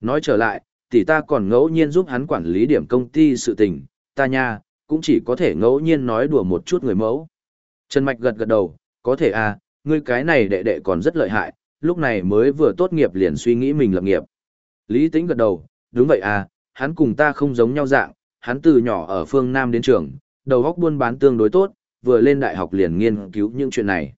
Nói trở lại, tỷ ta còn ngẫu nhiên giúp hắn quản lý điểm công ty sự tình, ta nha, cũng chỉ có thể ngẫu nhiên nói đùa một chút người mẫu. Trần Mạch gật gật đầu, có thể à, ngươi cái này đệ đệ còn rất lợi hại, lúc này mới vừa tốt nghiệp liền suy nghĩ mình lập nghiệp. Lý Tĩnh gật đầu, đúng vậy à, hắn cùng ta không giống nhau dạng, hắn từ nhỏ ở phương Nam đến trường, đầu óc buôn bán tương đối tốt, vừa lên đại học liền nghiên cứu những chuyện này.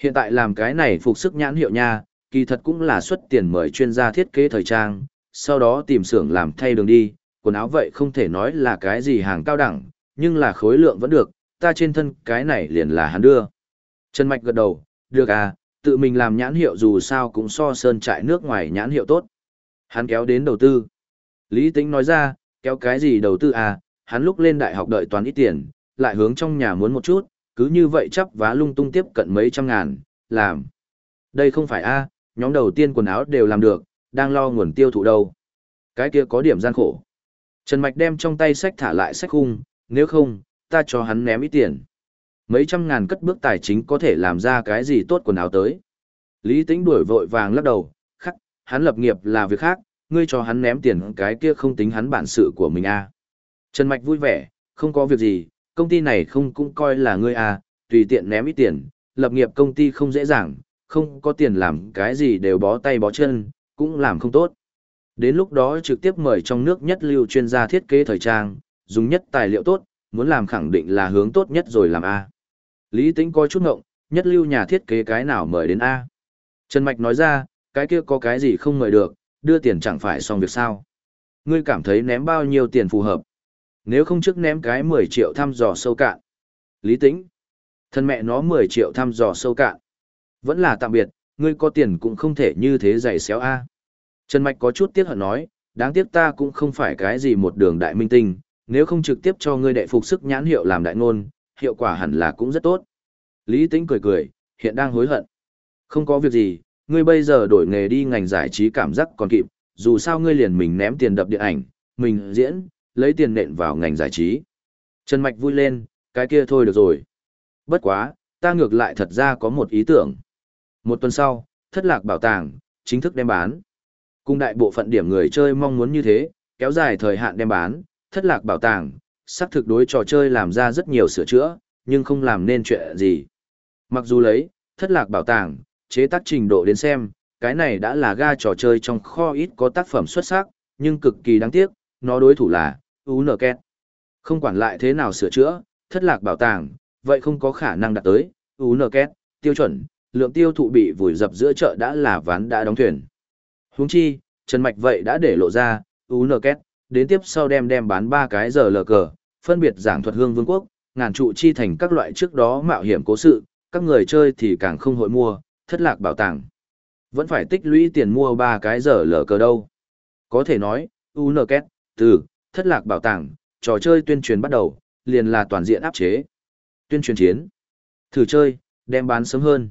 Hiện tại làm cái này phục sức nhãn hiệu nha, kỳ thật cũng là xuất tiền mời chuyên gia thiết kế thời trang, sau đó tìm xưởng làm thay đường đi, quần áo vậy không thể nói là cái gì hàng cao đẳng, nhưng là khối lượng vẫn được, ta trên thân cái này liền là hắn đưa. Trần Mạch gật đầu, được à, tự mình làm nhãn hiệu dù sao cũng so sơn trại nước ngoài nhãn hiệu tốt. Hắn kéo đến đầu tư. Lý Tĩnh nói ra, kéo cái gì đầu tư à, hắn lúc lên đại học đợi toán ít tiền, lại hướng trong nhà muốn một chút, cứ như vậy chắp vá lung tung tiếp cận mấy trăm ngàn, làm. Đây không phải a nhóm đầu tiên quần áo đều làm được, đang lo nguồn tiêu thụ đâu. Cái kia có điểm gian khổ. Trần Mạch đem trong tay sách thả lại sách khung, nếu không, ta cho hắn ném ít tiền. Mấy trăm ngàn cất bước tài chính có thể làm ra cái gì tốt quần áo tới. Lý Tĩnh đuổi vội vàng lắc đầu, khắc, hắn lập nghiệp là việc khác, ngươi cho hắn ném tiền cái kia không tính hắn bản sự của mình a Trần Mạch vui vẻ, không có việc gì, công ty này không cũng coi là ngươi à? tùy tiện ném ít tiền, lập nghiệp công ty không dễ dàng, không có tiền làm cái gì đều bó tay bó chân, cũng làm không tốt. Đến lúc đó trực tiếp mời trong nước nhất lưu chuyên gia thiết kế thời trang, dùng nhất tài liệu tốt, muốn làm khẳng định là hướng tốt nhất rồi làm A. Lý Tĩnh coi chút ngộng, nhất lưu nhà thiết kế cái nào mời đến A. Trần Mạch nói ra, cái kia có cái gì không mời được, đưa tiền chẳng phải xong việc sao. Ngươi cảm thấy ném bao nhiêu tiền phù hợp. Nếu không trước ném cái 10 triệu thăm dò sâu cạn. Lý Tĩnh. Thân mẹ nó 10 triệu thăm dò sâu cạn. Vẫn là tạm biệt, ngươi có tiền cũng không thể như thế dày xéo A. Trần Mạch có chút tiếc hận nói, đáng tiếc ta cũng không phải cái gì một đường đại minh tinh, nếu không trực tiếp cho ngươi đệ phục sức nhãn hiệu làm đại ngôn, hiệu quả hẳn là cũng rất tốt. Lý Tĩnh cười cười, hiện đang hối hận. Không có việc gì, ngươi bây giờ đổi nghề đi ngành giải trí cảm giác còn kịp, dù sao ngươi liền mình ném tiền đập điện ảnh, mình diễn, lấy tiền nện vào ngành giải trí. Trần Mạch vui lên, cái kia thôi được rồi. Bất quá, ta ngược lại thật ra có một ý tưởng. Một tuần sau, thất lạc bảo tàng, chính thức đem bán. Cùng đại bộ phận điểm người chơi mong muốn như thế, kéo dài thời hạn đem bán, thất lạc bảo tàng, sắp thực đối trò chơi làm ra rất nhiều sửa chữa, nhưng không làm nên chuyện gì. Mặc dù lấy, thất lạc bảo tàng, chế tác trình độ đến xem, cái này đã là ga trò chơi trong kho ít có tác phẩm xuất sắc, nhưng cực kỳ đáng tiếc, nó đối thủ là UNKET. Không quản lại thế nào sửa chữa, thất lạc bảo tàng, vậy không có khả năng đạt tới UNKET tiêu chuẩn, lượng tiêu thụ bị vùi dập giữa chợ đã là ván đã đóng thuyền. Huống chi, Trần Mạch vậy đã để lộ ra, UNKET, đến tiếp sau đem đem bán ba cái giờ lờ cờ, phân biệt giảng thuật hương vương quốc, ngàn trụ chi thành các loại trước đó mạo hiểm cố sự, các người chơi thì càng không hội mua, thất lạc bảo tàng. Vẫn phải tích lũy tiền mua ba cái giờ lờ cờ đâu. Có thể nói, UNKET, từ, thất lạc bảo tàng, trò chơi tuyên truyền bắt đầu, liền là toàn diện áp chế. Tuyên truyền chiến. Thử chơi, đem bán sớm hơn.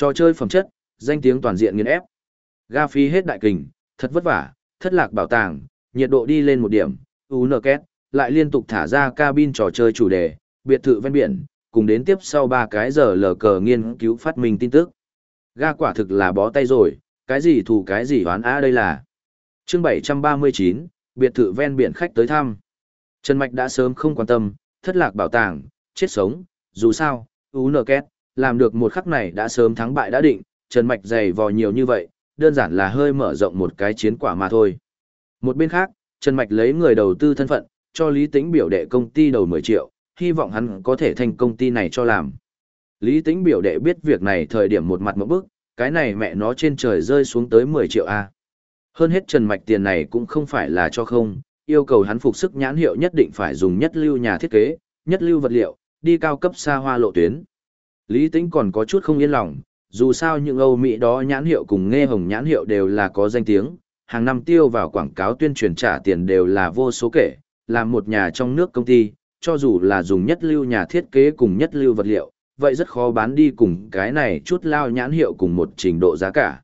Trò chơi phẩm chất, danh tiếng toàn diện nghiên ép. Ga phí hết đại kình, thật vất vả, thất lạc bảo tàng, nhiệt độ đi lên một điểm, u nơ két, lại liên tục thả ra cabin trò chơi chủ đề, biệt thự ven biển, cùng đến tiếp sau ba cái giờ lờ cờ nghiên cứu phát minh tin tức. Ga quả thực là bó tay rồi, cái gì thù cái gì oán á đây là. chương 739, biệt thự ven biển khách tới thăm. Trần Mạch đã sớm không quan tâm, thất lạc bảo tàng, chết sống, dù sao, u nơ két làm được một khắc này đã sớm thắng bại đã định, Trần Mạch dày vò nhiều như vậy, đơn giản là hơi mở rộng một cái chiến quả mà thôi. Một bên khác, Trần Mạch lấy người đầu tư thân phận, cho Lý Tĩnh biểu đệ công ty đầu 10 triệu, hy vọng hắn có thể thành công ty này cho làm. Lý Tĩnh biểu đệ biết việc này thời điểm một mặt một bức, cái này mẹ nó trên trời rơi xuống tới 10 triệu A. Hơn hết Trần Mạch tiền này cũng không phải là cho không, yêu cầu hắn phục sức nhãn hiệu nhất định phải dùng nhất lưu nhà thiết kế, nhất lưu vật liệu, đi cao cấp xa hoa lộ tuyến. Lý Tĩnh còn có chút không yên lòng, dù sao những Âu Mỹ đó nhãn hiệu cùng nghe hồng nhãn hiệu đều là có danh tiếng, hàng năm tiêu vào quảng cáo tuyên truyền trả tiền đều là vô số kể, làm một nhà trong nước công ty, cho dù là dùng nhất lưu nhà thiết kế cùng nhất lưu vật liệu, vậy rất khó bán đi cùng cái này chút lao nhãn hiệu cùng một trình độ giá cả.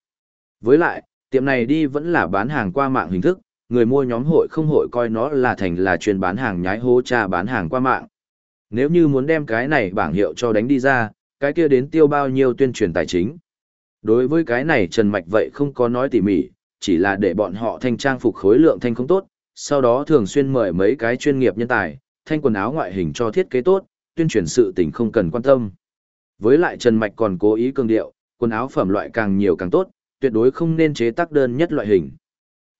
Với lại, tiệm này đi vẫn là bán hàng qua mạng hình thức, người mua nhóm hội không hội coi nó là thành là chuyên bán hàng nhái hố cha bán hàng qua mạng. Nếu như muốn đem cái này bảng hiệu cho đánh đi ra, cái kia đến tiêu bao nhiêu tuyên truyền tài chính. Đối với cái này Trần Mạch vậy không có nói tỉ mỉ, chỉ là để bọn họ thanh trang phục khối lượng thanh không tốt, sau đó thường xuyên mời mấy cái chuyên nghiệp nhân tài, thanh quần áo ngoại hình cho thiết kế tốt, tuyên truyền sự tình không cần quan tâm. Với lại Trần Mạch còn cố ý cường điệu, quần áo phẩm loại càng nhiều càng tốt, tuyệt đối không nên chế tác đơn nhất loại hình.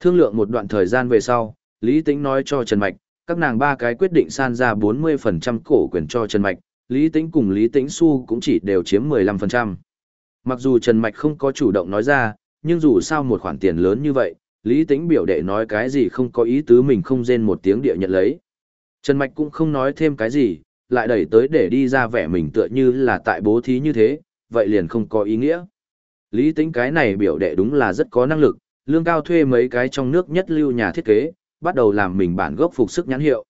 Thương lượng một đoạn thời gian về sau, Lý Tĩnh nói cho Trần Mạch, các nàng ba cái quyết định san ra 40% cổ quyền cho Trần Mạch, Lý Tĩnh cùng Lý Tĩnh Xu cũng chỉ đều chiếm 15%. Mặc dù Trần Mạch không có chủ động nói ra, nhưng dù sao một khoản tiền lớn như vậy, Lý Tĩnh biểu đệ nói cái gì không có ý tứ mình không rên một tiếng địa nhận lấy. Trần Mạch cũng không nói thêm cái gì, lại đẩy tới để đi ra vẻ mình tựa như là tại bố thí như thế, vậy liền không có ý nghĩa. Lý Tĩnh cái này biểu đệ đúng là rất có năng lực, lương cao thuê mấy cái trong nước nhất lưu nhà thiết kế, bắt đầu làm mình bản gốc phục sức nhãn hiệu.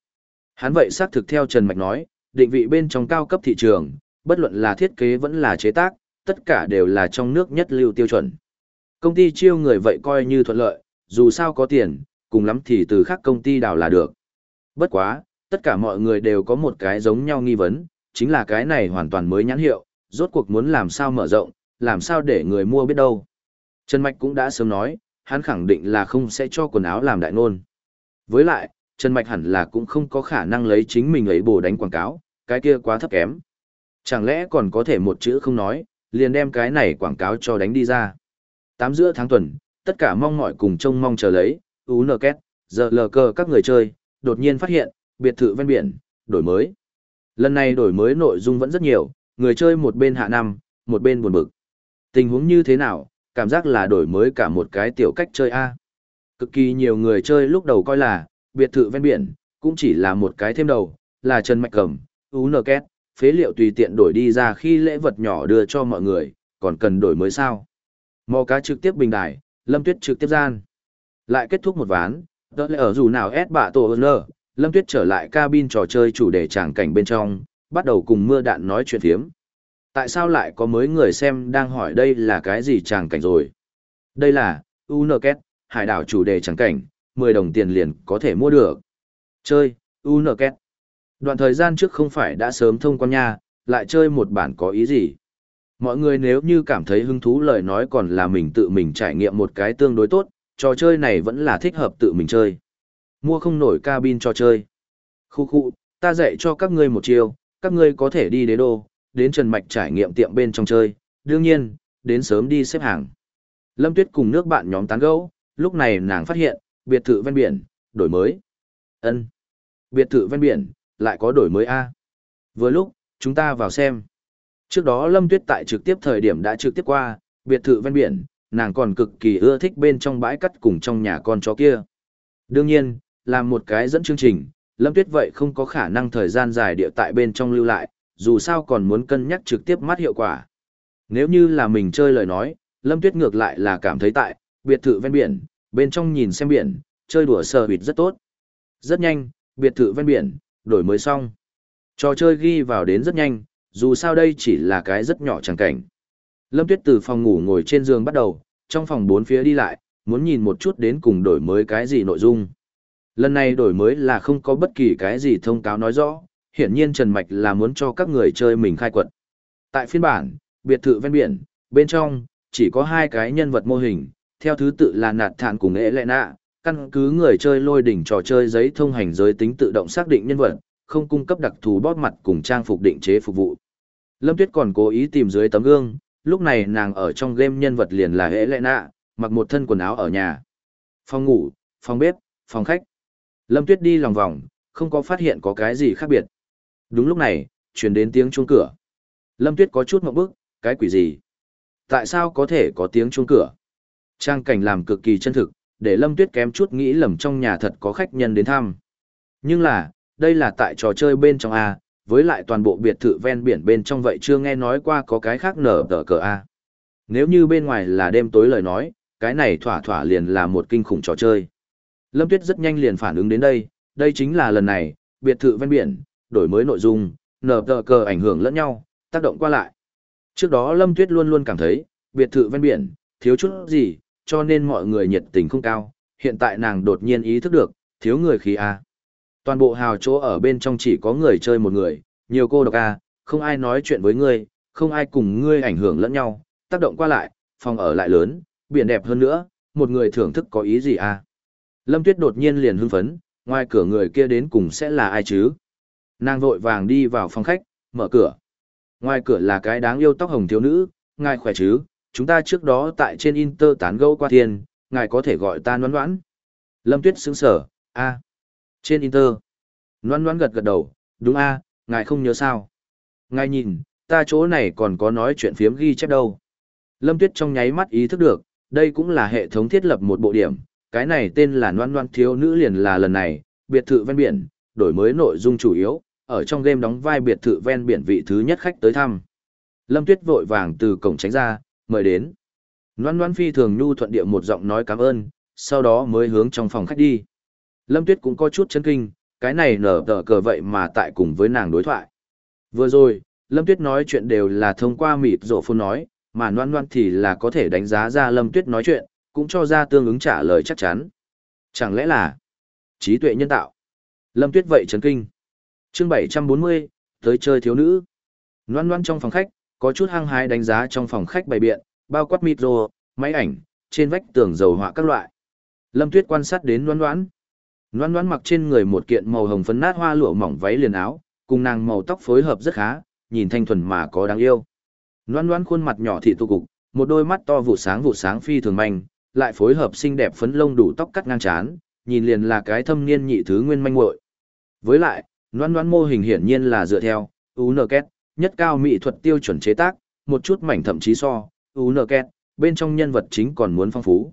Hắn vậy xác thực theo Trần Mạch nói, định vị bên trong cao cấp thị trường, bất luận là thiết kế vẫn là chế tác, tất cả đều là trong nước nhất lưu tiêu chuẩn. Công ty chiêu người vậy coi như thuận lợi, dù sao có tiền, cùng lắm thì từ khác công ty đào là được. Bất quá, tất cả mọi người đều có một cái giống nhau nghi vấn, chính là cái này hoàn toàn mới nhãn hiệu, rốt cuộc muốn làm sao mở rộng, làm sao để người mua biết đâu. Trần Mạch cũng đã sớm nói, hắn khẳng định là không sẽ cho quần áo làm đại ngôn. Với lại, Trần Mạch hẳn là cũng không có khả năng lấy chính mình ấy bổ đánh quảng cáo, cái kia quá thấp kém. Chẳng lẽ còn có thể một chữ không nói, liền đem cái này quảng cáo cho đánh đi ra. Tám giữa tháng tuần, tất cả mong mỏi cùng trông mong chờ lấy, ú nờ két, giờ lờ cờ các người chơi, đột nhiên phát hiện, biệt thự ven biển, đổi mới. Lần này đổi mới nội dung vẫn rất nhiều, người chơi một bên hạ năm, một bên buồn bực. Tình huống như thế nào, cảm giác là đổi mới cả một cái tiểu cách chơi A. Cực kỳ nhiều người chơi lúc đầu coi là, biệt thự ven biển, cũng chỉ là một cái thêm đầu, là Trần Mạch cẩm ú nờ két, phế liệu tùy tiện đổi đi ra khi lễ vật nhỏ đưa cho mọi người, còn cần đổi mới sao. Mò cá trực tiếp bình đài, Lâm Tuyết trực tiếp gian. Lại kết thúc một ván, đó là ở dù nào ép bạ tổ ơn Lâm Tuyết trở lại cabin trò chơi chủ đề tràng cảnh bên trong, bắt đầu cùng mưa đạn nói chuyện thiếm. Tại sao lại có mới người xem đang hỏi đây là cái gì tràng cảnh rồi? Đây là, Unket, hải đảo chủ đề tràng cảnh, 10 đồng tiền liền có thể mua được. Chơi, Unket. Đoạn thời gian trước không phải đã sớm thông quan nha, lại chơi một bản có ý gì? Mọi người nếu như cảm thấy hứng thú lời nói còn là mình tự mình trải nghiệm một cái tương đối tốt, trò chơi này vẫn là thích hợp tự mình chơi. Mua không nổi cabin trò chơi. Khu khu, ta dạy cho các ngươi một chiêu, các ngươi có thể đi đế đô, đến Trần Mạch trải nghiệm tiệm bên trong chơi, đương nhiên, đến sớm đi xếp hàng. Lâm Tuyết cùng nước bạn nhóm tán gẫu, lúc này nàng phát hiện, biệt thự ven biển, đổi mới. ân Biệt thự ven biển, lại có đổi mới A. Vừa lúc, chúng ta vào xem. Trước đó Lâm Tuyết tại trực tiếp thời điểm đã trực tiếp qua, biệt thự ven biển, nàng còn cực kỳ ưa thích bên trong bãi cắt cùng trong nhà con chó kia. Đương nhiên, làm một cái dẫn chương trình, Lâm Tuyết vậy không có khả năng thời gian dài địa tại bên trong lưu lại, dù sao còn muốn cân nhắc trực tiếp mắt hiệu quả. Nếu như là mình chơi lời nói, Lâm Tuyết ngược lại là cảm thấy tại, biệt thự ven biển, bên trong nhìn xem biển, chơi đùa sờ bịt rất tốt. Rất nhanh, biệt thự ven biển, đổi mới xong. Trò chơi ghi vào đến rất nhanh, dù sao đây chỉ là cái rất nhỏ chẳng cảnh. Lâm Tuyết từ phòng ngủ ngồi trên giường bắt đầu, trong phòng bốn phía đi lại, muốn nhìn một chút đến cùng đổi mới cái gì nội dung. Lần này đổi mới là không có bất kỳ cái gì thông cáo nói rõ, hiển nhiên Trần Mạch là muốn cho các người chơi mình khai quật. Tại phiên bản, biệt thự ven biển, bên trong, chỉ có hai cái nhân vật mô hình, theo thứ tự là nạt thản cùng ế lệ nạ, căn cứ người chơi lôi đỉnh trò chơi giấy thông hành giới tính tự động xác định nhân vật, không cung cấp đặc thù bóp mặt cùng trang phục định chế phục vụ. Lâm Tuyết còn cố ý tìm dưới tấm gương, lúc này nàng ở trong game nhân vật liền là ế lệ nạ, mặc một thân quần áo ở nhà. Phòng ngủ, phòng bếp, phòng khách. Lâm Tuyết đi lòng vòng, không có phát hiện có cái gì khác biệt. Đúng lúc này, truyền đến tiếng chuông cửa. Lâm Tuyết có chút mộng bức, cái quỷ gì? Tại sao có thể có tiếng chuông cửa? Trang cảnh làm cực kỳ chân thực, để Lâm Tuyết kém chút nghĩ lầm trong nhà thật có khách nhân đến thăm. Nhưng là, đây là tại trò chơi bên trong A, với lại toàn bộ biệt thự ven biển bên trong vậy chưa nghe nói qua có cái khác nở tờ cờ A. Nếu như bên ngoài là đêm tối lời nói, cái này thỏa thỏa liền là một kinh khủng trò chơi. Lâm Tuyết rất nhanh liền phản ứng đến đây, đây chính là lần này, biệt thự ven biển, đổi mới nội dung, nở tờ cờ ảnh hưởng lẫn nhau, tác động qua lại. Trước đó Lâm Tuyết luôn luôn cảm thấy, biệt thự ven biển, thiếu chút gì, cho nên mọi người nhiệt tình không cao, hiện tại nàng đột nhiên ý thức được, thiếu người khí A. Toàn bộ hào chỗ ở bên trong chỉ có người chơi một người, nhiều cô độc A, không ai nói chuyện với ngươi, không ai cùng ngươi ảnh hưởng lẫn nhau, tác động qua lại, phòng ở lại lớn, biển đẹp hơn nữa, một người thưởng thức có ý gì à? Lâm Tuyết đột nhiên liền hưng phấn, ngoài cửa người kia đến cùng sẽ là ai chứ? Nàng vội vàng đi vào phòng khách, mở cửa. Ngoài cửa là cái đáng yêu tóc hồng thiếu nữ, ngài khỏe chứ, chúng ta trước đó tại trên Inter tán gẫu qua thiên, ngài có thể gọi ta noan noãn. Lâm Tuyết sững sở, a trên Inter. Noan noan gật gật đầu, đúng a ngài không nhớ sao. Ngài nhìn, ta chỗ này còn có nói chuyện phiếm ghi chép đâu. Lâm Tuyết trong nháy mắt ý thức được, đây cũng là hệ thống thiết lập một bộ điểm, cái này tên là Noan Noan thiếu nữ liền là lần này, biệt thự ven biển, đổi mới nội dung chủ yếu, ở trong game đóng vai biệt thự ven biển vị thứ nhất khách tới thăm. Lâm Tuyết vội vàng từ cổng tránh ra, mời đến. Loan Loan phi thường nhu thuận địa một giọng nói cảm ơn, sau đó mới hướng trong phòng khách đi. Lâm Tuyết cũng có chút chấn kinh, cái này nở tờ cờ vậy mà tại cùng với nàng đối thoại. Vừa rồi, Lâm Tuyết nói chuyện đều là thông qua mịt rộ phun nói, mà Loan Loan thì là có thể đánh giá ra Lâm Tuyết nói chuyện, cũng cho ra tương ứng trả lời chắc chắn. Chẳng lẽ là trí tuệ nhân tạo? Lâm Tuyết vậy chấn kinh. Chương 740, tới chơi thiếu nữ. Loan loan trong phòng khách, có chút hăng hái đánh giá trong phòng khách bày biện, bao quát micro, máy ảnh, trên vách tường dầu họa các loại. Lâm Tuyết quan sát đến Loan Loan. Loan Loan mặc trên người một kiện màu hồng phấn nát hoa lụa mỏng váy liền áo, cùng nàng màu tóc phối hợp rất khá, nhìn thanh thuần mà có đáng yêu. Loan Loan khuôn mặt nhỏ thị tu cục, một đôi mắt to vụ sáng vụ sáng phi thường manh, lại phối hợp xinh đẹp phấn lông đủ tóc cắt ngang chán, nhìn liền là cái thâm niên nhị thứ nguyên manh muội. Với lại, Loan Loan mô hình hiển nhiên là dựa theo UNKET, nhất cao mỹ thuật tiêu chuẩn chế tác, một chút mảnh thậm chí so UNKET, bên trong nhân vật chính còn muốn phong phú.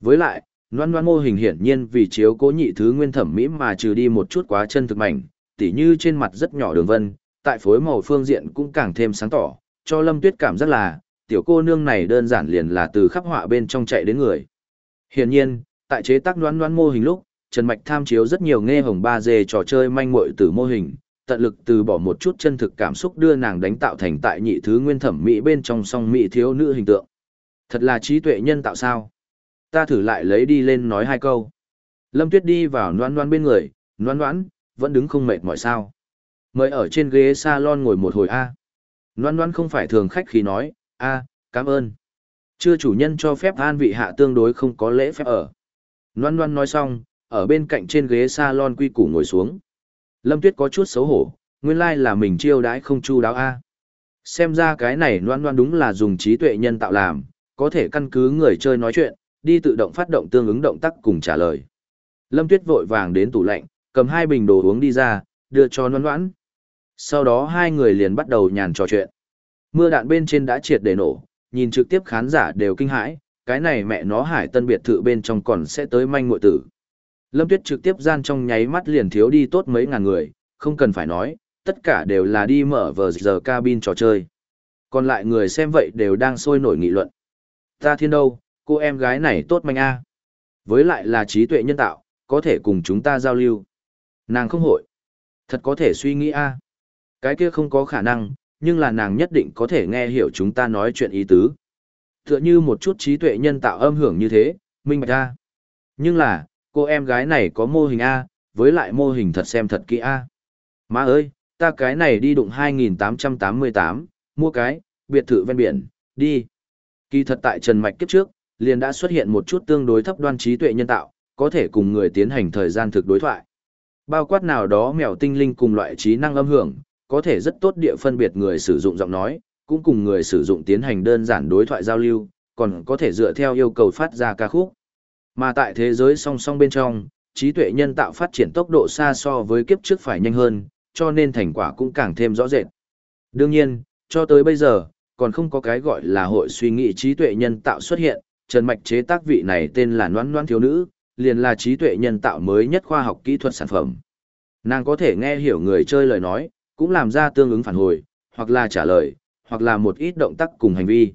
Với lại, noan noan mô hình hiển nhiên vì chiếu cố nhị thứ nguyên thẩm mỹ mà trừ đi một chút quá chân thực mảnh, tỉ như trên mặt rất nhỏ đường vân, tại phối màu phương diện cũng càng thêm sáng tỏ, cho Lâm Tuyết cảm rất là, tiểu cô nương này đơn giản liền là từ khắp họa bên trong chạy đến người. Hiển nhiên, tại chế tác noan noan mô hình lúc, Trần Mạch tham chiếu rất nhiều nghe hồng 3D trò chơi manh muội từ mô hình, tận lực từ bỏ một chút chân thực cảm xúc đưa nàng đánh tạo thành tại nhị thứ nguyên thẩm mỹ bên trong song mỹ thiếu nữ hình tượng. Thật là trí tuệ nhân tạo sao? Ta thử lại lấy đi lên nói hai câu. Lâm Tuyết đi vào noan noan bên người, noan noan, vẫn đứng không mệt mỏi sao. Mời ở trên ghế salon ngồi một hồi A. Noan noan không phải thường khách khi nói, A, cảm ơn. Chưa chủ nhân cho phép an vị hạ tương đối không có lễ phép ở. Noan noan nói xong, ở bên cạnh trên ghế salon quy củ ngồi xuống. Lâm Tuyết có chút xấu hổ, nguyên lai là mình chiêu đãi không chu đáo a. Xem ra cái này Loan Loan đúng là dùng trí tuệ nhân tạo làm, có thể căn cứ người chơi nói chuyện, đi tự động phát động tương ứng động tác cùng trả lời. Lâm Tuyết vội vàng đến tủ lạnh, cầm hai bình đồ uống đi ra, đưa cho Loan Loan. Sau đó hai người liền bắt đầu nhàn trò chuyện. Mưa đạn bên trên đã triệt để nổ, nhìn trực tiếp khán giả đều kinh hãi, cái này mẹ nó hải tân biệt thự bên trong còn sẽ tới manh ngội tử. Lâm Tuyết trực tiếp gian trong nháy mắt liền thiếu đi tốt mấy ngàn người, không cần phải nói, tất cả đều là đi mở vờ giờ cabin trò chơi. Còn lại người xem vậy đều đang sôi nổi nghị luận. Ta thiên đâu, cô em gái này tốt manh a Với lại là trí tuệ nhân tạo, có thể cùng chúng ta giao lưu. Nàng không hội. Thật có thể suy nghĩ a Cái kia không có khả năng, nhưng là nàng nhất định có thể nghe hiểu chúng ta nói chuyện ý tứ. Tựa như một chút trí tuệ nhân tạo âm hưởng như thế, minh bạch A. Nhưng là, cô em gái này có mô hình A, với lại mô hình thật xem thật kỹ A. Má ơi, ta cái này đi đụng 2888, mua cái, biệt thự ven biển, đi. Kỳ thật tại Trần Mạch kiếp trước, liền đã xuất hiện một chút tương đối thấp đoan trí tuệ nhân tạo, có thể cùng người tiến hành thời gian thực đối thoại. Bao quát nào đó mèo tinh linh cùng loại trí năng âm hưởng, có thể rất tốt địa phân biệt người sử dụng giọng nói, cũng cùng người sử dụng tiến hành đơn giản đối thoại giao lưu, còn có thể dựa theo yêu cầu phát ra ca khúc. Mà tại thế giới song song bên trong, trí tuệ nhân tạo phát triển tốc độ xa so với kiếp trước phải nhanh hơn, cho nên thành quả cũng càng thêm rõ rệt. Đương nhiên, cho tới bây giờ, còn không có cái gọi là hội suy nghĩ trí tuệ nhân tạo xuất hiện, Trần Mạch chế tác vị này tên là Noan Noan Thiếu Nữ, liền là trí tuệ nhân tạo mới nhất khoa học kỹ thuật sản phẩm. Nàng có thể nghe hiểu người chơi lời nói, cũng làm ra tương ứng phản hồi, hoặc là trả lời, hoặc là một ít động tác cùng hành vi.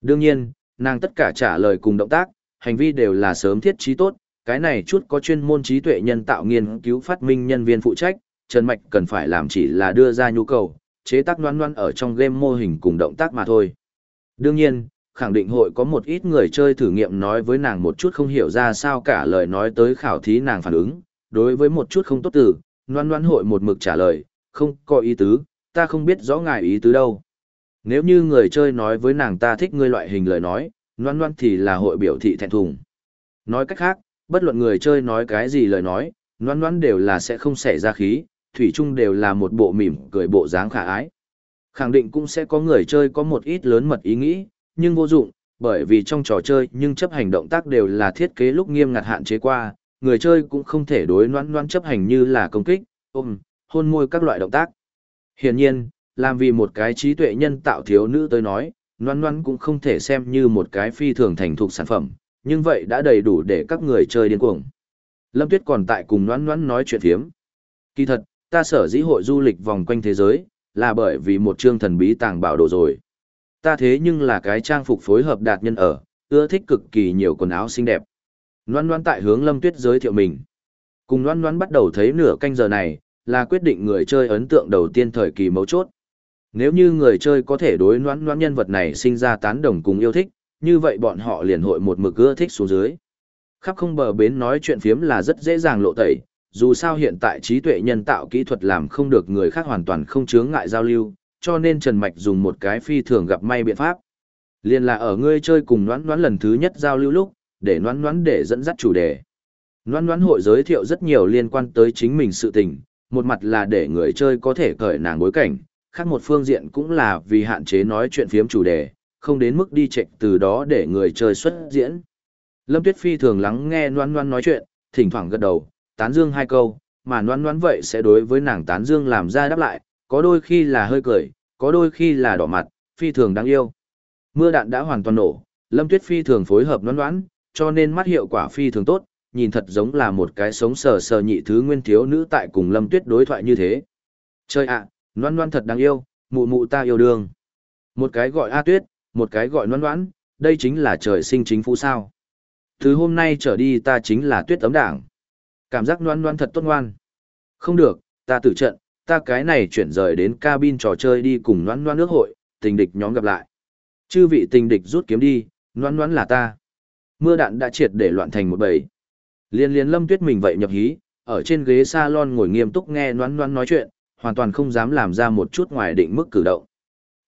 Đương nhiên, nàng tất cả trả lời cùng động tác, hành vi đều là sớm thiết trí tốt, cái này chút có chuyên môn trí tuệ nhân tạo nghiên cứu phát minh nhân viên phụ trách, Trần Mạch cần phải làm chỉ là đưa ra nhu cầu, chế tác noan noan ở trong game mô hình cùng động tác mà thôi. Đương nhiên, khẳng định hội có một ít người chơi thử nghiệm nói với nàng một chút không hiểu ra sao cả lời nói tới khảo thí nàng phản ứng, đối với một chút không tốt từ, noan noan hội một mực trả lời, không có ý tứ, ta không biết rõ ngài ý tứ đâu. Nếu như người chơi nói với nàng ta thích ngươi loại hình lời nói, loan loan thì là hội biểu thị thẹn thùng. Nói cách khác, bất luận người chơi nói cái gì lời nói, loan loan đều là sẽ không xảy ra khí, thủy chung đều là một bộ mỉm cười bộ dáng khả ái. Khẳng định cũng sẽ có người chơi có một ít lớn mật ý nghĩ, nhưng vô dụng, bởi vì trong trò chơi nhưng chấp hành động tác đều là thiết kế lúc nghiêm ngặt hạn chế qua, người chơi cũng không thể đối noan noan chấp hành như là công kích, ôm, hôn môi các loại động tác. Hiển nhiên, làm vì một cái trí tuệ nhân tạo thiếu nữ tới nói, noan noan cũng không thể xem như một cái phi thường thành thục sản phẩm, nhưng vậy đã đầy đủ để các người chơi điên cuồng. Lâm Tuyết còn tại cùng noan noan nói chuyện thiếm. Kỳ thật, ta sở dĩ hội du lịch vòng quanh thế giới, là bởi vì một chương thần bí tàng bảo đồ rồi. Ta thế nhưng là cái trang phục phối hợp đạt nhân ở, ưa thích cực kỳ nhiều quần áo xinh đẹp. Loan Loan tại hướng Lâm Tuyết giới thiệu mình. Cùng Loan Loan bắt đầu thấy nửa canh giờ này, là quyết định người chơi ấn tượng đầu tiên thời kỳ mấu chốt. Nếu như người chơi có thể đối noãn noãn nhân vật này sinh ra tán đồng cùng yêu thích, như vậy bọn họ liền hội một mực ưa thích xuống dưới. Khắp không bờ bến nói chuyện phiếm là rất dễ dàng lộ tẩy, dù sao hiện tại trí tuệ nhân tạo kỹ thuật làm không được người khác hoàn toàn không chướng ngại giao lưu, cho nên Trần Mạch dùng một cái phi thường gặp may biện pháp. Liên là ở ngươi chơi cùng noãn noãn lần thứ nhất giao lưu lúc, để noãn noãn để dẫn dắt chủ đề. Noãn noãn hội giới thiệu rất nhiều liên quan tới chính mình sự tình, một mặt là để người chơi có thể cởi nàng bối cảnh, khác một phương diện cũng là vì hạn chế nói chuyện phiếm chủ đề, không đến mức đi chệch từ đó để người chơi xuất diễn. Lâm Tuyết Phi thường lắng nghe noan noan nói chuyện, thỉnh thoảng gật đầu, tán dương hai câu, mà noan noan vậy sẽ đối với nàng tán dương làm ra đáp lại, có đôi khi là hơi cười, có đôi khi là đỏ mặt, phi thường đáng yêu. Mưa đạn đã hoàn toàn nổ, Lâm Tuyết phi thường phối hợp noan noan, cho nên mắt hiệu quả phi thường tốt, nhìn thật giống là một cái sống sờ sờ nhị thứ nguyên thiếu nữ tại cùng Lâm Tuyết đối thoại như thế. Chơi ạ, à, noan noan thật đáng yêu, mụ mụ ta yêu đương. Một cái gọi A Tuyết, một cái gọi noan noan, đây chính là trời sinh chính phủ sao. Từ hôm nay trở đi ta chính là Tuyết ấm đảng. Cảm giác noan noan thật tốt ngoan. Không được, ta tử trận, ta cái này chuyển rời đến cabin trò chơi đi cùng noan noan nước hội, tình địch nhóm gặp lại. Chư vị tình địch rút kiếm đi, noan noan là ta. Mưa đạn đã triệt để loạn thành một bầy. Liên liên lâm tuyết mình vậy nhập hí, ở trên ghế salon ngồi nghiêm túc nghe noan noan nói chuyện, hoàn toàn không dám làm ra một chút ngoài định mức cử động.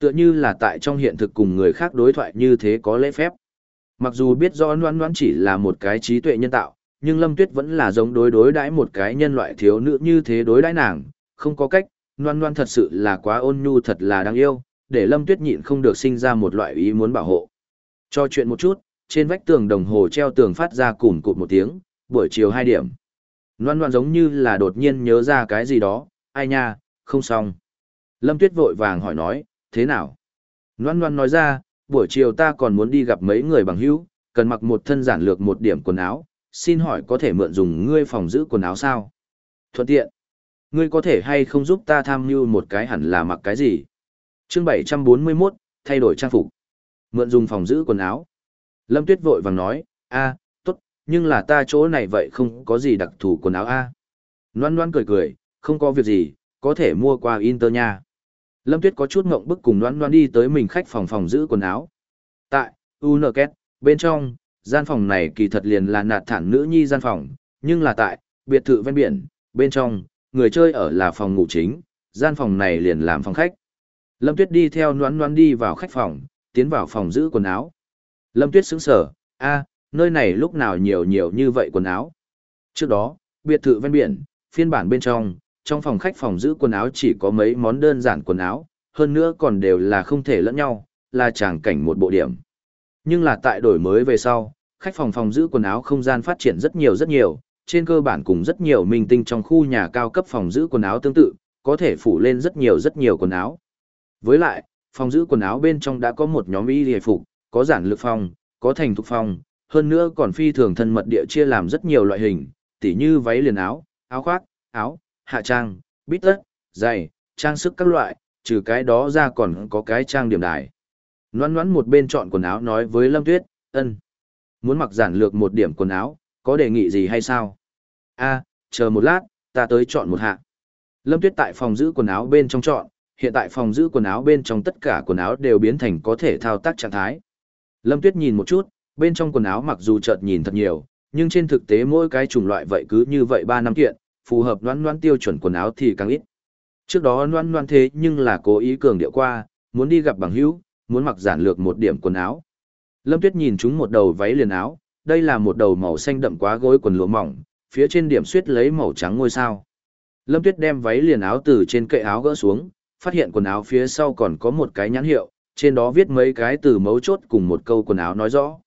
Tựa như là tại trong hiện thực cùng người khác đối thoại như thế có lễ phép. Mặc dù biết rõ noan noan chỉ là một cái trí tuệ nhân tạo, nhưng Lâm Tuyết vẫn là giống đối đối đãi một cái nhân loại thiếu nữ như thế đối đãi nàng, không có cách, Loan Loan thật sự là quá ôn nhu thật là đáng yêu, để Lâm Tuyết nhịn không được sinh ra một loại ý muốn bảo hộ. Cho chuyện một chút, trên vách tường đồng hồ treo tường phát ra cùm cụt một tiếng, buổi chiều 2 điểm. Loan Loan giống như là đột nhiên nhớ ra cái gì đó, ai nha, không xong. Lâm Tuyết vội vàng hỏi nói, thế nào? Loan Loan nói ra, buổi chiều ta còn muốn đi gặp mấy người bằng hữu, cần mặc một thân giản lược một điểm quần áo, xin hỏi có thể mượn dùng ngươi phòng giữ quần áo sao? Thuận tiện. Ngươi có thể hay không giúp ta tham mưu một cái hẳn là mặc cái gì? Chương 741, thay đổi trang phục. Mượn dùng phòng giữ quần áo. Lâm Tuyết vội vàng nói, a, tốt, nhưng là ta chỗ này vậy không có gì đặc thù quần áo a. Loan Loan cười cười, không có việc gì, có thể mua qua Inter nha. Lâm Tuyết có chút ngộng bức cùng đoán đoán đi tới mình khách phòng phòng giữ quần áo. Tại, Unket, bên trong, gian phòng này kỳ thật liền là nạt thản nữ nhi gian phòng, nhưng là tại, biệt thự ven biển, bên trong, người chơi ở là phòng ngủ chính, gian phòng này liền làm phòng khách. Lâm Tuyết đi theo noán noán đi vào khách phòng, tiến vào phòng giữ quần áo. Lâm Tuyết sững sở, a, nơi này lúc nào nhiều nhiều như vậy quần áo. Trước đó, biệt thự ven biển, phiên bản bên trong, trong phòng khách phòng giữ quần áo chỉ có mấy món đơn giản quần áo, hơn nữa còn đều là không thể lẫn nhau, là tràng cảnh một bộ điểm. Nhưng là tại đổi mới về sau, khách phòng phòng giữ quần áo không gian phát triển rất nhiều rất nhiều, trên cơ bản cùng rất nhiều minh tinh trong khu nhà cao cấp phòng giữ quần áo tương tự, có thể phủ lên rất nhiều rất nhiều quần áo. Với lại, phòng giữ quần áo bên trong đã có một nhóm y hề phục, có giản lực phòng, có thành thục phòng, hơn nữa còn phi thường thân mật địa chia làm rất nhiều loại hình, tỉ như váy liền áo, áo khoác, áo, hạ trang, bít tất, giày, trang sức các loại, trừ cái đó ra còn có cái trang điểm đài. Noan noan một bên chọn quần áo nói với Lâm Tuyết, ân. Muốn mặc giản lược một điểm quần áo, có đề nghị gì hay sao? a chờ một lát, ta tới chọn một hạ. Lâm Tuyết tại phòng giữ quần áo bên trong chọn, hiện tại phòng giữ quần áo bên trong tất cả quần áo đều biến thành có thể thao tác trạng thái. Lâm Tuyết nhìn một chút, bên trong quần áo mặc dù chợt nhìn thật nhiều, nhưng trên thực tế mỗi cái chủng loại vậy cứ như vậy ba năm kiện, phù hợp loan loan tiêu chuẩn quần áo thì càng ít. Trước đó loan loan thế nhưng là cố ý cường điệu qua, muốn đi gặp bằng hữu, muốn mặc giản lược một điểm quần áo. Lâm Tuyết nhìn chúng một đầu váy liền áo, đây là một đầu màu xanh đậm quá gối quần lụa mỏng, phía trên điểm suýt lấy màu trắng ngôi sao. Lâm Tuyết đem váy liền áo từ trên kệ áo gỡ xuống, phát hiện quần áo phía sau còn có một cái nhãn hiệu, trên đó viết mấy cái từ mấu chốt cùng một câu quần áo nói rõ.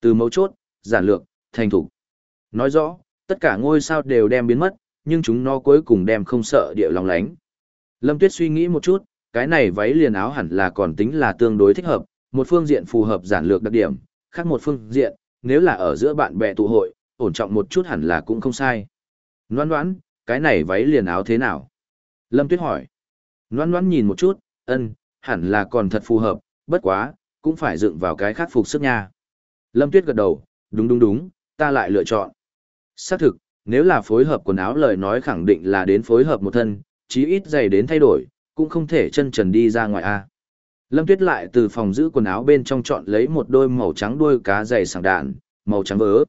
Từ mấu chốt, giản lược, thành thủ. Nói rõ, tất cả ngôi sao đều đem biến mất, nhưng chúng nó cuối cùng đem không sợ địa lòng lánh. Lâm Tuyết suy nghĩ một chút, cái này váy liền áo hẳn là còn tính là tương đối thích hợp, một phương diện phù hợp giản lược đặc điểm, khác một phương diện, nếu là ở giữa bạn bè tụ hội, ổn trọng một chút hẳn là cũng không sai. Loan đoán, cái này váy liền áo thế nào? Lâm Tuyết hỏi. Loan đoán nhìn một chút, ân, hẳn là còn thật phù hợp, bất quá, cũng phải dựng vào cái khác phục sức nha. Lâm Tuyết gật đầu, đúng đúng đúng, ta lại lựa chọn. Xác thực, nếu là phối hợp quần áo lời nói khẳng định là đến phối hợp một thân, chí ít giày đến thay đổi, cũng không thể chân trần đi ra ngoài a. Lâm Tuyết lại từ phòng giữ quần áo bên trong chọn lấy một đôi màu trắng đuôi cá dày sảng đạn, màu trắng vớ.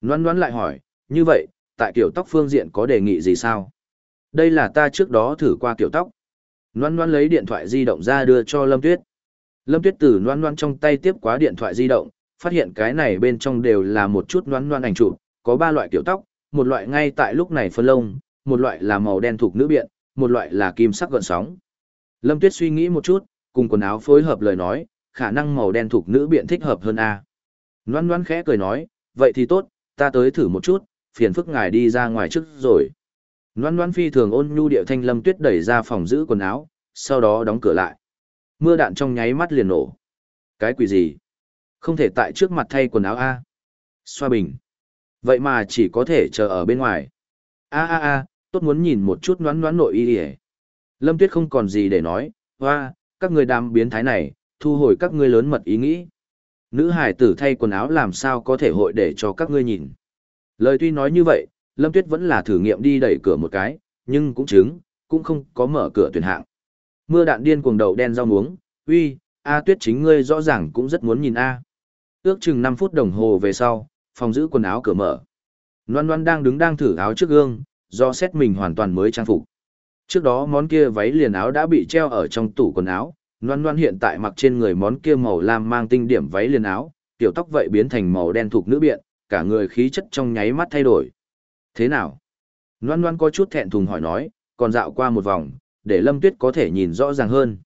Loan Loan lại hỏi, như vậy, tại kiểu tóc phương diện có đề nghị gì sao? Đây là ta trước đó thử qua kiểu tóc. Loan Loan lấy điện thoại di động ra đưa cho Lâm Tuyết. Lâm Tuyết từ Loan Loan trong tay tiếp quá điện thoại di động, phát hiện cái này bên trong đều là một chút Loan Loan ảnh chụp, có ba loại kiểu tóc, một loại ngay tại lúc này phân lông, một loại là màu đen thuộc nữ biện, một loại là kim sắc gợn sóng. Lâm Tuyết suy nghĩ một chút, cùng quần áo phối hợp lời nói, khả năng màu đen thuộc nữ biện thích hợp hơn a. Loan Loan khẽ cười nói, vậy thì tốt, ta tới thử một chút, phiền phức ngài đi ra ngoài trước rồi. Loan Loan phi thường ôn nhu điệu thanh Lâm Tuyết đẩy ra phòng giữ quần áo, sau đó đóng cửa lại. Mưa đạn trong nháy mắt liền nổ. Cái quỷ gì? Không thể tại trước mặt thay quần áo a. Xoa bình. Vậy mà chỉ có thể chờ ở bên ngoài. A a a, tốt muốn nhìn một chút noán noán nội y ỉa lâm tuyết không còn gì để nói. Hoa các người đam biến thái này thu hồi các ngươi lớn mật ý nghĩ. Nữ hải tử thay quần áo làm sao có thể hội để cho các ngươi nhìn? Lời tuy nói như vậy lâm tuyết vẫn là thử nghiệm đi đẩy cửa một cái nhưng cũng chứng cũng không có mở cửa tuyển hạng. Mưa đạn điên cuồng đầu đen rau muống uy a tuyết chính ngươi rõ ràng cũng rất muốn nhìn a. Ước chừng năm phút đồng hồ về sau phòng giữ quần áo cửa mở loan loan đang đứng đang thử áo trước gương do xét mình hoàn toàn mới trang phục. Trước đó món kia váy liền áo đã bị treo ở trong tủ quần áo, Loan Loan hiện tại mặc trên người món kia màu lam mang tinh điểm váy liền áo, tiểu tóc vậy biến thành màu đen thuộc nữ biện, cả người khí chất trong nháy mắt thay đổi. Thế nào? Loan Loan có chút thẹn thùng hỏi nói, còn dạo qua một vòng, để Lâm Tuyết có thể nhìn rõ ràng hơn.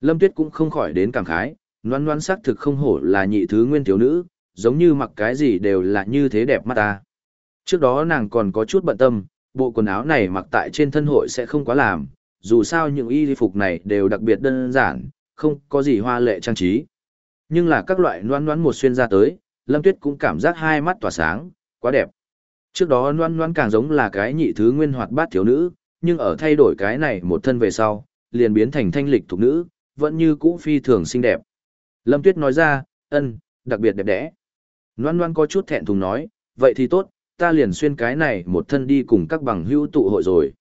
Lâm Tuyết cũng không khỏi đến cảm khái, Loan Loan xác thực không hổ là nhị thứ nguyên thiếu nữ, giống như mặc cái gì đều là như thế đẹp mắt ta. Trước đó nàng còn có chút bận tâm, bộ quần áo này mặc tại trên thân hội sẽ không quá làm, dù sao những y phục này đều đặc biệt đơn giản, không có gì hoa lệ trang trí. Nhưng là các loại noan noan một xuyên ra tới, Lâm Tuyết cũng cảm giác hai mắt tỏa sáng, quá đẹp. Trước đó noan noan càng giống là cái nhị thứ nguyên hoạt bát thiếu nữ, nhưng ở thay đổi cái này một thân về sau, liền biến thành thanh lịch thục nữ, vẫn như cũ phi thường xinh đẹp. Lâm Tuyết nói ra, ân, đặc biệt đẹp đẽ. Loan Loan có chút thẹn thùng nói, vậy thì tốt, ta liền xuyên cái này một thân đi cùng các bằng hữu tụ hội rồi.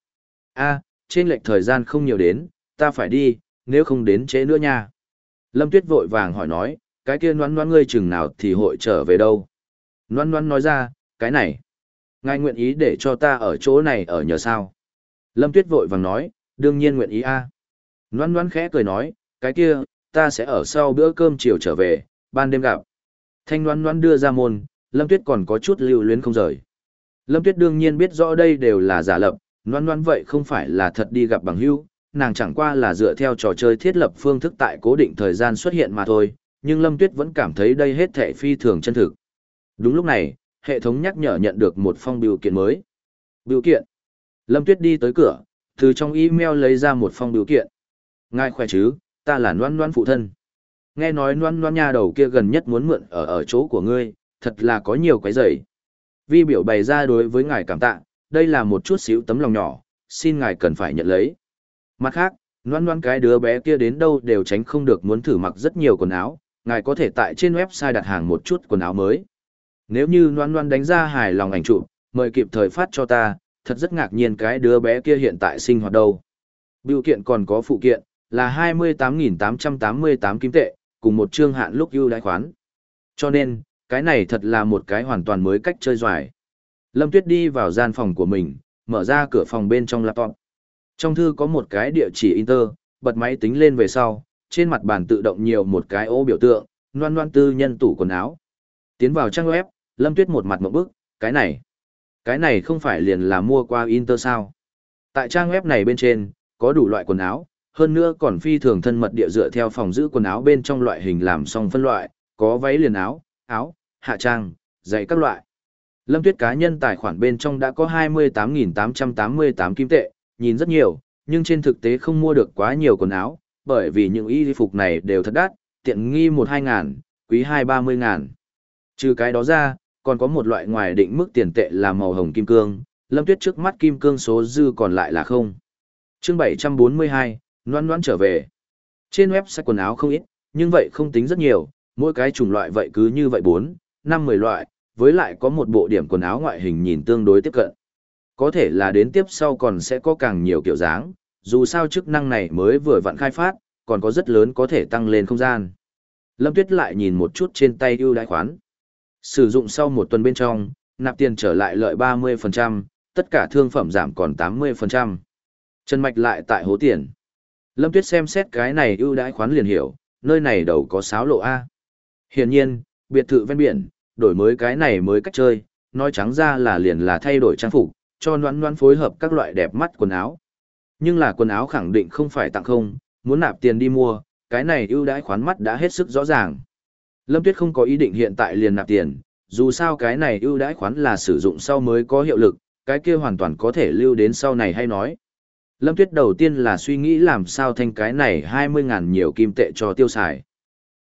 A, trên lệch thời gian không nhiều đến, ta phải đi, nếu không đến trễ nữa nha. Lâm Tuyết vội vàng hỏi nói, cái kia noan noan ngươi chừng nào thì hội trở về đâu. Noan noan nói ra, cái này, ngài nguyện ý để cho ta ở chỗ này ở nhờ sao. Lâm Tuyết vội vàng nói, đương nhiên nguyện ý a. À. Noan noan khẽ cười nói, cái kia, ta sẽ ở sau bữa cơm chiều trở về, ban đêm gặp. Thanh noan noan đưa ra môn, Lâm Tuyết còn có chút lưu luyến không rời. Lâm Tuyết đương nhiên biết rõ đây đều là giả lập, noan noan vậy không phải là thật đi gặp bằng hữu, nàng chẳng qua là dựa theo trò chơi thiết lập phương thức tại cố định thời gian xuất hiện mà thôi, nhưng Lâm Tuyết vẫn cảm thấy đây hết thảy phi thường chân thực. Đúng lúc này, hệ thống nhắc nhở nhận được một phong biểu kiện mới. Biểu kiện. Lâm Tuyết đi tới cửa, từ trong email lấy ra một phong biểu kiện. Ngài khỏe chứ, ta là Loan Loan phụ thân. Nghe nói noan noan nha đầu kia gần nhất muốn mượn ở ở chỗ của ngươi, thật là có nhiều cái rầy vi biểu bày ra đối với ngài cảm tạ, đây là một chút xíu tấm lòng nhỏ, xin ngài cần phải nhận lấy. Mặt khác, noan noan cái đứa bé kia đến đâu đều tránh không được muốn thử mặc rất nhiều quần áo, ngài có thể tại trên website đặt hàng một chút quần áo mới. Nếu như noan noan đánh ra hài lòng ảnh chụp, mời kịp thời phát cho ta, thật rất ngạc nhiên cái đứa bé kia hiện tại sinh hoạt đâu. Biểu kiện còn có phụ kiện, là 28.888 kim tệ, cùng một chương hạn lúc ưu đãi khoán. Cho nên, cái này thật là một cái hoàn toàn mới cách chơi doài. Lâm Tuyết đi vào gian phòng của mình, mở ra cửa phòng bên trong laptop. Trong thư có một cái địa chỉ Inter, bật máy tính lên về sau, trên mặt bàn tự động nhiều một cái ô biểu tượng, loan loan tư nhân tủ quần áo. Tiến vào trang web, Lâm Tuyết một mặt mộng bức, cái này, cái này không phải liền là mua qua Inter sao. Tại trang web này bên trên, có đủ loại quần áo, hơn nữa còn phi thường thân mật địa dựa theo phòng giữ quần áo bên trong loại hình làm xong phân loại, có váy liền áo, áo, hạ trang, giày các loại. Lâm Tuyết cá nhân tài khoản bên trong đã có 28.888 kim tệ, nhìn rất nhiều, nhưng trên thực tế không mua được quá nhiều quần áo, bởi vì những y phục này đều thật đắt, tiện nghi 1-2 ngàn, quý 2-30 ngàn. Trừ cái đó ra, còn có một loại ngoài định mức tiền tệ là màu hồng kim cương, Lâm Tuyết trước mắt kim cương số dư còn lại là không. Chương 742, Loan Loan trở về. Trên website quần áo không ít, nhưng vậy không tính rất nhiều, mỗi cái chủng loại vậy cứ như vậy 4, 5 10 loại, với lại có một bộ điểm quần áo ngoại hình nhìn tương đối tiếp cận. Có thể là đến tiếp sau còn sẽ có càng nhiều kiểu dáng, dù sao chức năng này mới vừa vặn khai phát, còn có rất lớn có thể tăng lên không gian. Lâm Tuyết lại nhìn một chút trên tay ưu đãi khoán. Sử dụng sau một tuần bên trong, nạp tiền trở lại lợi 30%, tất cả thương phẩm giảm còn 80%. Trần Mạch lại tại hố tiền. Lâm Tuyết xem xét cái này ưu đãi khoán liền hiểu, nơi này đầu có sáo lộ A. Hiển nhiên, biệt thự ven biển, đổi mới cái này mới cách chơi, nói trắng ra là liền là thay đổi trang phục, cho noan noan phối hợp các loại đẹp mắt quần áo. Nhưng là quần áo khẳng định không phải tặng không, muốn nạp tiền đi mua, cái này ưu đãi khoán mắt đã hết sức rõ ràng. Lâm Tuyết không có ý định hiện tại liền nạp tiền, dù sao cái này ưu đãi khoán là sử dụng sau mới có hiệu lực, cái kia hoàn toàn có thể lưu đến sau này hay nói. Lâm Tuyết đầu tiên là suy nghĩ làm sao thành cái này 20.000 nhiều kim tệ cho tiêu xài.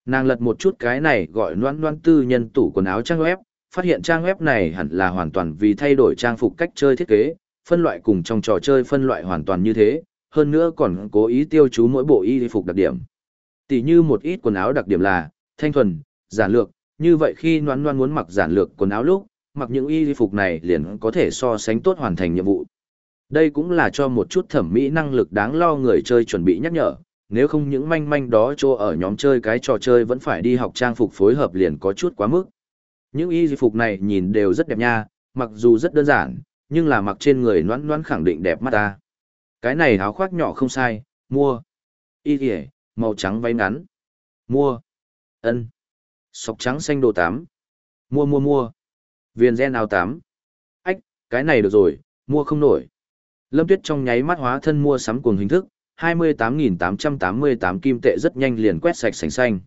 Nàng lật một chút cái này gọi noan noan tư nhân tủ quần áo trang web, phát hiện trang web này hẳn là hoàn toàn vì thay đổi trang phục cách chơi thiết kế, phân loại cùng trong trò chơi phân loại hoàn toàn như thế, hơn nữa còn cố ý tiêu chú mỗi bộ y phục đặc điểm. Tỷ như một ít quần áo đặc điểm là thanh thuần, giản lược, như vậy khi noan noan muốn mặc giản lược quần áo lúc, mặc những y phục này liền có thể so sánh tốt hoàn thành nhiệm vụ. Đây cũng là cho một chút thẩm mỹ năng lực đáng lo người chơi chuẩn bị nhắc nhở, nếu không những manh manh đó cho ở nhóm chơi cái trò chơi vẫn phải đi học trang phục phối hợp liền có chút quá mức. Những y phục này nhìn đều rất đẹp nha, mặc dù rất đơn giản, nhưng là mặc trên người noãn noãn khẳng định đẹp mắt ta. Cái này áo khoác nhỏ không sai, mua. Y kìa, màu trắng váy ngắn. Mua. ân Sọc trắng xanh đồ tám. Mua mua mua. Viền gen áo tám. Ách, cái này được rồi, mua không nổi. Lâm Tuyết trong nháy mắt hóa thân mua sắm cuồng hình thức, 28.888 kim tệ rất nhanh liền quét sạch sành xanh.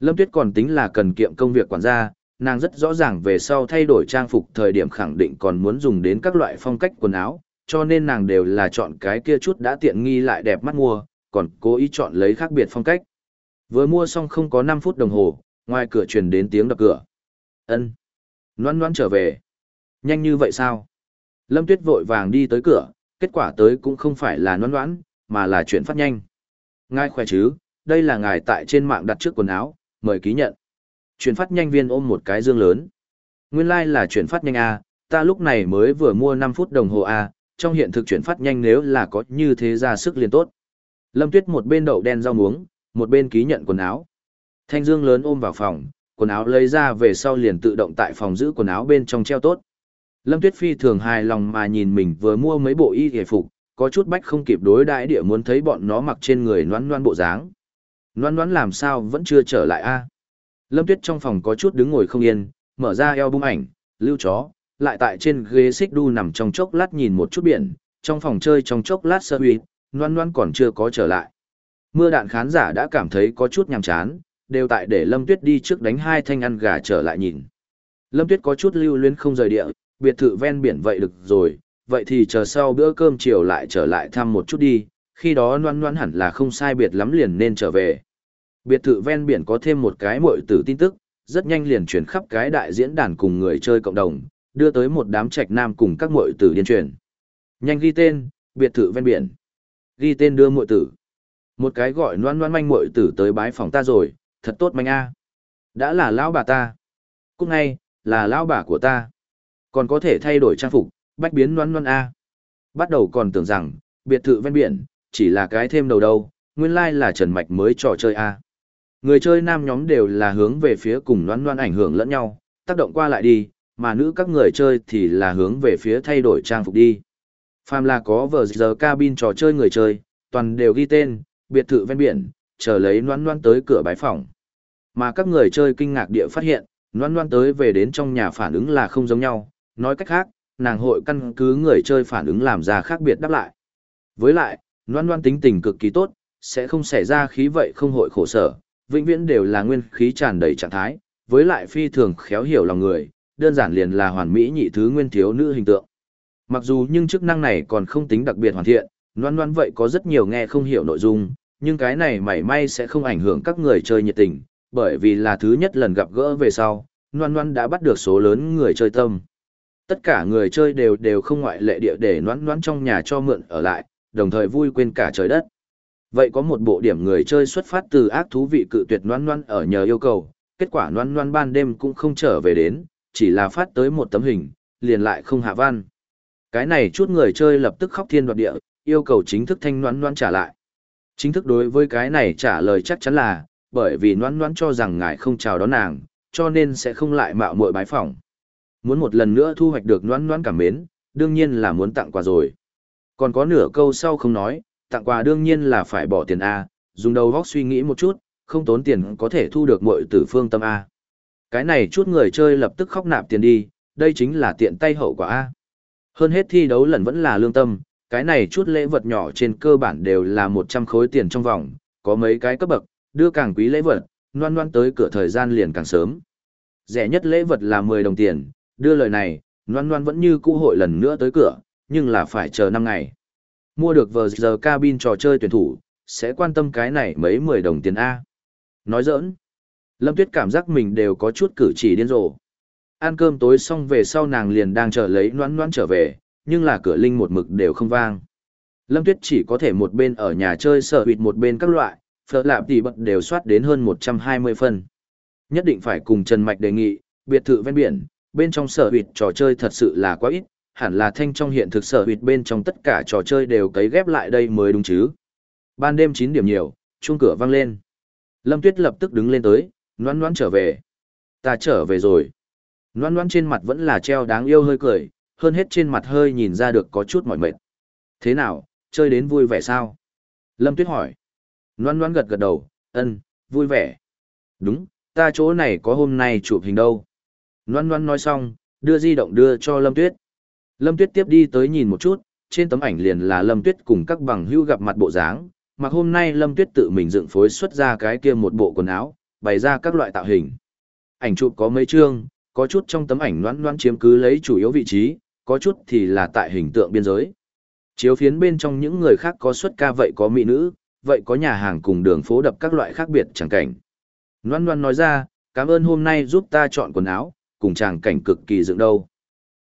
Lâm Tuyết còn tính là cần kiệm công việc quản gia, nàng rất rõ ràng về sau thay đổi trang phục thời điểm khẳng định còn muốn dùng đến các loại phong cách quần áo, cho nên nàng đều là chọn cái kia chút đã tiện nghi lại đẹp mắt mua, còn cố ý chọn lấy khác biệt phong cách. Vừa mua xong không có 5 phút đồng hồ, ngoài cửa truyền đến tiếng đập cửa. Ân, Loan loan trở về. Nhanh như vậy sao? Lâm Tuyết vội vàng đi tới cửa, kết quả tới cũng không phải là noan loan, mà là chuyển phát nhanh. Ngài khỏe chứ, đây là ngài tại trên mạng đặt trước quần áo, mời ký nhận. Chuyển phát nhanh viên ôm một cái dương lớn. Nguyên lai like là chuyển phát nhanh A, ta lúc này mới vừa mua 5 phút đồng hồ A, trong hiện thực chuyển phát nhanh nếu là có như thế ra sức liền tốt. Lâm Tuyết một bên đậu đen rau muống, một bên ký nhận quần áo. Thanh dương lớn ôm vào phòng, quần áo lấy ra về sau liền tự động tại phòng giữ quần áo bên trong treo tốt. Lâm Tuyết Phi thường hài lòng mà nhìn mình vừa mua mấy bộ y hề phục, có chút bách không kịp đối đãi địa muốn thấy bọn nó mặc trên người noan noan bộ dáng. Noan noan làm sao vẫn chưa trở lại a? Lâm Tuyết trong phòng có chút đứng ngồi không yên, mở ra eo bung ảnh, lưu chó, lại tại trên ghế xích đu nằm trong chốc lát nhìn một chút biển, trong phòng chơi trong chốc lát sơ huy, noan noan còn chưa có trở lại. Mưa đạn khán giả đã cảm thấy có chút nhàm chán, đều tại để Lâm Tuyết đi trước đánh hai thanh ăn gà trở lại nhìn. Lâm Tuyết có chút lưu luyến không rời địa, biệt thự ven biển vậy được rồi, vậy thì chờ sau bữa cơm chiều lại trở lại thăm một chút đi, khi đó noan noan hẳn là không sai biệt lắm liền nên trở về. Biệt thự ven biển có thêm một cái mội tử tin tức, rất nhanh liền chuyển khắp cái đại diễn đàn cùng người chơi cộng đồng, đưa tới một đám trạch nam cùng các mội tử điên truyền. Nhanh ghi tên, biệt thự ven biển. Ghi tên đưa mội tử. Một cái gọi noan noan manh mội tử tới bái phòng ta rồi, thật tốt manh a. Đã là lão bà ta. Cũng ngay, là lão bà của ta. Còn có thể thay đổi trang phục, bách biến noan noan a. Bắt đầu còn tưởng rằng, biệt thự ven biển, chỉ là cái thêm đầu đâu, nguyên lai là Trần Mạch mới trò chơi a. Người chơi nam nhóm đều là hướng về phía cùng noan noan ảnh hưởng lẫn nhau, tác động qua lại đi, mà nữ các người chơi thì là hướng về phía thay đổi trang phục đi. Phàm là có vờ giờ cabin trò chơi người chơi, toàn đều ghi tên, biệt thự ven biển, chờ lấy noan noan tới cửa bái phòng. Mà các người chơi kinh ngạc địa phát hiện, Loan loan tới về đến trong nhà phản ứng là không giống nhau, nói cách khác, nàng hội căn cứ người chơi phản ứng làm ra khác biệt đáp lại. Với lại, loan loan tính tình cực kỳ tốt, sẽ không xảy ra khí vậy không hội khổ sở, vĩnh viễn đều là nguyên khí tràn đầy trạng thái, với lại phi thường khéo hiểu lòng người, đơn giản liền là hoàn mỹ nhị thứ nguyên thiếu nữ hình tượng. Mặc dù nhưng chức năng này còn không tính đặc biệt hoàn thiện, loan loan vậy có rất nhiều nghe không hiểu nội dung, nhưng cái này mảy may sẽ không ảnh hưởng các người chơi nhiệt tình, bởi vì là thứ nhất lần gặp gỡ về sau, loan loan đã bắt được số lớn người chơi tâm. Tất cả người chơi đều đều không ngoại lệ địa để noãn noãn trong nhà cho mượn ở lại, đồng thời vui quên cả trời đất. Vậy có một bộ điểm người chơi xuất phát từ ác thú vị cự tuyệt noãn noãn ở nhờ yêu cầu, kết quả noãn noãn ban đêm cũng không trở về đến, chỉ là phát tới một tấm hình, liền lại không hạ văn. Cái này chút người chơi lập tức khóc thiên đoạt địa, yêu cầu chính thức thanh noãn noãn trả lại. Chính thức đối với cái này trả lời chắc chắn là, bởi vì noãn noãn cho rằng ngài không chào đón nàng, cho nên sẽ không lại mạo muội bái phỏng. Muốn một lần nữa thu hoạch được noãn noãn cảm mến, đương nhiên là muốn tặng quà rồi. Còn có nửa câu sau không nói, tặng quà đương nhiên là phải bỏ tiền A, dùng đầu góc suy nghĩ một chút, không tốn tiền có thể thu được mọi tử phương tâm A. Cái này chút người chơi lập tức khóc nạp tiền đi, đây chính là tiện tay hậu quả A. Hơn hết thi đấu lần vẫn là lương tâm, cái này chút lễ vật nhỏ trên cơ bản đều là 100 khối tiền trong vòng, có mấy cái cấp bậc, đưa càng quý lễ vật, noan noan tới cửa thời gian liền càng sớm. Rẻ nhất lễ vật là 10 đồng tiền, đưa lời này, loan loan vẫn như cũ hội lần nữa tới cửa, nhưng là phải chờ 5 ngày. Mua được vờ giờ cabin trò chơi tuyển thủ, sẽ quan tâm cái này mấy 10 đồng tiền A. Nói giỡn. Lâm Tuyết cảm giác mình đều có chút cử chỉ điên rồ. Ăn cơm tối xong về sau nàng liền đang chờ lấy noan noan trở về, nhưng là cửa linh một mực đều không vang. Lâm Tuyết chỉ có thể một bên ở nhà chơi sở hụt một bên các loại, phở lạp thì bật đều soát đến hơn 120 phân. Nhất định phải cùng Trần Mạch đề nghị, biệt thự ven biển, bên trong sở hụt trò chơi thật sự là quá ít, hẳn là thanh trong hiện thực sở hụt bên trong tất cả trò chơi đều cấy ghép lại đây mới đúng chứ. Ban đêm 9 điểm nhiều, chuông cửa vang lên. Lâm Tuyết lập tức đứng lên tới, noan noan trở về. Ta trở về rồi. Noan noan trên mặt vẫn là treo đáng yêu hơi cười, hơn hết trên mặt hơi nhìn ra được có chút mỏi mệt. Thế nào, chơi đến vui vẻ sao? Lâm Tuyết hỏi. Noan noan gật gật đầu, ân, vui vẻ. Đúng, ta chỗ này có hôm nay chụp hình đâu. Loan Loan nói xong, đưa di động đưa cho Lâm Tuyết. Lâm Tuyết tiếp đi tới nhìn một chút, trên tấm ảnh liền là Lâm Tuyết cùng các bằng hữu gặp mặt bộ dáng, mặc hôm nay Lâm Tuyết tự mình dựng phối xuất ra cái kia một bộ quần áo, bày ra các loại tạo hình. Ảnh chụp có mấy chương, có chút trong tấm ảnh Loan Loan chiếm cứ lấy chủ yếu vị trí, có chút thì là tại hình tượng biên giới. Chiếu phiến bên trong những người khác có xuất ca vậy có mỹ nữ, vậy có nhà hàng cùng đường phố đập các loại khác biệt chẳng cảnh. Loan Loan nói ra, cảm ơn hôm nay giúp ta chọn quần áo, cùng chàng cảnh cực kỳ dựng đâu.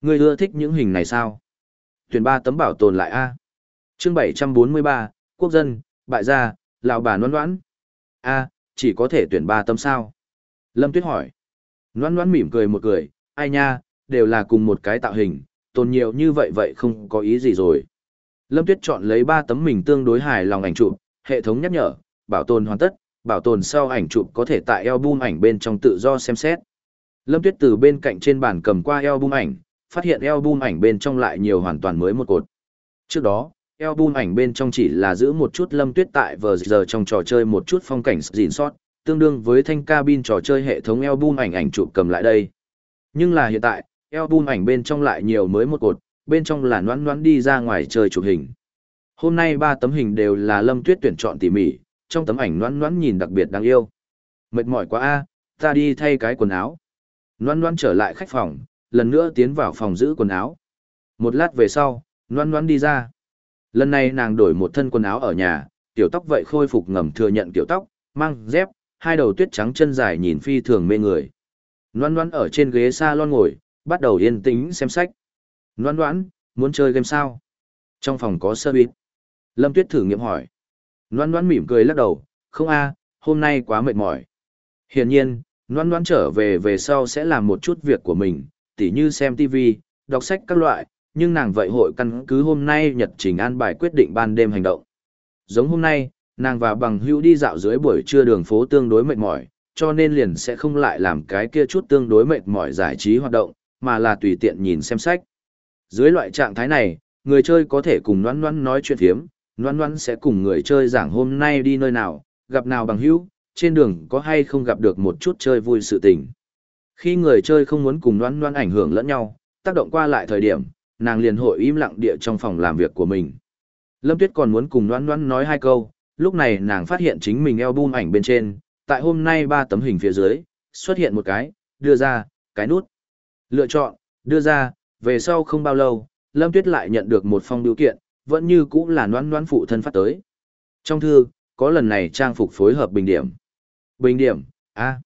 Người ưa thích những hình này sao? Tuyển ba tấm bảo tồn lại A. chương 743, quốc dân, bại gia, lão bà Loan Loan. A, chỉ có thể tuyển ba tấm sao. Lâm Tuyết hỏi. Loan Loan mỉm cười một cười, ai nha, đều là cùng một cái tạo hình, tồn nhiều như vậy vậy không có ý gì rồi. Lâm Tuyết chọn lấy ba tấm mình tương đối hài lòng ảnh chụp, hệ thống nhắc nhở, bảo tồn hoàn tất, bảo tồn sau ảnh chụp có thể tại album ảnh bên trong tự do xem xét. Lâm Tuyết từ bên cạnh trên bàn cầm qua album ảnh, phát hiện album ảnh bên trong lại nhiều hoàn toàn mới một cột. Trước đó, album ảnh bên trong chỉ là giữ một chút Lâm Tuyết tại vờ giờ trong trò chơi một chút phong cảnh gìn sót, tương đương với thanh cabin trò chơi hệ thống album ảnh ảnh chụp cầm lại đây. Nhưng là hiện tại, album ảnh bên trong lại nhiều mới một cột, bên trong là noãn noãn đi ra ngoài chơi chụp hình. Hôm nay ba tấm hình đều là Lâm Tuyết tuyển chọn tỉ mỉ, trong tấm ảnh noãn noãn nhìn đặc biệt đáng yêu. Mệt mỏi quá a, ta đi thay cái quần áo. Loan Loan trở lại khách phòng, lần nữa tiến vào phòng giữ quần áo. Một lát về sau, Loan Loan đi ra. Lần này nàng đổi một thân quần áo ở nhà, tiểu tóc vậy khôi phục ngầm thừa nhận tiểu tóc, mang dép, hai đầu tuyết trắng chân dài nhìn phi thường mê người. Loan Loan ở trên ghế salon ngồi, bắt đầu yên tĩnh xem sách. Loan Loan, muốn chơi game sao? Trong phòng có sơ bít. Lâm Tuyết thử nghiệm hỏi. Loan Loan mỉm cười lắc đầu, không a, hôm nay quá mệt mỏi. Hiển nhiên, Loan Loan trở về về sau sẽ làm một chút việc của mình, tỉ như xem TV, đọc sách các loại, nhưng nàng vậy hội căn cứ hôm nay nhật trình an bài quyết định ban đêm hành động. Giống hôm nay, nàng và bằng hữu đi dạo dưới buổi trưa đường phố tương đối mệt mỏi, cho nên liền sẽ không lại làm cái kia chút tương đối mệt mỏi giải trí hoạt động, mà là tùy tiện nhìn xem sách. Dưới loại trạng thái này, người chơi có thể cùng noan noan nói chuyện thiếm, noan noan sẽ cùng người chơi giảng hôm nay đi nơi nào, gặp nào bằng hữu, trên đường có hay không gặp được một chút chơi vui sự tình. Khi người chơi không muốn cùng đoán đoán ảnh hưởng lẫn nhau, tác động qua lại thời điểm, nàng liền hội im lặng địa trong phòng làm việc của mình. Lâm Tuyết còn muốn cùng đoán đoán nói hai câu, lúc này nàng phát hiện chính mình album ảnh bên trên, tại hôm nay ba tấm hình phía dưới, xuất hiện một cái, đưa ra, cái nút. Lựa chọn, đưa ra, về sau không bao lâu, Lâm Tuyết lại nhận được một phong biểu kiện, vẫn như cũ là noan noan phụ thân phát tới. Trong thư, có lần này trang phục phối hợp bình điểm. Bình điểm, A.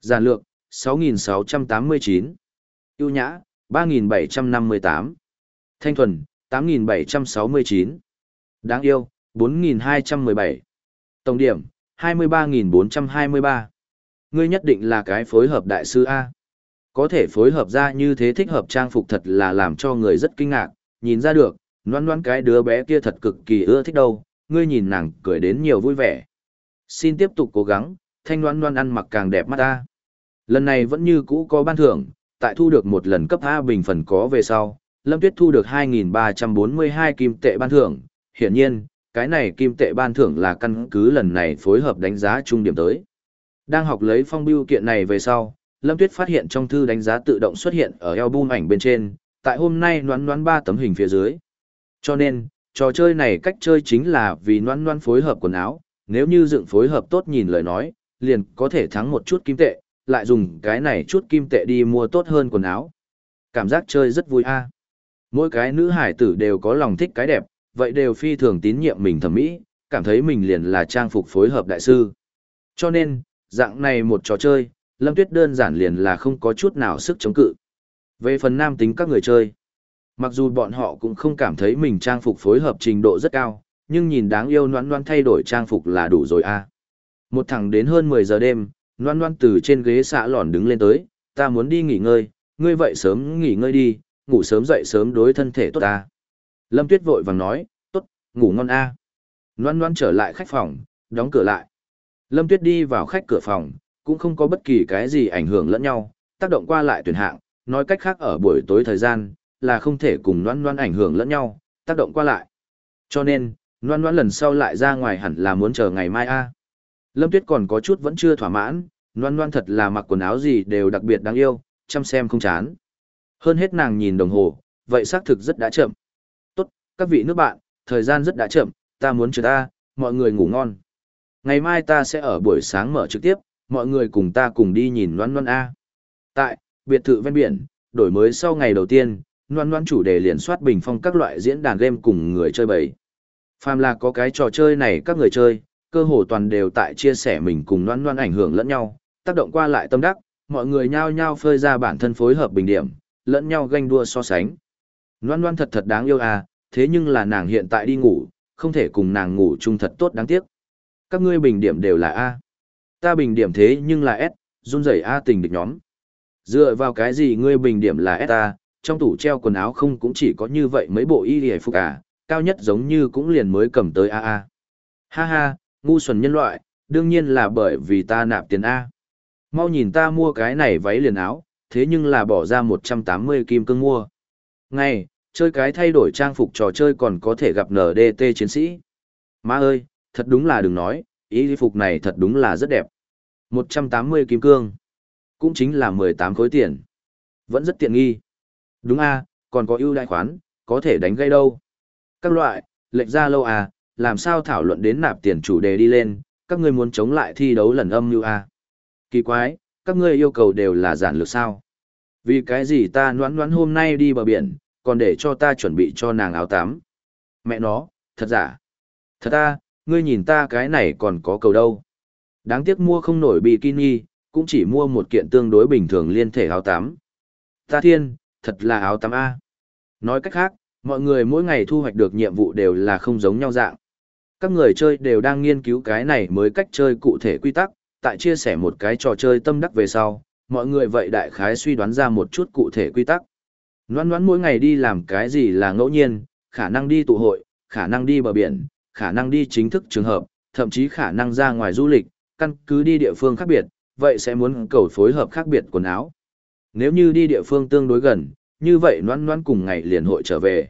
Giản lược, 6.689. ưu nhã, 3.758. Thanh thuần, 8.769. Đáng yêu, 4.217. Tổng điểm, 23.423. Ngươi nhất định là cái phối hợp đại sư A. Có thể phối hợp ra như thế thích hợp trang phục thật là làm cho người rất kinh ngạc, nhìn ra được, noan noan cái đứa bé kia thật cực kỳ ưa thích đâu, ngươi nhìn nàng cười đến nhiều vui vẻ. Xin tiếp tục cố gắng, thanh loan loan ăn mặc càng đẹp mắt ta. Lần này vẫn như cũ có ban thưởng, tại thu được một lần cấp A bình phần có về sau, Lâm Tuyết thu được 2.342 kim tệ ban thưởng, hiển nhiên, cái này kim tệ ban thưởng là căn cứ lần này phối hợp đánh giá trung điểm tới. Đang học lấy phong biêu kiện này về sau, Lâm Tuyết phát hiện trong thư đánh giá tự động xuất hiện ở album ảnh bên trên, tại hôm nay noán noán ba tấm hình phía dưới. Cho nên, trò chơi này cách chơi chính là vì noán noán phối hợp quần áo, nếu như dựng phối hợp tốt nhìn lời nói, liền có thể thắng một chút kim tệ, lại dùng cái này chút kim tệ đi mua tốt hơn quần áo. Cảm giác chơi rất vui a. Mỗi cái nữ hải tử đều có lòng thích cái đẹp, vậy đều phi thường tín nhiệm mình thẩm mỹ, cảm thấy mình liền là trang phục phối hợp đại sư. Cho nên, dạng này một trò chơi, Lâm Tuyết đơn giản liền là không có chút nào sức chống cự. Về phần nam tính các người chơi, mặc dù bọn họ cũng không cảm thấy mình trang phục phối hợp trình độ rất cao, nhưng nhìn đáng yêu noan noan thay đổi trang phục là đủ rồi a. À. Một thằng đến hơn 10 giờ đêm, Loan Loan từ trên ghế xạ lòn đứng lên tới, ta muốn đi nghỉ ngơi, ngươi vậy sớm nghỉ ngơi đi, ngủ sớm dậy sớm đối thân thể tốt ta. Lâm Tuyết vội vàng nói, tốt, ngủ ngon a. À. Loan Loan trở lại khách phòng, đóng cửa lại. Lâm Tuyết đi vào khách cửa phòng, cũng không có bất kỳ cái gì ảnh hưởng lẫn nhau, tác động qua lại tuyển hạng, nói cách khác ở buổi tối thời gian, là không thể cùng Loan Loan ảnh hưởng lẫn nhau, tác động qua lại. Cho nên, Loan Loan lần sau lại ra ngoài hẳn là muốn chờ ngày mai a. Lâm Tuyết còn có chút vẫn chưa thỏa mãn, Loan Loan thật là mặc quần áo gì đều đặc biệt đáng yêu, chăm xem không chán. Hơn hết nàng nhìn đồng hồ, vậy xác thực rất đã chậm. Tốt, các vị nước bạn, thời gian rất đã chậm, ta muốn chờ ta, mọi người ngủ ngon. Ngày mai ta sẽ ở buổi sáng mở trực tiếp, mọi người cùng ta cùng đi nhìn Loan Loan A. Tại, biệt thự ven biển, đổi mới sau ngày đầu tiên, Loan Loan chủ đề liền soát bình phong các loại diễn đàn game cùng người chơi bầy. Phàm là có cái trò chơi này các người chơi, cơ hồ toàn đều tại chia sẻ mình cùng Loan Loan ảnh hưởng lẫn nhau, tác động qua lại tâm đắc, mọi người nhao nhao phơi ra bản thân phối hợp bình điểm, lẫn nhau ganh đua so sánh. Loan Loan thật thật đáng yêu à, thế nhưng là nàng hiện tại đi ngủ, không thể cùng nàng ngủ chung thật tốt đáng tiếc. Các ngươi bình điểm đều là A. Ta bình điểm thế nhưng là S, run rẩy A tình địch nhóm. Dựa vào cái gì ngươi bình điểm là S ta, trong tủ treo quần áo không cũng chỉ có như vậy mấy bộ y hề phục à, cao nhất giống như cũng liền mới cầm tới A A. Ha ha, ngu xuẩn nhân loại, đương nhiên là bởi vì ta nạp tiền A. Mau nhìn ta mua cái này váy liền áo, thế nhưng là bỏ ra 180 kim cương mua. Ngay, chơi cái thay đổi trang phục trò chơi còn có thể gặp NDT chiến sĩ. Má ơi, thật đúng là đừng nói, y phục này thật đúng là rất đẹp. 180 kim cương, cũng chính là 18 khối tiền. Vẫn rất tiện nghi. Đúng a, còn có ưu đại khoán, có thể đánh gây đâu. Các loại, lệnh ra lâu à, làm sao thảo luận đến nạp tiền chủ đề đi lên, các ngươi muốn chống lại thi đấu lần âm như a. Kỳ quái, các ngươi yêu cầu đều là giản lược sao? Vì cái gì ta noán noán hôm nay đi bờ biển, còn để cho ta chuẩn bị cho nàng áo tắm. Mẹ nó, thật giả. Thật ta, ngươi nhìn ta cái này còn có cầu đâu. Đáng tiếc mua không nổi bikini, cũng chỉ mua một kiện tương đối bình thường liên thể áo tắm. Ta thiên, thật là áo tắm A. Nói cách khác, mọi người mỗi ngày thu hoạch được nhiệm vụ đều là không giống nhau dạng. Các người chơi đều đang nghiên cứu cái này mới cách chơi cụ thể quy tắc, tại chia sẻ một cái trò chơi tâm đắc về sau, mọi người vậy đại khái suy đoán ra một chút cụ thể quy tắc. Noan noan mỗi ngày đi làm cái gì là ngẫu nhiên, khả năng đi tụ hội, khả năng đi bờ biển, khả năng đi chính thức trường hợp, thậm chí khả năng ra ngoài du lịch, căn cứ đi địa phương khác biệt, vậy sẽ muốn cầu phối hợp khác biệt quần áo. Nếu như đi địa phương tương đối gần, như vậy noan noan cùng ngày liền hội trở về.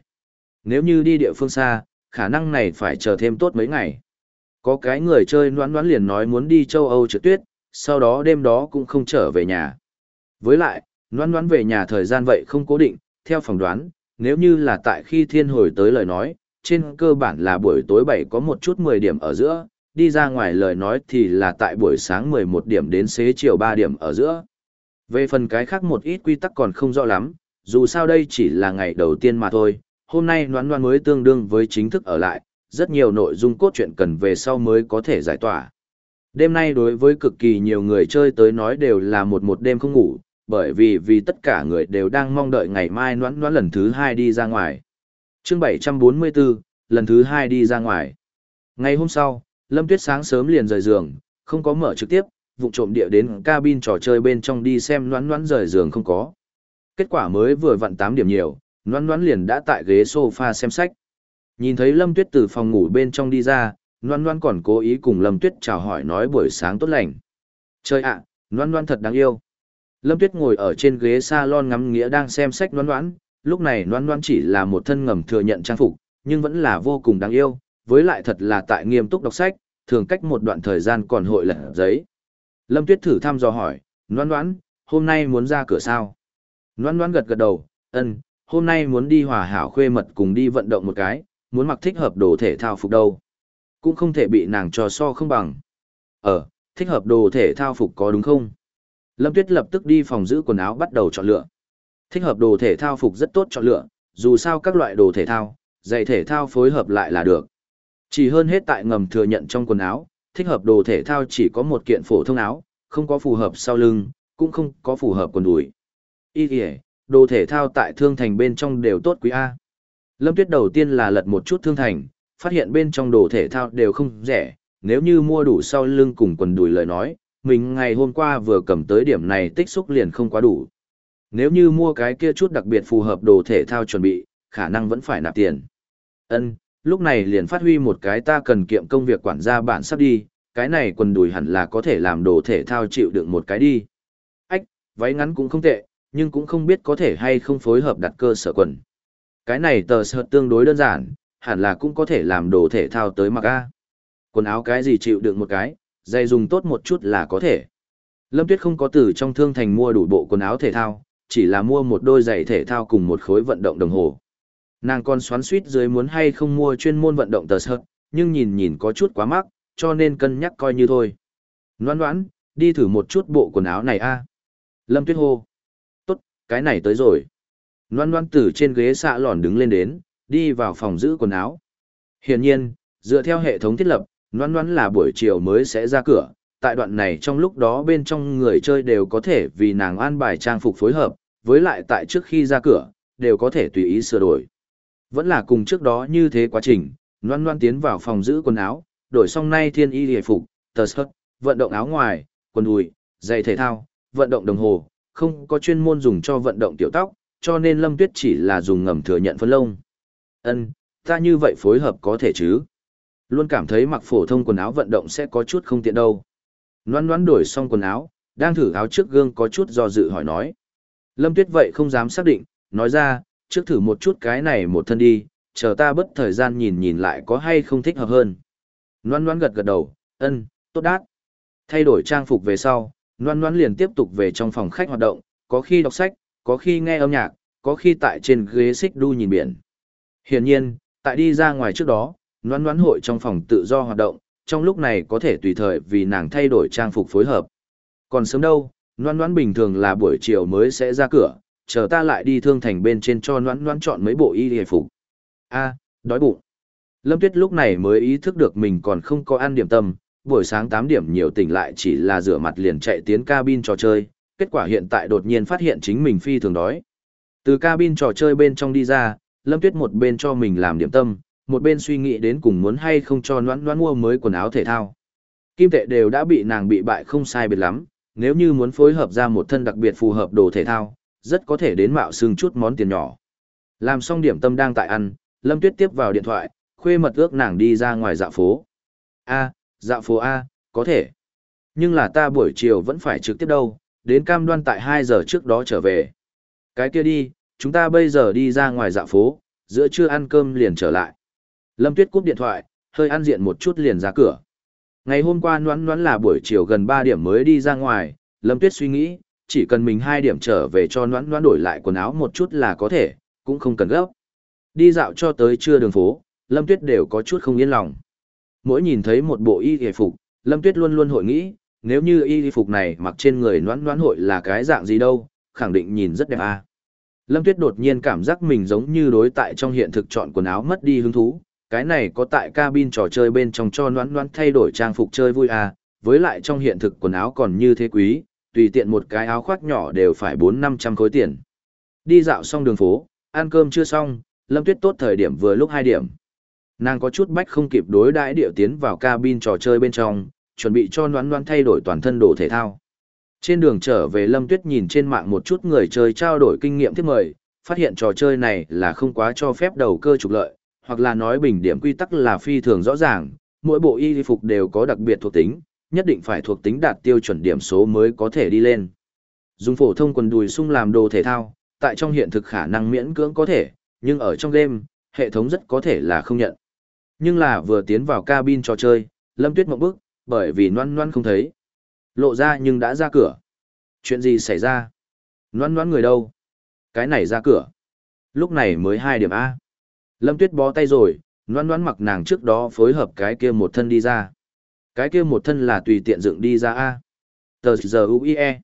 Nếu như đi địa phương xa, khả năng này phải chờ thêm tốt mấy ngày. Có cái người chơi noan noan liền nói muốn đi châu Âu trượt tuyết, sau đó đêm đó cũng không trở về nhà. Với lại, noan noan về nhà thời gian vậy không cố định, theo phỏng đoán, nếu như là tại khi thiên hồi tới lời nói, trên cơ bản là buổi tối 7 có một chút 10 điểm ở giữa, đi ra ngoài lời nói thì là tại buổi sáng 11 điểm đến xế chiều 3 điểm ở giữa. Về phần cái khác một ít quy tắc còn không rõ lắm, dù sao đây chỉ là ngày đầu tiên mà thôi, hôm nay noán noán mới tương đương với chính thức ở lại, rất nhiều nội dung cốt truyện cần về sau mới có thể giải tỏa. Đêm nay đối với cực kỳ nhiều người chơi tới nói đều là một một đêm không ngủ, bởi vì vì tất cả người đều đang mong đợi ngày mai noãn noãn lần thứ hai đi ra ngoài. chương 744, lần thứ hai đi ra ngoài. Ngày hôm sau, Lâm Tuyết sáng sớm liền rời giường, không có mở trực tiếp, vụ trộm địa đến cabin trò chơi bên trong đi xem noãn noãn rời giường không có. Kết quả mới vừa vặn 8 điểm nhiều, noãn noãn liền đã tại ghế sofa xem sách. Nhìn thấy Lâm Tuyết từ phòng ngủ bên trong đi ra, Loan Loan còn cố ý cùng Lâm Tuyết chào hỏi nói buổi sáng tốt lành. Trời ạ, à, Loan thật đáng yêu. Lâm Tuyết ngồi ở trên ghế salon ngắm nghĩa đang xem sách Loan Loan, lúc này Loan Loan chỉ là một thân ngầm thừa nhận trang phục, nhưng vẫn là vô cùng đáng yêu, với lại thật là tại nghiêm túc đọc sách, thường cách một đoạn thời gian còn hội lật giấy. Lâm Tuyết thử thăm dò hỏi, Loan Loan, hôm nay muốn ra cửa sao? Loan Loan gật gật đầu, ân, hôm nay muốn đi hòa hảo khuê mật cùng đi vận động một cái, muốn mặc thích hợp đồ thể thao phục đâu. Cũng không thể bị nàng trò so không bằng. Ờ, thích hợp đồ thể thao phục có đúng không? Lâm Tuyết lập tức đi phòng giữ quần áo bắt đầu chọn lựa. Thích hợp đồ thể thao phục rất tốt chọn lựa, dù sao các loại đồ thể thao, giày thể thao phối hợp lại là được. Chỉ hơn hết tại ngầm thừa nhận trong quần áo, thích hợp đồ thể thao chỉ có một kiện phổ thông áo, không có phù hợp sau lưng, cũng không có phù hợp quần đùi. Ý kìa, đồ thể thao tại thương thành bên trong đều tốt quý A. Lâm Tuyết đầu tiên là lật một chút thương thành, phát hiện bên trong đồ thể thao đều không rẻ, nếu như mua đủ sau lưng cùng quần đùi lời nói, mình ngày hôm qua vừa cầm tới điểm này tích xúc liền không quá đủ. Nếu như mua cái kia chút đặc biệt phù hợp đồ thể thao chuẩn bị, khả năng vẫn phải nạp tiền. Ân, lúc này liền phát huy một cái ta cần kiệm công việc quản gia bản sắp đi, cái này quần đùi hẳn là có thể làm đồ thể thao chịu đựng một cái đi. Ách, váy ngắn cũng không tệ, nhưng cũng không biết có thể hay không phối hợp đặt cơ sở quần. Cái này tờ sợ tương đối đơn giản, hẳn là cũng có thể làm đồ thể thao tới mặc A. Quần áo cái gì chịu đựng một cái, dây dùng tốt một chút là có thể. Lâm Tuyết không có từ trong thương thành mua đủ bộ quần áo thể thao, chỉ là mua một đôi giày thể thao cùng một khối vận động đồng hồ. Nàng còn xoắn suýt dưới muốn hay không mua chuyên môn vận động tờ sợ, nhưng nhìn nhìn có chút quá mắc, cho nên cân nhắc coi như thôi. Noan noãn, đi thử một chút bộ quần áo này a. Lâm Tuyết hô. Cái này tới rồi. Loan loan từ trên ghế xạ lòn đứng lên đến, đi vào phòng giữ quần áo. Hiển nhiên, dựa theo hệ thống thiết lập, loan loan là buổi chiều mới sẽ ra cửa. Tại đoạn này trong lúc đó bên trong người chơi đều có thể vì nàng an bài trang phục phối hợp, với lại tại trước khi ra cửa, đều có thể tùy ý sửa đổi. Vẫn là cùng trước đó như thế quá trình, loan loan tiến vào phòng giữ quần áo, đổi xong nay thiên y hề phục, tờ sớt, vận động áo ngoài, quần đùi, giày thể thao, vận động đồng hồ, không có chuyên môn dùng cho vận động tiểu tóc, cho nên Lâm Tuyết chỉ là dùng ngầm thừa nhận phân lông. Ân, ta như vậy phối hợp có thể chứ? Luôn cảm thấy mặc phổ thông quần áo vận động sẽ có chút không tiện đâu. Loan loan đổi xong quần áo, đang thử áo trước gương có chút do dự hỏi nói. Lâm Tuyết vậy không dám xác định, nói ra, trước thử một chút cái này một thân đi, chờ ta bất thời gian nhìn nhìn lại có hay không thích hợp hơn. Loan loan gật gật đầu, ân, tốt đát. Thay đổi trang phục về sau, Loan loan liền tiếp tục về trong phòng khách hoạt động, có khi đọc sách, có khi nghe âm nhạc, có khi tại trên ghế xích đu nhìn biển. Hiển nhiên, tại đi ra ngoài trước đó, Loan Loan hội trong phòng tự do hoạt động, trong lúc này có thể tùy thời vì nàng thay đổi trang phục phối hợp. Còn sớm đâu, Loan Loan bình thường là buổi chiều mới sẽ ra cửa, chờ ta lại đi thương thành bên trên cho Loan Loan chọn mấy bộ y hề phục. A, đói bụng. Lâm Tuyết lúc này mới ý thức được mình còn không có ăn điểm tâm, buổi sáng 8 điểm nhiều tỉnh lại chỉ là rửa mặt liền chạy tiến cabin trò chơi, kết quả hiện tại đột nhiên phát hiện chính mình phi thường đói. Từ cabin trò chơi bên trong đi ra, Lâm Tuyết một bên cho mình làm điểm tâm, một bên suy nghĩ đến cùng muốn hay không cho noãn noãn mua mới quần áo thể thao. Kim tệ đều đã bị nàng bị bại không sai biệt lắm, nếu như muốn phối hợp ra một thân đặc biệt phù hợp đồ thể thao, rất có thể đến mạo xương chút món tiền nhỏ. Làm xong điểm tâm đang tại ăn, Lâm Tuyết tiếp vào điện thoại, khuê mật ước nàng đi ra ngoài dạo phố. A, dạo phố A, có thể. Nhưng là ta buổi chiều vẫn phải trực tiếp đâu, đến cam đoan tại 2 giờ trước đó trở về. Cái kia đi, chúng ta bây giờ đi ra ngoài dạo phố, giữa trưa ăn cơm liền trở lại. Lâm Tuyết cúp điện thoại, hơi ăn diện một chút liền ra cửa. Ngày hôm qua noãn noãn là buổi chiều gần 3 điểm mới đi ra ngoài, Lâm Tuyết suy nghĩ, chỉ cần mình hai điểm trở về cho noãn noãn đổi lại quần áo một chút là có thể, cũng không cần gấp. Đi dạo cho tới trưa đường phố, Lâm Tuyết đều có chút không yên lòng. Mỗi nhìn thấy một bộ y y phục, Lâm Tuyết luôn luôn hội nghĩ, nếu như y y phục này mặc trên người noãn noãn hội là cái dạng gì đâu, khẳng định nhìn rất đẹp à. Lâm Tuyết đột nhiên cảm giác mình giống như đối tại trong hiện thực chọn quần áo mất đi hứng thú, cái này có tại cabin trò chơi bên trong cho noãn noãn thay đổi trang phục chơi vui à, với lại trong hiện thực quần áo còn như thế quý, tùy tiện một cái áo khoác nhỏ đều phải 4-500 khối tiền. Đi dạo xong đường phố, ăn cơm chưa xong, Lâm Tuyết tốt thời điểm vừa lúc 2 điểm. Nàng có chút bách không kịp đối đãi điệu tiến vào cabin trò chơi bên trong, chuẩn bị cho noán noán thay đổi toàn thân đồ thể thao. Trên đường trở về Lâm Tuyết nhìn trên mạng một chút người chơi trao đổi kinh nghiệm thiết mời, phát hiện trò chơi này là không quá cho phép đầu cơ trục lợi, hoặc là nói bình điểm quy tắc là phi thường rõ ràng, mỗi bộ y phục đều có đặc biệt thuộc tính, nhất định phải thuộc tính đạt tiêu chuẩn điểm số mới có thể đi lên. Dùng phổ thông quần đùi sung làm đồ thể thao, tại trong hiện thực khả năng miễn cưỡng có thể, nhưng ở trong game, hệ thống rất có thể là không nhận. Nhưng là vừa tiến vào cabin trò chơi, Lâm Tuyết mộng bước, bởi vì noan noan không thấy. Lộ ra nhưng đã ra cửa. Chuyện gì xảy ra? Noan noan người đâu? Cái này ra cửa. Lúc này mới hai điểm A. Lâm Tuyết bó tay rồi, noan noan mặc nàng trước đó phối hợp cái kia một thân đi ra. Cái kia một thân là tùy tiện dựng đi ra A. Tờ giờ UIE.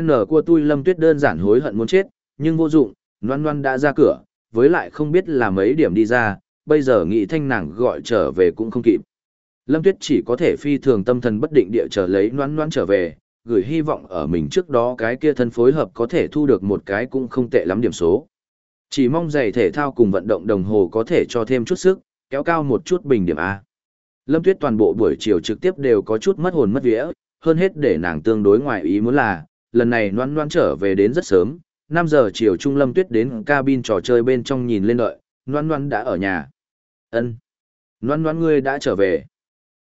N của tôi Lâm Tuyết đơn giản hối hận muốn chết, nhưng vô dụng, noan noan đã ra cửa, với lại không biết là mấy điểm đi ra, bây giờ nghĩ thanh nàng gọi trở về cũng không kịp. Lâm Tuyết chỉ có thể phi thường tâm thần bất định địa chờ lấy noan noan trở về, gửi hy vọng ở mình trước đó cái kia thân phối hợp có thể thu được một cái cũng không tệ lắm điểm số. Chỉ mong giày thể thao cùng vận động đồng hồ có thể cho thêm chút sức, kéo cao một chút bình điểm A. Lâm Tuyết toàn bộ buổi chiều trực tiếp đều có chút mất hồn mất vía, hơn hết để nàng tương đối ngoài ý muốn là, lần này noan noan trở về đến rất sớm, 5 giờ chiều Trung Lâm Tuyết đến cabin trò chơi bên trong nhìn lên đợi, noan noan đã ở nhà ân Loan loan ngươi đã trở về.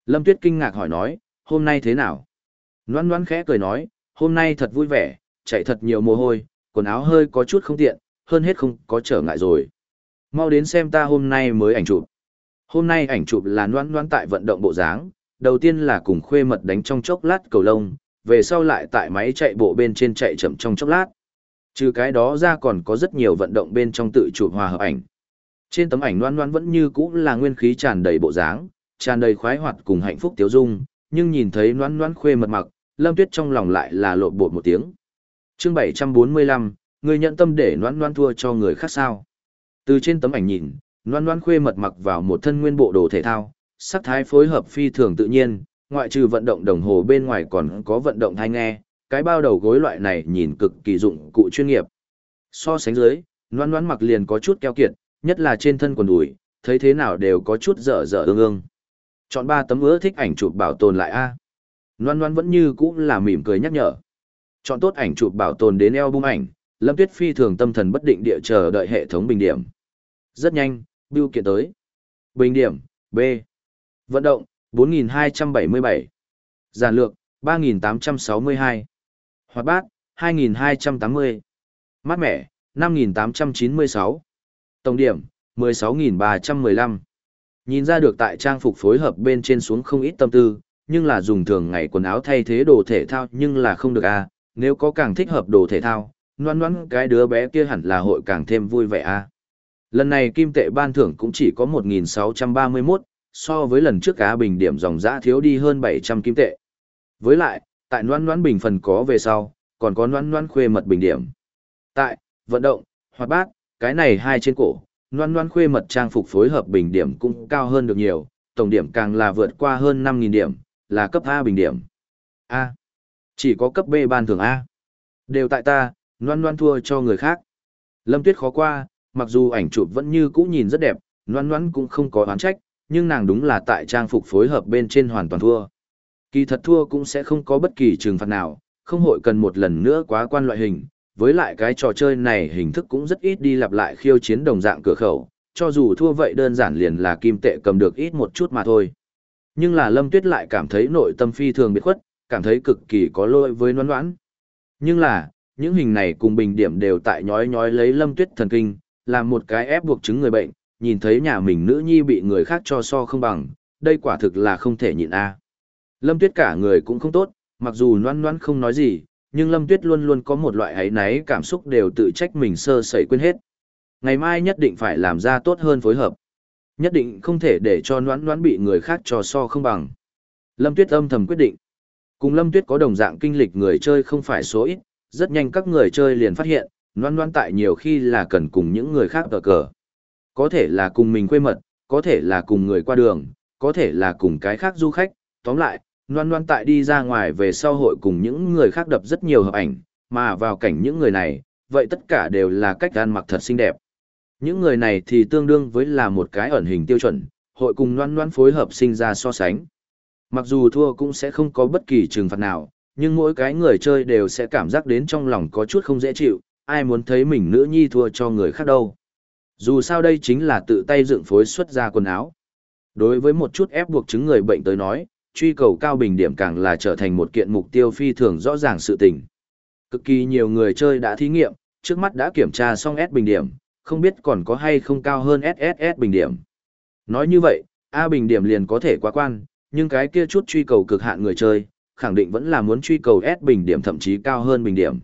Lâm Tuyết kinh ngạc hỏi nói, hôm nay thế nào? Loan loan khẽ cười nói, hôm nay thật vui vẻ, chạy thật nhiều mồ hôi, quần áo hơi có chút không tiện, hơn hết không có trở ngại rồi. Mau đến xem ta hôm nay mới ảnh chụp. Hôm nay ảnh chụp là loan loan tại vận động bộ dáng, đầu tiên là cùng khuê mật đánh trong chốc lát cầu lông, về sau lại tại máy chạy bộ bên trên chạy chậm trong chốc lát. Trừ cái đó ra còn có rất nhiều vận động bên trong tự chụp hòa hợp ảnh. Trên tấm ảnh noan noan vẫn như cũ là nguyên khí tràn đầy bộ dáng, tràn đầy khoái hoạt cùng hạnh phúc tiếu dung, nhưng nhìn thấy noan noan khuê mật mặc, lâm tuyết trong lòng lại là lộn bột một tiếng. chương 745, người nhận tâm để noan noan thua cho người khác sao. Từ trên tấm ảnh nhìn, noan noan khuê mật mặc vào một thân nguyên bộ đồ thể thao, sắc thái phối hợp phi thường tự nhiên, ngoại trừ vận động đồng hồ bên ngoài còn có vận động thai nghe, cái bao đầu gối loại này nhìn cực kỳ dụng cụ chuyên nghiệp. So sánh dưới, loan loan mặc liền có chút keo kiệt, nhất là trên thân quần đùi, thấy thế nào đều có chút dở dở ương ương. Chọn ba tấm ưa thích ảnh chụp bảo tồn lại a. Loan Loan vẫn như cũ là mỉm cười nhắc nhở. Chọn tốt ảnh chụp bảo tồn đến album ảnh, Lâm Tuyết Phi thường tâm thần bất định địa chờ đợi hệ thống bình điểm. Rất nhanh, bưu kiện tới. Bình điểm, B. Vận động, 4277. Giản lược, 3862. Hoạt bát, 2280. Mát mẻ, 5896. Tổng điểm, 16.315. Nhìn ra được tại trang phục phối hợp bên trên xuống không ít tâm tư, nhưng là dùng thường ngày quần áo thay thế đồ thể thao nhưng là không được à, nếu có càng thích hợp đồ thể thao, noan noan cái đứa bé kia hẳn là hội càng thêm vui vẻ à. Lần này kim tệ ban thưởng cũng chỉ có 1.631, so với lần trước cá bình điểm dòng giã thiếu đi hơn 700 kim tệ. Với lại, tại noan noan bình phần có về sau, còn có noan noan khuê mật bình điểm. Tại, vận động, hoạt bát, cái này hai trên cổ, loan loan khuê mật trang phục phối hợp bình điểm cũng cao hơn được nhiều, tổng điểm càng là vượt qua hơn 5.000 điểm, là cấp A bình điểm. A. Chỉ có cấp B ban thường A. Đều tại ta, loan loan thua cho người khác. Lâm Tuyết khó qua, mặc dù ảnh chụp vẫn như cũ nhìn rất đẹp, loan loan cũng không có oán trách, nhưng nàng đúng là tại trang phục phối hợp bên trên hoàn toàn thua. Kỳ thật thua cũng sẽ không có bất kỳ trừng phạt nào, không hội cần một lần nữa quá quan loại hình, với lại cái trò chơi này hình thức cũng rất ít đi lặp lại khiêu chiến đồng dạng cửa khẩu, cho dù thua vậy đơn giản liền là kim tệ cầm được ít một chút mà thôi. Nhưng là Lâm Tuyết lại cảm thấy nội tâm phi thường biệt khuất, cảm thấy cực kỳ có lỗi với noan noãn. Nhưng là, những hình này cùng bình điểm đều tại nhói nhói lấy Lâm Tuyết thần kinh, làm một cái ép buộc chứng người bệnh, nhìn thấy nhà mình nữ nhi bị người khác cho so không bằng, đây quả thực là không thể nhịn a. Lâm Tuyết cả người cũng không tốt, mặc dù noan noan không nói gì, nhưng Lâm Tuyết luôn luôn có một loại ấy náy cảm xúc đều tự trách mình sơ sẩy quên hết. Ngày mai nhất định phải làm ra tốt hơn phối hợp. Nhất định không thể để cho noãn noãn bị người khác trò so không bằng. Lâm Tuyết âm thầm quyết định. Cùng Lâm Tuyết có đồng dạng kinh lịch người chơi không phải số ít, rất nhanh các người chơi liền phát hiện, noãn noãn tại nhiều khi là cần cùng những người khác cờ cờ. Có thể là cùng mình quê mật, có thể là cùng người qua đường, có thể là cùng cái khác du khách, tóm lại, Loan Loan tại đi ra ngoài về sau hội cùng những người khác đập rất nhiều hợp ảnh, mà vào cảnh những người này, vậy tất cả đều là cách ăn mặc thật xinh đẹp. Những người này thì tương đương với là một cái ẩn hình tiêu chuẩn, hội cùng Loan Loan phối hợp sinh ra so sánh. Mặc dù thua cũng sẽ không có bất kỳ trừng phạt nào, nhưng mỗi cái người chơi đều sẽ cảm giác đến trong lòng có chút không dễ chịu, ai muốn thấy mình nữ nhi thua cho người khác đâu. Dù sao đây chính là tự tay dựng phối xuất ra quần áo. Đối với một chút ép buộc chứng người bệnh tới nói, truy cầu cao bình điểm càng là trở thành một kiện mục tiêu phi thường rõ ràng sự tình. Cực kỳ nhiều người chơi đã thí nghiệm, trước mắt đã kiểm tra xong S bình điểm, không biết còn có hay không cao hơn SSS bình điểm. Nói như vậy, A bình điểm liền có thể quá quan, nhưng cái kia chút truy cầu cực hạn người chơi, khẳng định vẫn là muốn truy cầu S bình điểm thậm chí cao hơn bình điểm.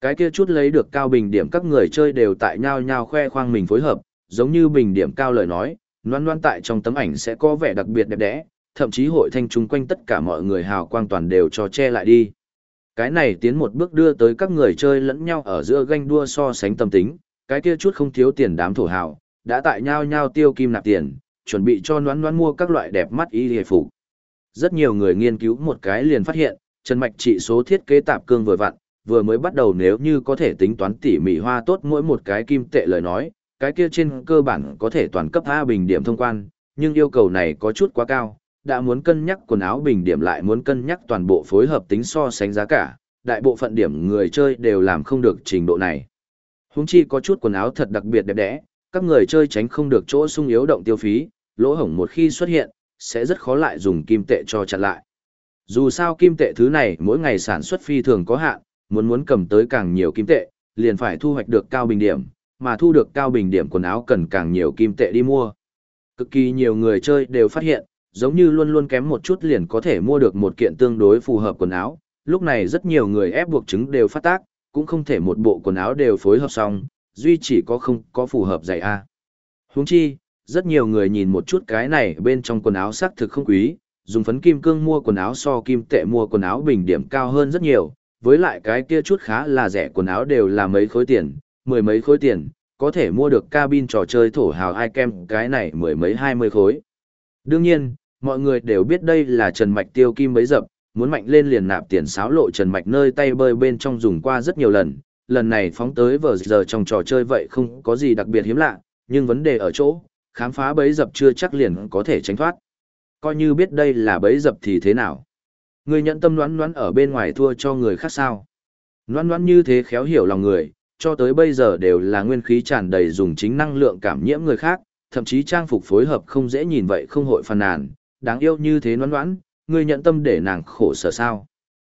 Cái kia chút lấy được cao bình điểm các người chơi đều tại nhau nhau khoe khoang mình phối hợp, giống như bình điểm cao lời nói, loan loan tại trong tấm ảnh sẽ có vẻ đặc biệt đẹp đẽ, thậm chí hội thanh chung quanh tất cả mọi người hào quang toàn đều cho che lại đi. Cái này tiến một bước đưa tới các người chơi lẫn nhau ở giữa ganh đua so sánh tâm tính, cái kia chút không thiếu tiền đám thổ hào, đã tại nhau nhau tiêu kim nạp tiền, chuẩn bị cho noán noán mua các loại đẹp mắt y hề phục. Rất nhiều người nghiên cứu một cái liền phát hiện, Trần Mạch trị số thiết kế tạp cương vừa vặn, vừa mới bắt đầu nếu như có thể tính toán tỉ mỉ hoa tốt mỗi một cái kim tệ lời nói, cái kia trên cơ bản có thể toàn cấp A bình điểm thông quan, nhưng yêu cầu này có chút quá cao, đã muốn cân nhắc quần áo bình điểm lại muốn cân nhắc toàn bộ phối hợp tính so sánh giá cả, đại bộ phận điểm người chơi đều làm không được trình độ này. Húng chi có chút quần áo thật đặc biệt đẹp đẽ, các người chơi tránh không được chỗ sung yếu động tiêu phí, lỗ hổng một khi xuất hiện, sẽ rất khó lại dùng kim tệ cho chặn lại. Dù sao kim tệ thứ này mỗi ngày sản xuất phi thường có hạn, muốn muốn cầm tới càng nhiều kim tệ, liền phải thu hoạch được cao bình điểm, mà thu được cao bình điểm quần áo cần càng nhiều kim tệ đi mua. Cực kỳ nhiều người chơi đều phát hiện, giống như luôn luôn kém một chút liền có thể mua được một kiện tương đối phù hợp quần áo, lúc này rất nhiều người ép buộc chứng đều phát tác, cũng không thể một bộ quần áo đều phối hợp xong, duy chỉ có không có phù hợp giày A. Huống chi, rất nhiều người nhìn một chút cái này bên trong quần áo sắc thực không quý, dùng phấn kim cương mua quần áo so kim tệ mua quần áo bình điểm cao hơn rất nhiều, với lại cái kia chút khá là rẻ quần áo đều là mấy khối tiền, mười mấy khối tiền, có thể mua được cabin trò chơi thổ hào ai kem cái này mười mấy hai mươi khối. Đương nhiên, mọi người đều biết đây là Trần Mạch tiêu kim bấy dập, muốn mạnh lên liền nạp tiền xáo lộ Trần Mạch nơi tay bơi bên trong dùng qua rất nhiều lần, lần này phóng tới vờ giờ trong trò chơi vậy không có gì đặc biệt hiếm lạ, nhưng vấn đề ở chỗ, khám phá bấy dập chưa chắc liền có thể tránh thoát. Coi như biết đây là bấy dập thì thế nào? Người nhận tâm đoán đoán ở bên ngoài thua cho người khác sao? Đoán đoán như thế khéo hiểu lòng người, cho tới bây giờ đều là nguyên khí tràn đầy dùng chính năng lượng cảm nhiễm người khác, thậm chí trang phục phối hợp không dễ nhìn vậy không hội phàn nàn, đáng yêu như thế noán noãn, ngươi nhận tâm để nàng khổ sở sao.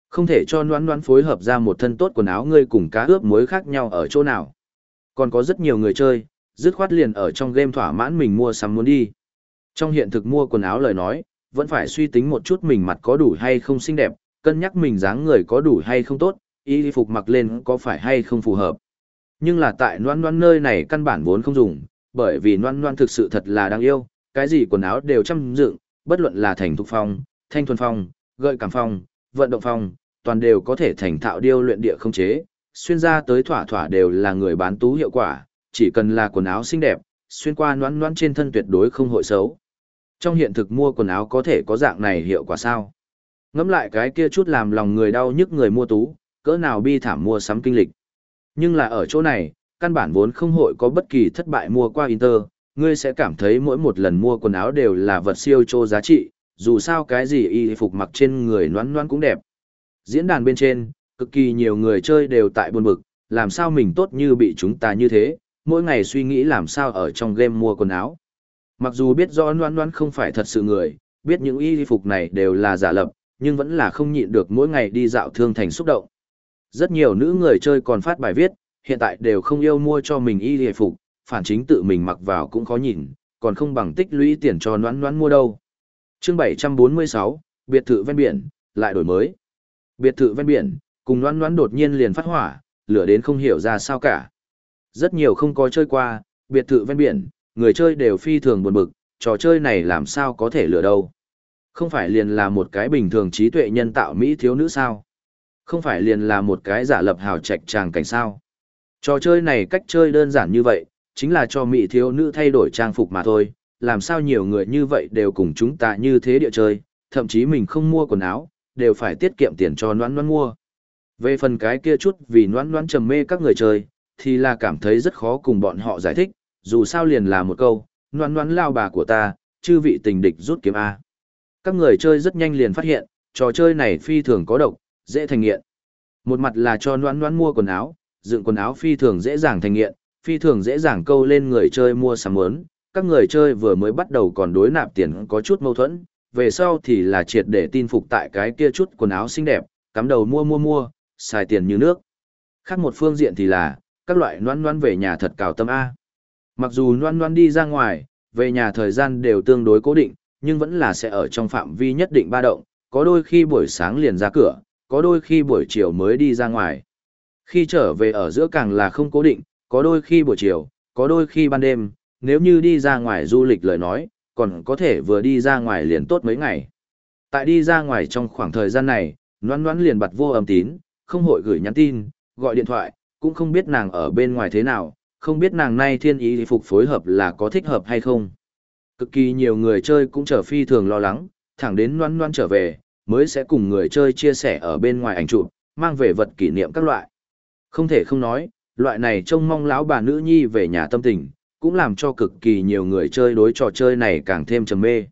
Không thể cho noán noán phối hợp ra một thân tốt quần áo ngươi cùng cá ướp muối khác nhau ở chỗ nào. Còn có rất nhiều người chơi, dứt khoát liền ở trong game thỏa mãn mình mua sắm muốn đi. Trong hiện thực mua quần áo lời nói, vẫn phải suy tính một chút mình mặt có đủ hay không xinh đẹp, cân nhắc mình dáng người có đủ hay không tốt, y phục mặc lên có phải hay không phù hợp. Nhưng là tại noan noan nơi này căn bản vốn không dùng, bởi vì noan noan thực sự thật là đáng yêu, cái gì quần áo đều chăm dựng, bất luận là thành thục phong, thanh thuần phong, gợi cảm phong, vận động phong, toàn đều có thể thành thạo điêu luyện địa không chế, xuyên ra tới thỏa thỏa đều là người bán tú hiệu quả, chỉ cần là quần áo xinh đẹp, xuyên qua noãn noãn trên thân tuyệt đối không hội xấu. Trong hiện thực mua quần áo có thể có dạng này hiệu quả sao? Ngẫm lại cái kia chút làm lòng người đau nhức người mua tú, cỡ nào bi thảm mua sắm kinh lịch. Nhưng là ở chỗ này, căn bản vốn không hội có bất kỳ thất bại mua qua Inter, ngươi sẽ cảm thấy mỗi một lần mua quần áo đều là vật siêu trô giá trị, dù sao cái gì y phục mặc trên người noan noan cũng đẹp. Diễn đàn bên trên, cực kỳ nhiều người chơi đều tại buồn bực, làm sao mình tốt như bị chúng ta như thế, mỗi ngày suy nghĩ làm sao ở trong game mua quần áo. Mặc dù biết rõ noan noan không phải thật sự người, biết những y phục này đều là giả lập, nhưng vẫn là không nhịn được mỗi ngày đi dạo thương thành xúc động. Rất nhiều nữ người chơi còn phát bài viết, hiện tại đều không yêu mua cho mình y hề phục, phản chính tự mình mặc vào cũng khó nhìn, còn không bằng tích lũy tiền cho noãn noãn mua đâu. Chương 746, biệt thự ven biển, lại đổi mới. Biệt thự ven biển, Cùng noãn noãn đột nhiên liền phát hỏa, lửa đến không hiểu ra sao cả. Rất nhiều không có chơi qua, biệt thự ven biển, người chơi đều phi thường buồn bực, trò chơi này làm sao có thể lửa đâu. Không phải liền là một cái bình thường trí tuệ nhân tạo Mỹ thiếu nữ sao? Không phải liền là một cái giả lập hào trạch tràng cảnh sao? Trò chơi này cách chơi đơn giản như vậy, chính là cho Mỹ thiếu nữ thay đổi trang phục mà thôi, làm sao nhiều người như vậy đều cùng chúng ta như thế địa chơi, thậm chí mình không mua quần áo, đều phải tiết kiệm tiền cho noan noan mua. Về phần cái kia chút vì noan noan trầm mê các người chơi, thì là cảm thấy rất khó cùng bọn họ giải thích, dù sao liền là một câu, noan noan lao bà của ta, chư vị tình địch rút kiếm A. Các người chơi rất nhanh liền phát hiện, trò chơi này phi thường có độc, dễ thành nghiện. Một mặt là cho noan noan mua quần áo, dựng quần áo phi thường dễ dàng thành nghiện, phi thường dễ dàng câu lên người chơi mua sắm ớn. Các người chơi vừa mới bắt đầu còn đối nạp tiền có chút mâu thuẫn, về sau thì là triệt để tin phục tại cái kia chút quần áo xinh đẹp, cắm đầu mua mua mua, xài tiền như nước. Khác một phương diện thì là, các loại noan noan về nhà thật cào tâm A. Mặc dù noan noan đi ra ngoài, về nhà thời gian đều tương đối cố định, nhưng vẫn là sẽ ở trong phạm vi nhất định ba động, có đôi khi buổi sáng liền ra cửa, có đôi khi buổi chiều mới đi ra ngoài. Khi trở về ở giữa càng là không cố định, có đôi khi buổi chiều, có đôi khi ban đêm, nếu như đi ra ngoài du lịch lời nói, còn có thể vừa đi ra ngoài liền tốt mấy ngày. Tại đi ra ngoài trong khoảng thời gian này, noan noan liền bật vô âm tín, không hội gửi nhắn tin, gọi điện thoại, cũng không biết nàng ở bên ngoài thế nào, không biết nàng nay thiên ý phục phối hợp là có thích hợp hay không. Cực kỳ nhiều người chơi cũng trở phi thường lo lắng, thẳng đến noan noan trở về, mới sẽ cùng người chơi chia sẻ ở bên ngoài ảnh chụp, mang về vật kỷ niệm các loại. Không thể không nói, loại này trông mong lão bà nữ nhi về nhà tâm tình, cũng làm cho cực kỳ nhiều người chơi đối trò chơi này càng thêm trầm mê.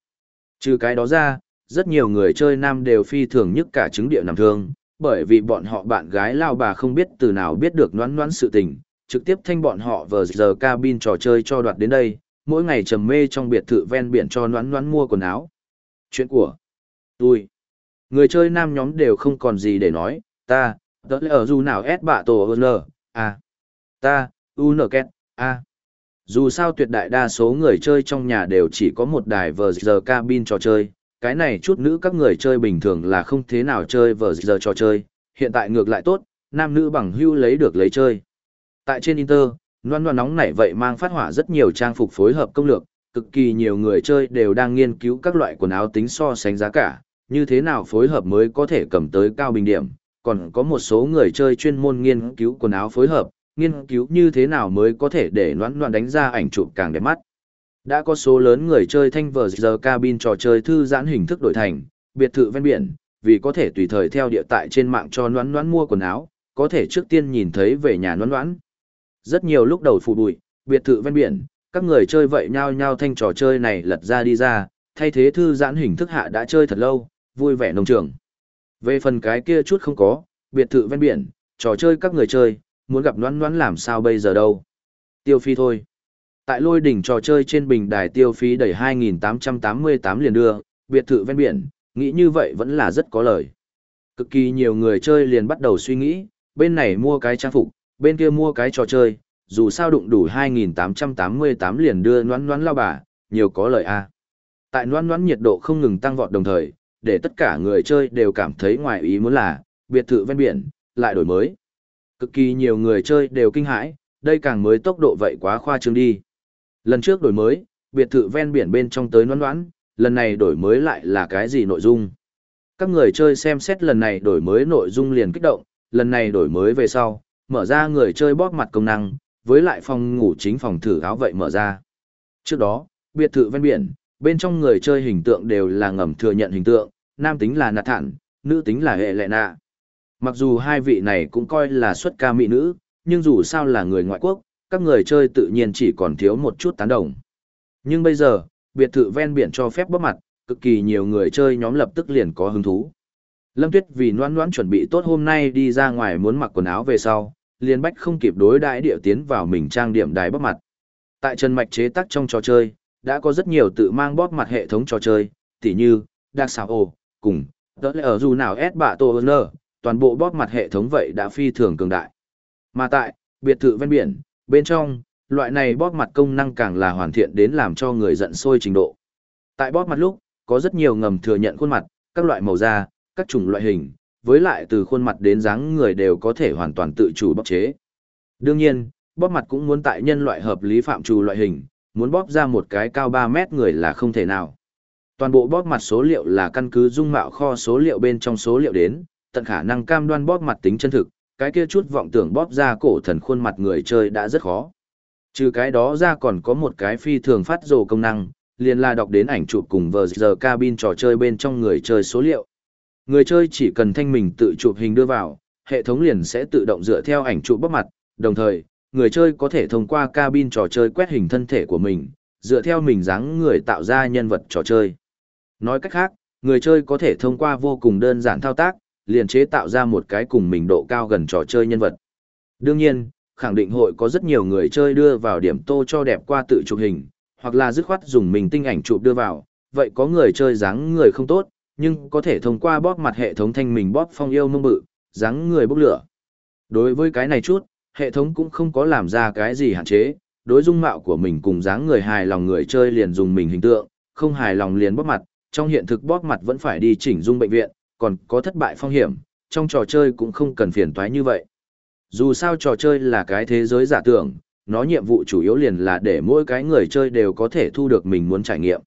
Trừ cái đó ra, rất nhiều người chơi nam đều phi thường nhất cả chứng địa nằm thương, bởi vì bọn họ bạn gái lao bà không biết từ nào biết được noán noán sự tình, trực tiếp thanh bọn họ vờ giờ cabin trò chơi cho đoạt đến đây, mỗi ngày trầm mê trong biệt thự ven biển cho noán noán mua quần áo. Chuyện của tôi, người chơi nam nhóm đều không còn gì để nói, ta, tớ lẽ ở dù nào ép bạ tổ hơn à, ta, u nở két, a. Dù sao tuyệt đại đa số người chơi trong nhà đều chỉ có một đài vờ giờ cabin trò chơi, cái này chút nữ các người chơi bình thường là không thế nào chơi vờ giờ trò chơi, hiện tại ngược lại tốt, nam nữ bằng hưu lấy được lấy chơi. Tại trên Inter, loan loan nóng nảy vậy mang phát hỏa rất nhiều trang phục phối hợp công lược, cực kỳ nhiều người chơi đều đang nghiên cứu các loại quần áo tính so sánh giá cả, như thế nào phối hợp mới có thể cầm tới cao bình điểm, còn có một số người chơi chuyên môn nghiên cứu quần áo phối hợp, nghiên cứu như thế nào mới có thể để loãn loãn đánh ra ảnh chụp càng đẹp mắt. Đã có số lớn người chơi thanh vờ giờ cabin trò chơi thư giãn hình thức đổi thành, biệt thự ven biển, vì có thể tùy thời theo địa tại trên mạng cho loãn loãn mua quần áo, có thể trước tiên nhìn thấy về nhà loãn loãn. Rất nhiều lúc đầu phụ bụi, biệt thự ven biển, các người chơi vậy nhau nhau thanh trò chơi này lật ra đi ra, thay thế thư giãn hình thức hạ đã chơi thật lâu, vui vẻ nông trường. Về phần cái kia chút không có, biệt thự ven biển, trò chơi các người chơi, muốn gặp noan noan làm sao bây giờ đâu. Tiêu phi thôi. Tại lôi đỉnh trò chơi trên bình đài tiêu phí đẩy 2.888 liền đưa, biệt thự ven biển, nghĩ như vậy vẫn là rất có lời. Cực kỳ nhiều người chơi liền bắt đầu suy nghĩ, bên này mua cái trang phục, bên kia mua cái trò chơi, dù sao đụng đủ 2.888 liền đưa noan noan lao bà, nhiều có lời a. Tại noan noan nhiệt độ không ngừng tăng vọt đồng thời, để tất cả người chơi đều cảm thấy ngoài ý muốn là, biệt thự ven biển, lại đổi mới. Cực kỳ nhiều người chơi đều kinh hãi, đây càng mới tốc độ vậy quá khoa trương đi. Lần trước đổi mới, biệt thự ven biển bên trong tới noan noãn, lần này đổi mới lại là cái gì nội dung? Các người chơi xem xét lần này đổi mới nội dung liền kích động, lần này đổi mới về sau, mở ra người chơi bóp mặt công năng, với lại phòng ngủ chính phòng thử áo vậy mở ra. Trước đó, biệt thự ven biển, bên trong người chơi hình tượng đều là ngầm thừa nhận hình tượng, nam tính là nạt thản, nữ tính là hệ lệ nạ. Mặc dù hai vị này cũng coi là xuất ca mỹ nữ, nhưng dù sao là người ngoại quốc, các người chơi tự nhiên chỉ còn thiếu một chút tán đồng. Nhưng bây giờ, biệt thự ven biển cho phép bóp mặt, cực kỳ nhiều người chơi nhóm lập tức liền có hứng thú. Lâm Tuyết vì noan noan chuẩn bị tốt hôm nay đi ra ngoài muốn mặc quần áo về sau, liền bách không kịp đối đãi địa tiến vào mình trang điểm đài bóp mặt. Tại chân mạch chế tác trong trò chơi, đã có rất nhiều tự mang bóp mặt hệ thống trò chơi, tỉ như, Dark Sao cùng, đó là ở dù nào S bạ tổ toàn bộ bóp mặt hệ thống vậy đã phi thường cường đại. Mà tại, biệt thự ven biển, bên trong, loại này bóp mặt công năng càng là hoàn thiện đến làm cho người giận sôi trình độ. Tại bóp mặt lúc, có rất nhiều ngầm thừa nhận khuôn mặt, các loại màu da, các chủng loại hình, với lại từ khuôn mặt đến dáng người đều có thể hoàn toàn tự chủ bóc chế. Đương nhiên, bóp mặt cũng muốn tại nhân loại hợp lý phạm trù loại hình, muốn bóp ra một cái cao 3 mét người là không thể nào. Toàn bộ bóp mặt số liệu là căn cứ dung mạo kho số liệu bên trong số liệu đến, tận khả năng cam đoan bóp mặt tính chân thực, cái kia chút vọng tưởng bóp ra cổ thần khuôn mặt người chơi đã rất khó. Trừ cái đó ra còn có một cái phi thường phát rồ công năng, liền là đọc đến ảnh chụp cùng vờ giờ cabin trò chơi bên trong người chơi số liệu. Người chơi chỉ cần thanh mình tự chụp hình đưa vào, hệ thống liền sẽ tự động dựa theo ảnh chụp bóp mặt, đồng thời, người chơi có thể thông qua cabin trò chơi quét hình thân thể của mình, dựa theo mình dáng người tạo ra nhân vật trò chơi. Nói cách khác, người chơi có thể thông qua vô cùng đơn giản thao tác, liền chế tạo ra một cái cùng mình độ cao gần trò chơi nhân vật. Đương nhiên, khẳng định hội có rất nhiều người chơi đưa vào điểm tô cho đẹp qua tự chụp hình, hoặc là dứt khoát dùng mình tinh ảnh chụp đưa vào, vậy có người chơi dáng người không tốt, nhưng có thể thông qua bóp mặt hệ thống thanh mình bóp phong yêu mông bự, dáng người bốc lửa. Đối với cái này chút, hệ thống cũng không có làm ra cái gì hạn chế, đối dung mạo của mình cùng dáng người hài lòng người chơi liền dùng mình hình tượng, không hài lòng liền bóp mặt, trong hiện thực bóp mặt vẫn phải đi chỉnh dung bệnh viện, còn có thất bại phong hiểm, trong trò chơi cũng không cần phiền toái như vậy. Dù sao trò chơi là cái thế giới giả tưởng, nó nhiệm vụ chủ yếu liền là để mỗi cái người chơi đều có thể thu được mình muốn trải nghiệm.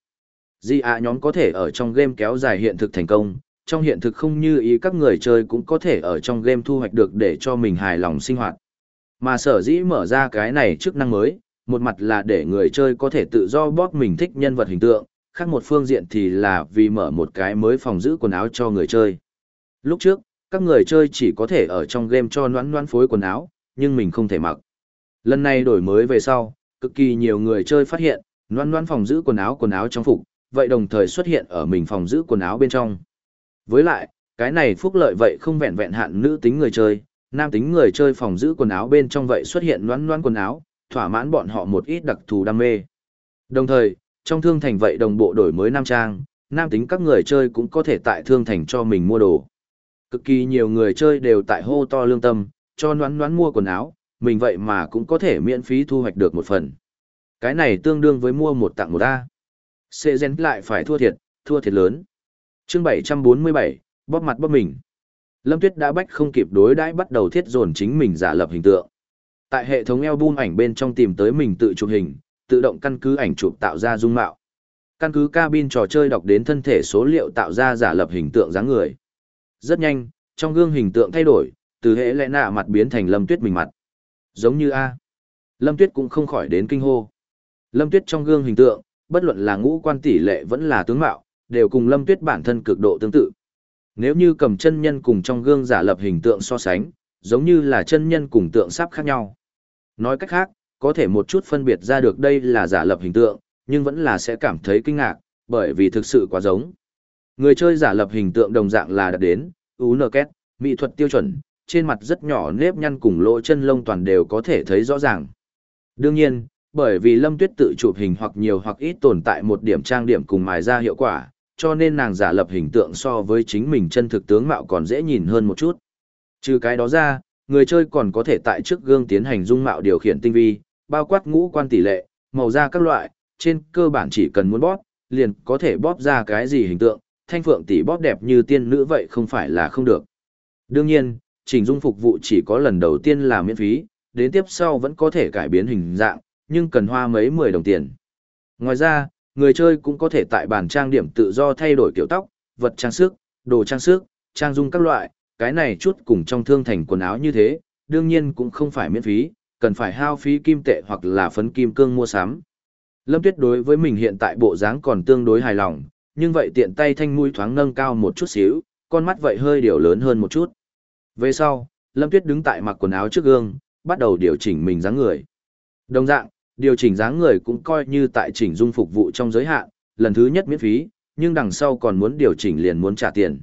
Di ạ nhóm có thể ở trong game kéo dài hiện thực thành công, trong hiện thực không như ý các người chơi cũng có thể ở trong game thu hoạch được để cho mình hài lòng sinh hoạt. Mà sở dĩ mở ra cái này chức năng mới, một mặt là để người chơi có thể tự do bóp mình thích nhân vật hình tượng, khác một phương diện thì là vì mở một cái mới phòng giữ quần áo cho người chơi. Lúc trước, các người chơi chỉ có thể ở trong game cho noãn noãn phối quần áo, nhưng mình không thể mặc. Lần này đổi mới về sau, cực kỳ nhiều người chơi phát hiện, noãn noãn phòng giữ quần áo quần áo trong phục, vậy đồng thời xuất hiện ở mình phòng giữ quần áo bên trong. Với lại, cái này phúc lợi vậy không vẹn vẹn hạn nữ tính người chơi, nam tính người chơi phòng giữ quần áo bên trong vậy xuất hiện noãn noãn quần áo, thỏa mãn bọn họ một ít đặc thù đam mê. Đồng thời, trong thương thành vậy đồng bộ đổi mới nam trang, nam tính các người chơi cũng có thể tại thương thành cho mình mua đồ. Cực kỳ nhiều người chơi đều tại hô to lương tâm, cho noán noán mua quần áo, mình vậy mà cũng có thể miễn phí thu hoạch được một phần. Cái này tương đương với mua một tặng một A. Sệ gen lại phải thua thiệt, thua thiệt lớn. chương 747, bóp mặt bóp mình. Lâm Tuyết đã bách không kịp đối đãi bắt đầu thiết dồn chính mình giả lập hình tượng. Tại hệ thống album ảnh bên trong tìm tới mình tự chụp hình, tự động căn cứ ảnh chụp tạo ra dung mạo. Căn cứ cabin trò chơi đọc đến thân thể số liệu tạo ra giả lập hình tượng dáng người. Rất nhanh, trong gương hình tượng thay đổi, từ hệ lẽ nạ mặt biến thành Lâm Tuyết mình mặt. Giống như A. Lâm Tuyết cũng không khỏi đến kinh hô. Lâm Tuyết trong gương hình tượng, bất luận là ngũ quan tỷ lệ vẫn là tướng mạo, đều cùng Lâm Tuyết bản thân cực độ tương tự. Nếu như cầm chân nhân cùng trong gương giả lập hình tượng so sánh, giống như là chân nhân cùng tượng sắp khác nhau. Nói cách khác, có thể một chút phân biệt ra được đây là giả lập hình tượng, nhưng vẫn là sẽ cảm thấy kinh ngạc, bởi vì thực sự quá giống. Người chơi giả lập hình tượng đồng dạng là đạt đến, UNKET, mỹ thuật tiêu chuẩn, trên mặt rất nhỏ nếp nhăn cùng lỗ chân lông toàn đều có thể thấy rõ ràng. Đương nhiên, bởi vì Lâm Tuyết tự chụp hình hoặc nhiều hoặc ít tồn tại một điểm trang điểm cùng mài ra hiệu quả, cho nên nàng giả lập hình tượng so với chính mình chân thực tướng mạo còn dễ nhìn hơn một chút. Trừ cái đó ra, người chơi còn có thể tại trước gương tiến hành dung mạo điều khiển tinh vi, bao quát ngũ quan tỷ lệ, màu da các loại, trên cơ bản chỉ cần muốn bóp, liền có thể bóp ra cái gì hình tượng, thanh phượng tỷ bóp đẹp như tiên nữ vậy không phải là không được. Đương nhiên, chỉnh dung phục vụ chỉ có lần đầu tiên là miễn phí, đến tiếp sau vẫn có thể cải biến hình dạng, nhưng cần hoa mấy mười đồng tiền. Ngoài ra, người chơi cũng có thể tại bàn trang điểm tự do thay đổi kiểu tóc, vật trang sức, đồ trang sức, trang dung các loại, cái này chút cùng trong thương thành quần áo như thế, đương nhiên cũng không phải miễn phí, cần phải hao phí kim tệ hoặc là phấn kim cương mua sắm. Lâm Tuyết đối với mình hiện tại bộ dáng còn tương đối hài lòng, nhưng vậy tiện tay thanh mũi thoáng nâng cao một chút xíu, con mắt vậy hơi điều lớn hơn một chút. Về sau, Lâm Tuyết đứng tại mặc quần áo trước gương, bắt đầu điều chỉnh mình dáng người. Đồng dạng, điều chỉnh dáng người cũng coi như tại chỉnh dung phục vụ trong giới hạn, lần thứ nhất miễn phí, nhưng đằng sau còn muốn điều chỉnh liền muốn trả tiền.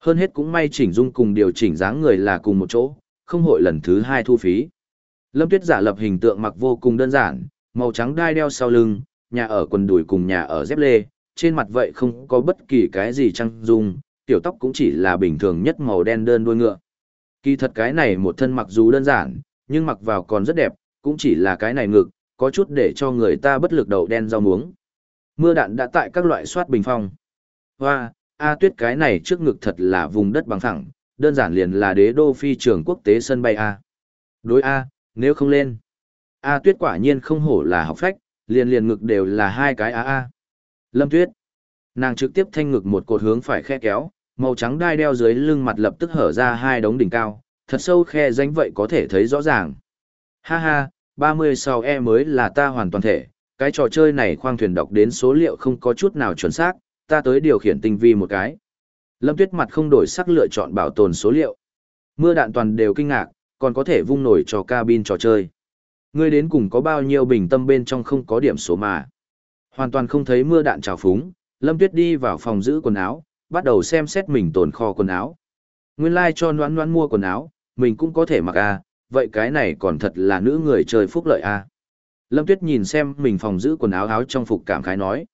Hơn hết cũng may chỉnh dung cùng điều chỉnh dáng người là cùng một chỗ, không hội lần thứ hai thu phí. Lâm Tuyết giả lập hình tượng mặc vô cùng đơn giản, màu trắng đai đeo sau lưng, nhà ở quần đùi cùng nhà ở dép lê, trên mặt vậy không có bất kỳ cái gì trang dung, tiểu tóc cũng chỉ là bình thường nhất màu đen đơn đuôi ngựa. Kỳ thật cái này một thân mặc dù đơn giản, nhưng mặc vào còn rất đẹp, cũng chỉ là cái này ngực, có chút để cho người ta bất lực đầu đen rau muống. Mưa đạn đã tại các loại soát bình phong. Hoa, A tuyết cái này trước ngực thật là vùng đất bằng thẳng, đơn giản liền là đế đô phi trường quốc tế sân bay A. Đối A, nếu không lên. A tuyết quả nhiên không hổ là học phách, liền liền ngực đều là hai cái A A. Lâm tuyết. Nàng trực tiếp thanh ngực một cột hướng phải khe kéo, màu trắng đai đeo dưới lưng mặt lập tức hở ra hai đống đỉnh cao, thật sâu khe danh vậy có thể thấy rõ ràng. Ha ha, 36E mới là ta hoàn toàn thể, cái trò chơi này khoang thuyền đọc đến số liệu không có chút nào chuẩn xác, ta tới điều khiển tinh vi một cái. Lâm Tuyết mặt không đổi sắc lựa chọn bảo tồn số liệu. Mưa đạn toàn đều kinh ngạc, còn có thể vung nổi cho cabin trò chơi. Ngươi đến cùng có bao nhiêu bình tâm bên trong không có điểm số mà. Hoàn toàn không thấy mưa đạn trào phúng, Lâm Tuyết đi vào phòng giữ quần áo, bắt đầu xem xét mình tồn kho quần áo. Nguyên lai like cho noãn noãn mua quần áo, mình cũng có thể mặc à, vậy cái này còn thật là nữ người chơi phúc lợi à. Lâm Tuyết nhìn xem mình phòng giữ quần áo áo trong phục cảm khái nói.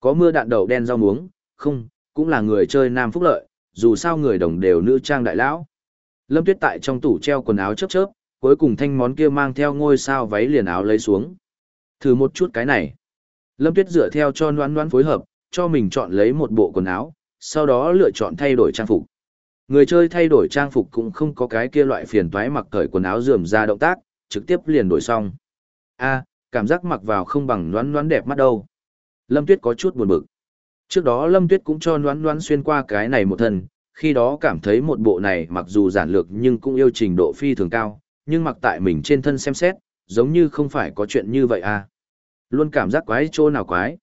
Có mưa đạn đầu đen rau muống, không, cũng là người chơi nam phúc lợi, dù sao người đồng đều nữ trang đại lão. Lâm Tuyết tại trong tủ treo quần áo chớp chớp, cuối cùng thanh món kia mang theo ngôi sao váy liền áo lấy xuống. Thử một chút cái này. Lâm Tuyết dựa theo cho noan noan phối hợp, cho mình chọn lấy một bộ quần áo, sau đó lựa chọn thay đổi trang phục. Người chơi thay đổi trang phục cũng không có cái kia loại phiền toái mặc cởi quần áo rườm ra động tác, trực tiếp liền đổi xong. A, cảm giác mặc vào không bằng noan noan đẹp mắt đâu. Lâm Tuyết có chút buồn bực. Trước đó Lâm Tuyết cũng cho noan noan xuyên qua cái này một thân, khi đó cảm thấy một bộ này mặc dù giản lược nhưng cũng yêu trình độ phi thường cao, nhưng mặc tại mình trên thân xem xét, giống như không phải có chuyện như vậy à. Luôn cảm giác quái chỗ nào quái.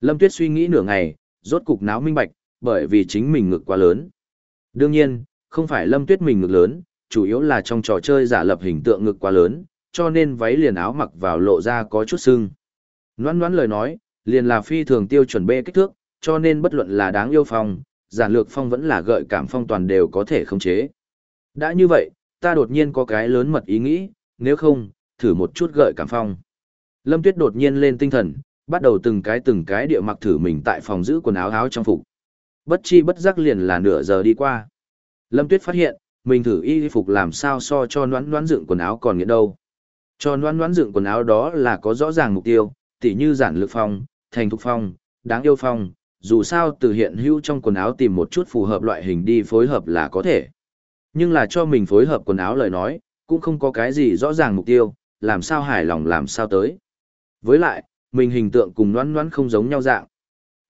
Lâm Tuyết suy nghĩ nửa ngày, rốt cục náo minh bạch, bởi vì chính mình ngực quá lớn. Đương nhiên, không phải Lâm Tuyết mình ngực lớn, chủ yếu là trong trò chơi giả lập hình tượng ngực quá lớn, cho nên váy liền áo mặc vào lộ ra có chút sưng. Ngoan ngoãn lời nói, liền là phi thường tiêu chuẩn bê kích thước, cho nên bất luận là đáng yêu phòng giản lược phong vẫn là gợi cảm phong toàn đều có thể khống chế. Đã như vậy, ta đột nhiên có cái lớn mật ý nghĩ, nếu không, thử một chút gợi cảm phong. Lâm Tuyết đột nhiên lên tinh thần, bắt đầu từng cái từng cái địa mặc thử mình tại phòng giữ quần áo áo trong phục. Bất chi bất giác liền là nửa giờ đi qua. Lâm Tuyết phát hiện, mình thử y phục làm sao so cho noãn noãn dựng quần áo còn nghĩa đâu. Cho noãn noãn dựng quần áo đó là có rõ ràng mục tiêu, tỉ như giản lực phong, thành thục phong, đáng yêu phong, dù sao từ hiện hữu trong quần áo tìm một chút phù hợp loại hình đi phối hợp là có thể. Nhưng là cho mình phối hợp quần áo lời nói, cũng không có cái gì rõ ràng mục tiêu, làm sao hài lòng làm sao tới. Với lại, mình hình tượng cùng noan noan không giống nhau dạng.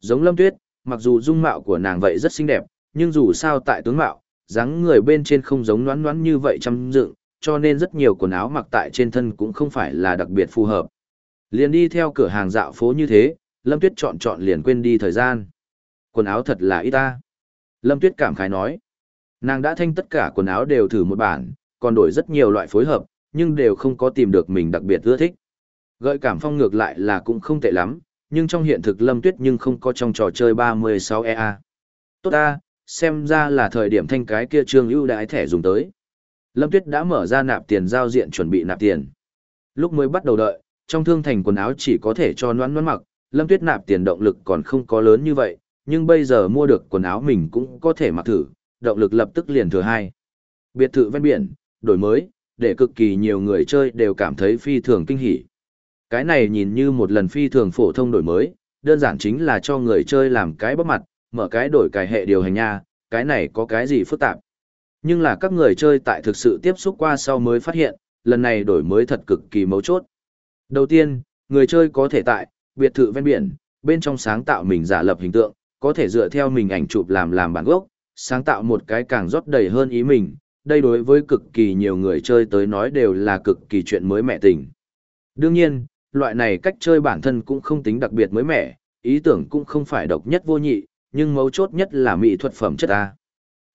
Giống lâm tuyết, mặc dù dung mạo của nàng vậy rất xinh đẹp, nhưng dù sao tại tướng mạo, dáng người bên trên không giống noan noan như vậy chăm dựng, cho nên rất nhiều quần áo mặc tại trên thân cũng không phải là đặc biệt phù hợp. Liền đi theo cửa hàng dạo phố như thế, Lâm Tuyết chọn chọn liền quên đi thời gian. Quần áo thật là ít ta. Lâm Tuyết cảm khái nói. Nàng đã thanh tất cả quần áo đều thử một bản, còn đổi rất nhiều loại phối hợp, nhưng đều không có tìm được mình đặc biệt ưa thích. Gợi cảm phong ngược lại là cũng không tệ lắm, nhưng trong hiện thực Lâm Tuyết nhưng không có trong trò chơi 36EA. Tốt ta, xem ra là thời điểm thanh cái kia trương ưu đãi thẻ dùng tới. Lâm Tuyết đã mở ra nạp tiền giao diện chuẩn bị nạp tiền. Lúc mới bắt đầu đợi, trong thương thành quần áo chỉ có thể cho noan noan mặc, Lâm Tuyết nạp tiền động lực còn không có lớn như vậy, nhưng bây giờ mua được quần áo mình cũng có thể mặc thử, động lực lập tức liền thừa hai. Biệt thự ven biển, đổi mới, để cực kỳ nhiều người chơi đều cảm thấy phi thường kinh hỉ. Cái này nhìn như một lần phi thường phổ thông đổi mới, đơn giản chính là cho người chơi làm cái bắp mặt, mở cái đổi cài hệ điều hành nha, cái này có cái gì phức tạp. Nhưng là các người chơi tại thực sự tiếp xúc qua sau mới phát hiện, lần này đổi mới thật cực kỳ mấu chốt. Đầu tiên, người chơi có thể tại, biệt thự ven biển, bên trong sáng tạo mình giả lập hình tượng, có thể dựa theo mình ảnh chụp làm làm bản gốc, sáng tạo một cái càng rót đầy hơn ý mình, đây đối với cực kỳ nhiều người chơi tới nói đều là cực kỳ chuyện mới mẻ tình. Đương nhiên, loại này cách chơi bản thân cũng không tính đặc biệt mới mẻ, ý tưởng cũng không phải độc nhất vô nhị, nhưng mấu chốt nhất là mỹ thuật phẩm chất A.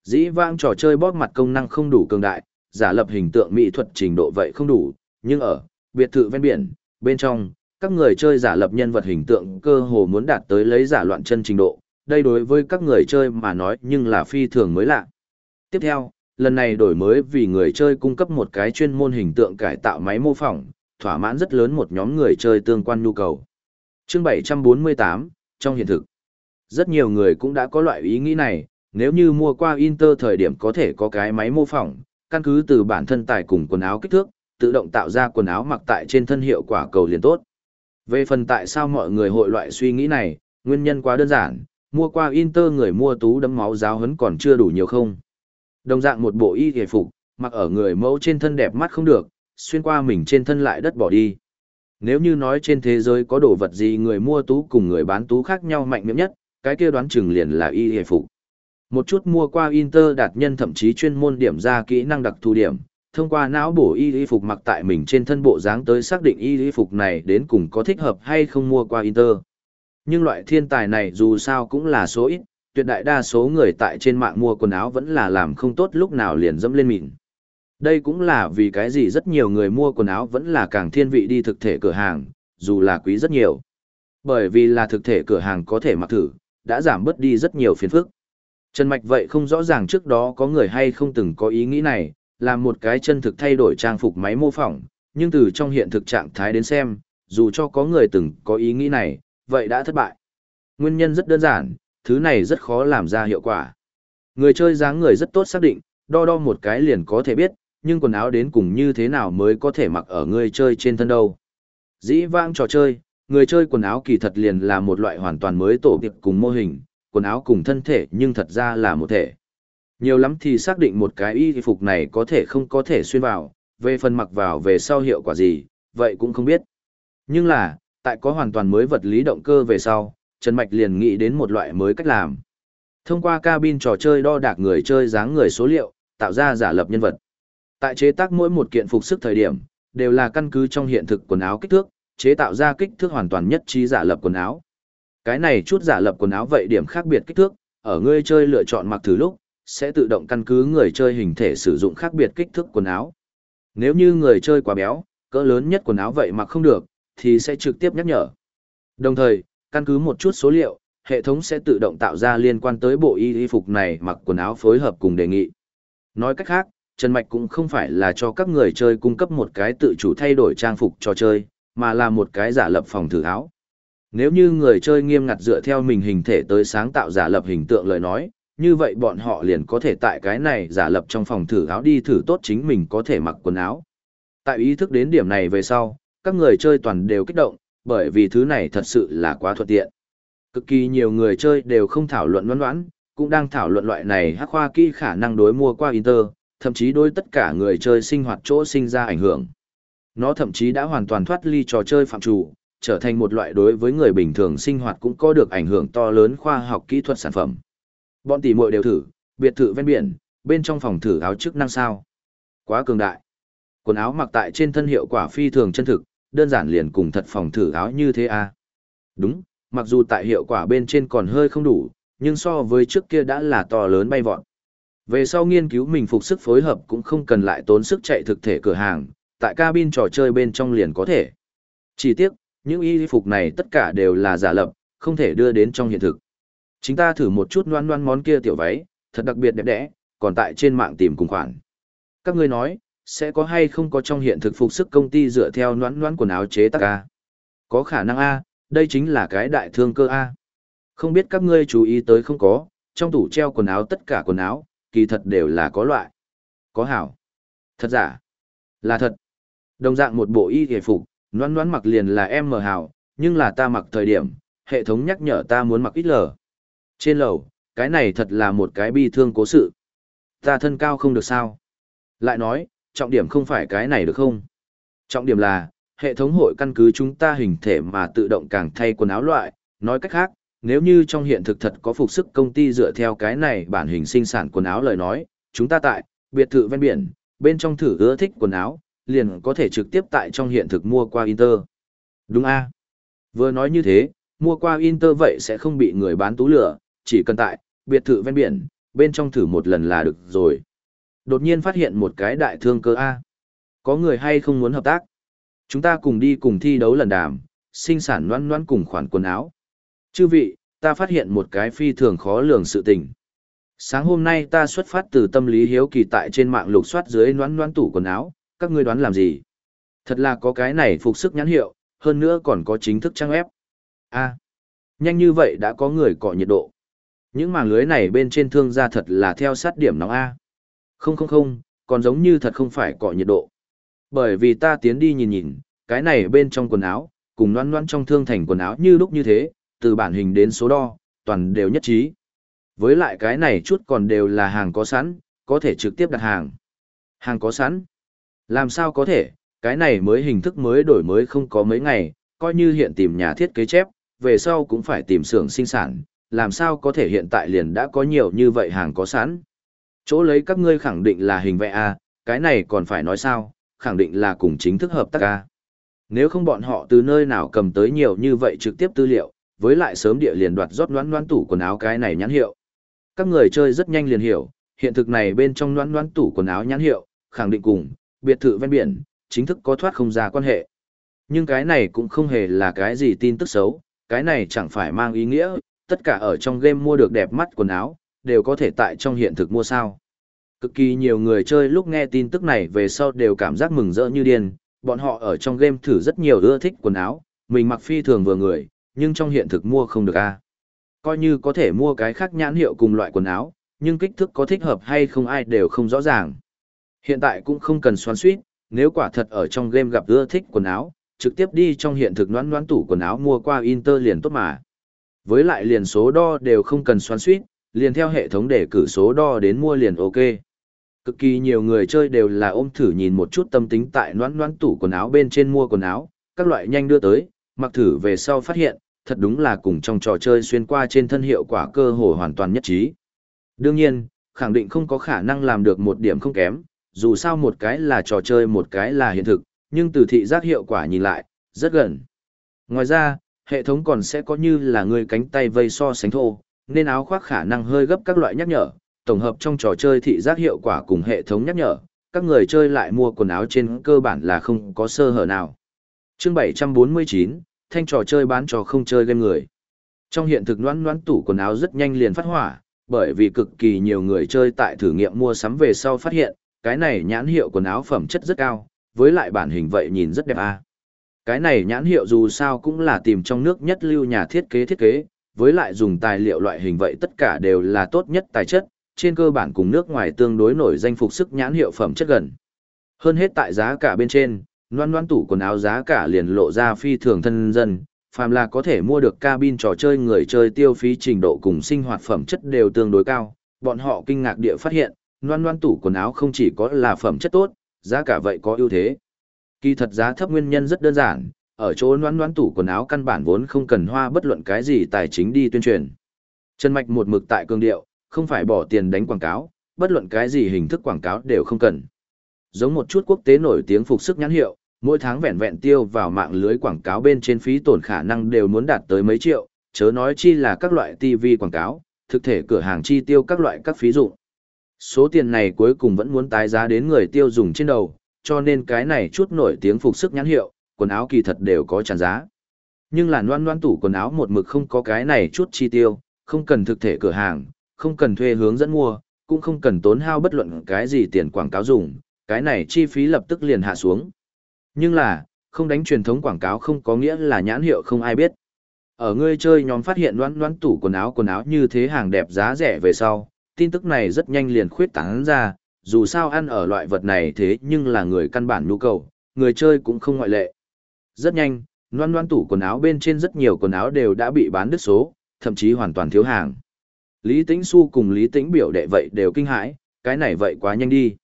Dĩ vãng trò chơi bóp mặt công năng không đủ cường đại, giả lập hình tượng mỹ thuật trình độ vậy không đủ, nhưng ở biệt thự ven biển, bên trong, các người chơi giả lập nhân vật hình tượng cơ hồ muốn đạt tới lấy giả loạn chân trình độ, đây đối với các người chơi mà nói nhưng là phi thường mới lạ. Tiếp theo, lần này đổi mới vì người chơi cung cấp một cái chuyên môn hình tượng cải tạo máy mô phỏng, thỏa mãn rất lớn một nhóm người chơi tương quan nhu cầu. Chương 748, trong hiện thực, rất nhiều người cũng đã có loại ý nghĩ này, nếu như mua qua Inter thời điểm có thể có cái máy mô phỏng, căn cứ từ bản thân tài cùng quần áo kích thước, tự động tạo ra quần áo mặc tại trên thân hiệu quả cầu liền tốt. Về phần tại sao mọi người hội loại suy nghĩ này, nguyên nhân quá đơn giản, mua qua Inter người mua tú đấm máu giáo hấn còn chưa đủ nhiều không. Đồng dạng một bộ y hề phục, mặc ở người mẫu trên thân đẹp mắt không được, xuyên qua mình trên thân lại đất bỏ đi. Nếu như nói trên thế giới có đồ vật gì người mua tú cùng người bán tú khác nhau mạnh miệng nhất, cái kia đoán chừng liền là y hề phục. Một chút mua qua Inter đạt nhân thậm chí chuyên môn điểm ra kỹ năng đặc thù điểm, thông qua não bổ y y phục mặc tại mình trên thân bộ dáng tới xác định y y phục này đến cùng có thích hợp hay không mua qua Inter. Nhưng loại thiên tài này dù sao cũng là số ít, tuyệt đại đa số người tại trên mạng mua quần áo vẫn là làm không tốt lúc nào liền dẫm lên mịn. Đây cũng là vì cái gì rất nhiều người mua quần áo vẫn là càng thiên vị đi thực thể cửa hàng, dù là quý rất nhiều. Bởi vì là thực thể cửa hàng có thể mặc thử, đã giảm bớt đi rất nhiều phiền phức. Trần Mạch vậy không rõ ràng trước đó có người hay không từng có ý nghĩ này, làm một cái chân thực thay đổi trang phục máy mô phỏng, nhưng từ trong hiện thực trạng thái đến xem, dù cho có người từng có ý nghĩ này, vậy đã thất bại. Nguyên nhân rất đơn giản, thứ này rất khó làm ra hiệu quả. Người chơi dáng người rất tốt xác định, đo đo một cái liền có thể biết, nhưng quần áo đến cùng như thế nào mới có thể mặc ở người chơi trên thân đâu. Dĩ vãng trò chơi, người chơi quần áo kỳ thật liền là một loại hoàn toàn mới tổ tiệp cùng mô hình, quần áo cùng thân thể nhưng thật ra là một thể. Nhiều lắm thì xác định một cái y phục này có thể không có thể xuyên vào, về phần mặc vào về sau hiệu quả gì, vậy cũng không biết. Nhưng là, tại có hoàn toàn mới vật lý động cơ về sau, Trần Mạch liền nghĩ đến một loại mới cách làm. Thông qua cabin trò chơi đo đạc người chơi dáng người số liệu, tạo ra giả lập nhân vật. Tại chế tác mỗi một kiện phục sức thời điểm, đều là căn cứ trong hiện thực quần áo kích thước, chế tạo ra kích thước hoàn toàn nhất trí giả lập quần áo. Cái này chút giả lập quần áo vậy điểm khác biệt kích thước, ở người chơi lựa chọn mặc thử lúc, sẽ tự động căn cứ người chơi hình thể sử dụng khác biệt kích thước quần áo. Nếu như người chơi quá béo, cỡ lớn nhất quần áo vậy mặc không được, thì sẽ trực tiếp nhắc nhở. Đồng thời, căn cứ một chút số liệu, hệ thống sẽ tự động tạo ra liên quan tới bộ y y phục này mặc quần áo phối hợp cùng đề nghị. Nói cách khác, Trần Mạch cũng không phải là cho các người chơi cung cấp một cái tự chủ thay đổi trang phục cho chơi, mà là một cái giả lập phòng thử áo. Nếu như người chơi nghiêm ngặt dựa theo mình hình thể tới sáng tạo giả lập hình tượng lời nói, như vậy bọn họ liền có thể tại cái này giả lập trong phòng thử áo đi thử tốt chính mình có thể mặc quần áo. Tại ý thức đến điểm này về sau, các người chơi toàn đều kích động, bởi vì thứ này thật sự là quá thuận tiện. Cực kỳ nhiều người chơi đều không thảo luận ngoan ngoãn, cũng đang thảo luận loại này hắc khoa kỹ khả năng đối mua qua Inter, thậm chí đối tất cả người chơi sinh hoạt chỗ sinh ra ảnh hưởng. Nó thậm chí đã hoàn toàn thoát ly trò chơi phạm chủ, trở thành một loại đối với người bình thường sinh hoạt cũng có được ảnh hưởng to lớn khoa học kỹ thuật sản phẩm. Bọn tỷ muội đều thử, biệt thự ven biển, bên trong phòng thử áo chức năng sao. Quá cường đại. Quần áo mặc tại trên thân hiệu quả phi thường chân thực, đơn giản liền cùng thật phòng thử áo như thế à. Đúng, mặc dù tại hiệu quả bên trên còn hơi không đủ, nhưng so với trước kia đã là to lớn bay vọt. Về sau nghiên cứu mình phục sức phối hợp cũng không cần lại tốn sức chạy thực thể cửa hàng, tại cabin trò chơi bên trong liền có thể. Chỉ tiếc, những y phục này tất cả đều là giả lập, không thể đưa đến trong hiện thực. Chúng ta thử một chút loan loan món kia tiểu váy, thật đặc biệt đẹp đẽ, còn tại trên mạng tìm cùng khoản. Các ngươi nói, sẽ có hay không có trong hiện thực phục sức công ty dựa theo loan loan quần áo chế tác A? Có khả năng A, đây chính là cái đại thương cơ A. Không biết các ngươi chú ý tới không có, trong tủ treo quần áo tất cả quần áo, kỳ thật đều là có loại. Có hảo. Thật giả. Là thật. Đồng dạng một bộ y hề phục, noan noan mặc liền là em mờ hảo, nhưng là ta mặc thời điểm, hệ thống nhắc nhở ta muốn mặc ít lờ. Trên lầu, cái này thật là một cái bi thương cố sự. Ta thân cao không được sao. Lại nói, trọng điểm không phải cái này được không? Trọng điểm là, hệ thống hội căn cứ chúng ta hình thể mà tự động càng thay quần áo loại, nói cách khác, nếu như trong hiện thực thật có phục sức công ty dựa theo cái này bản hình sinh sản quần áo lời nói, chúng ta tại, biệt thự ven biển, bên trong thử ưa thích quần áo, liền có thể trực tiếp tại trong hiện thực mua qua Inter. Đúng a Vừa nói như thế, mua qua Inter vậy sẽ không bị người bán tú lửa, chỉ cần tại, biệt thự ven biển, bên trong thử một lần là được rồi. Đột nhiên phát hiện một cái đại thương cơ A. Có người hay không muốn hợp tác? Chúng ta cùng đi cùng thi đấu lần đàm, sinh sản noan noan cùng khoản quần áo. Chư vị, ta phát hiện một cái phi thường khó lường sự tình. Sáng hôm nay ta xuất phát từ tâm lý hiếu kỳ tại trên mạng lục soát dưới noan noan tủ quần áo, các ngươi đoán làm gì? Thật là có cái này phục sức nhãn hiệu, hơn nữa còn có chính thức trang ép. A, nhanh như vậy đã có người cọ nhiệt độ. Những màng lưới này bên trên thương gia thật là theo sát điểm nóng A. Không không không, còn giống như thật không phải cọ nhiệt độ. Bởi vì ta tiến đi nhìn nhìn, cái này bên trong quần áo, cùng loan loan trong thương thành quần áo như lúc như thế, từ bản hình đến số đo, toàn đều nhất trí. Với lại cái này chút còn đều là hàng có sẵn, có thể trực tiếp đặt hàng. Hàng có sẵn. Làm sao có thể, cái này mới hình thức mới đổi mới không có mấy ngày, coi như hiện tìm nhà thiết kế chép, về sau cũng phải tìm xưởng sinh sản, làm sao có thể hiện tại liền đã có nhiều như vậy hàng có sẵn. Chỗ lấy các ngươi khẳng định là hình vẽ A, cái này còn phải nói sao, khẳng định là cùng chính thức hợp tác A. Nếu không bọn họ từ nơi nào cầm tới nhiều như vậy trực tiếp tư liệu, với lại sớm địa liền đoạt rót noán noán tủ quần áo cái này nhãn hiệu. Các người chơi rất nhanh liền hiểu, hiện thực này bên trong noán noán tủ quần áo nhãn hiệu, khẳng định cùng, biệt thự ven biển, chính thức có thoát không ra quan hệ. Nhưng cái này cũng không hề là cái gì tin tức xấu, cái này chẳng phải mang ý nghĩa, tất cả ở trong game mua được đẹp mắt quần áo, đều có thể tại trong hiện thực mua sao. Cực kỳ nhiều người chơi lúc nghe tin tức này về sau đều cảm giác mừng rỡ như điên, bọn họ ở trong game thử rất nhiều ưa thích quần áo, mình mặc phi thường vừa người, nhưng trong hiện thực mua không được a. Coi như có thể mua cái khác nhãn hiệu cùng loại quần áo, nhưng kích thước có thích hợp hay không ai đều không rõ ràng. Hiện tại cũng không cần xoắn suýt, nếu quả thật ở trong game gặp ưa thích quần áo, trực tiếp đi trong hiện thực noãn noãn tủ quần áo mua qua Inter liền tốt mà. Với lại liền số đo đều không cần xoắn suýt, liền theo hệ thống để cử số đo đến mua liền ok. Cực kỳ nhiều người chơi đều là ôm thử nhìn một chút tâm tính tại noãn noãn tủ quần áo bên trên mua quần áo, các loại nhanh đưa tới, mặc thử về sau phát hiện, thật đúng là cùng trong trò chơi xuyên qua trên thân hiệu quả cơ hồ hoàn toàn nhất trí. Đương nhiên, khẳng định không có khả năng làm được một điểm không kém, dù sao một cái là trò chơi một cái là hiện thực, nhưng từ thị giác hiệu quả nhìn lại, rất gần. Ngoài ra, hệ thống còn sẽ có như là người cánh tay vây so sánh thô, nên áo khoác khả năng hơi gấp các loại nhắc nhở, tổng hợp trong trò chơi thị giác hiệu quả cùng hệ thống nhắc nhở, các người chơi lại mua quần áo trên cơ bản là không có sơ hở nào. Chương 749, thanh trò chơi bán trò không chơi game người. Trong hiện thực noãn noãn tủ quần áo rất nhanh liền phát hỏa, bởi vì cực kỳ nhiều người chơi tại thử nghiệm mua sắm về sau phát hiện, cái này nhãn hiệu quần áo phẩm chất rất cao, với lại bản hình vậy nhìn rất đẹp a. Cái này nhãn hiệu dù sao cũng là tìm trong nước nhất lưu nhà thiết kế thiết kế, với lại dùng tài liệu loại hình vậy tất cả đều là tốt nhất tài chất, trên cơ bản cùng nước ngoài tương đối nổi danh phục sức nhãn hiệu phẩm chất gần. Hơn hết tại giá cả bên trên, loan loan tủ quần áo giá cả liền lộ ra phi thường thân dân, phàm là có thể mua được cabin trò chơi người chơi tiêu phí trình độ cùng sinh hoạt phẩm chất đều tương đối cao, bọn họ kinh ngạc địa phát hiện, loan loan tủ quần áo không chỉ có là phẩm chất tốt, giá cả vậy có ưu thế. Kỳ thật giá thấp nguyên nhân rất đơn giản, ở chỗ loan loan tủ quần áo căn bản vốn không cần hoa bất luận cái gì tài chính đi tuyên truyền. Trần Mạch một mực tại cương điệu, không phải bỏ tiền đánh quảng cáo, bất luận cái gì hình thức quảng cáo đều không cần. Giống một chút quốc tế nổi tiếng phục sức nhãn hiệu, mỗi tháng vẹn vẹn tiêu vào mạng lưới quảng cáo bên trên phí tổn khả năng đều muốn đạt tới mấy triệu, chớ nói chi là các loại TV quảng cáo, thực thể cửa hàng chi tiêu các loại các phí dụng. Số tiền này cuối cùng vẫn muốn tái giá đến người tiêu dùng trên đầu, cho nên cái này chút nổi tiếng phục sức nhãn hiệu, quần áo kỳ thật đều có tràn giá. Nhưng là noan noan tủ quần áo một mực không có cái này chút chi tiêu, không cần thực thể cửa hàng, không cần thuê hướng dẫn mua, cũng không cần tốn hao bất luận cái gì tiền quảng cáo dùng, cái này chi phí lập tức liền hạ xuống. Nhưng là, không đánh truyền thống quảng cáo không có nghĩa là nhãn hiệu không ai biết. Ở ngươi chơi nhóm phát hiện đoán đoán tủ quần áo quần áo như thế hàng đẹp giá rẻ về sau, tin tức này rất nhanh liền khuyết tán ra, dù sao ăn ở loại vật này thế nhưng là người căn bản nhu cầu, người chơi cũng không ngoại lệ. Rất nhanh, loan loan tủ quần áo bên trên rất nhiều quần áo đều đã bị bán đứt số, thậm chí hoàn toàn thiếu hàng. Lý Tĩnh Xu cùng Lý Tĩnh biểu đệ vậy đều kinh hãi, cái này vậy quá nhanh đi.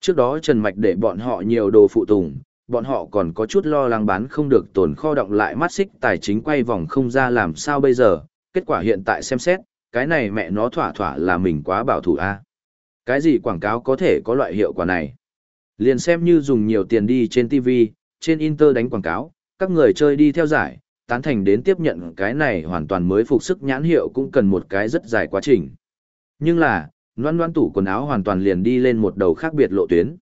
Trước đó Trần Mạch để bọn họ nhiều đồ phụ tùng, bọn họ còn có chút lo lắng bán không được tồn kho động lại mắt xích tài chính quay vòng không ra làm sao bây giờ, kết quả hiện tại xem xét, cái này mẹ nó thỏa thỏa là mình quá bảo thủ a cái gì quảng cáo có thể có loại hiệu quả này? Liền xem như dùng nhiều tiền đi trên TV, trên Inter đánh quảng cáo, các người chơi đi theo giải, tán thành đến tiếp nhận cái này hoàn toàn mới phục sức nhãn hiệu cũng cần một cái rất dài quá trình. Nhưng là, loan loan tủ quần áo hoàn toàn liền đi lên một đầu khác biệt lộ tuyến.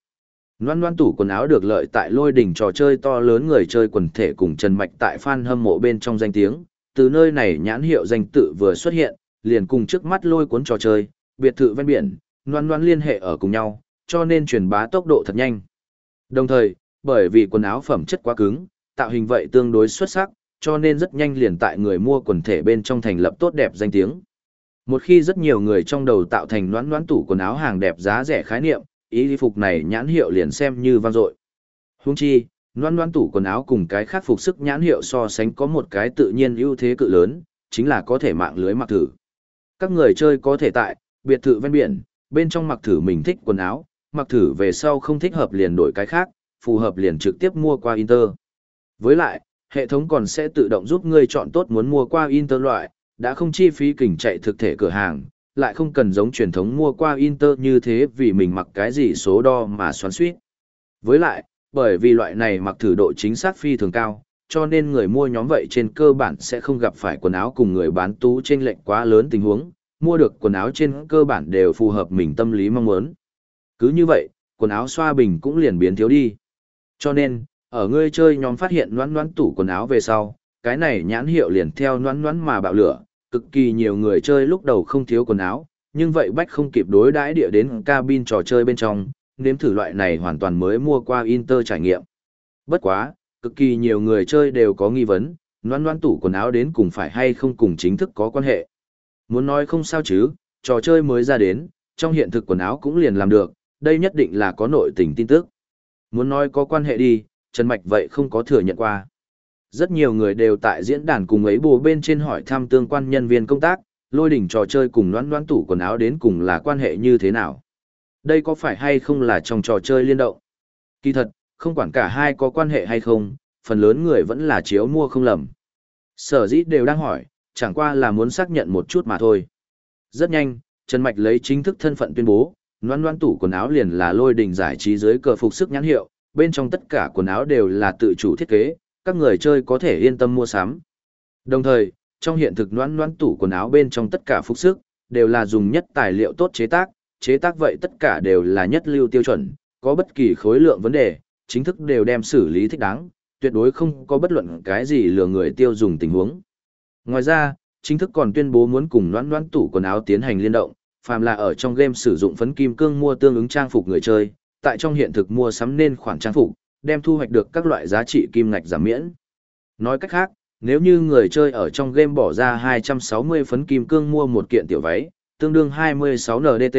Loan loan tủ quần áo được lợi tại lôi đỉnh trò chơi to lớn người chơi quần thể cùng Trần Mạch tại fan hâm mộ bên trong danh tiếng, từ nơi này nhãn hiệu danh tự vừa xuất hiện, liền cùng trước mắt lôi cuốn trò chơi, biệt thự ven biển, loan loan liên hệ ở cùng nhau, cho nên truyền bá tốc độ thật nhanh. Đồng thời, bởi vì quần áo phẩm chất quá cứng, tạo hình vậy tương đối xuất sắc, cho nên rất nhanh liền tại người mua quần thể bên trong thành lập tốt đẹp danh tiếng. Một khi rất nhiều người trong đầu tạo thành noãn noãn tủ quần áo hàng đẹp giá rẻ khái niệm, ý phục này nhãn hiệu liền xem như vang dội. Huống chi, noãn noãn tủ quần áo cùng cái khác phục sức nhãn hiệu so sánh có một cái tự nhiên ưu thế cự lớn, chính là có thể mạng lưới mặc thử. Các người chơi có thể tại biệt thự ven biển, bên trong mặc thử mình thích quần áo, mặc thử về sau không thích hợp liền đổi cái khác, phù hợp liền trực tiếp mua qua Inter. Với lại, hệ thống còn sẽ tự động giúp ngươi chọn tốt muốn mua qua Inter loại, đã không chi phí kỉnh chạy thực thể cửa hàng, lại không cần giống truyền thống mua qua Inter như thế vì mình mặc cái gì số đo mà xoắn suýt. Với lại, bởi vì loại này mặc thử độ chính xác phi thường cao, cho nên người mua nhóm vậy trên cơ bản sẽ không gặp phải quần áo cùng người bán tú trên lệnh quá lớn tình huống, mua được quần áo trên cơ bản đều phù hợp mình tâm lý mong muốn. Cứ như vậy, quần áo xoa bình cũng liền biến thiếu đi. Cho nên, ở ngươi chơi nhóm phát hiện noán noán tủ quần áo về sau, cái này nhãn hiệu liền theo noán noán mà bạo lửa, cực kỳ nhiều người chơi lúc đầu không thiếu quần áo, nhưng vậy bách không kịp đối đãi địa đến cabin trò chơi bên trong, nếm thử loại này hoàn toàn mới mua qua Inter trải nghiệm. Bất quá, cực kỳ nhiều người chơi đều có nghi vấn, noan noan tủ quần áo đến cùng phải hay không cùng chính thức có quan hệ. Muốn nói không sao chứ, trò chơi mới ra đến, trong hiện thực quần áo cũng liền làm được, đây nhất định là có nội tình tin tức. Muốn nói có quan hệ đi, Trần Mạch vậy không có thừa nhận qua. Rất nhiều người đều tại diễn đàn cùng ấy bù bên trên hỏi thăm tương quan nhân viên công tác, lôi đỉnh trò chơi cùng noan noan tủ quần áo đến cùng là quan hệ như thế nào. Đây có phải hay không là trong trò chơi liên động? Kỳ thật, không quản cả hai có quan hệ hay không, phần lớn người vẫn là chiếu mua không lầm. Sở dĩ đều đang hỏi, chẳng qua là muốn xác nhận một chút mà thôi. Rất nhanh, Trần Mạch lấy chính thức thân phận tuyên bố, noan noan tủ quần áo liền là lôi đình giải trí dưới cờ phục sức nhãn hiệu, bên trong tất cả quần áo đều là tự chủ thiết kế, các người chơi có thể yên tâm mua sắm. Đồng thời, trong hiện thực noan noan tủ quần áo bên trong tất cả phục sức, đều là dùng nhất tài liệu tốt chế tác, chế tác vậy tất cả đều là nhất lưu tiêu chuẩn, có bất kỳ khối lượng vấn đề, chính thức đều đem xử lý thích đáng, tuyệt đối không có bất luận cái gì lừa người tiêu dùng tình huống. Ngoài ra, chính thức còn tuyên bố muốn cùng noãn noãn tủ quần áo tiến hành liên động, phàm là ở trong game sử dụng phấn kim cương mua tương ứng trang phục người chơi, tại trong hiện thực mua sắm nên khoản trang phục, đem thu hoạch được các loại giá trị kim ngạch giảm miễn. Nói cách khác, nếu như người chơi ở trong game bỏ ra 260 phấn kim cương mua một kiện tiểu váy, tương đương 26 NDT,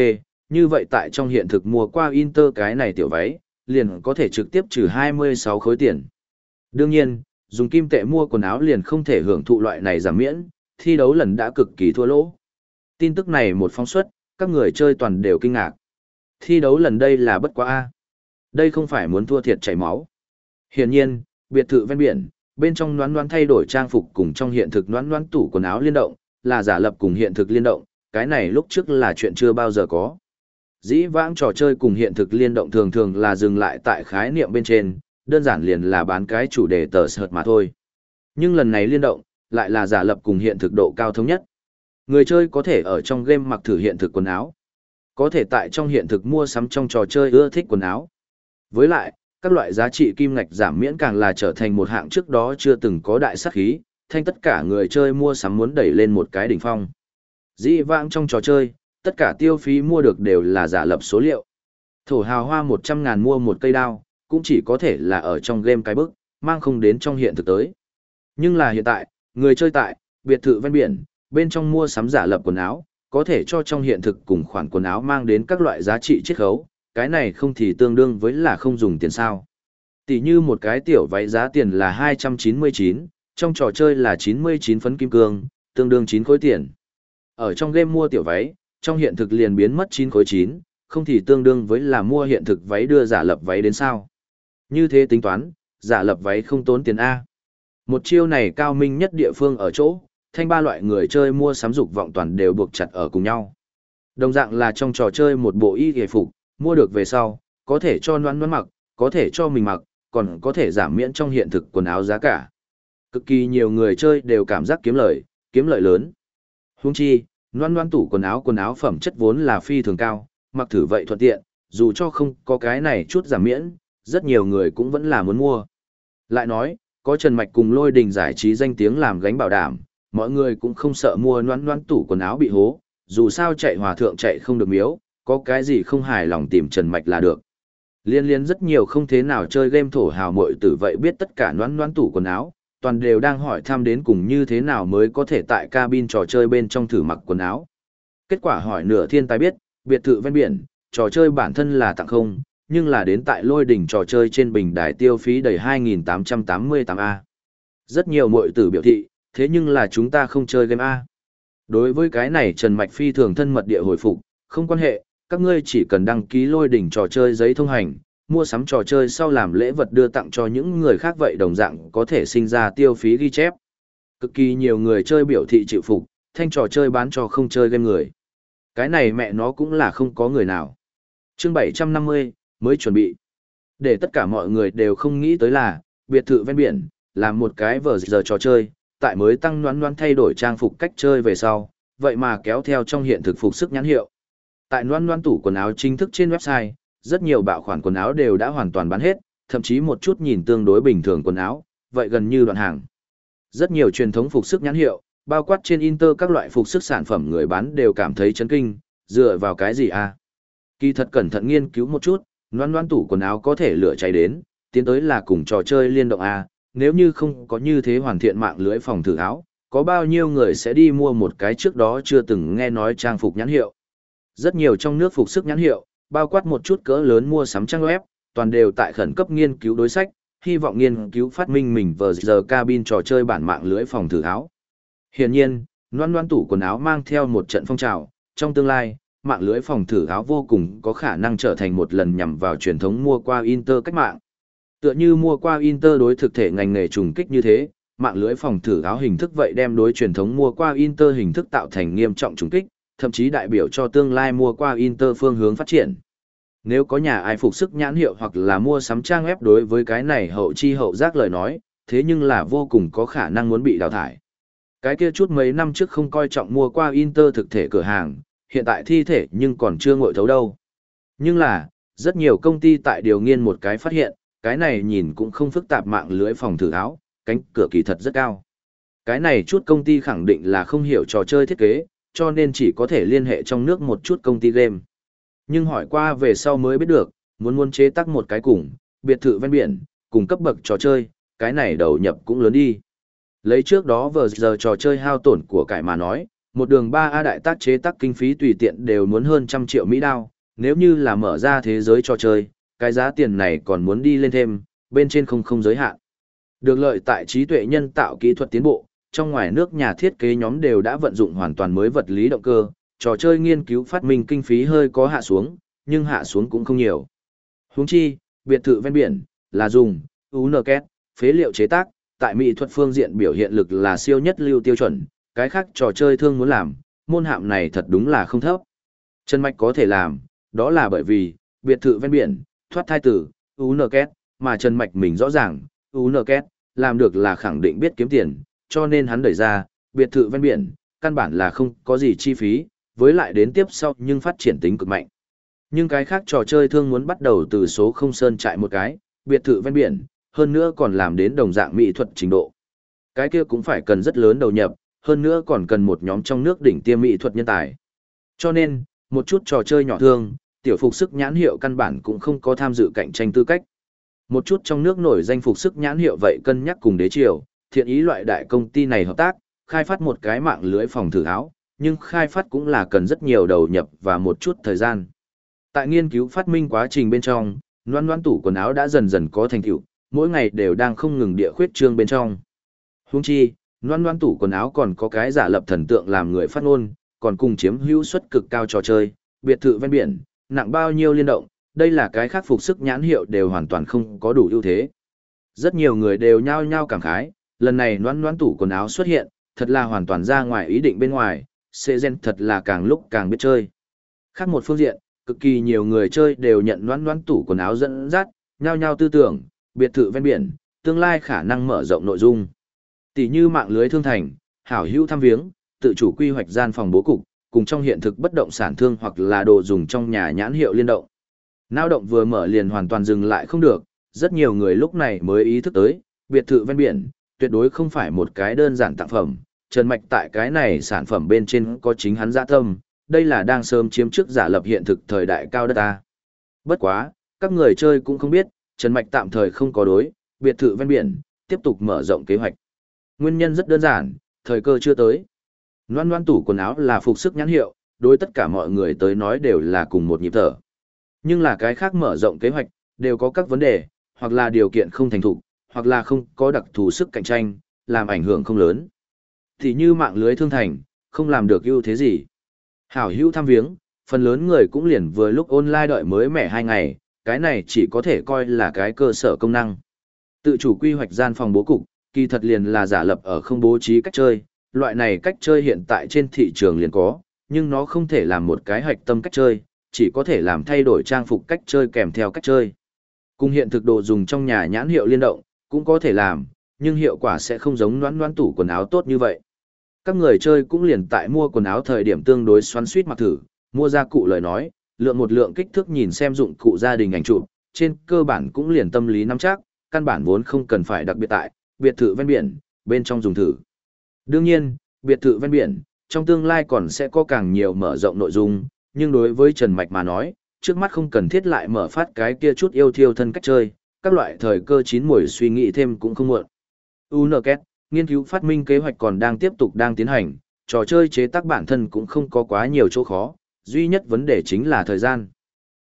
như vậy tại trong hiện thực mua qua Inter cái này tiểu váy, liền có thể trực tiếp trừ 26 khối tiền. Đương nhiên, dùng kim tệ mua quần áo liền không thể hưởng thụ loại này giảm miễn, thi đấu lần đã cực kỳ thua lỗ. Tin tức này một phóng xuất, các người chơi toàn đều kinh ngạc. Thi đấu lần đây là bất quá A. Đây không phải muốn thua thiệt chảy máu. Hiển nhiên, biệt thự ven biển, bên trong noán noán thay đổi trang phục cùng trong hiện thực noán noán tủ quần áo liên động, là giả lập cùng hiện thực liên động, cái này lúc trước là chuyện chưa bao giờ có. Dĩ vãng trò chơi cùng hiện thực liên động thường thường là dừng lại tại khái niệm bên trên, đơn giản liền là bán cái chủ đề tờ sợt mà thôi. Nhưng lần này liên động, lại là giả lập cùng hiện thực độ cao thống nhất. Người chơi có thể ở trong game mặc thử hiện thực quần áo. Có thể tại trong hiện thực mua sắm trong trò chơi ưa thích quần áo. Với lại, các loại giá trị kim ngạch giảm miễn càng là trở thành một hạng trước đó chưa từng có đại sát khí, thanh tất cả người chơi mua sắm muốn đẩy lên một cái đỉnh phong. Dĩ vãng trong trò chơi, tất cả tiêu phí mua được đều là giả lập số liệu. Thổ hào hoa 100 ngàn mua một cây đao, cũng chỉ có thể là ở trong game cái bức, mang không đến trong hiện thực tới. Nhưng là hiện tại, người chơi tại, biệt thự ven biển, bên trong mua sắm giả lập quần áo, có thể cho trong hiện thực cùng khoản quần áo mang đến các loại giá trị chiết khấu, cái này không thì tương đương với là không dùng tiền sao. Tỷ như một cái tiểu váy giá tiền là 299, trong trò chơi là 99 phấn kim cương, tương đương 9 khối tiền. Ở trong game mua tiểu váy, trong hiện thực liền biến mất 9 khối 9, không thì tương đương với là mua hiện thực váy đưa giả lập váy đến sao. Như thế tính toán, giả lập váy không tốn tiền A. Một chiêu này cao minh nhất địa phương ở chỗ, thanh ba loại người chơi mua sắm dục vọng toàn đều buộc chặt ở cùng nhau. Đồng dạng là trong trò chơi một bộ y ghề phục, mua được về sau, có thể cho noan noan mặc, có thể cho mình mặc, còn có thể giảm miễn trong hiện thực quần áo giá cả. Cực kỳ nhiều người chơi đều cảm giác kiếm lợi, kiếm lợi lớn. Hung chi, Loan loan tủ quần áo quần áo phẩm chất vốn là phi thường cao, mặc thử vậy thuận tiện, dù cho không có cái này chút giảm miễn, rất nhiều người cũng vẫn là muốn mua. Lại nói, có Trần Mạch cùng lôi đình giải trí danh tiếng làm gánh bảo đảm, mọi người cũng không sợ mua noan noan tủ quần áo bị hố, dù sao chạy hòa thượng chạy không được miếu, có cái gì không hài lòng tìm Trần Mạch là được. Liên liên rất nhiều không thế nào chơi game thổ hào mội tử vậy biết tất cả noan noan tủ quần áo, toàn đều đang hỏi thăm đến cùng như thế nào mới có thể tại cabin trò chơi bên trong thử mặc quần áo. Kết quả hỏi nửa thiên tài biết, biệt thự ven biển, trò chơi bản thân là tặng không, nhưng là đến tại lôi đỉnh trò chơi trên bình đài tiêu phí đầy 2.888A. Rất nhiều mội tử biểu thị, thế nhưng là chúng ta không chơi game A. Đối với cái này Trần Mạch Phi thường thân mật địa hồi phục, không quan hệ, các ngươi chỉ cần đăng ký lôi đỉnh trò chơi giấy thông hành, mua sắm trò chơi sau làm lễ vật đưa tặng cho những người khác vậy đồng dạng có thể sinh ra tiêu phí ghi chép. Cực kỳ nhiều người chơi biểu thị chịu phục, thanh trò chơi bán cho không chơi game người. Cái này mẹ nó cũng là không có người nào. chương 750, mới chuẩn bị. Để tất cả mọi người đều không nghĩ tới là, biệt thự ven biển, là một cái vở giờ trò chơi, tại mới tăng noán noán thay đổi trang phục cách chơi về sau, vậy mà kéo theo trong hiện thực phục sức nhãn hiệu. Tại noán noán tủ quần áo chính thức trên website, rất nhiều bạo khoản quần áo đều đã hoàn toàn bán hết, thậm chí một chút nhìn tương đối bình thường quần áo, vậy gần như đoạn hàng. Rất nhiều truyền thống phục sức nhãn hiệu, bao quát trên Inter các loại phục sức sản phẩm người bán đều cảm thấy chấn kinh, dựa vào cái gì à? Kỳ thật cẩn thận nghiên cứu một chút, Loan loan tủ quần áo có thể lửa cháy đến, tiến tới là cùng trò chơi liên động a. nếu như không có như thế hoàn thiện mạng lưới phòng thử áo, có bao nhiêu người sẽ đi mua một cái trước đó chưa từng nghe nói trang phục nhãn hiệu. Rất nhiều trong nước phục sức nhãn hiệu, bao quát một chút cỡ lớn mua sắm trang web, toàn đều tại khẩn cấp nghiên cứu đối sách, hy vọng nghiên cứu phát minh mình vờ giờ cabin trò chơi bản mạng lưới phòng thử áo. Hiển nhiên, loan loan tủ quần áo mang theo một trận phong trào, trong tương lai, mạng lưới phòng thử áo vô cùng có khả năng trở thành một lần nhằm vào truyền thống mua qua Inter cách mạng. Tựa như mua qua Inter đối thực thể ngành nghề trùng kích như thế, mạng lưới phòng thử áo hình thức vậy đem đối truyền thống mua qua Inter hình thức tạo thành nghiêm trọng trùng kích, thậm chí đại biểu cho tương lai mua qua Inter phương hướng phát triển. Nếu có nhà ai phục sức nhãn hiệu hoặc là mua sắm trang web đối với cái này hậu chi hậu giác lời nói, thế nhưng là vô cùng có khả năng muốn bị đào thải. Cái kia chút mấy năm trước không coi trọng mua qua Inter thực thể cửa hàng, hiện tại thi thể nhưng còn chưa ngội thấu đâu. Nhưng là, rất nhiều công ty tại điều nghiên một cái phát hiện, cái này nhìn cũng không phức tạp mạng lưới phòng thử áo, cánh cửa kỳ thật rất cao. Cái này chút công ty khẳng định là không hiểu trò chơi thiết kế, cho nên chỉ có thể liên hệ trong nước một chút công ty game. Nhưng hỏi qua về sau mới biết được, muốn muốn chế tác một cái cùng, biệt thự ven biển, cùng cấp bậc trò chơi, cái này đầu nhập cũng lớn đi. Lấy trước đó vừa giờ trò chơi hao tổn của cải mà nói, một đường 3A đại tác chế tác kinh phí tùy tiện đều muốn hơn trăm triệu Mỹ đao, nếu như là mở ra thế giới cho chơi, cái giá tiền này còn muốn đi lên thêm, bên trên không không giới hạn. Được lợi tại trí tuệ nhân tạo kỹ thuật tiến bộ, trong ngoài nước nhà thiết kế nhóm đều đã vận dụng hoàn toàn mới vật lý động cơ, trò chơi nghiên cứu phát minh kinh phí hơi có hạ xuống, nhưng hạ xuống cũng không nhiều. Huống chi, biệt thự ven biển, là dùng, UNKET, phế liệu chế tác, tại mỹ thuật phương diện biểu hiện lực là siêu nhất lưu tiêu chuẩn, cái khác trò chơi thương muốn làm, môn hạm này thật đúng là không thấp. Trần Mạch có thể làm, đó là bởi vì, biệt thự ven biển, thoát thai tử, UNKET, mà Trần Mạch mình rõ ràng, UNKET, làm được là khẳng định biết kiếm tiền, cho nên hắn đẩy ra, biệt thự ven biển, căn bản là không có gì chi phí, với lại đến tiếp sau nhưng phát triển tính cực mạnh. Nhưng cái khác trò chơi thương muốn bắt đầu từ số không sơn chạy một cái, biệt thự ven biển, hơn nữa còn làm đến đồng dạng mỹ thuật trình độ. Cái kia cũng phải cần rất lớn đầu nhập, hơn nữa còn cần một nhóm trong nước đỉnh tiêm mỹ thuật nhân tài. Cho nên, một chút trò chơi nhỏ thương, tiểu phục sức nhãn hiệu căn bản cũng không có tham dự cạnh tranh tư cách. Một chút trong nước nổi danh phục sức nhãn hiệu vậy cân nhắc cùng đế triều, thiện ý loại đại công ty này hợp tác, khai phát một cái mạng lưới phòng thử áo, nhưng khai phát cũng là cần rất nhiều đầu nhập và một chút thời gian. Tại nghiên cứu phát minh quá trình bên trong, loan loan tủ quần áo đã dần dần có thành tựu, mỗi ngày đều đang không ngừng địa khuyết trương bên trong. Huống chi, loan loan tủ quần áo còn có cái giả lập thần tượng làm người phát ngôn, còn cùng chiếm hữu suất cực cao trò chơi, biệt thự ven biển, nặng bao nhiêu liên động, đây là cái khác phục sức nhãn hiệu đều hoàn toàn không có đủ ưu thế. Rất nhiều người đều nhao nhao cảm khái, lần này loan loan tủ quần áo xuất hiện, thật là hoàn toàn ra ngoài ý định bên ngoài, xê gen thật là càng lúc càng biết chơi. Khác một phương diện, cực kỳ nhiều người chơi đều nhận loan loan tủ quần áo dẫn dắt, nhao nhao tư tưởng, biệt thự ven biển, tương lai khả năng mở rộng nội dung. Tỷ như mạng lưới thương thành, hảo hữu thăm viếng, tự chủ quy hoạch gian phòng bố cục, cùng trong hiện thực bất động sản thương hoặc là đồ dùng trong nhà nhãn hiệu liên động. Nao động vừa mở liền hoàn toàn dừng lại không được, rất nhiều người lúc này mới ý thức tới, biệt thự ven biển, tuyệt đối không phải một cái đơn giản tặng phẩm. Trần Mạch tại cái này sản phẩm bên trên có chính hắn dạ tâm, đây là đang sớm chiếm trước giả lập hiện thực thời đại cao đất ta. Bất quá, các người chơi cũng không biết, Trần Mạch tạm thời không có đối, biệt thự ven biển, tiếp tục mở rộng kế hoạch. Nguyên nhân rất đơn giản, thời cơ chưa tới. Loan loan tủ quần áo là phục sức nhãn hiệu, đối tất cả mọi người tới nói đều là cùng một nhịp thở. Nhưng là cái khác mở rộng kế hoạch, đều có các vấn đề, hoặc là điều kiện không thành thục, hoặc là không có đặc thù sức cạnh tranh, làm ảnh hưởng không lớn. Thì như mạng lưới thương thành, không làm được ưu thế gì. Hảo hữu thăm viếng, Phần lớn người cũng liền vừa lúc online đợi mới mẻ hai ngày, cái này chỉ có thể coi là cái cơ sở công năng. Tự chủ quy hoạch gian phòng bố cục, kỳ thật liền là giả lập ở không bố trí cách chơi, loại này cách chơi hiện tại trên thị trường liền có, nhưng nó không thể làm một cái hạch tâm cách chơi, chỉ có thể làm thay đổi trang phục cách chơi kèm theo cách chơi. Cùng hiện thực đồ dùng trong nhà nhãn hiệu liên động, cũng có thể làm, nhưng hiệu quả sẽ không giống noãn noãn tủ quần áo tốt như vậy. Các người chơi cũng liền tại mua quần áo thời điểm tương đối xoắn suýt mặc thử, mua ra cụ lời nói, lượng một lượng kích thước nhìn xem dụng cụ gia đình ảnh chụp, trên cơ bản cũng liền tâm lý nắm chắc, căn bản vốn không cần phải đặc biệt tại, biệt thự ven biển, bên trong dùng thử. Đương nhiên, biệt thự ven biển, trong tương lai còn sẽ có càng nhiều mở rộng nội dung, nhưng đối với Trần Mạch mà nói, trước mắt không cần thiết lại mở phát cái kia chút yêu thiêu thân cách chơi, các loại thời cơ chín mùi suy nghĩ thêm cũng không muộn. UNKET, nghiên cứu phát minh kế hoạch còn đang tiếp tục đang tiến hành, trò chơi chế tác bản thân cũng không có quá nhiều chỗ khó, duy nhất vấn đề chính là thời gian.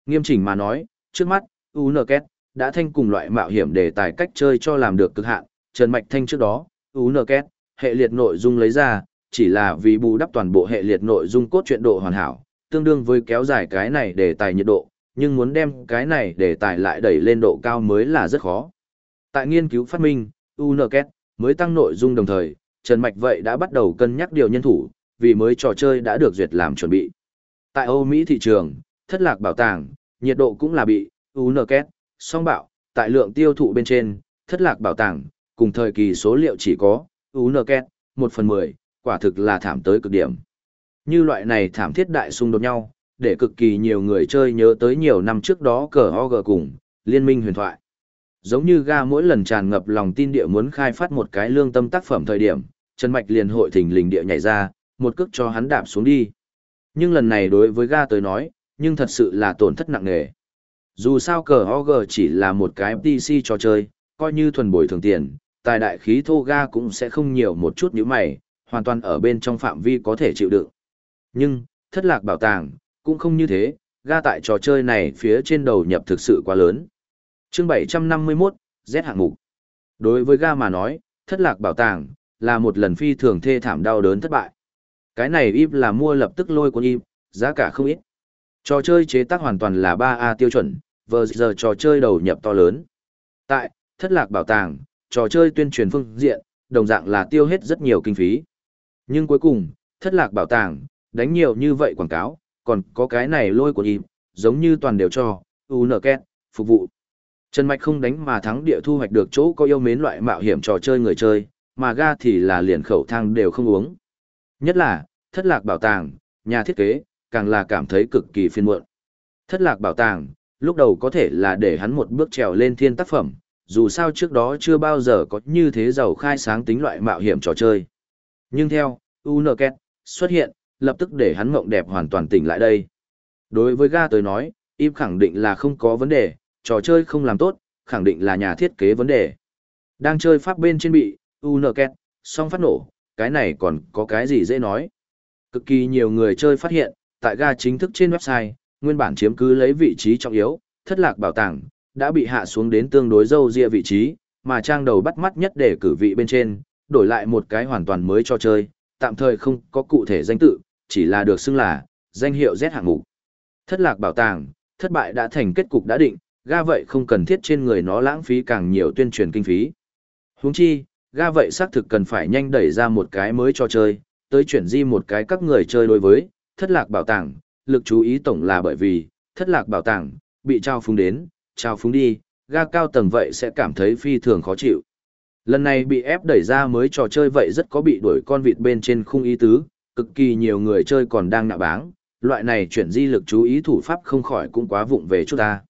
Nghiêm chỉnh mà nói, trước mắt, UNKET đã thanh cùng loại mạo hiểm đề tài cách chơi cho làm được cực hạn, Trần Mạch Thanh trước đó, UNKET, hệ liệt nội dung lấy ra, chỉ là vì bù đắp toàn bộ hệ liệt nội dung cốt truyện độ hoàn hảo, tương đương với kéo dài cái này để tài nhiệt độ, nhưng muốn đem cái này để tài lại đẩy lên độ cao mới là rất khó. Tại nghiên cứu phát minh, UNKET mới tăng nội dung đồng thời, Trần Mạch vậy đã bắt đầu cân nhắc điều nhân thủ, vì mới trò chơi đã được duyệt làm chuẩn bị. Tại Âu Mỹ thị trường, thất lạc bảo tàng, nhiệt độ cũng là bị UNKET, song bạo, tại lượng tiêu thụ bên trên, thất lạc bảo tàng, cùng thời kỳ số liệu chỉ có UNKET, 1 phần 10, quả thực là thảm tới cực điểm. Như loại này thảm thiết đại xung đột nhau, để cực kỳ nhiều người chơi nhớ tới nhiều năm trước đó cờ OG cùng, liên minh huyền thoại. Giống như ga mỗi lần tràn ngập lòng tin địa muốn khai phát một cái lương tâm tác phẩm thời điểm, Trần Mạch liền hội thình lình địa nhảy ra, một cước cho hắn đạp xuống đi. Nhưng lần này đối với ga tới nói, nhưng thật sự là tổn thất nặng nề. Dù sao cờ OG chỉ là một cái PC trò chơi, coi như thuần bồi thường tiền, tài đại khí thô ga cũng sẽ không nhiều một chút như mày, hoàn toàn ở bên trong phạm vi có thể chịu đựng. Nhưng, thất lạc bảo tàng, cũng không như thế, ga tại trò chơi này phía trên đầu nhập thực sự quá lớn. chương 751, Z hạng mục. Đối với ga mà nói, thất lạc bảo tàng, là một lần phi thường thê thảm đau đớn thất bại. Cái này im là mua lập tức lôi con im, giá cả không ít. Trò chơi chế tác hoàn toàn là 3A tiêu chuẩn, vừa giờ trò chơi đầu nhập to lớn. Tại, thất lạc bảo tàng, trò chơi tuyên truyền phương diện, đồng dạng là tiêu hết rất nhiều kinh phí. Nhưng cuối cùng, thất lạc bảo tàng, đánh nhiều như vậy quảng cáo, còn có cái này lôi của im, giống như toàn đều cho, UNKET, phục vụ. Trần Mạch không đánh mà thắng địa thu hoạch được chỗ có yêu mến loại mạo hiểm trò chơi người chơi, mà ga thì là liền khẩu thang đều không uống. Nhất là, thất lạc bảo tàng, nhà thiết kế, càng là cảm thấy cực kỳ phiền muộn. Thất lạc bảo tàng, lúc đầu có thể là để hắn một bước trèo lên thiên tác phẩm, dù sao trước đó chưa bao giờ có như thế giàu khai sáng tính loại mạo hiểm trò chơi. Nhưng theo, UNKET xuất hiện, lập tức để hắn mộng đẹp hoàn toàn tỉnh lại đây. Đối với ga tới nói, im khẳng định là không có vấn đề, trò chơi không làm tốt, khẳng định là nhà thiết kế vấn đề. Đang chơi pháp bên trên bị, UNKET, song phát nổ, cái này còn có cái gì dễ nói. Cực kỳ nhiều người chơi phát hiện, tại ga chính thức trên website, nguyên bản chiếm cứ lấy vị trí trọng yếu, thất lạc bảo tàng, đã bị hạ xuống đến tương đối dâu ria vị trí, mà trang đầu bắt mắt nhất để cử vị bên trên, đổi lại một cái hoàn toàn mới cho chơi, tạm thời không có cụ thể danh tự, chỉ là được xưng là danh hiệu Z hạng mục. Thất lạc bảo tàng, thất bại đã thành kết cục đã định, ga vậy không cần thiết trên người nó lãng phí càng nhiều tuyên truyền kinh phí. Huống chi, ga vậy xác thực cần phải nhanh đẩy ra một cái mới cho chơi, tới chuyển di một cái các người chơi đối với thất lạc bảo tàng, lực chú ý tổng là bởi vì thất lạc bảo tàng bị trao phúng đến, trao phúng đi, ga cao tầng vậy sẽ cảm thấy phi thường khó chịu. Lần này bị ép đẩy ra mới trò chơi vậy rất có bị đuổi con vịt bên trên khung ý tứ, cực kỳ nhiều người chơi còn đang nạ báng, loại này chuyển di lực chú ý thủ pháp không khỏi cũng quá vụng về chút ta.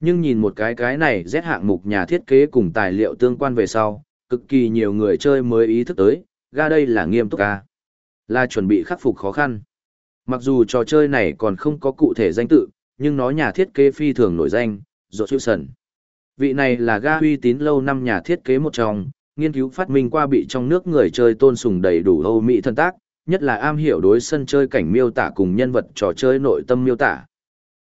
Nhưng nhìn một cái cái này Z hạng mục nhà thiết kế cùng tài liệu tương quan về sau, cực kỳ nhiều người chơi mới ý thức tới, ga đây là nghiêm túc ca. Là chuẩn bị khắc phục khó khăn. Mặc dù trò chơi này còn không có cụ thể danh tự, nhưng nó nhà thiết kế phi thường nổi danh, Dột Hữu Sần. Vị này là ga uy tín lâu năm nhà thiết kế một trong, nghiên cứu phát minh qua bị trong nước người chơi tôn sùng đầy đủ Âu Mỹ thân tác, nhất là am hiểu đối sân chơi cảnh miêu tả cùng nhân vật trò chơi nội tâm miêu tả.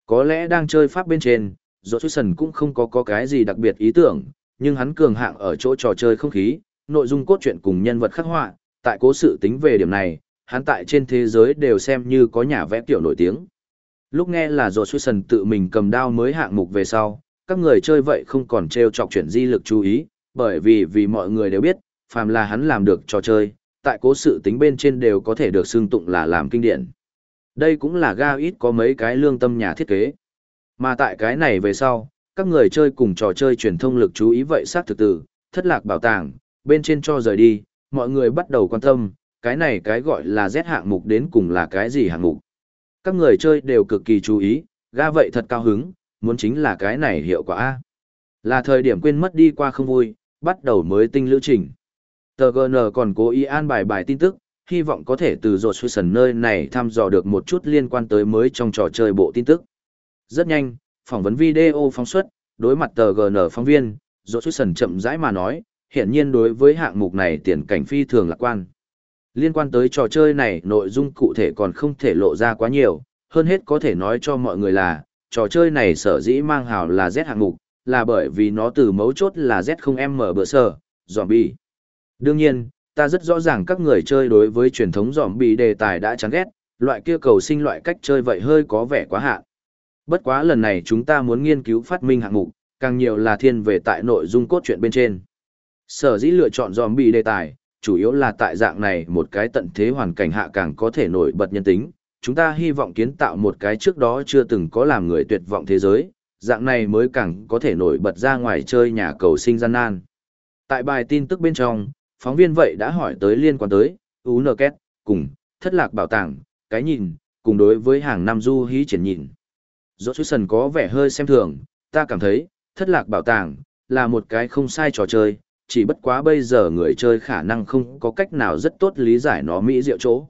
Có lẽ đang chơi pháp bên trên, Dột Hữu Sần cũng không có, có cái gì đặc biệt ý tưởng, nhưng hắn cường hạng ở chỗ trò chơi không khí, nội dung cốt truyện cùng nhân vật khắc họa, tại cố sự tính về điểm này, hắn tại trên thế giới đều xem như có nhà vẽ tiểu nổi tiếng. Lúc nghe là Rột Suy Sần tự mình cầm đao mới hạng mục về sau, các người chơi vậy không còn treo chọc chuyển di lực chú ý, bởi vì vì mọi người đều biết, phàm là hắn làm được trò chơi, tại cố sự tính bên trên đều có thể được xưng tụng là làm kinh điển. Đây cũng là ga ít có mấy cái lương tâm nhà thiết kế. Mà tại cái này về sau, các người chơi cùng trò chơi truyền thông lực chú ý vậy xác thực tử, thất lạc bảo tàng, bên trên cho rời đi, mọi người bắt đầu quan tâm, cái này cái gọi là Z hạng mục đến cùng là cái gì hạng mục. Các người chơi đều cực kỳ chú ý, ga vậy thật cao hứng, muốn chính là cái này hiệu quả A. Là thời điểm quên mất đi qua không vui, bắt đầu mới tinh lữ trình. Tờ GN còn cố ý an bài bài tin tức, hy vọng có thể từ rột sân nơi này thăm dò được một chút liên quan tới mới trong trò chơi bộ tin tức. Rất nhanh, phỏng vấn video phóng xuất, đối mặt tờ GN phóng viên, rột sân chậm rãi mà nói, hiện nhiên đối với hạng mục này tiền cảnh phi thường lạc quan. Liên quan tới trò chơi này nội dung cụ thể còn không thể lộ ra quá nhiều, hơn hết có thể nói cho mọi người là, trò chơi này sở dĩ mang hào là Z hạng mục, là bởi vì nó từ mấu chốt là Z0M bữa sở, zombie. Đương nhiên, ta rất rõ ràng các người chơi đối với truyền thống zombie đề tài đã chán ghét, loại kia cầu sinh loại cách chơi vậy hơi có vẻ quá hạn. Bất quá lần này chúng ta muốn nghiên cứu phát minh hạng mục, càng nhiều là thiên về tại nội dung cốt truyện bên trên. Sở dĩ lựa chọn zombie đề tài, chủ yếu là tại dạng này một cái tận thế hoàn cảnh hạ càng có thể nổi bật nhân tính. Chúng ta hy vọng kiến tạo một cái trước đó chưa từng có làm người tuyệt vọng thế giới, dạng này mới càng có thể nổi bật ra ngoài chơi nhà cầu sinh gian nan. Tại bài tin tức bên trong, phóng viên vậy đã hỏi tới liên quan tới, UNKET, cùng, thất lạc bảo tàng, cái nhìn, cùng đối với hàng năm du hí triển nhìn. Dỗ sần có vẻ hơi xem thường, ta cảm thấy, thất lạc bảo tàng, là một cái không sai trò chơi, chỉ bất quá bây giờ người chơi khả năng không có cách nào rất tốt lý giải nó mỹ diệu chỗ.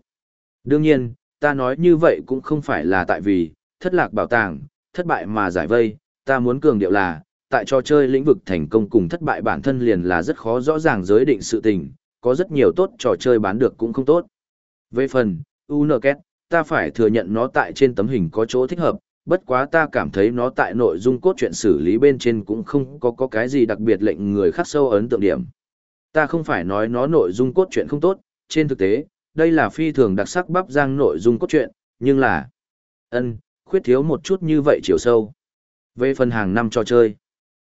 Đương nhiên, ta nói như vậy cũng không phải là tại vì, thất lạc bảo tàng, thất bại mà giải vây, ta muốn cường điệu là, tại trò chơi lĩnh vực thành công cùng thất bại bản thân liền là rất khó rõ ràng giới định sự tình, có rất nhiều tốt trò chơi bán được cũng không tốt. Về phần, UNKET, ta phải thừa nhận nó tại trên tấm hình có chỗ thích hợp, bất quá ta cảm thấy nó tại nội dung cốt truyện xử lý bên trên cũng không có, có cái gì đặc biệt lệnh người khắc sâu ấn tượng điểm. Ta không phải nói nó nội dung cốt truyện không tốt, trên thực tế, đây là phi thường đặc sắc bắp giang nội dung cốt truyện, nhưng là ân khuyết thiếu một chút như vậy chiều sâu. Về phần hàng năm trò chơi,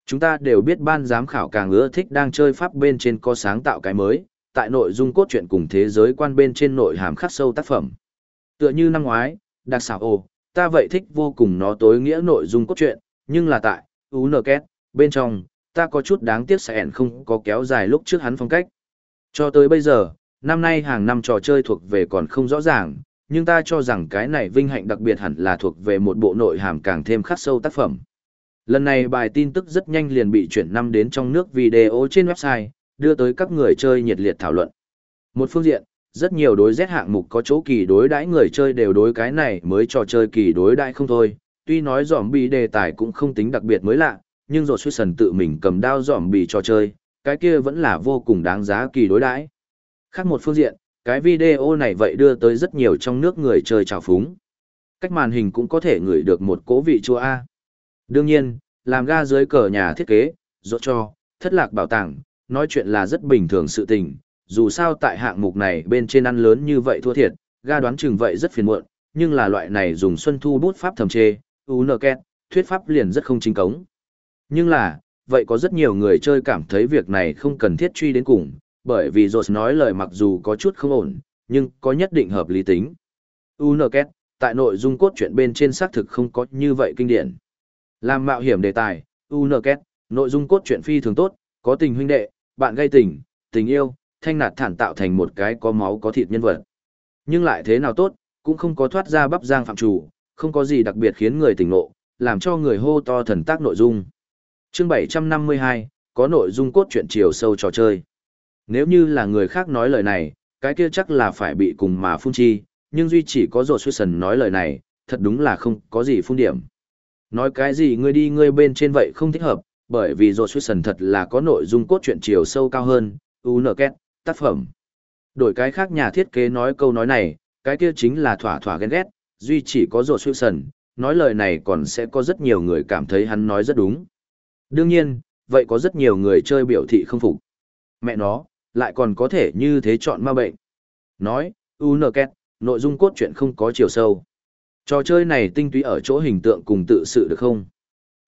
chúng ta đều biết ban giám khảo càng ưa thích đang chơi pháp bên trên có sáng tạo cái mới, tại nội dung cốt truyện cùng thế giới quan bên trên nội hàm khắc sâu tác phẩm. Tựa như năm ngoái, đặc xảo ồ, ta vậy thích vô cùng nó tối nghĩa nội dung cốt truyện, nhưng là tại, UNKET, bên trong, ta có chút đáng tiếc sẽ không có kéo dài lúc trước hắn phong cách. Cho tới bây giờ, năm nay hàng năm trò chơi thuộc về còn không rõ ràng, nhưng ta cho rằng cái này vinh hạnh đặc biệt hẳn là thuộc về một bộ nội hàm càng thêm khắc sâu tác phẩm. Lần này bài tin tức rất nhanh liền bị chuyển năm đến trong nước video trên website, đưa tới các người chơi nhiệt liệt thảo luận. Một phương diện, rất nhiều đối Z hạng mục có chỗ kỳ đối đãi người chơi đều đối cái này mới trò chơi kỳ đối đãi không thôi. Tuy nói giỏm bị đề tài cũng không tính đặc biệt mới lạ, nhưng rồi suy sần tự mình cầm đao giỏm bị trò chơi, cái kia vẫn là vô cùng đáng giá kỳ đối đãi. Khác một phương diện, cái video này vậy đưa tới rất nhiều trong nước người chơi trào phúng. Cách màn hình cũng có thể ngửi được một cố vị chua A. Đương nhiên, làm ga dưới cờ nhà thiết kế, rốt cho, thất lạc bảo tàng, nói chuyện là rất bình thường sự tình, dù sao tại hạng mục này bên trên ăn lớn như vậy thua thiệt, ga đoán chừng vậy rất phiền muộn, nhưng là loại này dùng xuân thu bút pháp thầm chê, két, thuyết pháp liền rất không chính cống. Nhưng là, vậy có rất nhiều người chơi cảm thấy việc này không cần thiết truy đến cùng, bởi vì Rose nói lời mặc dù có chút không ổn, nhưng có nhất định hợp lý tính. két, tại nội dung cốt truyện bên trên xác thực không có như vậy kinh điển. Làm mạo hiểm đề tài, két, nội dung cốt truyện phi thường tốt, có tình huynh đệ, bạn gây tình, tình yêu, thanh nạt thản tạo thành một cái có máu có thịt nhân vật. Nhưng lại thế nào tốt, cũng không có thoát ra bắp giang phạm chủ, không có gì đặc biệt khiến người tỉnh ngộ, làm cho người hô to thần tác nội dung. Chương 752, có nội dung cốt truyện chiều sâu trò chơi. Nếu như là người khác nói lời này, cái kia chắc là phải bị cùng mà phun chi, nhưng duy chỉ có rột suy sần nói lời này, thật đúng là không có gì phun điểm. Nói cái gì ngươi đi ngươi bên trên vậy không thích hợp, bởi vì rột suy sần thật là có nội dung cốt truyện chiều sâu cao hơn, UNKET, tác phẩm. Đổi cái khác nhà thiết kế nói câu nói này, cái kia chính là thỏa thỏa ghen ghét, duy chỉ có rột suy sần, nói lời này còn sẽ có rất nhiều người cảm thấy hắn nói rất đúng. Đương nhiên, vậy có rất nhiều người chơi biểu thị không phục. Mẹ nó, lại còn có thể như thế chọn ma bệnh. Nói, UNKET, nội dung cốt truyện không có chiều sâu. Trò chơi này tinh túy ở chỗ hình tượng cùng tự sự được không?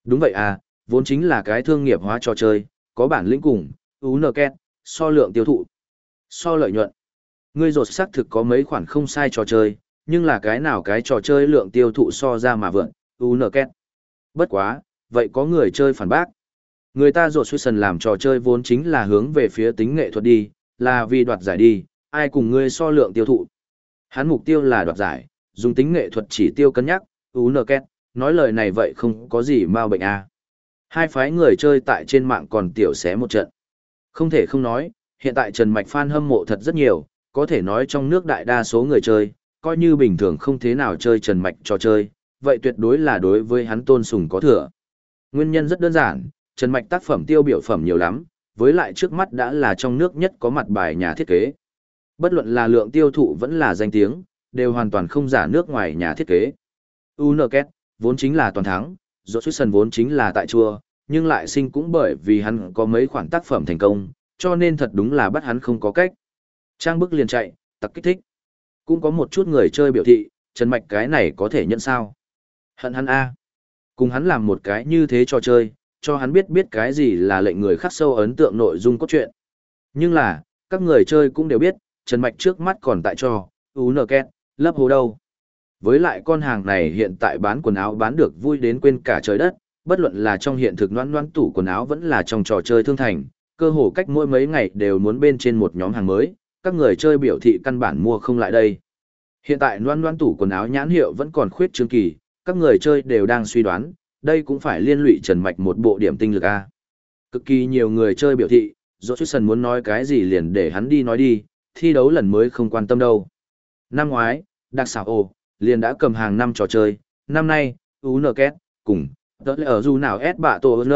Đúng vậy à, vốn chính là cái thương nghiệp hóa trò chơi, có bản lĩnh cùng, UNKET, so lượng tiêu thụ, so lợi nhuận. Ngươi rột xác thực có mấy khoản không sai trò chơi, nhưng là cái nào cái trò chơi lượng tiêu thụ so ra mà vượn, két. Bất quá, vậy có người chơi phản bác. Người ta rột suy sần làm trò chơi vốn chính là hướng về phía tính nghệ thuật đi, là vì đoạt giải đi, ai cùng ngươi so lượng tiêu thụ. Hắn mục tiêu là đoạt giải, dùng tính nghệ thuật chỉ tiêu cân nhắc, u nơ két. nói lời này vậy không có gì mau bệnh à. Hai phái người chơi tại trên mạng còn tiểu xé một trận. Không thể không nói, hiện tại Trần Mạch fan hâm mộ thật rất nhiều, có thể nói trong nước đại đa số người chơi, coi như bình thường không thế nào chơi Trần Mạch trò chơi, vậy tuyệt đối là đối với hắn tôn sùng có thừa. Nguyên nhân rất đơn giản, Trần Mạch tác phẩm tiêu biểu phẩm nhiều lắm, với lại trước mắt đã là trong nước nhất có mặt bài nhà thiết kế. Bất luận là lượng tiêu thụ vẫn là danh tiếng, đều hoàn toàn không giả nước ngoài nhà thiết kế. Unket, vốn chính là toàn thắng, Dỗ Xuất Sân vốn chính là tại chua, nhưng lại sinh cũng bởi vì hắn có mấy khoản tác phẩm thành công, cho nên thật đúng là bắt hắn không có cách. Trang bức liền chạy, tặc kích thích. Cũng có một chút người chơi biểu thị, Trần Mạch cái này có thể nhận sao. Hận hắn A. Cùng hắn làm một cái như thế cho chơi, cho hắn biết biết cái gì là lệnh người khắc sâu ấn tượng nội dung cốt truyện. Nhưng là, các người chơi cũng đều biết, Trần Mạch trước mắt còn tại cho, kẹt, lấp hố đâu. Với lại con hàng này hiện tại bán quần áo bán được vui đến quên cả trời đất, bất luận là trong hiện thực noan noan tủ quần áo vẫn là trong trò chơi thương thành, cơ hồ cách mỗi mấy ngày đều muốn bên trên một nhóm hàng mới, các người chơi biểu thị căn bản mua không lại đây. Hiện tại loan loan tủ quần áo nhãn hiệu vẫn còn khuyết chương kỳ, các người chơi đều đang suy đoán, đây cũng phải liên lụy Trần Mạch một bộ điểm tinh lực A. Cực kỳ nhiều người chơi biểu thị, Dỗ Chút Sần muốn nói cái gì liền để hắn đi nói đi, thi đấu lần mới không quan tâm đâu. Năm ngoái, đặc xảo ồ, liền đã cầm hàng năm trò chơi, năm nay, UNKET, cùng, tớ lẽ ở dù nào S bạ tổ N,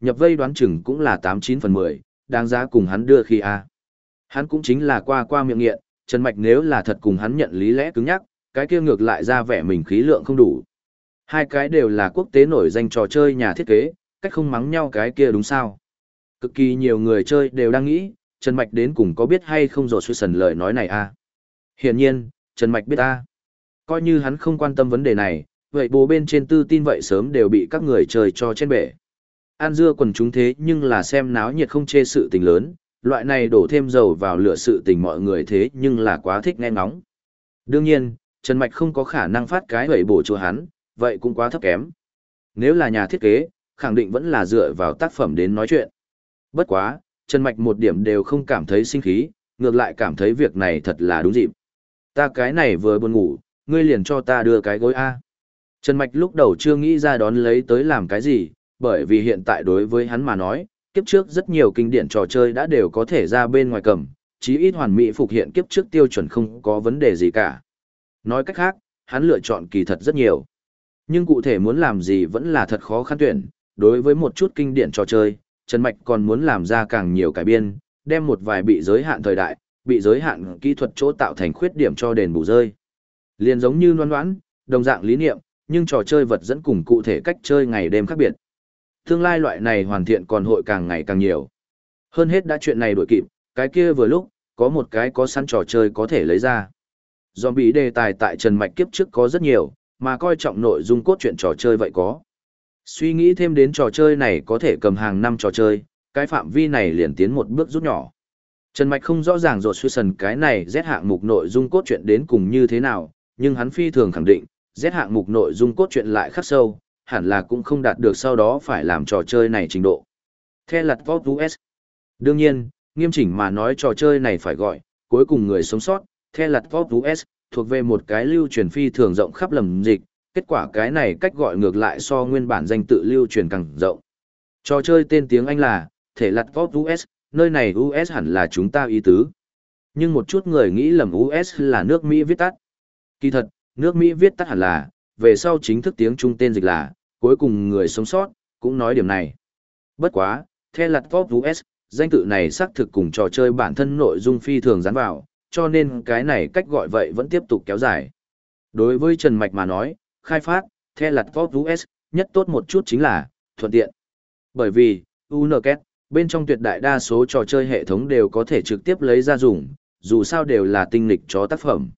nhập vây đoán chừng cũng là 89 phần 10, đáng giá cùng hắn đưa khi A. Hắn cũng chính là qua qua miệng nghiện, Trần Mạch nếu là thật cùng hắn nhận lý lẽ cứng nhắc, cái kia ngược lại ra vẻ mình khí lượng không đủ. Hai cái đều là quốc tế nổi danh trò chơi nhà thiết kế, cách không mắng nhau cái kia đúng sao. Cực kỳ nhiều người chơi đều đang nghĩ, Trần Mạch đến cùng có biết hay không rồi suy sần lời nói này a Hiển nhiên, Trần Mạch biết a Coi như hắn không quan tâm vấn đề này, vậy bố bên trên tư tin vậy sớm đều bị các người chơi cho trên bể. An dưa quần chúng thế nhưng là xem náo nhiệt không chê sự tình lớn, loại này đổ thêm dầu vào lửa sự tình mọi người thế nhưng là quá thích nghe ngóng. Đương nhiên, Trần Mạch không có khả năng phát cái vậy bổ cho hắn, vậy cũng quá thấp kém. Nếu là nhà thiết kế, khẳng định vẫn là dựa vào tác phẩm đến nói chuyện. Bất quá, Trần Mạch một điểm đều không cảm thấy sinh khí, ngược lại cảm thấy việc này thật là đúng dịp. Ta cái này vừa buồn ngủ, ngươi liền cho ta đưa cái gối A. Trần Mạch lúc đầu chưa nghĩ ra đón lấy tới làm cái gì, bởi vì hiện tại đối với hắn mà nói, kiếp trước rất nhiều kinh điển trò chơi đã đều có thể ra bên ngoài cầm, chí ít hoàn mỹ phục hiện kiếp trước tiêu chuẩn không có vấn đề gì cả. Nói cách khác, hắn lựa chọn kỳ thật rất nhiều. Nhưng cụ thể muốn làm gì vẫn là thật khó khăn tuyển, đối với một chút kinh điển trò chơi, Trần Mạch còn muốn làm ra càng nhiều cải biên, đem một vài bị giới hạn thời đại, bị giới hạn kỹ thuật chỗ tạo thành khuyết điểm cho đền bù rơi. Liên giống như loan đoán, đồng dạng lý niệm, nhưng trò chơi vật dẫn cùng cụ thể cách chơi ngày đêm khác biệt. Tương lai loại này hoàn thiện còn hội càng ngày càng nhiều. Hơn hết đã chuyện này đổi kịp, cái kia vừa lúc, có một cái có sẵn trò chơi có thể lấy ra. Zombie đề tài tại Trần Mạch kiếp trước có rất nhiều, mà coi trọng nội dung cốt truyện trò chơi vậy có. Suy nghĩ thêm đến trò chơi này có thể cầm hàng năm trò chơi, cái phạm vi này liền tiến một bước rút nhỏ. Trần Mạch không rõ ràng rột suy sần cái này Z hạng mục nội dung cốt truyện đến cùng như thế nào, nhưng hắn phi thường khẳng định, Z hạng mục nội dung cốt truyện lại khắc sâu, hẳn là cũng không đạt được sau đó phải làm trò chơi này trình độ. The lật vót US. Đương nhiên, nghiêm chỉnh mà nói trò chơi này phải gọi, cuối cùng người sống sót, The lật vót US, thuộc về một cái lưu truyền phi thường rộng khắp lầm dịch, kết quả cái này cách gọi ngược lại so nguyên bản danh tự lưu truyền càng rộng. Trò chơi tên tiếng Anh là, thể lật vót US, nơi này US hẳn là chúng ta ý tứ. Nhưng một chút người nghĩ lầm US là nước Mỹ viết tắt. Kỳ thật, nước Mỹ viết tắt hẳn là, về sau chính thức tiếng Trung tên dịch là, cuối cùng người sống sót, cũng nói điểm này. Bất quá, theo lặt Top US, danh tự này xác thực cùng trò chơi bản thân nội dung phi thường dán vào, cho nên cái này cách gọi vậy vẫn tiếp tục kéo dài. Đối với Trần Mạch mà nói, khai phát, theo lặt Top US, nhất tốt một chút chính là, thuận tiện. Bởi vì, UNKET, bên trong tuyệt đại đa số trò chơi hệ thống đều có thể trực tiếp lấy ra dùng, dù sao đều là tinh lịch cho tác phẩm.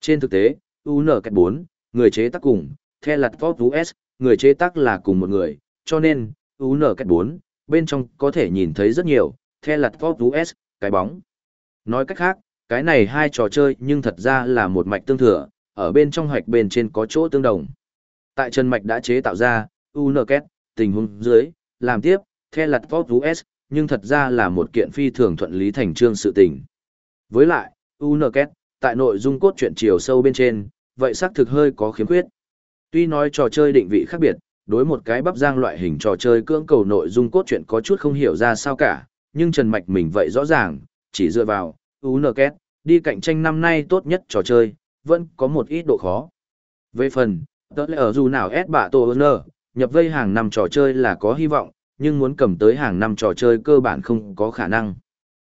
Trên thực tế, UNKET 4, người chế tác cùng, The Lạt Pop US, người chế tác là cùng một người, cho nên, UN cách 4, bên trong có thể nhìn thấy rất nhiều, The Lạt Pop US, cái bóng. Nói cách khác, cái này hai trò chơi nhưng thật ra là một mạch tương thừa, ở bên trong hoạch bên trên có chỗ tương đồng. Tại chân mạch đã chế tạo ra, UNKET, tình huống dưới, làm tiếp, The Lạt Pop US, nhưng thật ra là một kiện phi thường thuận lý thành trương sự tình. Với lại, UNKET, tại nội dung cốt truyện chiều sâu bên trên, vậy xác thực hơi có khiếm khuyết. Tuy nói trò chơi định vị khác biệt, đối một cái bắp giang loại hình trò chơi cưỡng cầu nội dung cốt truyện có chút không hiểu ra sao cả, nhưng Trần Mạch mình vậy rõ ràng, chỉ dựa vào UNKET, đi cạnh tranh năm nay tốt nhất trò chơi, vẫn có một ít độ khó. Về phần, tớ lẽ ở dù nào S bạ tổ ơn nhập vây hàng năm trò chơi là có hy vọng, nhưng muốn cầm tới hàng năm trò chơi cơ bản không có khả năng.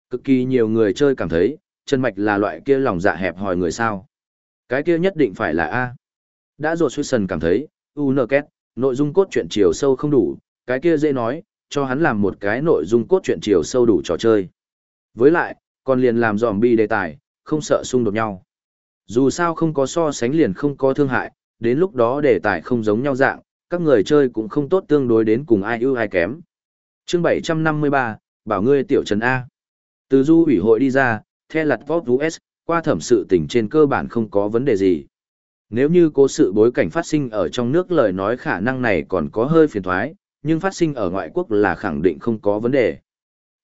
Cực kỳ nhiều người chơi cảm thấy, Trần Mạch là loại kia lòng dạ hẹp hòi người sao. Cái kia nhất định phải là A. Đã rồi Suy Sần cảm thấy, UNKET, nội dung cốt truyện chiều sâu không đủ, cái kia dễ nói, cho hắn làm một cái nội dung cốt truyện chiều sâu đủ trò chơi. Với lại, còn liền làm dòm bi đề tài, không sợ xung đột nhau. Dù sao không có so sánh liền không có thương hại, đến lúc đó đề tài không giống nhau dạng, các người chơi cũng không tốt tương đối đến cùng ai ưu ai kém. chương 753, bảo ngươi tiểu trần A. Từ du ủy hội đi ra, theo lặt Vought US, qua thẩm sự tình trên cơ bản không có vấn đề gì. Nếu như cố sự bối cảnh phát sinh ở trong nước lời nói khả năng này còn có hơi phiền thoái, nhưng phát sinh ở ngoại quốc là khẳng định không có vấn đề.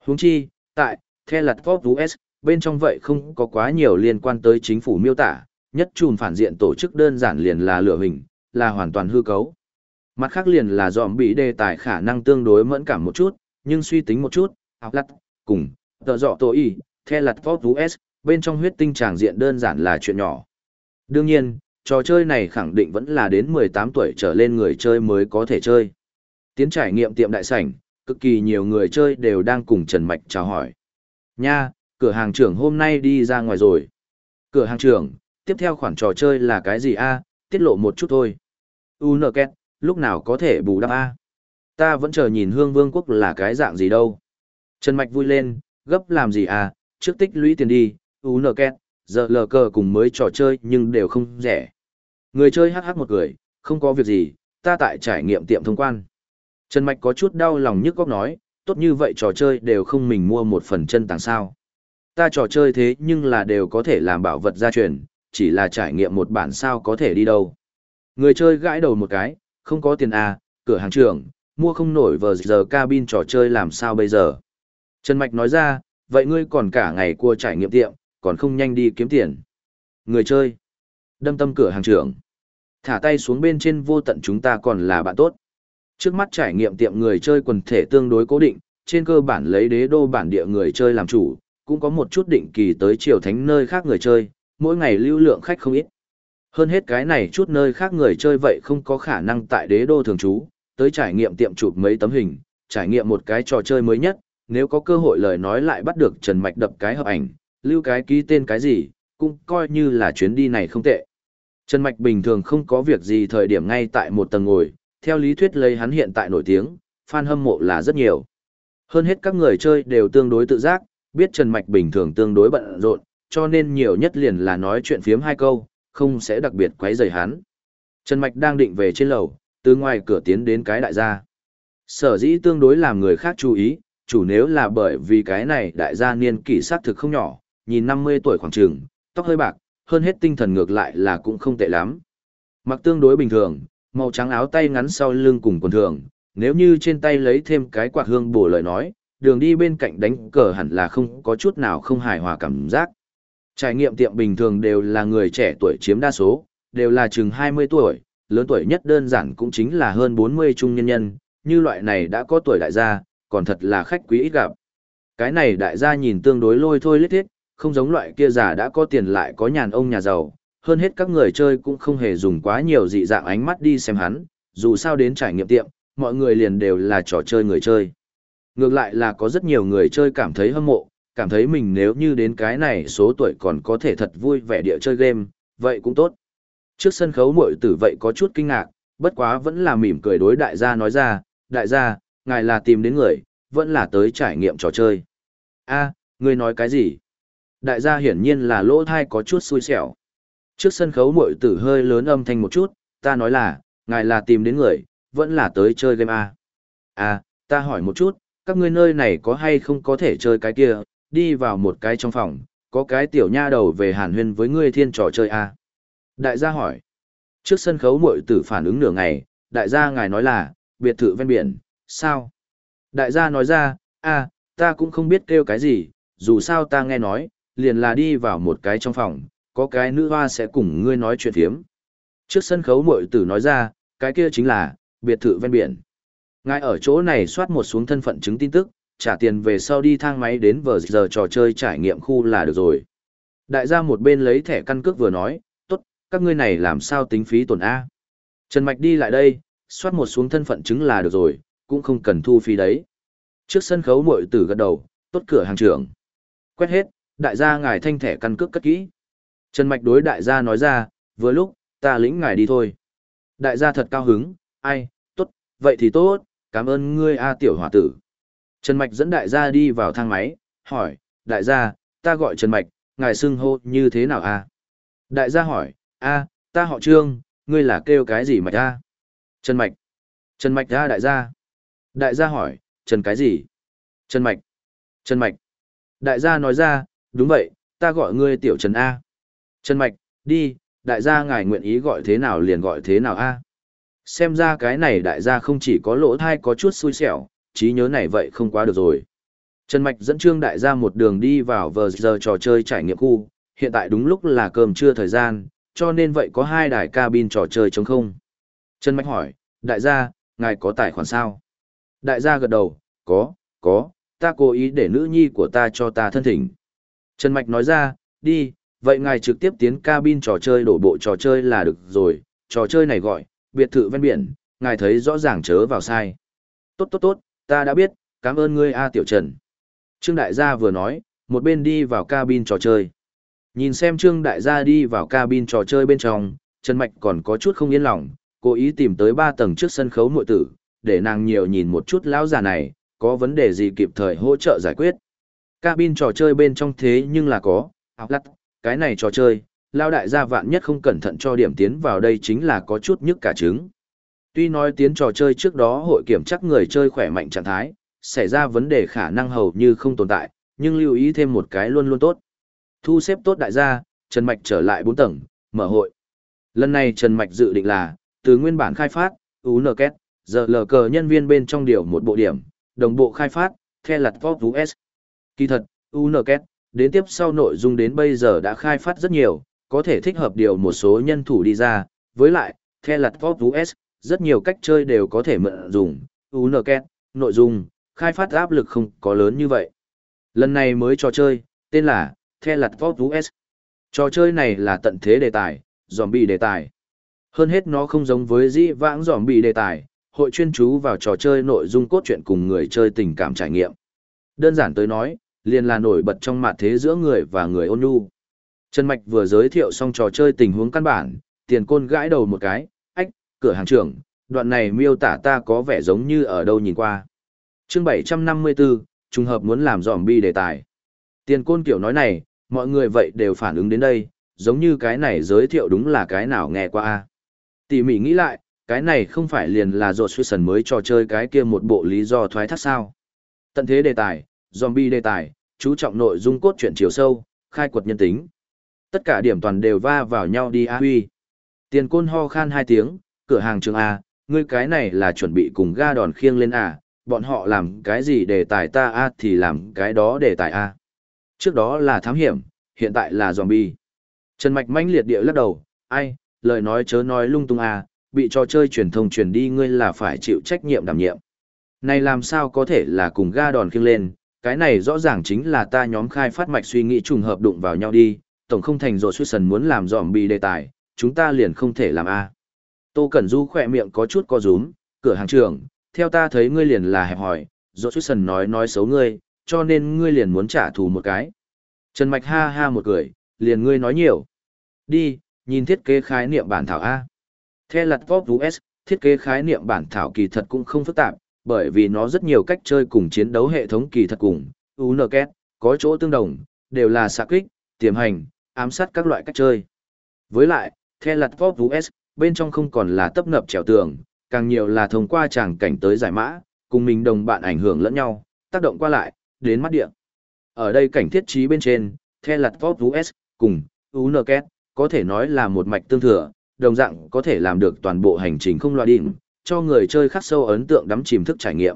Huống chi, tại, The lặt Vought US, bên trong vậy không có quá nhiều liên quan tới chính phủ miêu tả, nhất chùm phản diện tổ chức đơn giản liền là lửa hình, là hoàn toàn hư cấu. Mặt khác liền là dòm bị đề tài khả năng tương đối mẫn cảm một chút, nhưng suy tính một chút, học lặt, cùng, tờ dọ tổ y, The lặt Vought US, bên trong huyết tinh tràng diện đơn giản là chuyện nhỏ. Đương nhiên, trò chơi này khẳng định vẫn là đến 18 tuổi trở lên người chơi mới có thể chơi. Tiến trải nghiệm tiệm đại sảnh, cực kỳ nhiều người chơi đều đang cùng Trần Mạch chào hỏi. Nha, cửa hàng trưởng hôm nay đi ra ngoài rồi. Cửa hàng trưởng, tiếp theo khoản trò chơi là cái gì a tiết lộ một chút thôi. Unket, lúc nào có thể bù đắp a Ta vẫn chờ nhìn hương vương quốc là cái dạng gì đâu. Trần Mạch vui lên, gấp làm gì à, trước tích lũy tiền đi, Unket, giờ lờ cờ cùng mới trò chơi nhưng đều không rẻ. Người chơi hắc một cười, không có việc gì, ta tại trải nghiệm tiệm thông quan. Trần Mạch có chút đau lòng nhức góc nói, tốt như vậy trò chơi đều không mình mua một phần chân tàng sao. Ta trò chơi thế nhưng là đều có thể làm bảo vật gia truyền, chỉ là trải nghiệm một bản sao có thể đi đâu. Người chơi gãi đầu một cái, không có tiền à, cửa hàng trưởng, mua không nổi vờ giờ cabin trò chơi làm sao bây giờ. Trần Mạch nói ra, vậy ngươi còn cả ngày cua trải nghiệm tiệm, còn không nhanh đi kiếm tiền. Người chơi, đâm tâm cửa hàng trưởng, thả tay xuống bên trên vô tận chúng ta còn là bạn tốt. Trước mắt trải nghiệm tiệm người chơi quần thể tương đối cố định, trên cơ bản lấy đế đô bản địa người chơi làm chủ, cũng có một chút định kỳ tới triều thánh nơi khác người chơi, mỗi ngày lưu lượng khách không ít. Hơn hết cái này chút nơi khác người chơi vậy không có khả năng tại đế đô thường trú, tới trải nghiệm tiệm chụp mấy tấm hình, trải nghiệm một cái trò chơi mới nhất, nếu có cơ hội lời nói lại bắt được Trần Mạch đập cái hợp ảnh, lưu cái ký tên cái gì, cũng coi như là chuyến đi này không tệ. Trần Mạch bình thường không có việc gì thời điểm ngay tại một tầng ngồi, theo lý thuyết lấy hắn hiện tại nổi tiếng, fan hâm mộ là rất nhiều. Hơn hết các người chơi đều tương đối tự giác, biết Trần Mạch bình thường tương đối bận rộn, cho nên nhiều nhất liền là nói chuyện phiếm hai câu, không sẽ đặc biệt quấy rầy hắn. Trần Mạch đang định về trên lầu, từ ngoài cửa tiến đến cái đại gia. Sở dĩ tương đối làm người khác chú ý, chủ nếu là bởi vì cái này đại gia niên kỷ sát thực không nhỏ, nhìn 50 tuổi khoảng trường, tóc hơi bạc, hơn hết tinh thần ngược lại là cũng không tệ lắm. Mặc tương đối bình thường, màu trắng áo tay ngắn sau lưng cùng quần thường, nếu như trên tay lấy thêm cái quạt hương bổ lời nói, đường đi bên cạnh đánh cờ hẳn là không có chút nào không hài hòa cảm giác. Trải nghiệm tiệm bình thường đều là người trẻ tuổi chiếm đa số, đều là chừng 20 tuổi, lớn tuổi nhất đơn giản cũng chính là hơn 40 trung nhân nhân, như loại này đã có tuổi đại gia, còn thật là khách quý ít gặp. Cái này đại gia nhìn tương đối lôi thôi lít thiết, không giống loại kia già đã có tiền lại có nhàn ông nhà giàu, hơn hết các người chơi cũng không hề dùng quá nhiều dị dạng ánh mắt đi xem hắn, dù sao đến trải nghiệm tiệm, mọi người liền đều là trò chơi người chơi. Ngược lại là có rất nhiều người chơi cảm thấy hâm mộ, cảm thấy mình nếu như đến cái này số tuổi còn có thể thật vui vẻ địa chơi game, vậy cũng tốt. Trước sân khấu muội tử vậy có chút kinh ngạc, bất quá vẫn là mỉm cười đối đại gia nói ra, đại gia, ngài là tìm đến người, vẫn là tới trải nghiệm trò chơi. a ngươi nói cái gì? Đại gia hiển nhiên là lỗ thai có chút xui xẻo. Trước sân khấu muội tử hơi lớn âm thanh một chút, ta nói là, ngài là tìm đến người, vẫn là tới chơi game à. À, ta hỏi một chút, các ngươi nơi này có hay không có thể chơi cái kia, đi vào một cái trong phòng, có cái tiểu nha đầu về hàn huyên với ngươi thiên trò chơi à. Đại gia hỏi. Trước sân khấu muội tử phản ứng nửa ngày, đại gia ngài nói là, biệt thự ven biển, sao? Đại gia nói ra, à, ta cũng không biết kêu cái gì, dù sao ta nghe nói, liền là đi vào một cái trong phòng, có cái nữ hoa sẽ cùng ngươi nói chuyện thiếm. Trước sân khấu muội tử nói ra, cái kia chính là, biệt thự ven biển. Ngài ở chỗ này soát một xuống thân phận chứng tin tức, trả tiền về sau đi thang máy đến vờ giờ trò chơi trải nghiệm khu là được rồi. Đại gia một bên lấy thẻ căn cước vừa nói, tốt, các ngươi này làm sao tính phí tổn A. Trần Mạch đi lại đây, soát một xuống thân phận chứng là được rồi, cũng không cần thu phí đấy. Trước sân khấu muội tử gật đầu, tốt cửa hàng trưởng. Quét hết, đại gia ngài thanh thẻ căn cước cất kỹ. Trần Mạch đối đại gia nói ra, vừa lúc, ta lĩnh ngài đi thôi. Đại gia thật cao hứng, ai, tốt, vậy thì tốt, cảm ơn ngươi A tiểu hỏa tử. Trần Mạch dẫn đại gia đi vào thang máy, hỏi, đại gia, ta gọi Trần Mạch, ngài xưng hô như thế nào a? Đại gia hỏi, a, ta họ Trương, ngươi là kêu cái gì Mạch a? Trần Mạch. Trần Mạch a đại gia. Đại gia hỏi, Trần cái gì? Trần Mạch. Trần Mạch. Đại gia nói ra, đúng vậy, ta gọi ngươi tiểu Trần A. Trần Mạch, đi, đại gia ngài nguyện ý gọi thế nào liền gọi thế nào A. Xem ra cái này đại gia không chỉ có lỗ thai có chút xui xẻo, trí nhớ này vậy không quá được rồi. Trần Mạch dẫn Trương Đại gia một đường đi vào vờ giờ trò chơi trải nghiệm khu, hiện tại đúng lúc là cơm trưa thời gian, cho nên vậy có hai đài cabin trò chơi trống không. Trần Mạch hỏi, Đại gia, ngài có tài khoản sao? Đại gia gật đầu, có, có, ta cố ý để nữ nhi của ta cho ta thân thỉnh. Trần Mạch nói ra, đi, vậy ngài trực tiếp tiến cabin trò chơi đổ bộ trò chơi là được rồi, trò chơi này gọi, biệt thự ven biển, ngài thấy rõ ràng chớ vào sai. Tốt tốt tốt, ta đã biết, cảm ơn ngươi A Tiểu Trần. Trương Đại gia vừa nói, một bên đi vào cabin trò chơi. Nhìn xem Trương Đại gia đi vào cabin trò chơi bên trong, Trần Mạch còn có chút không yên lòng, cố ý tìm tới ba tầng trước sân khấu muội tử, để nàng nhiều nhìn một chút lão già này, có vấn đề gì kịp thời hỗ trợ giải quyết. Cabin trò chơi bên trong thế nhưng là có, áo lắc, cái này trò chơi, lao đại gia vạn nhất không cẩn thận cho điểm tiến vào đây chính là có chút nhức cả trứng. Tuy nói tiến trò chơi trước đó hội kiểm chắc người chơi khỏe mạnh trạng thái, xảy ra vấn đề khả năng hầu như không tồn tại, nhưng lưu ý thêm một cái luôn luôn tốt. Thu xếp tốt đại gia, Trần Mạch trở lại 4 tầng, mở hội. Lần này Trần Mạch dự định là, từ nguyên bản khai phát, UNKET, giờ lờ cờ nhân viên bên trong điều một bộ điểm, đồng bộ khai phát, theo lặt Pop US. Kỳ thật, UNKET, đến tiếp sau nội dung đến bây giờ đã khai phát rất nhiều, có thể thích hợp điều một số nhân thủ đi ra, với lại, theo lặt Pop US, rất nhiều cách chơi đều có thể mượn dùng, UNKET, nội dung, khai phát áp lực không có lớn như vậy. Lần này mới trò chơi, tên là The Lạt Vought US. Trò chơi này là tận thế đề tài, zombie đề tài. Hơn hết nó không giống với dĩ vãng zombie đề tài, hội chuyên chú vào trò chơi nội dung cốt truyện cùng người chơi tình cảm trải nghiệm. Đơn giản tới nói, liền là nổi bật trong mặt thế giữa người và người ôn nhu. Trần Mạch vừa giới thiệu xong trò chơi tình huống căn bản, tiền côn gãi đầu một cái, ách, cửa hàng trưởng, đoạn này miêu tả ta có vẻ giống như ở đâu nhìn qua chương 754, trùng hợp muốn làm dòm bi đề tài. Tiền côn kiểu nói này, mọi người vậy đều phản ứng đến đây, giống như cái này giới thiệu đúng là cái nào nghe qua. a Tỉ mỉ nghĩ lại, cái này không phải liền là rột suy sần mới trò chơi cái kia một bộ lý do thoái thác sao. Tận thế đề tài, zombie đề tài, chú trọng nội dung cốt truyện chiều sâu, khai quật nhân tính. Tất cả điểm toàn đều va vào nhau đi a huy. Tiền côn ho khan hai tiếng, cửa hàng trường A, ngươi cái này là chuẩn bị cùng ga đòn khiêng lên à, bọn họ làm cái gì đề tài ta a thì làm cái đó đề tài a. Trước đó là thám hiểm, hiện tại là zombie. Trần Mạch manh liệt địa lắc đầu, ai, lời nói chớ nói lung tung a, bị trò chơi truyền thông truyền đi ngươi là phải chịu trách nhiệm đảm nhiệm. Này làm sao có thể là cùng ga đòn khiêng lên, cái này rõ ràng chính là ta nhóm khai phát mạch suy nghĩ trùng hợp đụng vào nhau đi, tổng không thành rồi suy sần muốn làm dòm bị đề tài, chúng ta liền không thể làm a. Tô Cẩn Du khỏe miệng có chút co rúm, cửa hàng trưởng, theo ta thấy ngươi liền là hẹp hỏi, rồi suy sần nói nói xấu ngươi, cho nên ngươi liền muốn trả thù một cái. Trần Mạch ha ha một cười, liền ngươi nói nhiều. Đi, nhìn thiết kế khái niệm bản thảo A. Theo lặt Pop US, thiết kế khái niệm bản thảo kỳ thật cũng không phức tạp, bởi vì nó rất nhiều cách chơi cùng chiến đấu hệ thống kỳ thật cùng, UNKET, có chỗ tương đồng, đều là xạ kích, tiềm hành, ám sát các loại cách chơi. Với lại, The Lật Pop US, bên trong không còn là tấp nập trèo tường, càng nhiều là thông qua tràng cảnh tới giải mã, cùng mình đồng bạn ảnh hưởng lẫn nhau, tác động qua lại, đến mắt địa. Ở đây cảnh thiết trí bên trên, The Lật Pop US, cùng UNKET, có thể nói là một mạch tương thừa, đồng dạng có thể làm được toàn bộ hành trình không loa đỉnh, cho người chơi khắc sâu ấn tượng đắm chìm thức trải nghiệm.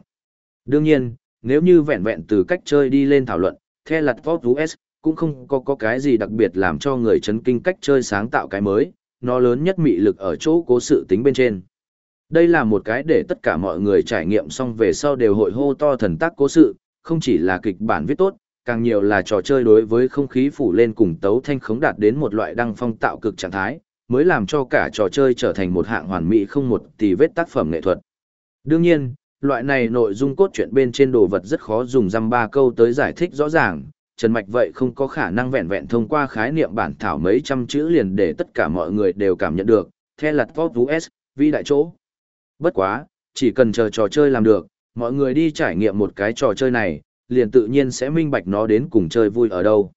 Đương nhiên, nếu như vẹn vẹn từ cách chơi đi lên thảo luận, The Lật Pop US, cũng không có, có cái gì đặc biệt làm cho người chấn kinh cách chơi sáng tạo cái mới, nó lớn nhất mị lực ở chỗ cố sự tính bên trên. Đây là một cái để tất cả mọi người trải nghiệm xong về sau đều hội hô to thần tác cố sự, không chỉ là kịch bản viết tốt, càng nhiều là trò chơi đối với không khí phủ lên cùng tấu thanh khống đạt đến một loại đăng phong tạo cực trạng thái, mới làm cho cả trò chơi trở thành một hạng hoàn mỹ không một tỷ vết tác phẩm nghệ thuật. Đương nhiên, loại này nội dung cốt truyện bên trên đồ vật rất khó dùng dăm ba câu tới giải thích rõ ràng, Trần Mạch vậy không có khả năng vẹn vẹn thông qua khái niệm bản thảo mấy trăm chữ liền để tất cả mọi người đều cảm nhận được, theo lật Pop US, vi đại chỗ. Bất quá, chỉ cần chờ trò chơi làm được, mọi người đi trải nghiệm một cái trò chơi này, liền tự nhiên sẽ minh bạch nó đến cùng chơi vui ở đâu.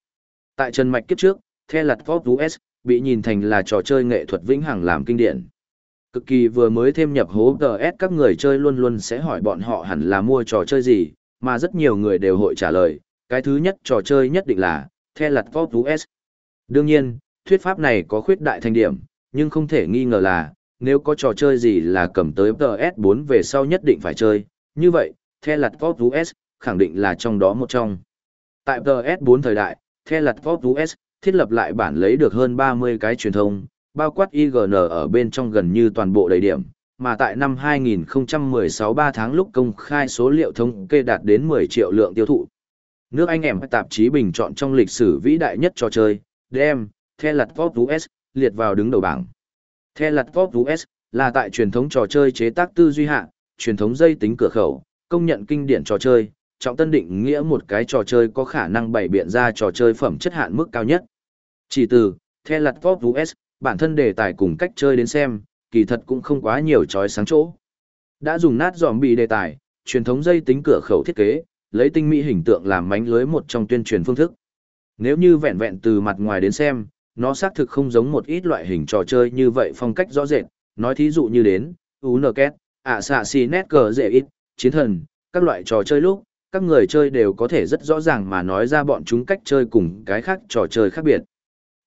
Tại Trần Mạch kiếp trước, theo lật Pop US, bị nhìn thành là trò chơi nghệ thuật vĩnh hằng làm kinh điển. Cực kỳ vừa mới thêm nhập hố DS các người chơi luôn luôn sẽ hỏi bọn họ hẳn là mua trò chơi gì, mà rất nhiều người đều hội trả lời, cái thứ nhất trò chơi nhất định là The Lạt Pop US. Đương nhiên, thuyết pháp này có khuyết đại thành điểm, nhưng không thể nghi ngờ là, nếu có trò chơi gì là cầm tới PS4 về sau nhất định phải chơi, như vậy, The Lạt Pop US khẳng định là trong đó một trong. Tại PS4 thời đại, The Lạt Pop US thiết lập lại bản lấy được hơn 30 cái truyền thông, bao quát IGN ở bên trong gần như toàn bộ đầy điểm, mà tại năm 2016 3 tháng lúc công khai số liệu thống kê đạt đến 10 triệu lượng tiêu thụ. Nước Anh em tạp chí bình chọn trong lịch sử vĩ đại nhất trò chơi, đem, The Lật Pop US, liệt vào đứng đầu bảng. The Lật Pop US, là tại truyền thống trò chơi chế tác tư duy hạ, truyền thống dây tính cửa khẩu, công nhận kinh điển trò chơi, trọng tân định nghĩa một cái trò chơi có khả năng bày biện ra trò chơi phẩm chất hạn mức cao nhất. Chỉ từ, theo lặt Pop US, bản thân đề tài cùng cách chơi đến xem, kỳ thật cũng không quá nhiều chói sáng chỗ. Đã dùng nát dòm bị đề tài, truyền thống dây tính cửa khẩu thiết kế, lấy tinh mỹ hình tượng làm mánh lưới một trong tuyên truyền phương thức. Nếu như vẹn vẹn từ mặt ngoài đến xem, nó xác thực không giống một ít loại hình trò chơi như vậy phong cách rõ rệt, nói thí dụ như đến, Unerket, ạ xạ xì nét cờ dễ ít, chiến thần, các loại trò chơi lúc, các người chơi đều có thể rất rõ ràng mà nói ra bọn chúng cách chơi cùng cái khác trò chơi khác biệt.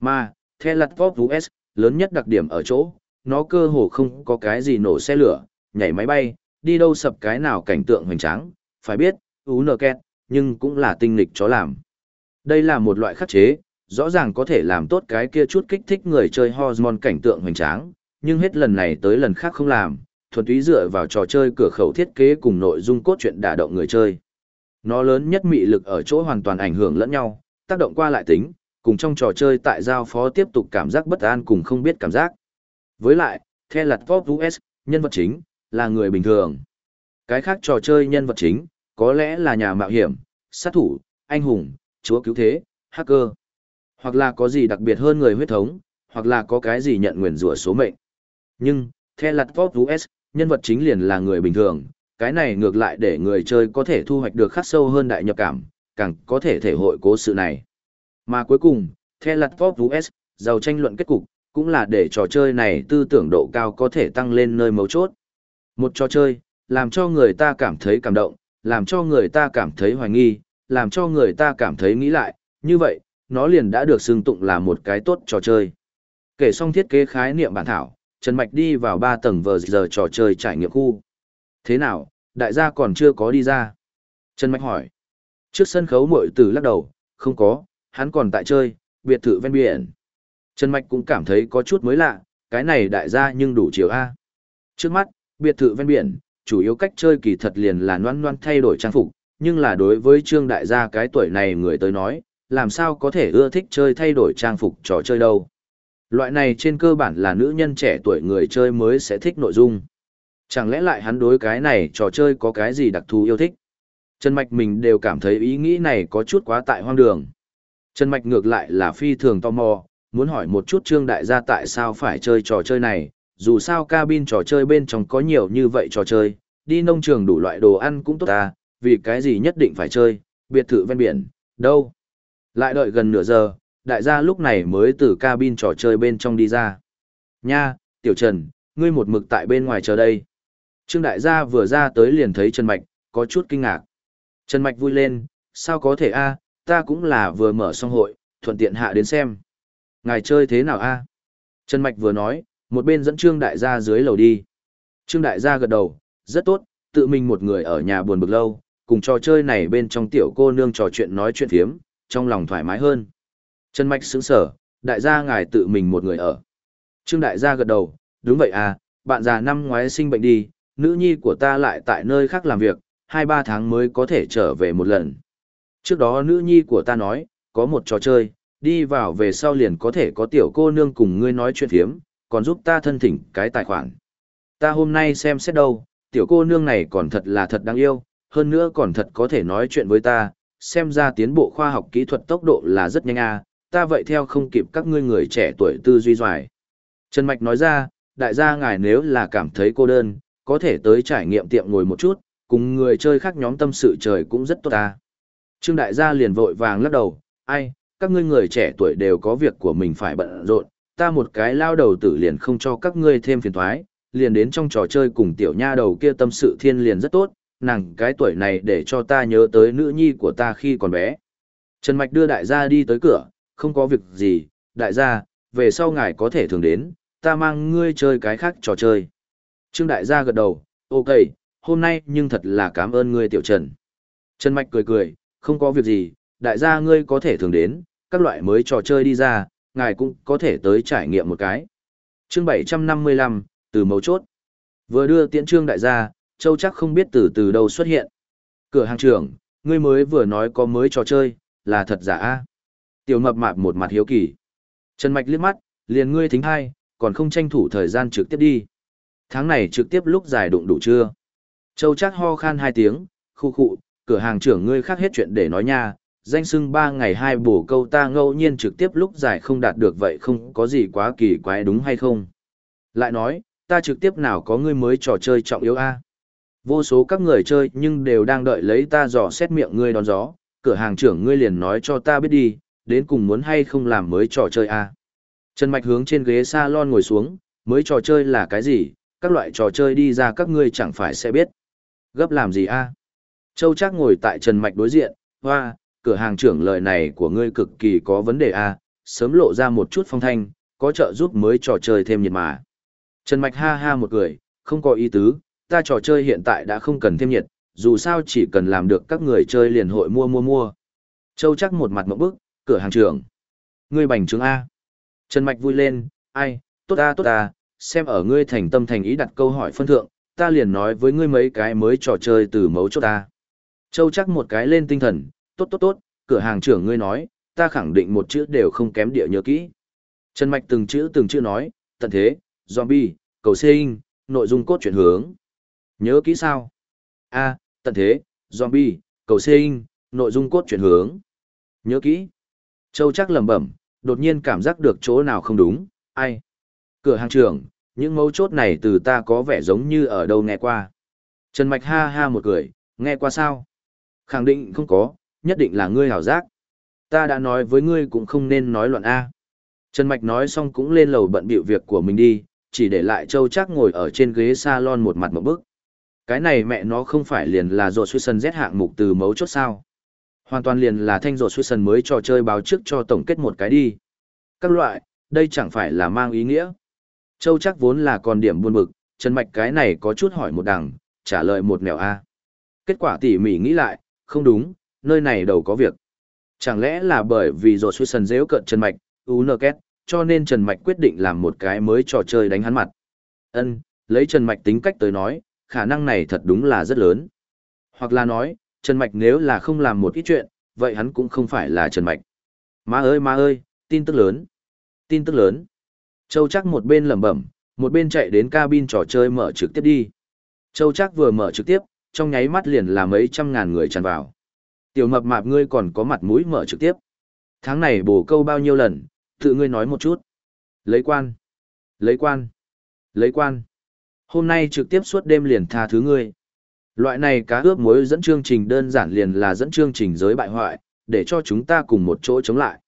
Mà, The Lạt Pop US, lớn nhất đặc điểm ở chỗ, nó cơ hồ không có cái gì nổ xe lửa, nhảy máy bay, đi đâu sập cái nào cảnh tượng hoành tráng, phải biết, Unerket, nhưng cũng là tinh lịch chó làm. Đây là một loại khắc chế, rõ ràng có thể làm tốt cái kia chút kích thích người chơi hormone cảnh tượng hoành tráng, nhưng hết lần này tới lần khác không làm, thuần túy dựa vào trò chơi cửa khẩu thiết kế cùng nội dung cốt truyện đả động người chơi. Nó lớn nhất mị lực ở chỗ hoàn toàn ảnh hưởng lẫn nhau, tác động qua lại tính, cùng trong trò chơi tại giao phó tiếp tục cảm giác bất an cùng không biết cảm giác. Với lại, theo Lật Pop US, nhân vật chính, là người bình thường. Cái khác trò chơi nhân vật chính, có lẽ là nhà mạo hiểm, sát thủ, anh hùng, chúa cứu thế, hacker. Hoặc là có gì đặc biệt hơn người huyết thống, hoặc là có cái gì nhận nguyền rủa số mệnh. Nhưng, theo Lật Pop US, nhân vật chính liền là người bình thường, cái này ngược lại để người chơi có thể thu hoạch được khắc sâu hơn đại nhập cảm, càng có thể thể hội cố sự này. Mà cuối cùng, theo lặt Pop US, giàu tranh luận kết cục, cũng là để trò chơi này tư tưởng độ cao có thể tăng lên nơi mấu chốt. Một trò chơi, làm cho người ta cảm thấy cảm động, làm cho người ta cảm thấy hoài nghi, làm cho người ta cảm thấy nghĩ lại, như vậy, nó liền đã được xưng tụng là một cái tốt trò chơi. Kể xong thiết kế khái niệm bản thảo, Trần Mạch đi vào 3 tầng vờ giờ trò chơi trải nghiệm khu. Thế nào, đại gia còn chưa có đi ra? Trần Mạch hỏi. Trước sân khấu mội tử lắc đầu, không có, hắn còn tại chơi, biệt thự ven biển. Trần Mạch cũng cảm thấy có chút mới lạ, cái này đại gia nhưng đủ chiều A. Trước mắt, biệt thự ven biển, chủ yếu cách chơi kỳ thật liền là noan noan thay đổi trang phục, nhưng là đối với trương đại gia cái tuổi này người tới nói, làm sao có thể ưa thích chơi thay đổi trang phục trò chơi đâu. Loại này trên cơ bản là nữ nhân trẻ tuổi người chơi mới sẽ thích nội dung. Chẳng lẽ lại hắn đối cái này trò chơi có cái gì đặc thù yêu thích? Trần Mạch mình đều cảm thấy ý nghĩ này có chút quá tại hoang đường. Trần Mạch ngược lại là phi thường tò mò, muốn hỏi một chút Trương Đại gia tại sao phải chơi trò chơi này, dù sao cabin trò chơi bên trong có nhiều như vậy trò chơi, đi nông trường đủ loại đồ ăn cũng tốt ta, vì cái gì nhất định phải chơi, biệt thự ven biển, đâu. Lại đợi gần nửa giờ, đại gia lúc này mới từ cabin trò chơi bên trong đi ra. Nha, Tiểu Trần, ngươi một mực tại bên ngoài chờ đây. Trương đại gia vừa ra tới liền thấy Trần Mạch, có chút kinh ngạc. Trần Mạch vui lên, sao có thể a ta cũng là vừa mở xong hội, thuận tiện hạ đến xem. Ngài chơi thế nào a Trần Mạch vừa nói, một bên dẫn Trương đại gia dưới lầu đi. Trương đại gia gật đầu, rất tốt, tự mình một người ở nhà buồn bực lâu, cùng trò chơi này bên trong tiểu cô nương trò chuyện nói chuyện thiếm, trong lòng thoải mái hơn. Trần Mạch sững sở, đại gia ngài tự mình một người ở. Trương đại gia gật đầu, đúng vậy à, bạn già năm ngoái sinh bệnh đi, nữ nhi của ta lại tại nơi khác làm việc, hai ba tháng mới có thể trở về một lần. Trước đó nữ nhi của ta nói, có một trò chơi, đi vào về sau liền có thể có tiểu cô nương cùng ngươi nói chuyện thiếm, còn giúp ta thân thỉnh cái tài khoản. Ta hôm nay xem xét đâu, tiểu cô nương này còn thật là thật đáng yêu, hơn nữa còn thật có thể nói chuyện với ta, xem ra tiến bộ khoa học kỹ thuật tốc độ là rất nhanh à, ta vậy theo không kịp các ngươi người trẻ tuổi tư duy doài. Trần Mạch nói ra, đại gia ngài nếu là cảm thấy cô đơn, có thể tới trải nghiệm tiệm ngồi một chút, cùng người chơi khác nhóm tâm sự trời cũng rất tốt ta. Trương đại gia liền vội vàng lắc đầu, ai, các ngươi người trẻ tuổi đều có việc của mình phải bận rộn, ta một cái lao đầu tử liền không cho các ngươi thêm phiền thoái, liền đến trong trò chơi cùng tiểu nha đầu kia tâm sự thiên liền rất tốt, nàng cái tuổi này để cho ta nhớ tới nữ nhi của ta khi còn bé. Trần Mạch đưa đại gia đi tới cửa, không có việc gì, đại gia, về sau ngài có thể thường đến, ta mang ngươi chơi cái khác trò chơi. Trương đại gia gật đầu, ok, hôm nay nhưng thật là cảm ơn ngươi tiểu Trần. Trần Mạch cười cười, không có việc gì, đại gia ngươi có thể thường đến, các loại mới trò chơi đi ra, ngài cũng có thể tới trải nghiệm một cái. Chương 755, từ mấu chốt. Vừa đưa tiễn trương đại gia, Châu chắc không biết từ từ đâu xuất hiện. Cửa hàng trưởng, ngươi mới vừa nói có mới trò chơi, là thật giả a Tiểu mập mạp một mặt hiếu kỳ. Trần Mạch liếc mắt, liền ngươi thính hai, còn không tranh thủ thời gian trực tiếp đi. Tháng này trực tiếp lúc dài đụng đủ chưa? Châu chắc ho khan hai tiếng, khu khụ, cửa hàng trưởng ngươi khác hết chuyện để nói nha, danh sưng ba ngày hai bổ câu ta ngẫu nhiên trực tiếp lúc dài không đạt được vậy không có gì quá kỳ quái đúng hay không? Lại nói, ta trực tiếp nào có ngươi mới trò chơi trọng yếu a Vô số các người chơi nhưng đều đang đợi lấy ta dò xét miệng ngươi đón gió, cửa hàng trưởng ngươi liền nói cho ta biết đi, đến cùng muốn hay không làm mới trò chơi a Trần Mạch hướng trên ghế salon ngồi xuống, mới trò chơi là cái gì, các loại trò chơi đi ra các ngươi chẳng phải sẽ biết. Gấp làm gì a Châu trác ngồi tại Trần Mạch đối diện, hoa, cửa hàng trưởng lời này của ngươi cực kỳ có vấn đề a sớm lộ ra một chút phong thanh, có trợ giúp mới trò chơi thêm nhiệt mà. Trần Mạch ha ha một cười, không có ý tứ, ta trò chơi hiện tại đã không cần thêm nhiệt, dù sao chỉ cần làm được các người chơi liền hội mua mua mua. Châu chắc một mặt mộng bức, cửa hàng trưởng. Ngươi bành trướng A. Trần Mạch vui lên, ai, tốt à tốt à xem ở ngươi thành tâm thành ý đặt câu hỏi phân thượng, ta liền nói với ngươi mấy cái mới trò chơi từ mấu chốt ta. Châu chắc một cái lên tinh thần, tốt tốt tốt, cửa hàng trưởng ngươi nói, ta khẳng định một chữ đều không kém địa nhớ kỹ. Trần Mạch từng chữ từng chữ nói, tận thế, zombie, cầu sinh, nội dung cốt chuyển hướng. Nhớ kỹ sao? A, tận thế, zombie, cầu sinh, nội dung cốt chuyển hướng. Nhớ kỹ. Châu chắc lầm bẩm, đột nhiên cảm giác được chỗ nào không đúng, ai? Cửa hàng trưởng, những mấu chốt này từ ta có vẻ giống như ở đâu nghe qua. Trần Mạch ha ha một cười, nghe qua sao? Khẳng định không có, nhất định là ngươi hảo giác. Ta đã nói với ngươi cũng không nên nói loạn A. Trần Mạch nói xong cũng lên lầu bận bịu việc của mình đi, chỉ để lại Châu chắc ngồi ở trên ghế salon một mặt một bức. Cái này mẹ nó không phải liền là rột suy sân Z hạng mục từ mấu chốt sao. Hoàn toàn liền là thanh rột suy sân mới trò chơi báo trước cho tổng kết một cái đi. Các loại, đây chẳng phải là mang ý nghĩa. Châu chắc vốn là còn điểm buồn bực, Trần Mạch cái này có chút hỏi một đằng, trả lời một nẻo A. Kết quả tỉ mỉ nghĩ lại, không đúng, nơi này đầu có việc. Chẳng lẽ là bởi vì rồi suy sần dễu cận Trần Mạch, Unerket, cho nên Trần Mạch quyết định làm một cái mới trò chơi đánh hắn mặt. Ân, lấy Trần Mạch tính cách tới nói, khả năng này thật đúng là rất lớn. Hoặc là nói, Trần Mạch nếu là không làm một ít chuyện, vậy hắn cũng không phải là Trần Mạch. Má ơi má ơi, tin tức lớn. Tin tức lớn. Châu chắc một bên lẩm bẩm, một bên chạy đến cabin trò chơi mở trực tiếp đi. Châu chắc vừa mở trực tiếp, trong nháy mắt liền là mấy trăm ngàn người tràn vào. Tiểu mập mạp ngươi còn có mặt mũi mở trực tiếp. Tháng này bổ câu bao nhiêu lần, tự ngươi nói một chút. Lấy quan. Lấy quan. Lấy quan. Hôm nay trực tiếp suốt đêm liền tha thứ ngươi. Loại này cá ướp muối dẫn chương trình đơn giản liền là dẫn chương trình giới bại hoại, để cho chúng ta cùng một chỗ chống lại.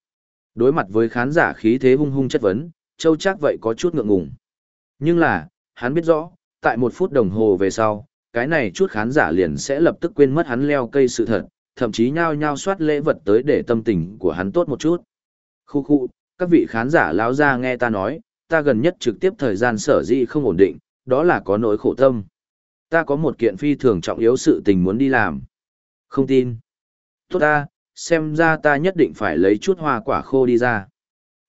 Đối mặt với khán giả khí thế hung hung chất vấn, Châu chắc vậy có chút ngượng ngùng. Nhưng là, hắn biết rõ, tại một phút đồng hồ về sau, cái này chút khán giả liền sẽ lập tức quên mất hắn leo cây sự thật, thậm chí nhao nhao soát lễ vật tới để tâm tình của hắn tốt một chút. Khu khu, các vị khán giả lão ra nghe ta nói, ta gần nhất trực tiếp thời gian sở dĩ không ổn định, đó là có nỗi khổ tâm. Ta có một kiện phi thường trọng yếu sự tình muốn đi làm. Không tin. Tốt ta, xem ra ta nhất định phải lấy chút hoa quả khô đi ra.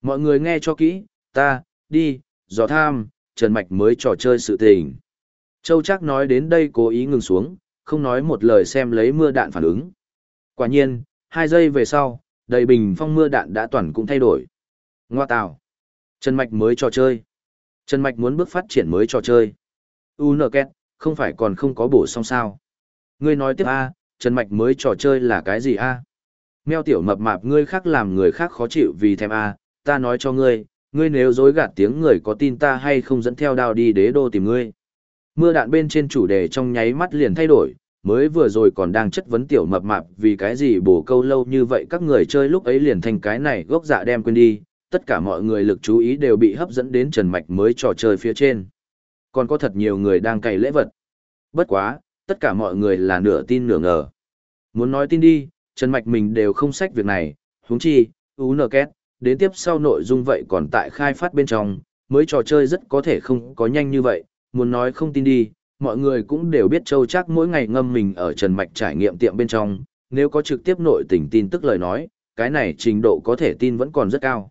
Mọi người nghe cho kỹ, ta, đi, dò tham, Trần Mạch mới trò chơi sự tình. Châu chắc nói đến đây cố ý ngừng xuống, không nói một lời xem lấy mưa đạn phản ứng. Quả nhiên, hai giây về sau, đầy bình phong mưa đạn đã toàn cũng thay đổi. Ngoa tào. Trần Mạch mới trò chơi. Trần Mạch muốn bước phát triển mới trò chơi. U nở két, không phải còn không có bổ song sao. Ngươi nói tiếp A, Trần Mạch mới trò chơi là cái gì A? Meo tiểu mập mạp ngươi khác làm người khác khó chịu vì thèm A, ta nói cho ngươi, ngươi nếu dối gạt tiếng người có tin ta hay không dẫn theo đao đi đế đô tìm ngươi. Mưa đạn bên trên chủ đề trong nháy mắt liền thay đổi, mới vừa rồi còn đang chất vấn tiểu mập mạp vì cái gì bổ câu lâu như vậy các người chơi lúc ấy liền thành cái này gốc dạ đem quên đi, tất cả mọi người lực chú ý đều bị hấp dẫn đến Trần Mạch mới trò chơi phía trên. Còn có thật nhiều người đang cày lễ vật. Bất quá, tất cả mọi người là nửa tin nửa ngờ. Muốn nói tin đi, Trần Mạch mình đều không xách việc này, huống chi, UNKET, đến tiếp sau nội dung vậy còn tại khai phát bên trong, mới trò chơi rất có thể không có nhanh như vậy, muốn nói không tin đi, mọi người cũng đều biết Châu chắc mỗi ngày ngâm mình ở Trần Mạch trải nghiệm tiệm bên trong, nếu có trực tiếp nội tình tin tức lời nói, cái này trình độ có thể tin vẫn còn rất cao.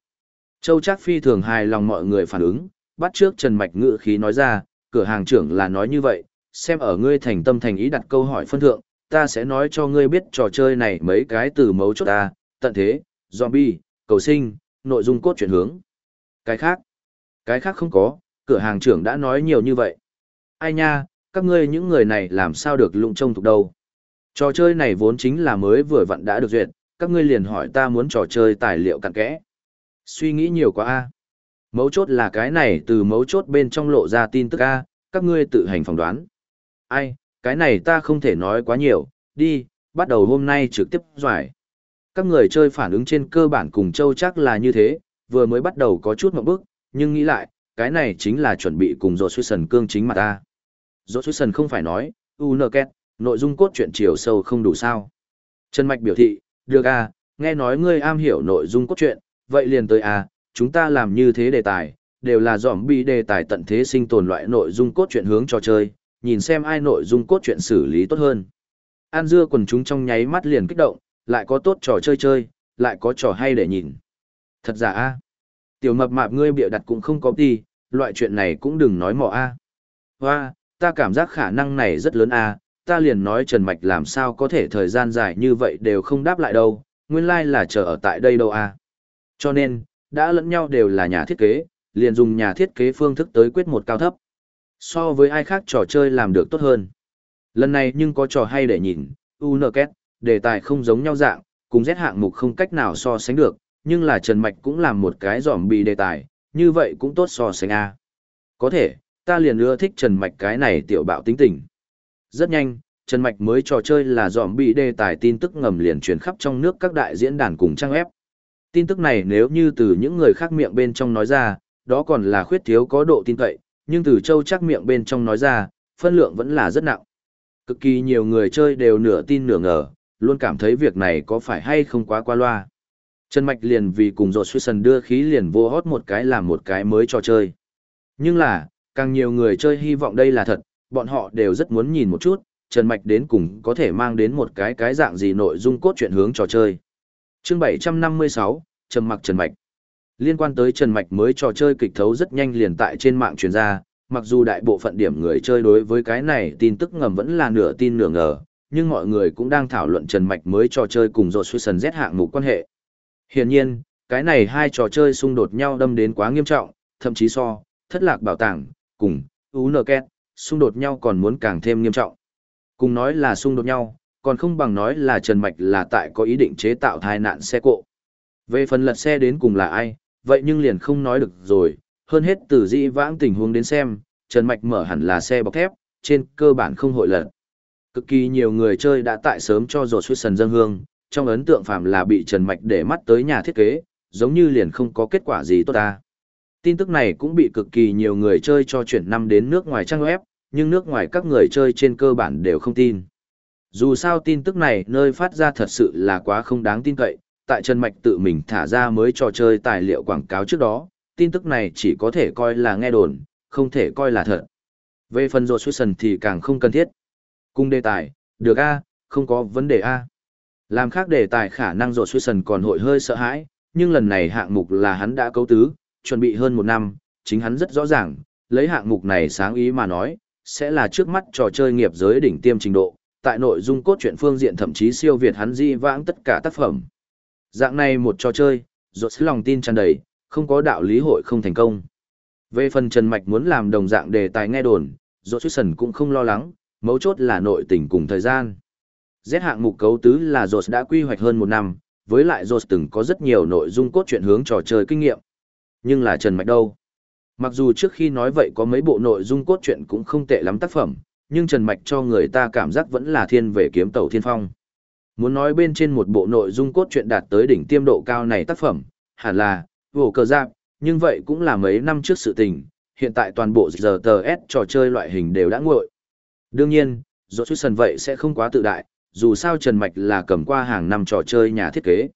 Châu chắc phi thường hài lòng mọi người phản ứng, bắt trước Trần Mạch ngự khí nói ra, cửa hàng trưởng là nói như vậy, xem ở ngươi thành tâm thành ý đặt câu hỏi phân thượng, ta sẽ nói cho ngươi biết trò chơi này mấy cái từ mấu chốt ta, tận thế, zombie, cầu sinh, nội dung cốt chuyển hướng. Cái khác, cái khác không có, cửa hàng trưởng đã nói nhiều như vậy. Ai nha, các ngươi những người này làm sao được lụng trông thuộc đâu. Trò chơi này vốn chính là mới vừa vặn đã được duyệt, các ngươi liền hỏi ta muốn trò chơi tài liệu cặn kẽ. Suy nghĩ nhiều quá a. Mấu chốt là cái này từ mấu chốt bên trong lộ ra tin tức a, các ngươi tự hành phỏng đoán. Ai, cái này ta không thể nói quá nhiều, đi, bắt đầu hôm nay trực tiếp doài. Các người chơi phản ứng trên cơ bản cùng châu chắc là như thế, vừa mới bắt đầu có chút một bước, nhưng nghĩ lại, cái này chính là chuẩn bị cùng Dột Suy Sần cương chính mặt ta. Dột Suy Sần không phải nói, unerket, nội dung cốt truyện chiều sâu không đủ sao. Trần Mạch biểu thị, được à, nghe nói ngươi am hiểu nội dung cốt truyện, vậy liền tới à, chúng ta làm như thế đề tài, đều là dòm bi đề tài tận thế sinh tồn loại nội dung cốt truyện hướng cho chơi, nhìn xem ai nội dung cốt truyện xử lý tốt hơn. An dưa quần chúng trong nháy mắt liền kích động, lại có tốt trò chơi chơi, lại có trò hay để nhìn. Thật giả a Tiểu mập mạp ngươi bịa đặt cũng không có đi, loại chuyện này cũng đừng nói mọ a Hoa, ta cảm giác khả năng này rất lớn a ta liền nói Trần Mạch làm sao có thể thời gian dài như vậy đều không đáp lại đâu, nguyên lai like là chờ ở tại đây đâu a Cho nên, đã lẫn nhau đều là nhà thiết kế, liền dùng nhà thiết kế phương thức tới quyết một cao thấp. So với ai khác trò chơi làm được tốt hơn. Lần này nhưng có trò hay để nhìn, UNKET, đề tài không giống nhau dạng, cùng Z hạng mục không cách nào so sánh được, nhưng là Trần Mạch cũng làm một cái giỏm bị đề tài, như vậy cũng tốt so sánh A. Có thể, ta liền ưa thích Trần Mạch cái này tiểu bạo tính tình. Rất nhanh, Trần Mạch mới trò chơi là giỏm bị đề tài tin tức ngầm liền truyền khắp trong nước các đại diễn đàn cùng trang web. Tin tức này nếu như từ những người khác miệng bên trong nói ra, đó còn là khuyết thiếu có độ tin cậy, nhưng từ châu chắc miệng bên trong nói ra, phân lượng vẫn là rất nặng. Cực kỳ nhiều người chơi đều nửa tin nửa ngờ, luôn cảm thấy việc này có phải hay không quá qua loa. Trần Mạch liền vì cùng rột suy sần đưa khí liền vô hót một cái làm một cái mới cho chơi. Nhưng là, càng nhiều người chơi hy vọng đây là thật, bọn họ đều rất muốn nhìn một chút, Trần Mạch đến cùng có thể mang đến một cái cái dạng gì nội dung cốt truyện hướng trò chơi. chương 756, Trần Mặc Trần Mạch. Liên quan tới Trần Mạch mới trò chơi kịch thấu rất nhanh liền tại trên mạng truyền ra, mặc dù đại bộ phận điểm người chơi đối với cái này tin tức ngầm vẫn là nửa tin nửa ngờ, nhưng mọi người cũng đang thảo luận Trần Mạch mới trò chơi cùng rột suy sần Z hạng mục quan hệ. Hiển nhiên, cái này hai trò chơi xung đột nhau đâm đến quá nghiêm trọng, thậm chí so, thất lạc bảo tàng, cùng, UNKET, xung đột nhau còn muốn càng thêm nghiêm trọng. Cùng nói là xung đột nhau, còn không bằng nói là Trần Mạch là tại có ý định chế tạo thai nạn xe cộ. Về phần lật xe đến cùng là ai, vậy nhưng liền không nói được rồi, hơn hết từ dĩ vãng tình huống đến xem, Trần Mạch mở hẳn là xe bọc thép, trên cơ bản không hội lật. Cực kỳ nhiều người chơi đã tại sớm cho rột suýt sần dân hương, trong ấn tượng phạm là bị Trần Mạch để mắt tới nhà thiết kế, giống như liền không có kết quả gì tốt ta. Tin tức này cũng bị cực kỳ nhiều người chơi cho chuyển năm đến nước ngoài trang web, nhưng nước ngoài các người chơi trên cơ bản đều không tin. Dù sao tin tức này nơi phát ra thật sự là quá không đáng tin cậy, tại Trần Mạch tự mình thả ra mới trò chơi tài liệu quảng cáo trước đó, tin tức này chỉ có thể coi là nghe đồn, không thể coi là thật. Về phần rột sần thì càng không cần thiết. Cùng đề tài, được A, không có vấn đề A. Làm khác đề tài khả năng rột xuất còn hội hơi sợ hãi, nhưng lần này hạng mục là hắn đã cấu tứ, chuẩn bị hơn một năm, chính hắn rất rõ ràng, lấy hạng mục này sáng ý mà nói, sẽ là trước mắt trò chơi nghiệp giới đỉnh tiêm trình độ, tại nội dung cốt truyện phương diện thậm chí siêu việt hắn di vãng tất cả tác phẩm. Dạng này một trò chơi, rột lòng tin tràn đầy, không có đạo lý hội không thành công. Về phần Trần Mạch muốn làm đồng dạng đề tài nghe đồn, rột cũng không lo lắng, mấu chốt là nội tình cùng thời gian. Z hạng mục cấu tứ là rột đã quy hoạch hơn một năm, với lại rột từng có rất nhiều nội dung cốt truyện hướng trò chơi kinh nghiệm. Nhưng là Trần Mạch đâu? Mặc dù trước khi nói vậy có mấy bộ nội dung cốt truyện cũng không tệ lắm tác phẩm, nhưng Trần Mạch cho người ta cảm giác vẫn là thiên về kiếm tàu thiên phong. Muốn nói bên trên một bộ nội dung cốt truyện đạt tới đỉnh tiêm độ cao này tác phẩm, hẳn là, vổ cờ giáp, nhưng vậy cũng là mấy năm trước sự tình, hiện tại toàn bộ giờ tờ S trò chơi loại hình đều đã nguội. Đương nhiên, Dỗ Chút Sần vậy sẽ không quá tự đại, dù sao Trần Mạch là cầm qua hàng năm trò chơi nhà thiết kế.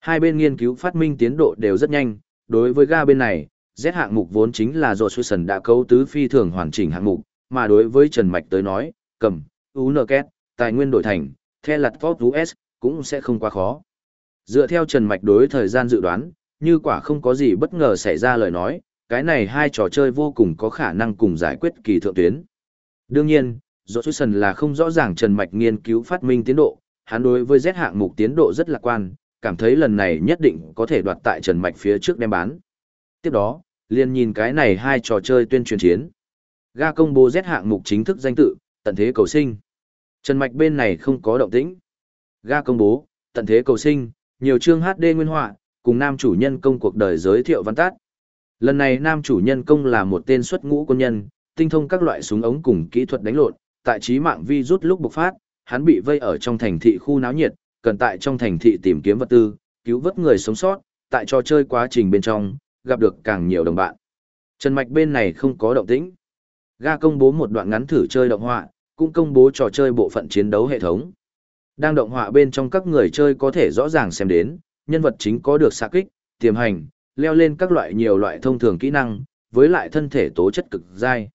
Hai bên nghiên cứu phát minh tiến độ đều rất nhanh, đối với ga bên này, Z hạng mục vốn chính là Dỗ Chút Sần đã cấu tứ phi thường hoàn chỉnh hạng mục, mà đối với Trần Mạch tới nói, cầm, UNKET, tài nguyên đổi thành, theo lặt Pop US, cũng sẽ không quá khó. Dựa theo Trần Mạch đối thời gian dự đoán, như quả không có gì bất ngờ xảy ra lời nói, cái này hai trò chơi vô cùng có khả năng cùng giải quyết kỳ thượng tuyến. Đương nhiên, Johnson là không rõ ràng Trần Mạch nghiên cứu phát minh tiến độ, hắn đối với Z hạng mục tiến độ rất lạc quan, cảm thấy lần này nhất định có thể đoạt tại Trần Mạch phía trước đem bán. Tiếp đó, liền nhìn cái này hai trò chơi tuyên truyền chiến. Ga công bố Z hạng mục chính thức danh tự, tận thế cầu sinh. Trần Mạch bên này không có động tĩnh. Ga công bố, tận thế cầu sinh, nhiều chương HD nguyên họa, cùng nam chủ nhân công cuộc đời giới thiệu văn tát. Lần này nam chủ nhân công là một tên xuất ngũ quân nhân, tinh thông các loại súng ống cùng kỹ thuật đánh lộn, tại trí mạng vi rút lúc bộc phát, hắn bị vây ở trong thành thị khu náo nhiệt, cần tại trong thành thị tìm kiếm vật tư, cứu vớt người sống sót, tại trò chơi quá trình bên trong, gặp được càng nhiều đồng bạn. Trần Mạch bên này không có động tĩnh. Ga công bố một đoạn ngắn thử chơi động họa, cũng công bố trò chơi bộ phận chiến đấu hệ thống. Đang động họa bên trong các người chơi có thể rõ ràng xem đến, nhân vật chính có được xạ kích, tiềm hành, leo lên các loại nhiều loại thông thường kỹ năng, với lại thân thể tố chất cực dai.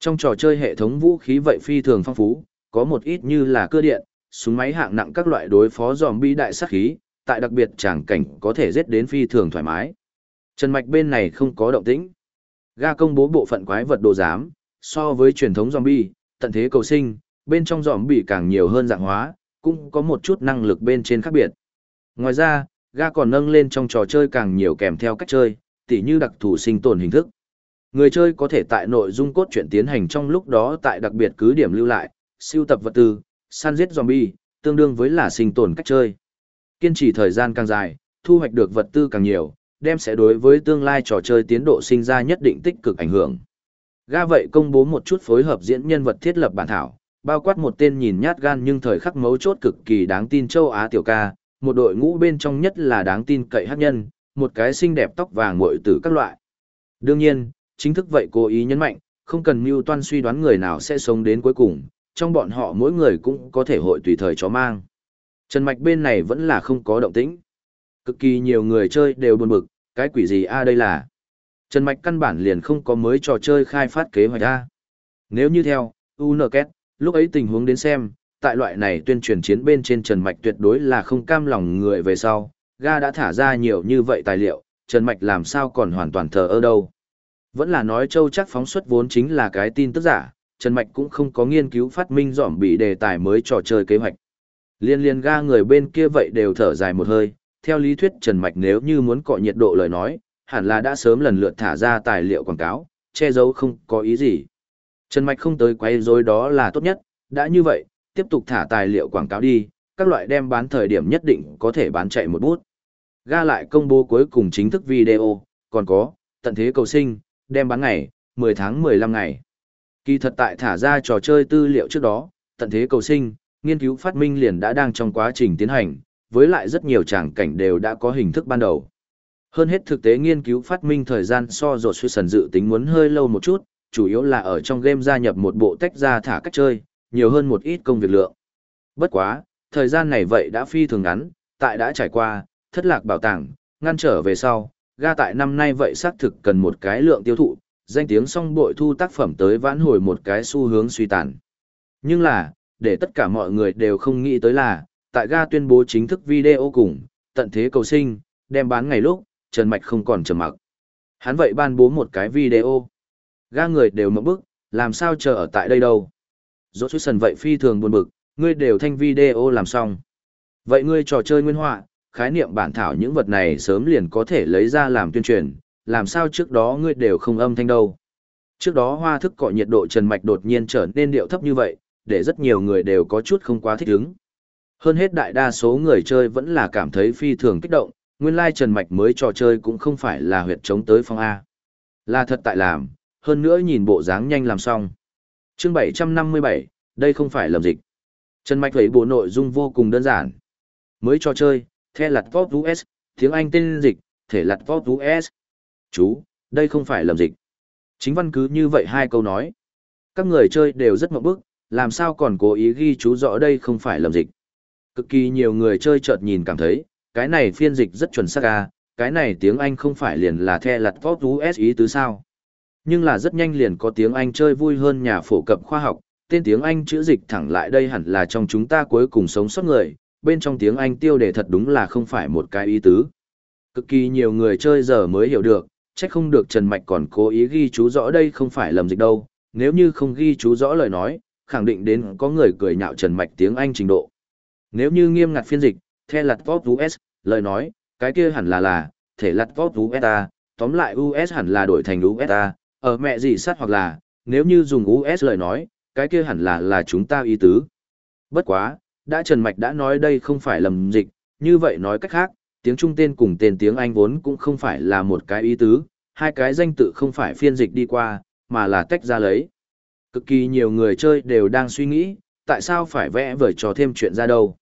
Trong trò chơi hệ thống vũ khí vậy phi thường phong phú, có một ít như là cơ điện, súng máy hạng nặng các loại đối phó dòm bi đại sát khí, tại đặc biệt tràng cảnh có thể giết đến phi thường thoải mái. Trần Mạch bên này không có động tĩnh. Ga công bố bộ phận quái vật đồ giám, so với truyền thống zombie, tận thế cầu sinh, bên trong zombie càng nhiều hơn dạng hóa, cũng có một chút năng lực bên trên khác biệt. Ngoài ra, ga còn nâng lên trong trò chơi càng nhiều kèm theo cách chơi, tỉ như đặc thù sinh tồn hình thức. Người chơi có thể tại nội dung cốt truyện tiến hành trong lúc đó tại đặc biệt cứ điểm lưu lại, siêu tập vật tư, săn giết zombie, tương đương với là sinh tồn cách chơi. Kiên trì thời gian càng dài, thu hoạch được vật tư càng nhiều, đem sẽ đối với tương lai trò chơi tiến độ sinh ra nhất định tích cực ảnh hưởng. Ga vậy công bố một chút phối hợp diễn nhân vật thiết lập bản thảo, bao quát một tên nhìn nhát gan nhưng thời khắc mấu chốt cực kỳ đáng tin châu Á tiểu ca, một đội ngũ bên trong nhất là đáng tin cậy hát nhân, một cái xinh đẹp tóc vàng muội tử các loại. Đương nhiên, chính thức vậy cố ý nhấn mạnh, không cần mưu toan suy đoán người nào sẽ sống đến cuối cùng, trong bọn họ mỗi người cũng có thể hội tùy thời chó mang. Trần Mạch bên này vẫn là không có động tĩnh. Cực kỳ nhiều người chơi đều buồn bực, cái quỷ gì a đây là. Trần Mạch căn bản liền không có mới trò chơi khai phát kế hoạch a. Nếu như theo, UNKET, lúc ấy tình huống đến xem, tại loại này tuyên truyền chiến bên trên Trần Mạch tuyệt đối là không cam lòng người về sau, ga đã thả ra nhiều như vậy tài liệu, Trần Mạch làm sao còn hoàn toàn thờ ơ đâu. Vẫn là nói châu chắc phóng xuất vốn chính là cái tin tức giả, Trần Mạch cũng không có nghiên cứu phát minh dỏm bị đề tài mới trò chơi kế hoạch. Liên liên ga người bên kia vậy đều thở dài một hơi, theo lý thuyết Trần Mạch nếu như muốn cọ nhiệt độ lời nói, hẳn là đã sớm lần lượt thả ra tài liệu quảng cáo, che giấu không có ý gì. Trần Mạch không tới quay rối đó là tốt nhất, đã như vậy, tiếp tục thả tài liệu quảng cáo đi, các loại đem bán thời điểm nhất định có thể bán chạy một bút. Ga lại công bố cuối cùng chính thức video, còn có, tận thế cầu sinh, đem bán ngày, 10 tháng 15 ngày. Kỳ thật tại thả ra trò chơi tư liệu trước đó, tận thế cầu sinh, nghiên cứu phát minh liền đã đang trong quá trình tiến hành, với lại rất nhiều tràng cảnh đều đã có hình thức ban đầu. Hơn hết thực tế nghiên cứu phát minh thời gian so rột suy sần dự tính muốn hơi lâu một chút, chủ yếu là ở trong game gia nhập một bộ tách ra thả cách chơi, nhiều hơn một ít công việc lượng. Bất quá, thời gian này vậy đã phi thường ngắn, tại đã trải qua, thất lạc bảo tàng, ngăn trở về sau, ga tại năm nay vậy xác thực cần một cái lượng tiêu thụ, danh tiếng song bội thu tác phẩm tới vãn hồi một cái xu hướng suy tàn. Nhưng là, để tất cả mọi người đều không nghĩ tới là, tại ga tuyên bố chính thức video cùng, tận thế cầu sinh, đem bán ngày lúc, Trần Mạch không còn trầm mặc. Hắn vậy ban bố một cái video. Ga người đều mộng bức, làm sao chờ ở tại đây đâu. Rốt sần vậy phi thường buồn bực, ngươi đều thanh video làm xong. Vậy ngươi trò chơi nguyên họa, khái niệm bản thảo những vật này sớm liền có thể lấy ra làm tuyên truyền, làm sao trước đó ngươi đều không âm thanh đâu. Trước đó hoa thức cọ nhiệt độ Trần Mạch đột nhiên trở nên điệu thấp như vậy, để rất nhiều người đều có chút không quá thích ứng. Hơn hết đại đa số người chơi vẫn là cảm thấy phi thường kích động, nguyên lai Trần Mạch mới trò chơi cũng không phải là huyệt chống tới phong A. Là thật tại làm, hơn nữa nhìn bộ dáng nhanh làm xong. chương 757, đây không phải lầm dịch. Trần Mạch thấy bộ nội dung vô cùng đơn giản. Mới trò chơi, the lặt vót US, tiếng Anh tên dịch, thể lặt vót US. Chú, đây không phải lầm dịch. Chính văn cứ như vậy hai câu nói. Các người chơi đều rất mộng bức, làm sao còn cố ý ghi chú rõ đây không phải lầm dịch. Cực kỳ nhiều người chơi chợt nhìn cảm thấy, cái này phiên dịch rất chuẩn xác à, cái này tiếng Anh không phải liền là the lặt vót US ý tứ sao. Nhưng là rất nhanh liền có tiếng Anh chơi vui hơn nhà phổ cập khoa học, tên tiếng Anh chữ dịch thẳng lại đây hẳn là trong chúng ta cuối cùng sống sót người, bên trong tiếng Anh tiêu đề thật đúng là không phải một cái ý tứ. Cực kỳ nhiều người chơi giờ mới hiểu được, chắc không được Trần Mạch còn cố ý ghi chú rõ đây không phải lầm dịch đâu, nếu như không ghi chú rõ lời nói, khẳng định đến có người cười nhạo Trần Mạch tiếng Anh trình độ. Nếu như nghiêm ngặt phiên dịch, theo lặt vót US, lời nói, cái kia hẳn là là, thể lặt vót ta tóm lại US hẳn là đổi thành USA, ở mẹ gì sát hoặc là, nếu như dùng US lời nói, cái kia hẳn là là chúng ta ý tứ. Bất quá, đã Trần Mạch đã nói đây không phải lầm dịch, như vậy nói cách khác, tiếng Trung tên cùng tên tiếng Anh vốn cũng không phải là một cái ý tứ, hai cái danh tự không phải phiên dịch đi qua, mà là tách ra lấy. Cực kỳ nhiều người chơi đều đang suy nghĩ, tại sao phải vẽ vời cho thêm chuyện ra đâu.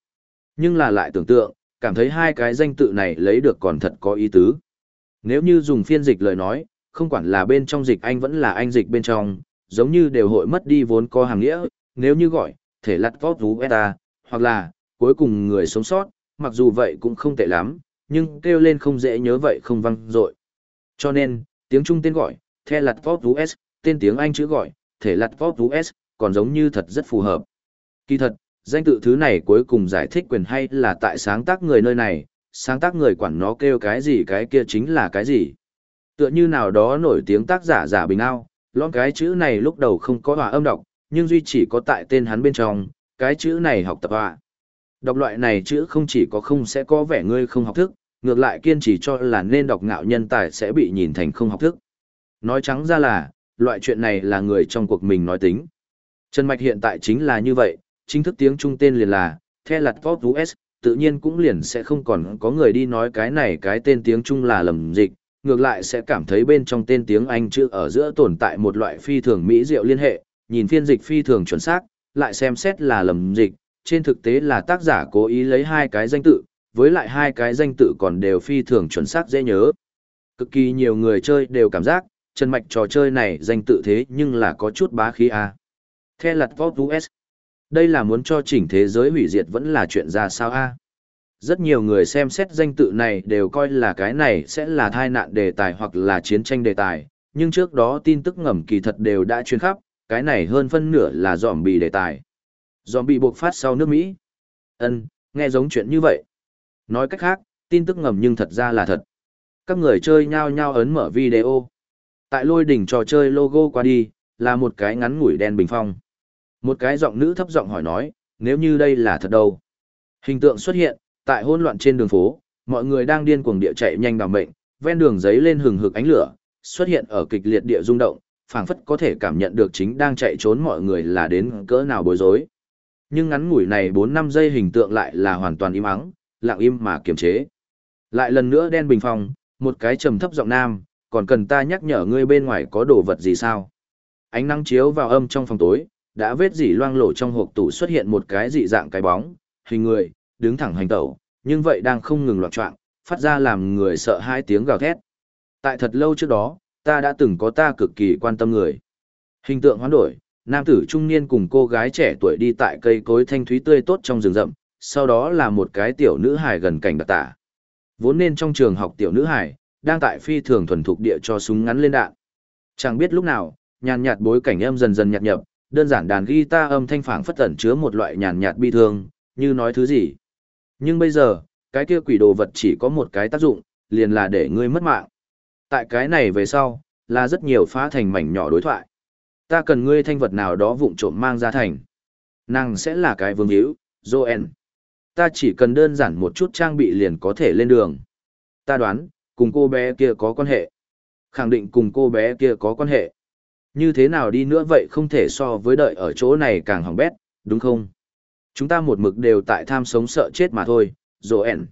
Nhưng là lại tưởng tượng, cảm thấy hai cái danh tự này lấy được còn thật có ý tứ. Nếu như dùng phiên dịch lời nói, không quản là bên trong dịch Anh vẫn là Anh dịch bên trong, giống như đều hội mất đi vốn có hàng nghĩa, nếu như gọi, thể lặt vót rú beta, hoặc là, cuối cùng người sống sót, mặc dù vậy cũng không tệ lắm, nhưng kêu lên không dễ nhớ vậy không văng dội. Cho nên, tiếng Trung tên gọi, The Lặt Vót US, tên tiếng Anh chữ gọi, thể Lặt Vót US, còn giống như thật rất phù hợp. Kỳ thật, danh tự thứ này cuối cùng giải thích quyền hay là tại sáng tác người nơi này, sáng tác người quản nó kêu cái gì cái kia chính là cái gì. Tựa như nào đó nổi tiếng tác giả giả bình ao, lon cái chữ này lúc đầu không có hòa âm đọc, nhưng duy chỉ có tại tên hắn bên trong, cái chữ này học tập à Đọc loại này chữ không chỉ có không sẽ có vẻ ngươi không học thức, ngược lại kiên trì cho là nên đọc ngạo nhân tài sẽ bị nhìn thành không học thức. Nói trắng ra là, loại chuyện này là người trong cuộc mình nói tính. Trần Mạch hiện tại chính là như vậy, chính thức tiếng Trung tên liền là, The Lạt Vót US, tự nhiên cũng liền sẽ không còn có người đi nói cái này cái tên tiếng Trung là lầm dịch, ngược lại sẽ cảm thấy bên trong tên tiếng Anh chữ ở giữa tồn tại một loại phi thường mỹ diệu liên hệ, nhìn phiên dịch phi thường chuẩn xác, lại xem xét là lầm dịch, trên thực tế là tác giả cố ý lấy hai cái danh tự, với lại hai cái danh tự còn đều phi thường chuẩn xác dễ nhớ. Cực kỳ nhiều người chơi đều cảm giác, chân mạch trò chơi này danh tự thế nhưng là có chút bá khí a. À. The lật vót US. Đây là muốn cho chỉnh thế giới hủy diệt vẫn là chuyện ra sao a? Rất nhiều người xem xét danh tự này đều coi là cái này sẽ là thai nạn đề tài hoặc là chiến tranh đề tài, nhưng trước đó tin tức ngầm kỳ thật đều đã truyền khắp, cái này hơn phân nửa là dòm bị đề tài. Dòm bị buộc phát sau nước Mỹ. Ân, nghe giống chuyện như vậy. Nói cách khác, tin tức ngầm nhưng thật ra là thật. Các người chơi nhao nhao ấn mở video. Tại lôi đỉnh trò chơi logo qua đi, là một cái ngắn ngủi đen bình phong. Một cái giọng nữ thấp giọng hỏi nói, nếu như đây là thật đâu. Hình tượng xuất hiện, tại hỗn loạn trên đường phố, mọi người đang điên cuồng địa chạy nhanh đào mệnh, ven đường giấy lên hừng hực ánh lửa, xuất hiện ở kịch liệt địa rung động, phảng phất có thể cảm nhận được chính đang chạy trốn mọi người là đến cỡ nào bối rối. Nhưng ngắn ngủi này 4 năm giây hình tượng lại là hoàn toàn im ắng, lặng im mà kiềm chế. Lại lần nữa đen bình phòng, một cái trầm thấp giọng nam, còn cần ta nhắc nhở ngươi bên ngoài có đồ vật gì sao? Ánh nắng chiếu vào âm trong phòng tối, đã vết dỉ loang lổ trong hộp tủ xuất hiện một cái dị dạng cái bóng, hình người, đứng thẳng hành tẩu, nhưng vậy đang không ngừng loạn trọng, phát ra làm người sợ hai tiếng gào thét. Tại thật lâu trước đó, ta đã từng có ta cực kỳ quan tâm người. Hình tượng hoán đổi, nam tử trung niên cùng cô gái trẻ tuổi đi tại cây cối thanh thúy tươi tốt trong rừng rậm, sau đó là một cái tiểu nữ hài gần cảnh đặc tả. Vốn nên trong trường học tiểu nữ hài, đang tại phi thường thuần thục địa cho súng ngắn lên đạn. Chẳng biết lúc nào, nhàn nhạt bối cảnh âm dần dần nhạt nhập, đơn giản đàn guitar âm thanh phảng phất tẩn chứa một loại nhàn nhạt bi thương, như nói thứ gì. Nhưng bây giờ, cái kia quỷ đồ vật chỉ có một cái tác dụng, liền là để ngươi mất mạng. Tại cái này về sau, là rất nhiều phá thành mảnh nhỏ đối thoại. Ta cần ngươi thanh vật nào đó vụng trộm mang ra thành. Nàng sẽ là cái vương hữu, Joen. Ta chỉ cần đơn giản một chút trang bị liền có thể lên đường. Ta đoán, cùng cô bé kia có quan hệ. Khẳng định cùng cô bé kia có quan hệ. Như thế nào đi nữa vậy không thể so với đợi ở chỗ này càng hỏng bét, đúng không? Chúng ta một mực đều tại tham sống sợ chết mà thôi, Joen.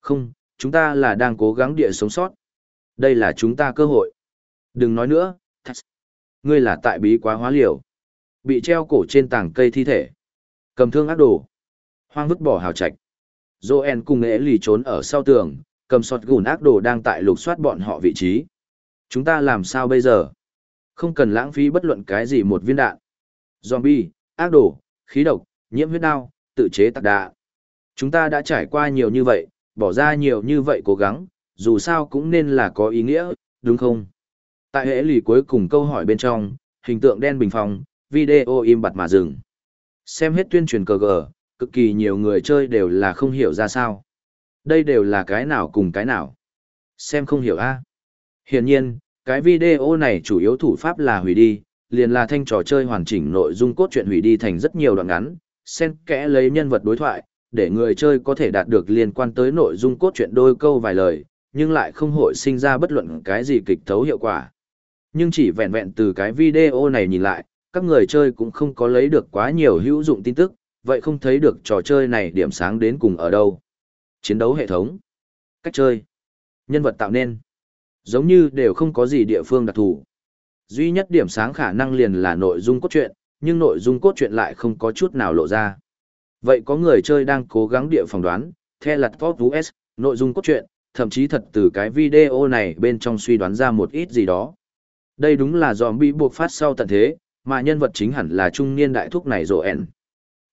Không, chúng ta là đang cố gắng địa sống sót. Đây là chúng ta cơ hội. Đừng nói nữa, Ngươi là tại bí quá hóa liều. Bị treo cổ trên tảng cây thi thể. Cầm thương ác đồ. Hoang vứt bỏ hào trạch. Joen cùng nghệ lì trốn ở sau tường, cầm sọt gùn ác đồ đang tại lục soát bọn họ vị trí. Chúng ta làm sao bây giờ? Không cần lãng phí bất luận cái gì một viên đạn. Zombie, ác đồ, khí độc, nhiễm huyết đao, tự chế tạc đạ. Chúng ta đã trải qua nhiều như vậy, bỏ ra nhiều như vậy cố gắng, dù sao cũng nên là có ý nghĩa, đúng không? Tại hệ lì cuối cùng câu hỏi bên trong, hình tượng đen bình phong, video im bặt mà dừng. Xem hết tuyên truyền cờ gờ, cực kỳ nhiều người chơi đều là không hiểu ra sao. Đây đều là cái nào cùng cái nào. Xem không hiểu a. Hiển nhiên, cái video này chủ yếu thủ pháp là hủy đi, liền là thanh trò chơi hoàn chỉnh nội dung cốt truyện hủy đi thành rất nhiều đoạn ngắn, xen kẽ lấy nhân vật đối thoại, để người chơi có thể đạt được liên quan tới nội dung cốt truyện đôi câu vài lời, nhưng lại không hội sinh ra bất luận cái gì kịch thấu hiệu quả. Nhưng chỉ vẹn vẹn từ cái video này nhìn lại, các người chơi cũng không có lấy được quá nhiều hữu dụng tin tức, vậy không thấy được trò chơi này điểm sáng đến cùng ở đâu. Chiến đấu hệ thống, cách chơi, nhân vật tạo nên, giống như đều không có gì địa phương đặc thù. Duy nhất điểm sáng khả năng liền là nội dung cốt truyện, nhưng nội dung cốt truyện lại không có chút nào lộ ra. Vậy có người chơi đang cố gắng địa phỏng đoán, theo lặt Pop US, nội dung cốt truyện, thậm chí thật từ cái video này bên trong suy đoán ra một ít gì đó. Đây đúng là bị buộc phát sau tận thế, mà nhân vật chính hẳn là trung niên đại thúc này rồi ẻn.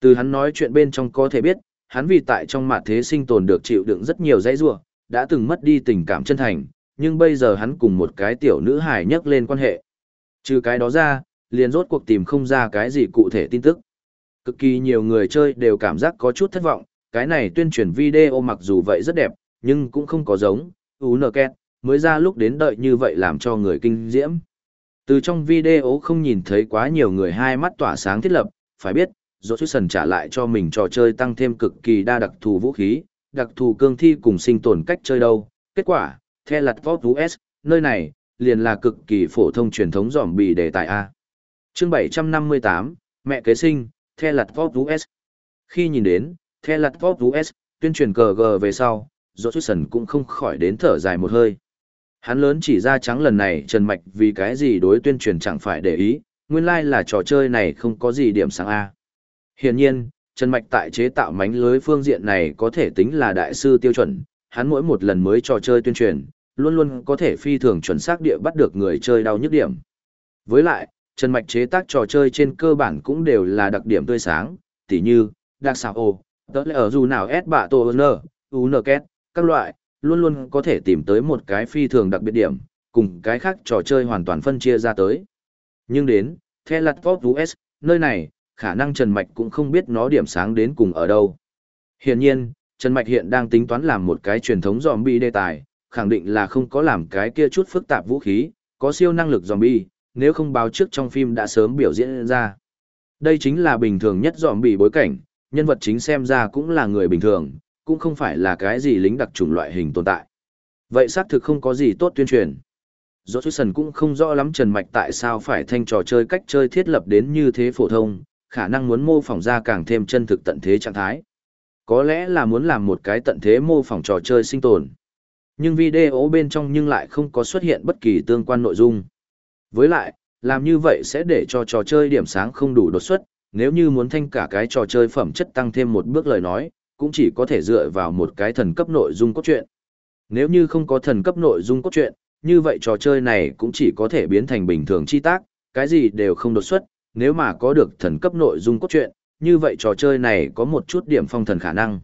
Từ hắn nói chuyện bên trong có thể biết, hắn vì tại trong mặt thế sinh tồn được chịu đựng rất nhiều dãy rua, đã từng mất đi tình cảm chân thành, nhưng bây giờ hắn cùng một cái tiểu nữ hài nhắc lên quan hệ. Trừ cái đó ra, liền rốt cuộc tìm không ra cái gì cụ thể tin tức. Cực kỳ nhiều người chơi đều cảm giác có chút thất vọng, cái này tuyên truyền video mặc dù vậy rất đẹp, nhưng cũng không có giống, UNKET, mới ra lúc đến đợi như vậy làm cho người kinh diễm. Từ trong video không nhìn thấy quá nhiều người hai mắt tỏa sáng thiết lập, phải biết, Dỗ Chút Sần trả lại cho mình trò chơi tăng thêm cực kỳ đa đặc thù vũ khí, đặc thù cương thi cùng sinh tồn cách chơi đâu. Kết quả, theo lặt Vought US, nơi này, liền là cực kỳ phổ thông truyền thống giỏm bì đề tài A. chương 758, mẹ kế sinh, theo lặt Vought US. Khi nhìn đến, theo lặt Vought US, tuyên truyền cờ gờ về sau, Dỗ Chút Sần cũng không khỏi đến thở dài một hơi. Hắn lớn chỉ ra trắng lần này Trần Mạch vì cái gì đối tuyên truyền chẳng phải để ý, nguyên lai like là trò chơi này không có gì điểm sáng A. Hiển nhiên, Trần Mạch tại chế tạo mánh lưới phương diện này có thể tính là đại sư tiêu chuẩn, hắn mỗi một lần mới trò chơi tuyên truyền, luôn luôn có thể phi thường chuẩn xác địa bắt được người chơi đau nhức điểm. Với lại, Trần Mạch chế tác trò chơi trên cơ bản cũng đều là đặc điểm tươi sáng, tỉ như, đặc xào ô, tớ lẽ ở dù nào S bạ tổ nơ, u nơ két, các loại, luôn luôn có thể tìm tới một cái phi thường đặc biệt điểm, cùng cái khác trò chơi hoàn toàn phân chia ra tới. Nhưng đến, The lặt US, nơi này, khả năng Trần Mạch cũng không biết nó điểm sáng đến cùng ở đâu. Hiển nhiên, Trần Mạch hiện đang tính toán làm một cái truyền thống zombie đề tài, khẳng định là không có làm cái kia chút phức tạp vũ khí, có siêu năng lực zombie, nếu không báo trước trong phim đã sớm biểu diễn ra. Đây chính là bình thường nhất zombie bối cảnh, nhân vật chính xem ra cũng là người bình thường, cũng không phải là cái gì lính đặc trùng loại hình tồn tại. Vậy xác thực không có gì tốt tuyên truyền. Johnson cũng không rõ lắm Trần Mạch tại sao phải thanh trò chơi cách chơi thiết lập đến như thế phổ thông, khả năng muốn mô phỏng ra càng thêm chân thực tận thế trạng thái. Có lẽ là muốn làm một cái tận thế mô phỏng trò chơi sinh tồn. Nhưng video bên trong nhưng lại không có xuất hiện bất kỳ tương quan nội dung. Với lại, làm như vậy sẽ để cho trò chơi điểm sáng không đủ đột xuất, nếu như muốn thanh cả cái trò chơi phẩm chất tăng thêm một bước lời nói, cũng chỉ có thể dựa vào một cái thần cấp nội dung cốt truyện. Nếu như không có thần cấp nội dung cốt truyện, như vậy trò chơi này cũng chỉ có thể biến thành bình thường chi tác, cái gì đều không đột xuất, nếu mà có được thần cấp nội dung cốt truyện, như vậy trò chơi này có một chút điểm phong thần khả năng.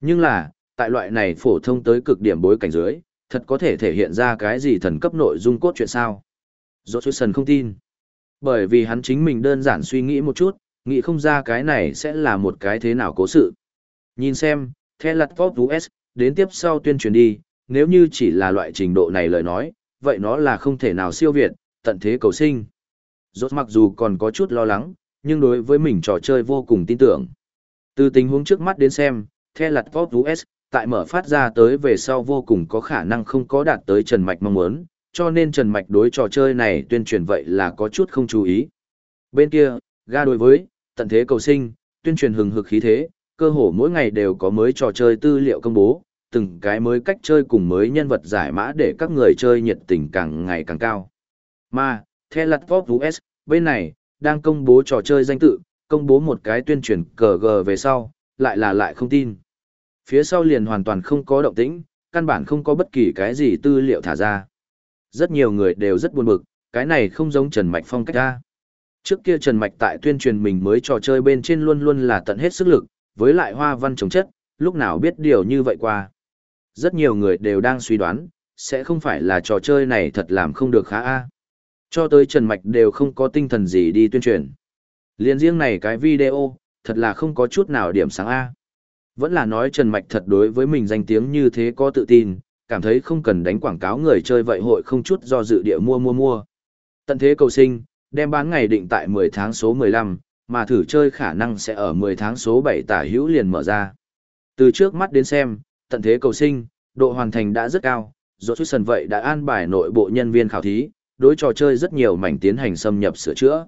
Nhưng là, tại loại này phổ thông tới cực điểm bối cảnh dưới, thật có thể thể hiện ra cái gì thần cấp nội dung cốt truyện sao? Dỗ sần không tin. Bởi vì hắn chính mình đơn giản suy nghĩ một chút, nghĩ không ra cái này sẽ là một cái thế nào cố sự. Nhìn xem, The Lạt Pop US, đến tiếp sau tuyên truyền đi, nếu như chỉ là loại trình độ này lời nói, vậy nó là không thể nào siêu việt, tận thế cầu sinh. Rốt mặc dù còn có chút lo lắng, nhưng đối với mình trò chơi vô cùng tin tưởng. Từ tình huống trước mắt đến xem, The Lạt Pop US, tại mở phát ra tới về sau vô cùng có khả năng không có đạt tới Trần Mạch mong muốn, cho nên Trần Mạch đối trò chơi này tuyên truyền vậy là có chút không chú ý. Bên kia, ga đối với, tận thế cầu sinh, tuyên truyền hừng hực khí thế, cơ hồ mỗi ngày đều có mới trò chơi tư liệu công bố, từng cái mới cách chơi cùng mới nhân vật giải mã để các người chơi nhiệt tình càng ngày càng cao. Mà, theo lặt Pop US, bên này, đang công bố trò chơi danh tự, công bố một cái tuyên truyền cờ gờ về sau, lại là lại không tin. Phía sau liền hoàn toàn không có động tĩnh, căn bản không có bất kỳ cái gì tư liệu thả ra. Rất nhiều người đều rất buồn bực, cái này không giống Trần Mạch phong cách ra. Trước kia Trần Mạch tại tuyên truyền mình mới trò chơi bên trên luôn luôn là tận hết sức lực, với lại hoa văn chống chất, lúc nào biết điều như vậy qua. Rất nhiều người đều đang suy đoán, sẽ không phải là trò chơi này thật làm không được khá a Cho tới Trần Mạch đều không có tinh thần gì đi tuyên truyền. Liên riêng này cái video, thật là không có chút nào điểm sáng A. Vẫn là nói Trần Mạch thật đối với mình danh tiếng như thế có tự tin, cảm thấy không cần đánh quảng cáo người chơi vậy hội không chút do dự địa mua mua mua. Tận thế cầu sinh, đem bán ngày định tại 10 tháng số 15, mà thử chơi khả năng sẽ ở 10 tháng số 7 tả hữu liền mở ra. Từ trước mắt đến xem, tận thế cầu sinh, độ hoàn thành đã rất cao, do xuất sần vậy đã an bài nội bộ nhân viên khảo thí, đối trò chơi rất nhiều mảnh tiến hành xâm nhập sửa chữa.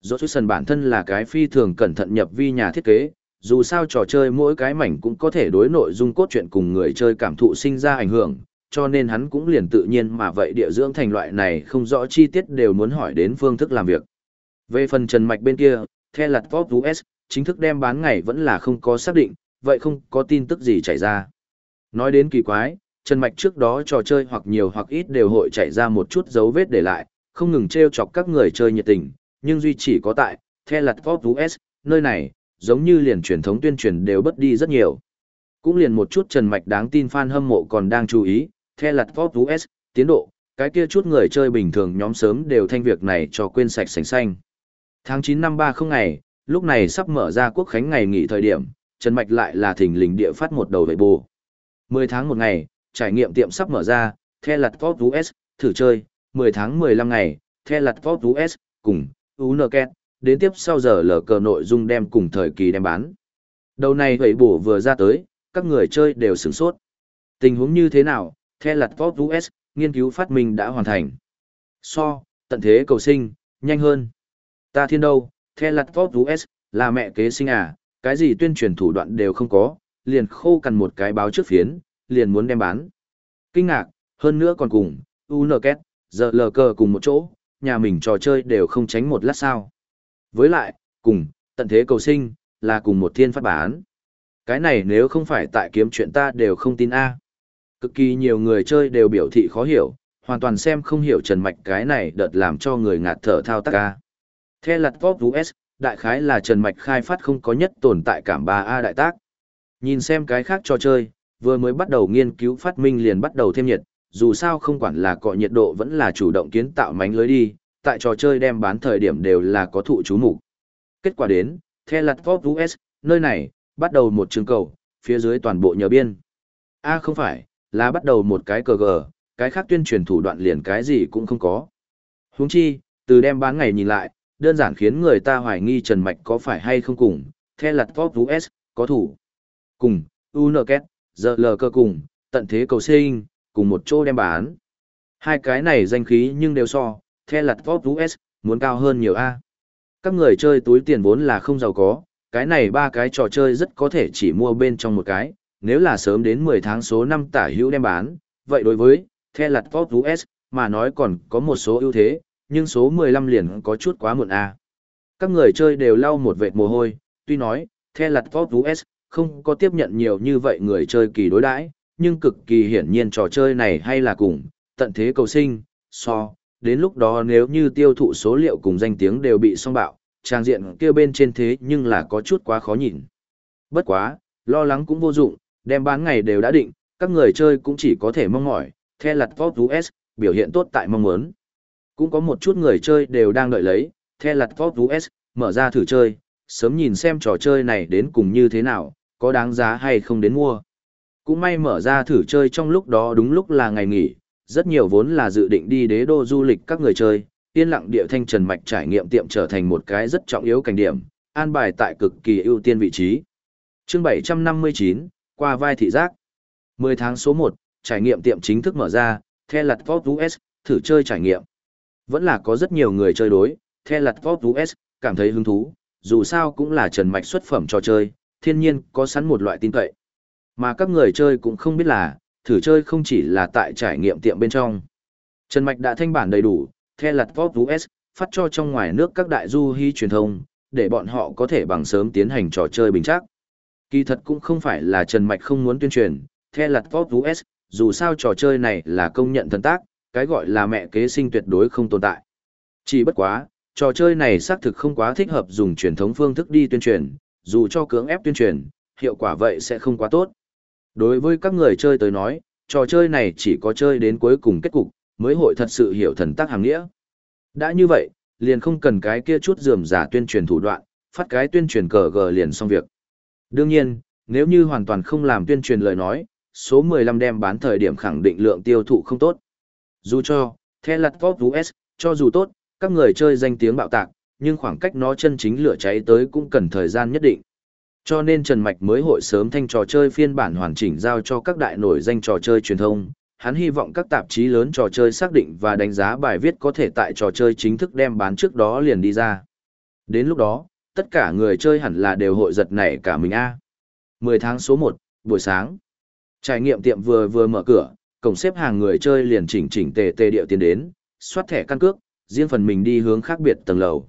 Do xuất sần bản thân là cái phi thường cẩn thận nhập vi nhà thiết kế, dù sao trò chơi mỗi cái mảnh cũng có thể đối nội dung cốt truyện cùng người chơi cảm thụ sinh ra ảnh hưởng, cho nên hắn cũng liền tự nhiên mà vậy địa dưỡng thành loại này không rõ chi tiết đều muốn hỏi đến phương thức làm việc. Về phần Trần Mạch bên kia, theo lặt Pop US, chính thức đem bán ngày vẫn là không có xác định, vậy không có tin tức gì chảy ra. Nói đến kỳ quái, Trần Mạch trước đó trò chơi hoặc nhiều hoặc ít đều hội chạy ra một chút dấu vết để lại, không ngừng treo chọc các người chơi nhiệt tình, nhưng duy chỉ có tại, theo lặt Pop US, nơi này, giống như liền truyền thống tuyên truyền đều bất đi rất nhiều. Cũng liền một chút Trần Mạch đáng tin fan hâm mộ còn đang chú ý, theo lặt Pop US, tiến độ, cái kia chút người chơi bình thường nhóm sớm đều thanh việc này cho quên sạch sành xanh. Tháng 9 năm 30 ngày, lúc này sắp mở ra quốc khánh ngày nghỉ thời điểm, Trần Mạch lại là thỉnh lình địa phát một đầu vệ bù. 10 tháng một ngày, trải nghiệm tiệm sắp mở ra, The Lật Pop US, thử chơi, 10 tháng 15 ngày, The Lật Pop US, cùng, UNKET, đến tiếp sau giờ lờ cờ nội dung đem cùng thời kỳ đem bán. Đầu này hủy bổ vừa ra tới, các người chơi đều sửng sốt. Tình huống như thế nào, The Lật Pop US, nghiên cứu phát minh đã hoàn thành. So, tận thế cầu sinh, nhanh hơn. Ta thiên đâu, theo lặt Pop US, là mẹ kế sinh à, cái gì tuyên truyền thủ đoạn đều không có, liền khô cằn một cái báo trước phiến, liền muốn đem bán. Kinh ngạc, hơn nữa còn cùng, UNKET, giờ lờ cờ cùng một chỗ, nhà mình trò chơi đều không tránh một lát sao. Với lại, cùng, tận thế cầu sinh, là cùng một thiên phát bản. Cái này nếu không phải tại kiếm chuyện ta đều không tin A. Cực kỳ nhiều người chơi đều biểu thị khó hiểu, hoàn toàn xem không hiểu Trần Mạch cái này đợt làm cho người ngạt thở thao tác A. Theo lặt Pop US, đại khái là Trần Mạch khai phát không có nhất tồn tại cảm 3A đại tác. Nhìn xem cái khác trò chơi, vừa mới bắt đầu nghiên cứu phát minh liền bắt đầu thêm nhiệt, dù sao không quản là cọ nhiệt độ vẫn là chủ động kiến tạo mánh lưới đi, tại trò chơi đem bán thời điểm đều là có thụ chú mục Kết quả đến, theo lặt Pop US, nơi này, bắt đầu một trường cầu, phía dưới toàn bộ nhờ biên. A không phải, là bắt đầu một cái cờ gờ, cái khác tuyên truyền thủ đoạn liền cái gì cũng không có. Huống chi, từ đem bán ngày nhìn lại, đơn giản khiến người ta hoài nghi Trần Mạch có phải hay không cùng, theo lặt Pop US, có thủ. Cùng, UNKET, giờ lờ cơ cùng, tận thế cầu sinh, cùng một chỗ đem bán. Hai cái này danh khí nhưng đều so, theo lặt Pop US, muốn cao hơn nhiều A. Các người chơi túi tiền vốn là không giàu có, cái này ba cái trò chơi rất có thể chỉ mua bên trong một cái, nếu là sớm đến 10 tháng số năm tả hữu đem bán, vậy đối với, theo lặt Pop US, mà nói còn có một số ưu thế, nhưng số 15 liền có chút quá muộn A. Các người chơi đều lau một vệt mồ hôi, tuy nói, theo Lật Top US, không có tiếp nhận nhiều như vậy người chơi kỳ đối đãi nhưng cực kỳ hiển nhiên trò chơi này hay là cùng, tận thế cầu sinh, so, đến lúc đó nếu như tiêu thụ số liệu cùng danh tiếng đều bị song bạo, trang diện kia bên trên thế nhưng là có chút quá khó nhìn. Bất quá, lo lắng cũng vô dụng, đem bán ngày đều đã định, các người chơi cũng chỉ có thể mong mỏi, The Lật Top US, biểu hiện tốt tại mong muốn. Cũng có một chút người chơi đều đang đợi lấy, The lặt Vót US, mở ra thử chơi, sớm nhìn xem trò chơi này đến cùng như thế nào, có đáng giá hay không đến mua. Cũng may mở ra thử chơi trong lúc đó đúng lúc là ngày nghỉ, rất nhiều vốn là dự định đi đế đô du lịch các người chơi, yên lặng địa thanh trần mạch trải nghiệm tiệm trở thành một cái rất trọng yếu cảnh điểm, an bài tại cực kỳ ưu tiên vị trí. Chương 759, qua vai thị giác. 10 tháng số 1, trải nghiệm tiệm chính thức mở ra, The Lạt Vót US, thử chơi trải nghiệm. Vẫn là có rất nhiều người chơi đối, The Lạt Pop US, cảm thấy hứng thú, dù sao cũng là trần mạch xuất phẩm trò chơi, thiên nhiên có sẵn một loại tin cậy. Mà các người chơi cũng không biết là, thử chơi không chỉ là tại trải nghiệm tiệm bên trong. Trần Mạch đã thanh bản đầy đủ, The Lạt Pop US, phát cho trong ngoài nước các đại du hy truyền thông, để bọn họ có thể bằng sớm tiến hành trò chơi bình chắc. Kỳ thật cũng không phải là Trần Mạch không muốn tuyên truyền, The Lạt Pop US, dù sao trò chơi này là công nhận thần tác, cái gọi là mẹ kế sinh tuyệt đối không tồn tại. Chỉ bất quá, trò chơi này xác thực không quá thích hợp dùng truyền thống phương thức đi tuyên truyền, dù cho cưỡng ép tuyên truyền, hiệu quả vậy sẽ không quá tốt. Đối với các người chơi tới nói, trò chơi này chỉ có chơi đến cuối cùng kết cục, mới hội thật sự hiểu thần tác hàng nghĩa. Đã như vậy, liền không cần cái kia chút dườm giả tuyên truyền thủ đoạn, phát cái tuyên truyền cờ gờ liền xong việc. Đương nhiên, nếu như hoàn toàn không làm tuyên truyền lời nói, số 15 đem bán thời điểm khẳng định lượng tiêu thụ không tốt. Dù cho, The Lạt Pop US, cho dù tốt, các người chơi danh tiếng bạo tạc, nhưng khoảng cách nó chân chính lửa cháy tới cũng cần thời gian nhất định. Cho nên Trần Mạch mới hội sớm thanh trò chơi phiên bản hoàn chỉnh giao cho các đại nổi danh trò chơi truyền thông. Hắn hy vọng các tạp chí lớn trò chơi xác định và đánh giá bài viết có thể tại trò chơi chính thức đem bán trước đó liền đi ra. Đến lúc đó, tất cả người chơi hẳn là đều hội giật nảy cả mình a. À. 10 tháng số 1, buổi sáng. Trải nghiệm tiệm vừa vừa mở cửa, cổng xếp hàng người chơi liền chỉnh chỉnh tề tề điệu tiến đến, soát thẻ căn cước, riêng phần mình đi hướng khác biệt tầng lầu.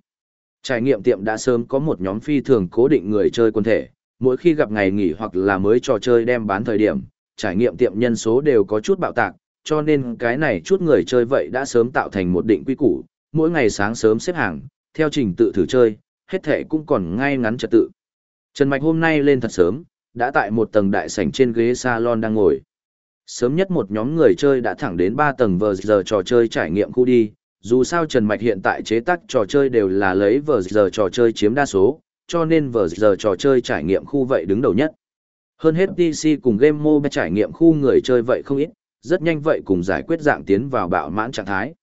Trải nghiệm tiệm đã sớm có một nhóm phi thường cố định người chơi quân thể, mỗi khi gặp ngày nghỉ hoặc là mới trò chơi đem bán thời điểm, trải nghiệm tiệm nhân số đều có chút bạo tạc, cho nên cái này chút người chơi vậy đã sớm tạo thành một định quy củ, mỗi ngày sáng sớm xếp hàng, theo trình tự thử chơi, hết thể cũng còn ngay ngắn trật tự. Trần Mạch hôm nay lên thật sớm, đã tại một tầng đại sảnh trên ghế salon đang ngồi. Sớm nhất một nhóm người chơi đã thẳng đến 3 tầng vờ giờ trò chơi trải nghiệm khu đi, dù sao Trần Mạch hiện tại chế tác trò chơi đều là lấy vờ giờ trò chơi chiếm đa số, cho nên vờ giờ trò chơi trải nghiệm khu vậy đứng đầu nhất. Hơn hết DC cùng Game Mobile trải nghiệm khu người chơi vậy không ít, rất nhanh vậy cùng giải quyết dạng tiến vào bạo mãn trạng thái.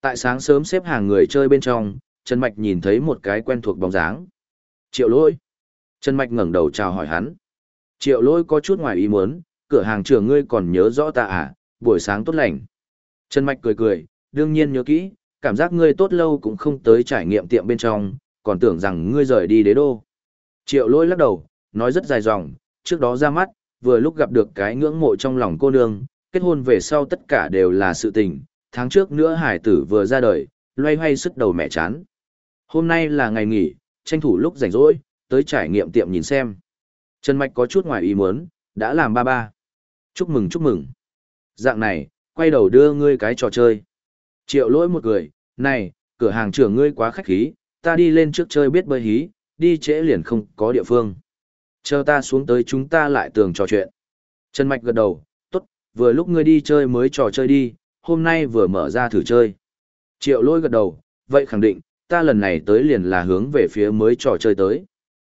Tại sáng sớm xếp hàng người chơi bên trong, Trần Mạch nhìn thấy một cái quen thuộc bóng dáng. Triệu lỗi. Trần Mạch ngẩng đầu chào hỏi hắn. Triệu lỗi có chút ngoài ý muốn, cửa hàng trưởng ngươi còn nhớ rõ ta à, buổi sáng tốt lành. Trần Mạch cười cười, đương nhiên nhớ kỹ, cảm giác ngươi tốt lâu cũng không tới trải nghiệm tiệm bên trong, còn tưởng rằng ngươi rời đi đế đô. Triệu lỗi lắc đầu, nói rất dài dòng, trước đó ra mắt, vừa lúc gặp được cái ngưỡng mộ trong lòng cô nương, kết hôn về sau tất cả đều là sự tình, tháng trước nữa hải tử vừa ra đời, loay hoay sức đầu mẹ chán. Hôm nay là ngày nghỉ, tranh thủ lúc rảnh rỗi, tới trải nghiệm tiệm nhìn xem. Trần Mạch có chút ngoài ý muốn, đã làm ba ba. Chúc mừng chúc mừng. Dạng này, quay đầu đưa ngươi cái trò chơi. Triệu lỗi một người, này, cửa hàng trưởng ngươi quá khách khí, ta đi lên trước chơi biết bơi hí, đi trễ liền không có địa phương. Chờ ta xuống tới chúng ta lại tường trò chuyện. Trần Mạch gật đầu, tốt, vừa lúc ngươi đi chơi mới trò chơi đi, hôm nay vừa mở ra thử chơi. Triệu lỗi gật đầu, vậy khẳng định, ta lần này tới liền là hướng về phía mới trò chơi tới.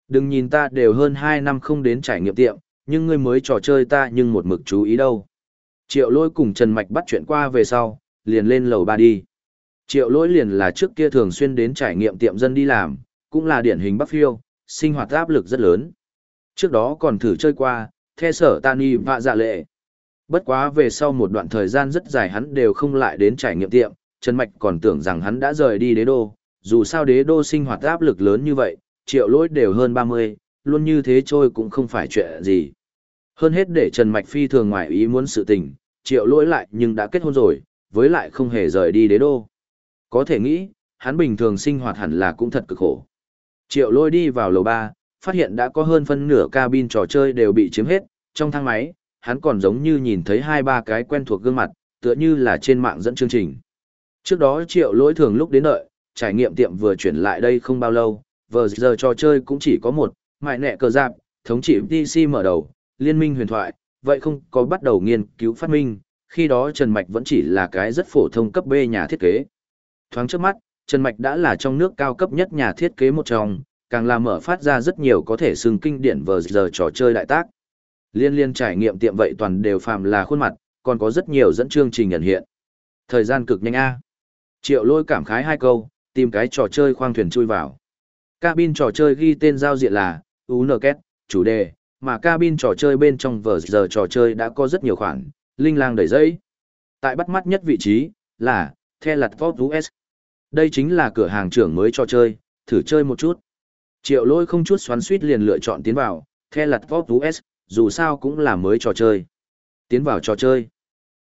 Đừng nhìn ta đều hơn 2 năm không đến trải nghiệm tiệm, nhưng ngươi mới trò chơi ta nhưng một mực chú ý đâu. Triệu lỗi cùng Trần Mạch bắt chuyện qua về sau, liền lên lầu ba đi. Triệu lỗi liền là trước kia thường xuyên đến trải nghiệm tiệm dân đi làm, cũng là điển hình bắc phiêu, sinh hoạt áp lực rất lớn. Trước đó còn thử chơi qua, the sở tani và dạ lệ. Bất quá về sau một đoạn thời gian rất dài hắn đều không lại đến trải nghiệm tiệm, Trần Mạch còn tưởng rằng hắn đã rời đi đế đô, dù sao đế đô sinh hoạt áp lực lớn như vậy, triệu lỗi đều hơn 30, luôn như thế trôi cũng không phải chuyện gì. Hơn hết để Trần Mạch phi thường ngoài ý muốn sự tình, triệu lỗi lại nhưng đã kết hôn rồi, với lại không hề rời đi đế đô. Có thể nghĩ, hắn bình thường sinh hoạt hẳn là cũng thật cực khổ. Triệu lôi đi vào lầu 3, phát hiện đã có hơn phân nửa cabin trò chơi đều bị chiếm hết, trong thang máy, hắn còn giống như nhìn thấy hai ba cái quen thuộc gương mặt, tựa như là trên mạng dẫn chương trình. Trước đó triệu lỗi thường lúc đến đợi, trải nghiệm tiệm vừa chuyển lại đây không bao lâu, vừa giờ trò chơi cũng chỉ có một, mại nẹ cờ giáp, thống trị DC mở đầu, liên minh huyền thoại, vậy không có bắt đầu nghiên cứu phát minh, khi đó Trần Mạch vẫn chỉ là cái rất phổ thông cấp B nhà thiết kế. Thoáng trước mắt, Trần Mạch đã là trong nước cao cấp nhất nhà thiết kế một trong, càng làm mở phát ra rất nhiều có thể xưng kinh điển vờ giờ trò chơi đại tác. Liên liên trải nghiệm tiệm vậy toàn đều phàm là khuôn mặt, còn có rất nhiều dẫn chương trình nhận hiện. Thời gian cực nhanh a. Triệu lôi cảm khái hai câu, tìm cái trò chơi khoang thuyền chui vào. Cabin trò chơi ghi tên giao diện là UNKET, chủ đề, mà cabin trò chơi bên trong vở giờ trò chơi đã có rất nhiều khoản, linh lang đầy dây. Tại bắt mắt nhất vị trí, là, The Lạt Pop US. Đây chính là cửa hàng trưởng mới trò chơi, thử chơi một chút. Triệu lôi không chút xoắn suýt liền lựa chọn tiến vào, The Lạt Pop US, dù sao cũng là mới trò chơi. Tiến vào trò chơi.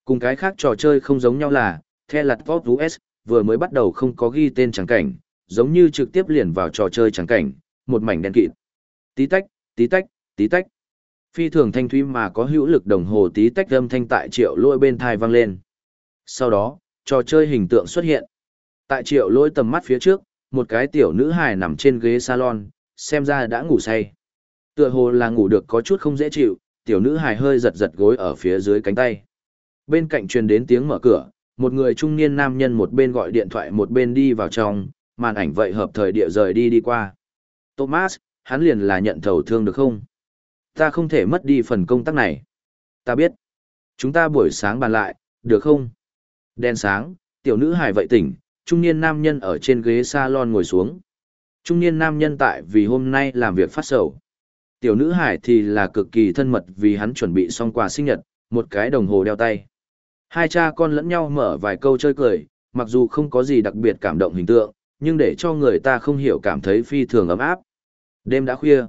Cùng cái khác trò chơi không giống nhau là, The Lạt Pop US, vừa mới bắt đầu không có ghi tên trắng cảnh, giống như trực tiếp liền vào trò chơi trắng cảnh, một mảnh đen kịt. Tí tách, tí tách, tí tách. Phi thường thanh thúy mà có hữu lực đồng hồ tí tách âm thanh tại triệu lôi bên thai vang lên. Sau đó, trò chơi hình tượng xuất hiện. Tại triệu lôi tầm mắt phía trước, một cái tiểu nữ hài nằm trên ghế salon, xem ra đã ngủ say. Tựa hồ là ngủ được có chút không dễ chịu, tiểu nữ hài hơi giật giật gối ở phía dưới cánh tay. Bên cạnh truyền đến tiếng mở cửa, một người trung niên nam nhân một bên gọi điện thoại một bên đi vào trong, màn ảnh vậy hợp thời địa rời đi đi qua. Thomas, hắn liền là nhận thầu thương được không? Ta không thể mất đi phần công tác này. Ta biết. Chúng ta buổi sáng bàn lại, được không? Đen sáng, tiểu nữ hài vậy tỉnh, trung niên nam nhân ở trên ghế salon ngồi xuống. Trung niên nam nhân tại vì hôm nay làm việc phát sầu. Tiểu nữ hải thì là cực kỳ thân mật vì hắn chuẩn bị xong quà sinh nhật, một cái đồng hồ đeo tay. Hai cha con lẫn nhau mở vài câu chơi cười, mặc dù không có gì đặc biệt cảm động hình tượng, nhưng để cho người ta không hiểu cảm thấy phi thường ấm áp. Đêm đã khuya.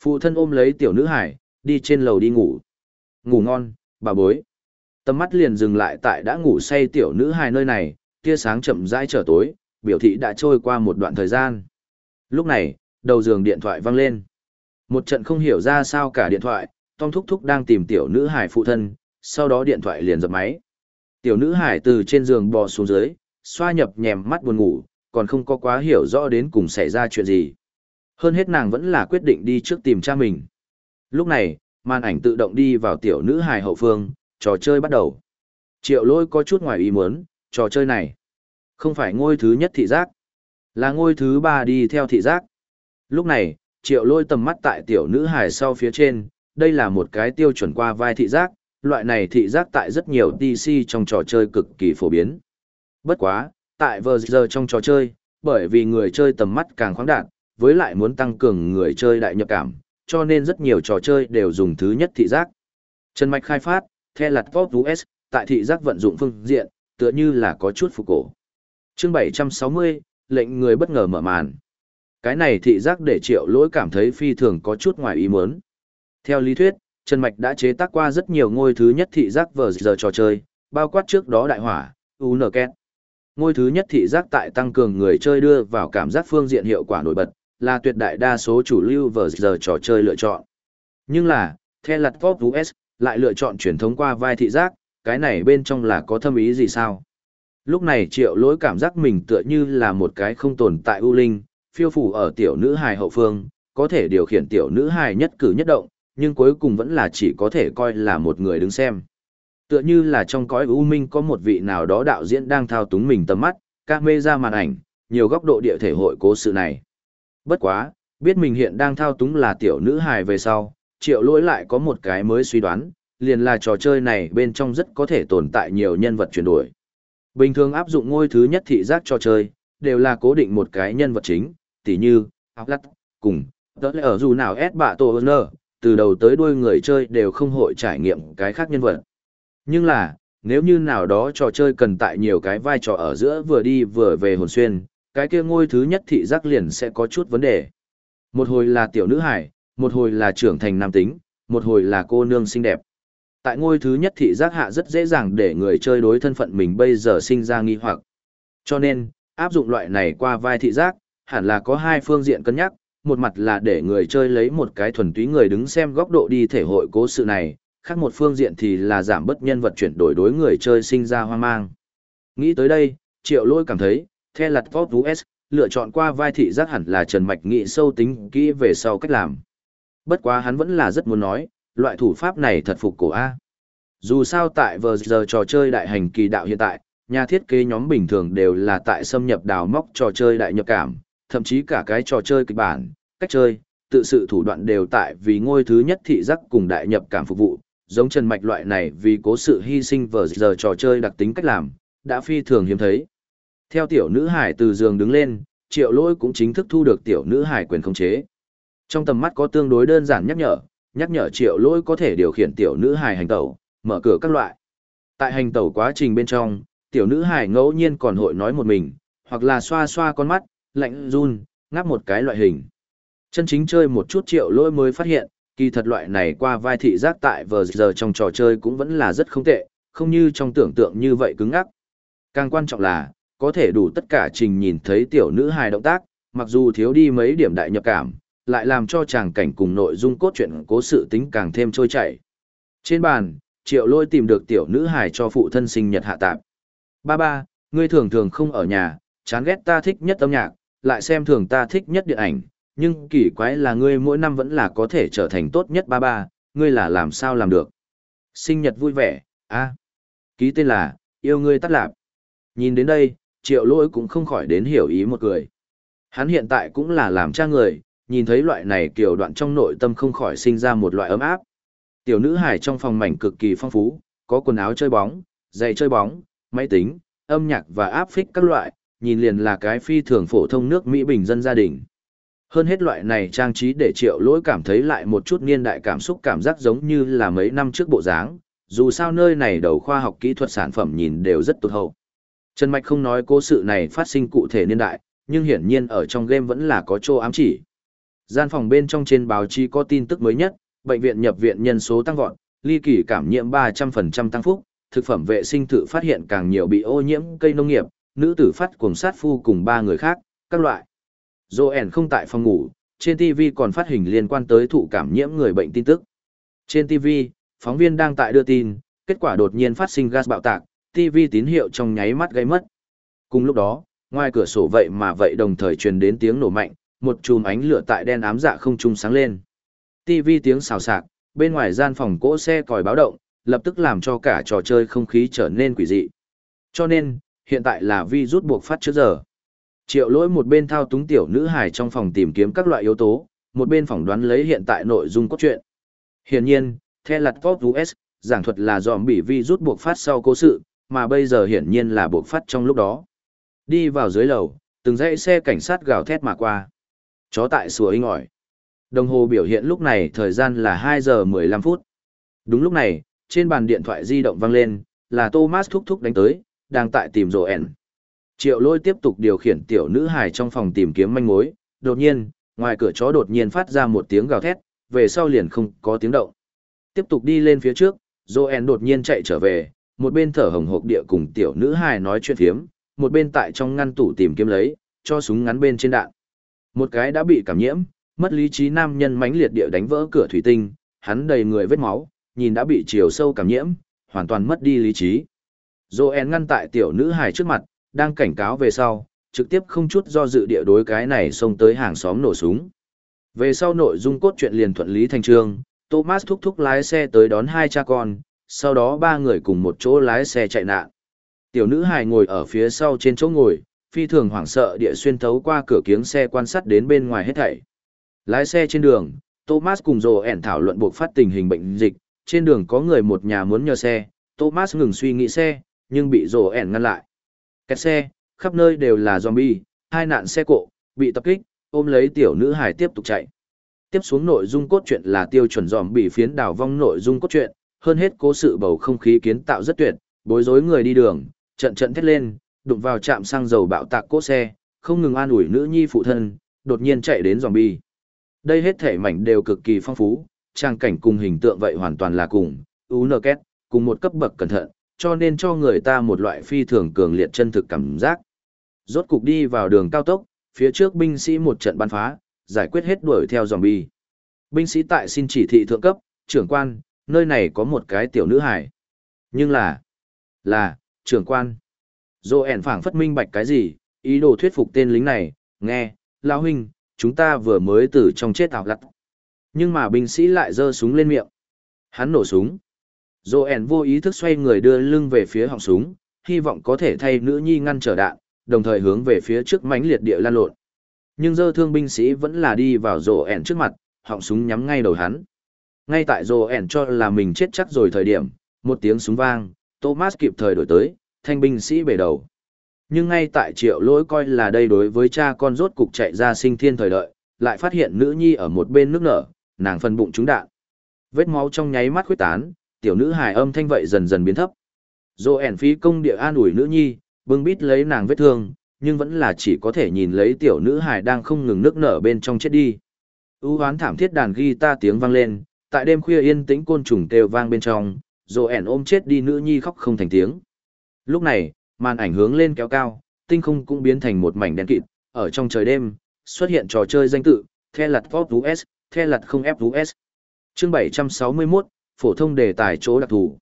Phụ thân ôm lấy tiểu nữ hải, đi trên lầu đi ngủ. Ngủ ngon, bà bối. Tầm mắt liền dừng lại tại đã ngủ say tiểu nữ hải nơi này, tia sáng chậm rãi trở tối, biểu thị đã trôi qua một đoạn thời gian. Lúc này, đầu giường điện thoại vang lên. Một trận không hiểu ra sao cả điện thoại, Tom Thúc Thúc đang tìm tiểu nữ hải phụ thân, sau đó điện thoại liền dập máy. Tiểu nữ hải từ trên giường bò xuống dưới, xoa nhập nhèm mắt buồn ngủ, còn không có quá hiểu rõ đến cùng xảy ra chuyện gì. Hơn hết nàng vẫn là quyết định đi trước tìm cha mình. Lúc này, màn ảnh tự động đi vào tiểu nữ hài hậu phương, trò chơi bắt đầu. Triệu lôi có chút ngoài ý muốn, trò chơi này không phải ngôi thứ nhất thị giác, là ngôi thứ ba đi theo thị giác. Lúc này, triệu lôi tầm mắt tại tiểu nữ hài sau phía trên, đây là một cái tiêu chuẩn qua vai thị giác, loại này thị giác tại rất nhiều DC trong trò chơi cực kỳ phổ biến. Bất quá, tại vờ giờ trong trò chơi, bởi vì người chơi tầm mắt càng khoáng đạt, với lại muốn tăng cường người chơi đại nhập cảm, cho nên rất nhiều trò chơi đều dùng thứ nhất thị giác. Trần Mạch khai phát, The Lạt Pop US, tại thị giác vận dụng phương diện, tựa như là có chút phục cổ. chương 760, lệnh người bất ngờ mở màn. Cái này thị giác để triệu lỗi cảm thấy phi thường có chút ngoài ý muốn. Theo lý thuyết, Trần Mạch đã chế tác qua rất nhiều ngôi thứ nhất thị giác vờ giờ trò chơi, bao quát trước đó đại hỏa, UNKET. Ngôi thứ nhất thị giác tại tăng cường người chơi đưa vào cảm giác phương diện hiệu quả nổi bật, là tuyệt đại đa số chủ lưu vở giờ trò chơi lựa chọn. Nhưng là, The Lật Pop US, lại lựa chọn truyền thống qua vai thị giác, cái này bên trong là có thâm ý gì sao? Lúc này triệu lỗi cảm giác mình tựa như là một cái không tồn tại ưu linh, phiêu phủ ở tiểu nữ hài hậu phương, có thể điều khiển tiểu nữ hài nhất cử nhất động, nhưng cuối cùng vẫn là chỉ có thể coi là một người đứng xem. Tựa như là trong cõi u minh có một vị nào đó đạo diễn đang thao túng mình tầm mắt, các mê ra màn ảnh, nhiều góc độ địa thể hội cố sự này. Bất quá, biết mình hiện đang thao túng là tiểu nữ hài về sau, triệu lỗi lại có một cái mới suy đoán, liền là trò chơi này bên trong rất có thể tồn tại nhiều nhân vật chuyển đổi. Bình thường áp dụng ngôi thứ nhất thị giác trò chơi, đều là cố định một cái nhân vật chính, tỉ như, áo lắt, cùng, tớ lẽ ở dù nào ép bạ tổ nơ, từ đầu tới đuôi người chơi đều không hội trải nghiệm cái khác nhân vật. Nhưng là, nếu như nào đó trò chơi cần tại nhiều cái vai trò ở giữa vừa đi vừa về hồn xuyên, cái kia ngôi thứ nhất thị giác liền sẽ có chút vấn đề. Một hồi là tiểu nữ hải, một hồi là trưởng thành nam tính, một hồi là cô nương xinh đẹp. Tại ngôi thứ nhất thị giác hạ rất dễ dàng để người chơi đối thân phận mình bây giờ sinh ra nghi hoặc. Cho nên, áp dụng loại này qua vai thị giác, hẳn là có hai phương diện cân nhắc, một mặt là để người chơi lấy một cái thuần túy người đứng xem góc độ đi thể hội cố sự này, khác một phương diện thì là giảm bất nhân vật chuyển đổi đối người chơi sinh ra hoang mang. Nghĩ tới đây, triệu lôi cảm thấy, The Lạt Vought US, lựa chọn qua vai thị giác hẳn là Trần Mạch nghĩ sâu tính kỹ về sau cách làm. Bất quá hắn vẫn là rất muốn nói, loại thủ pháp này thật phục cổ A. Dù sao tại vừa giờ trò chơi đại hành kỳ đạo hiện tại, nhà thiết kế nhóm bình thường đều là tại xâm nhập đào móc trò chơi đại nhập cảm, thậm chí cả cái trò chơi kịch bản, cách chơi, tự sự thủ đoạn đều tại vì ngôi thứ nhất thị giác cùng đại nhập cảm phục vụ, giống Trần Mạch loại này vì cố sự hy sinh vờ giờ trò chơi đặc tính cách làm, đã phi thường hiếm thấy. Theo tiểu nữ hải từ giường đứng lên, triệu lỗi cũng chính thức thu được tiểu nữ hải quyền khống chế. Trong tầm mắt có tương đối đơn giản nhắc nhở, nhắc nhở triệu lỗi có thể điều khiển tiểu nữ hải hành tẩu, mở cửa các loại. Tại hành tẩu quá trình bên trong, tiểu nữ hải ngẫu nhiên còn hội nói một mình, hoặc là xoa xoa con mắt, lạnh run, ngáp một cái loại hình. Chân chính chơi một chút triệu lỗi mới phát hiện, kỳ thật loại này qua vai thị giác tại vờ giờ trong trò chơi cũng vẫn là rất không tệ, không như trong tưởng tượng như vậy cứng ngắc. Càng quan trọng là, có thể đủ tất cả trình nhìn thấy tiểu nữ hài động tác, mặc dù thiếu đi mấy điểm đại nhập cảm, lại làm cho chàng cảnh cùng nội dung cốt truyện cố sự tính càng thêm trôi chảy. Trên bàn, triệu lôi tìm được tiểu nữ hài cho phụ thân sinh nhật hạ tạp. Ba ba, ngươi thường thường không ở nhà, chán ghét ta thích nhất âm nhạc, lại xem thường ta thích nhất điện ảnh, nhưng kỳ quái là ngươi mỗi năm vẫn là có thể trở thành tốt nhất ba ba, ngươi là làm sao làm được. Sinh nhật vui vẻ, a ký tên là, yêu ngươi tắt lạp. Nhìn đến đây, triệu lỗi cũng không khỏi đến hiểu ý một người. Hắn hiện tại cũng là làm cha người, nhìn thấy loại này kiểu đoạn trong nội tâm không khỏi sinh ra một loại ấm áp. Tiểu nữ hải trong phòng mảnh cực kỳ phong phú, có quần áo chơi bóng, giày chơi bóng, máy tính, âm nhạc và áp phích các loại, nhìn liền là cái phi thường phổ thông nước Mỹ bình dân gia đình. Hơn hết loại này trang trí để triệu lỗi cảm thấy lại một chút niên đại cảm xúc cảm giác giống như là mấy năm trước bộ dáng, dù sao nơi này đầu khoa học kỹ thuật sản phẩm nhìn đều rất tụt hậu. Trần Mạch không nói cố sự này phát sinh cụ thể niên đại, nhưng hiển nhiên ở trong game vẫn là có chỗ ám chỉ. Gian phòng bên trong trên báo chí có tin tức mới nhất, bệnh viện nhập viện nhân số tăng vọt, ly kỳ cảm nhiễm 300% tăng phúc, thực phẩm vệ sinh tự phát hiện càng nhiều bị ô nhiễm cây nông nghiệp, nữ tử phát cùng sát phu cùng ba người khác, các loại. Joen không tại phòng ngủ, trên TV còn phát hình liên quan tới thụ cảm nhiễm người bệnh tin tức. Trên TV, phóng viên đang tại đưa tin, kết quả đột nhiên phát sinh gas bạo tạc, TV tín hiệu trong nháy mắt gây mất. Cùng lúc đó, ngoài cửa sổ vậy mà vậy đồng thời truyền đến tiếng nổ mạnh, một chùm ánh lửa tại đen ám dạ không trung sáng lên. TV tiếng xào xạc, bên ngoài gian phòng cỗ xe còi báo động, lập tức làm cho cả trò chơi không khí trở nên quỷ dị. Cho nên, hiện tại là vi rút buộc phát trước giờ. Triệu lỗi một bên thao túng tiểu nữ hài trong phòng tìm kiếm các loại yếu tố, một bên phỏng đoán lấy hiện tại nội dung cốt truyện. Hiển nhiên, theo lặt Pop US, giảng thuật là dòm bị vi rút buộc phát sau cố sự, mà bây giờ hiển nhiên là buộc phát trong lúc đó. Đi vào dưới lầu, từng dãy xe cảnh sát gào thét mà qua. Chó tại sủa inh ỏi. Đồng hồ biểu hiện lúc này thời gian là 2 giờ 15 phút. Đúng lúc này, trên bàn điện thoại di động vang lên, là Thomas thúc thúc đánh tới, đang tại tìm rổ ẻn. Triệu lôi tiếp tục điều khiển tiểu nữ hài trong phòng tìm kiếm manh mối, đột nhiên, ngoài cửa chó đột nhiên phát ra một tiếng gào thét, về sau liền không có tiếng động. Tiếp tục đi lên phía trước, Joen đột nhiên chạy trở về, một bên thở hồng hộc địa cùng tiểu nữ hài nói chuyện phiếm, một bên tại trong ngăn tủ tìm kiếm lấy, cho súng ngắn bên trên đạn. Một cái đã bị cảm nhiễm, mất lý trí nam nhân mãnh liệt địa đánh vỡ cửa thủy tinh, hắn đầy người vết máu, nhìn đã bị chiều sâu cảm nhiễm, hoàn toàn mất đi lý trí. Joen ngăn tại tiểu nữ hài trước mặt, đang cảnh cáo về sau, trực tiếp không chút do dự địa đối cái này xông tới hàng xóm nổ súng. Về sau nội dung cốt truyện liền thuận lý thành trường, Thomas thúc thúc lái xe tới đón hai cha con, sau đó ba người cùng một chỗ lái xe chạy nạn. Tiểu nữ hài ngồi ở phía sau trên chỗ ngồi, phi thường hoảng sợ địa xuyên thấu qua cửa kiếng xe quan sát đến bên ngoài hết thảy. Lái xe trên đường, Thomas cùng Dồ ẻn thảo luận buộc phát tình hình bệnh dịch, trên đường có người một nhà muốn nhờ xe, Thomas ngừng suy nghĩ xe, nhưng bị Dồ ẻn ngăn lại. Kẹt xe, khắp nơi đều là zombie, hai nạn xe cộ, bị tập kích, ôm lấy tiểu nữ hài tiếp tục chạy. Tiếp xuống nội dung cốt truyện là tiêu chuẩn zombie phiến đảo vong nội dung cốt truyện, hơn hết cố sự bầu không khí kiến tạo rất tuyệt, bối rối người đi đường, trận trận thét lên, đụng vào trạm xăng dầu bạo tạc cỗ xe, không ngừng an ủi nữ nhi phụ thân, đột nhiên chạy đến zombie. Đây hết thể mảnh đều cực kỳ phong phú, trang cảnh cùng hình tượng vậy hoàn toàn là cùng, UNKET, cùng một cấp bậc cẩn thận, cho nên cho người ta một loại phi thường cường liệt chân thực cảm giác. Rốt cục đi vào đường cao tốc, phía trước binh sĩ một trận bắn phá, giải quyết hết đuổi theo zombie. Binh sĩ tại xin chỉ thị thượng cấp, trưởng quan, nơi này có một cái tiểu nữ hải. Nhưng là, là, trưởng quan. Dô ẻn phảng phất minh bạch cái gì, ý đồ thuyết phục tên lính này, nghe, lão huynh, chúng ta vừa mới từ trong chết ảo lặt. Nhưng mà binh sĩ lại giơ súng lên miệng. Hắn nổ súng. Dô ẻn vô ý thức xoay người đưa lưng về phía họng súng, hy vọng có thể thay nữ nhi ngăn trở đạn, đồng thời hướng về phía trước mãnh liệt địa lan lộn. Nhưng dơ thương binh sĩ vẫn là đi vào rổ ẻn trước mặt, họng súng nhắm ngay đầu hắn. Ngay tại rồ ẻn cho là mình chết chắc rồi thời điểm, một tiếng súng vang, Thomas kịp thời đổi tới, thanh binh sĩ bể đầu. Nhưng ngay tại triệu lỗi coi là đây đối với cha con rốt cục chạy ra sinh thiên thời đợi, lại phát hiện nữ nhi ở một bên nước nở, nàng phân bụng trúng đạn. Vết máu trong nháy mắt khuyết tán, tiểu nữ hài âm thanh vậy dần dần biến thấp. Dô ẻn phí công địa an ủi nữ nhi, bưng bít lấy nàng vết thương, nhưng vẫn là chỉ có thể nhìn lấy tiểu nữ hài đang không ngừng nước nở bên trong chết đi. U hoán thảm thiết đàn guitar tiếng vang lên, tại đêm khuya yên tĩnh côn trùng kêu vang bên trong, rồ ẻn ôm chết đi nữ nhi khóc không thành tiếng. Lúc này, màn ảnh hướng lên kéo cao, tinh không cũng biến thành một mảnh đen kịt, ở trong trời đêm, xuất hiện trò chơi danh tự, The lặt Pop US, The lặt không FUS. Chương 761, phổ thông đề tài chỗ đặc thù.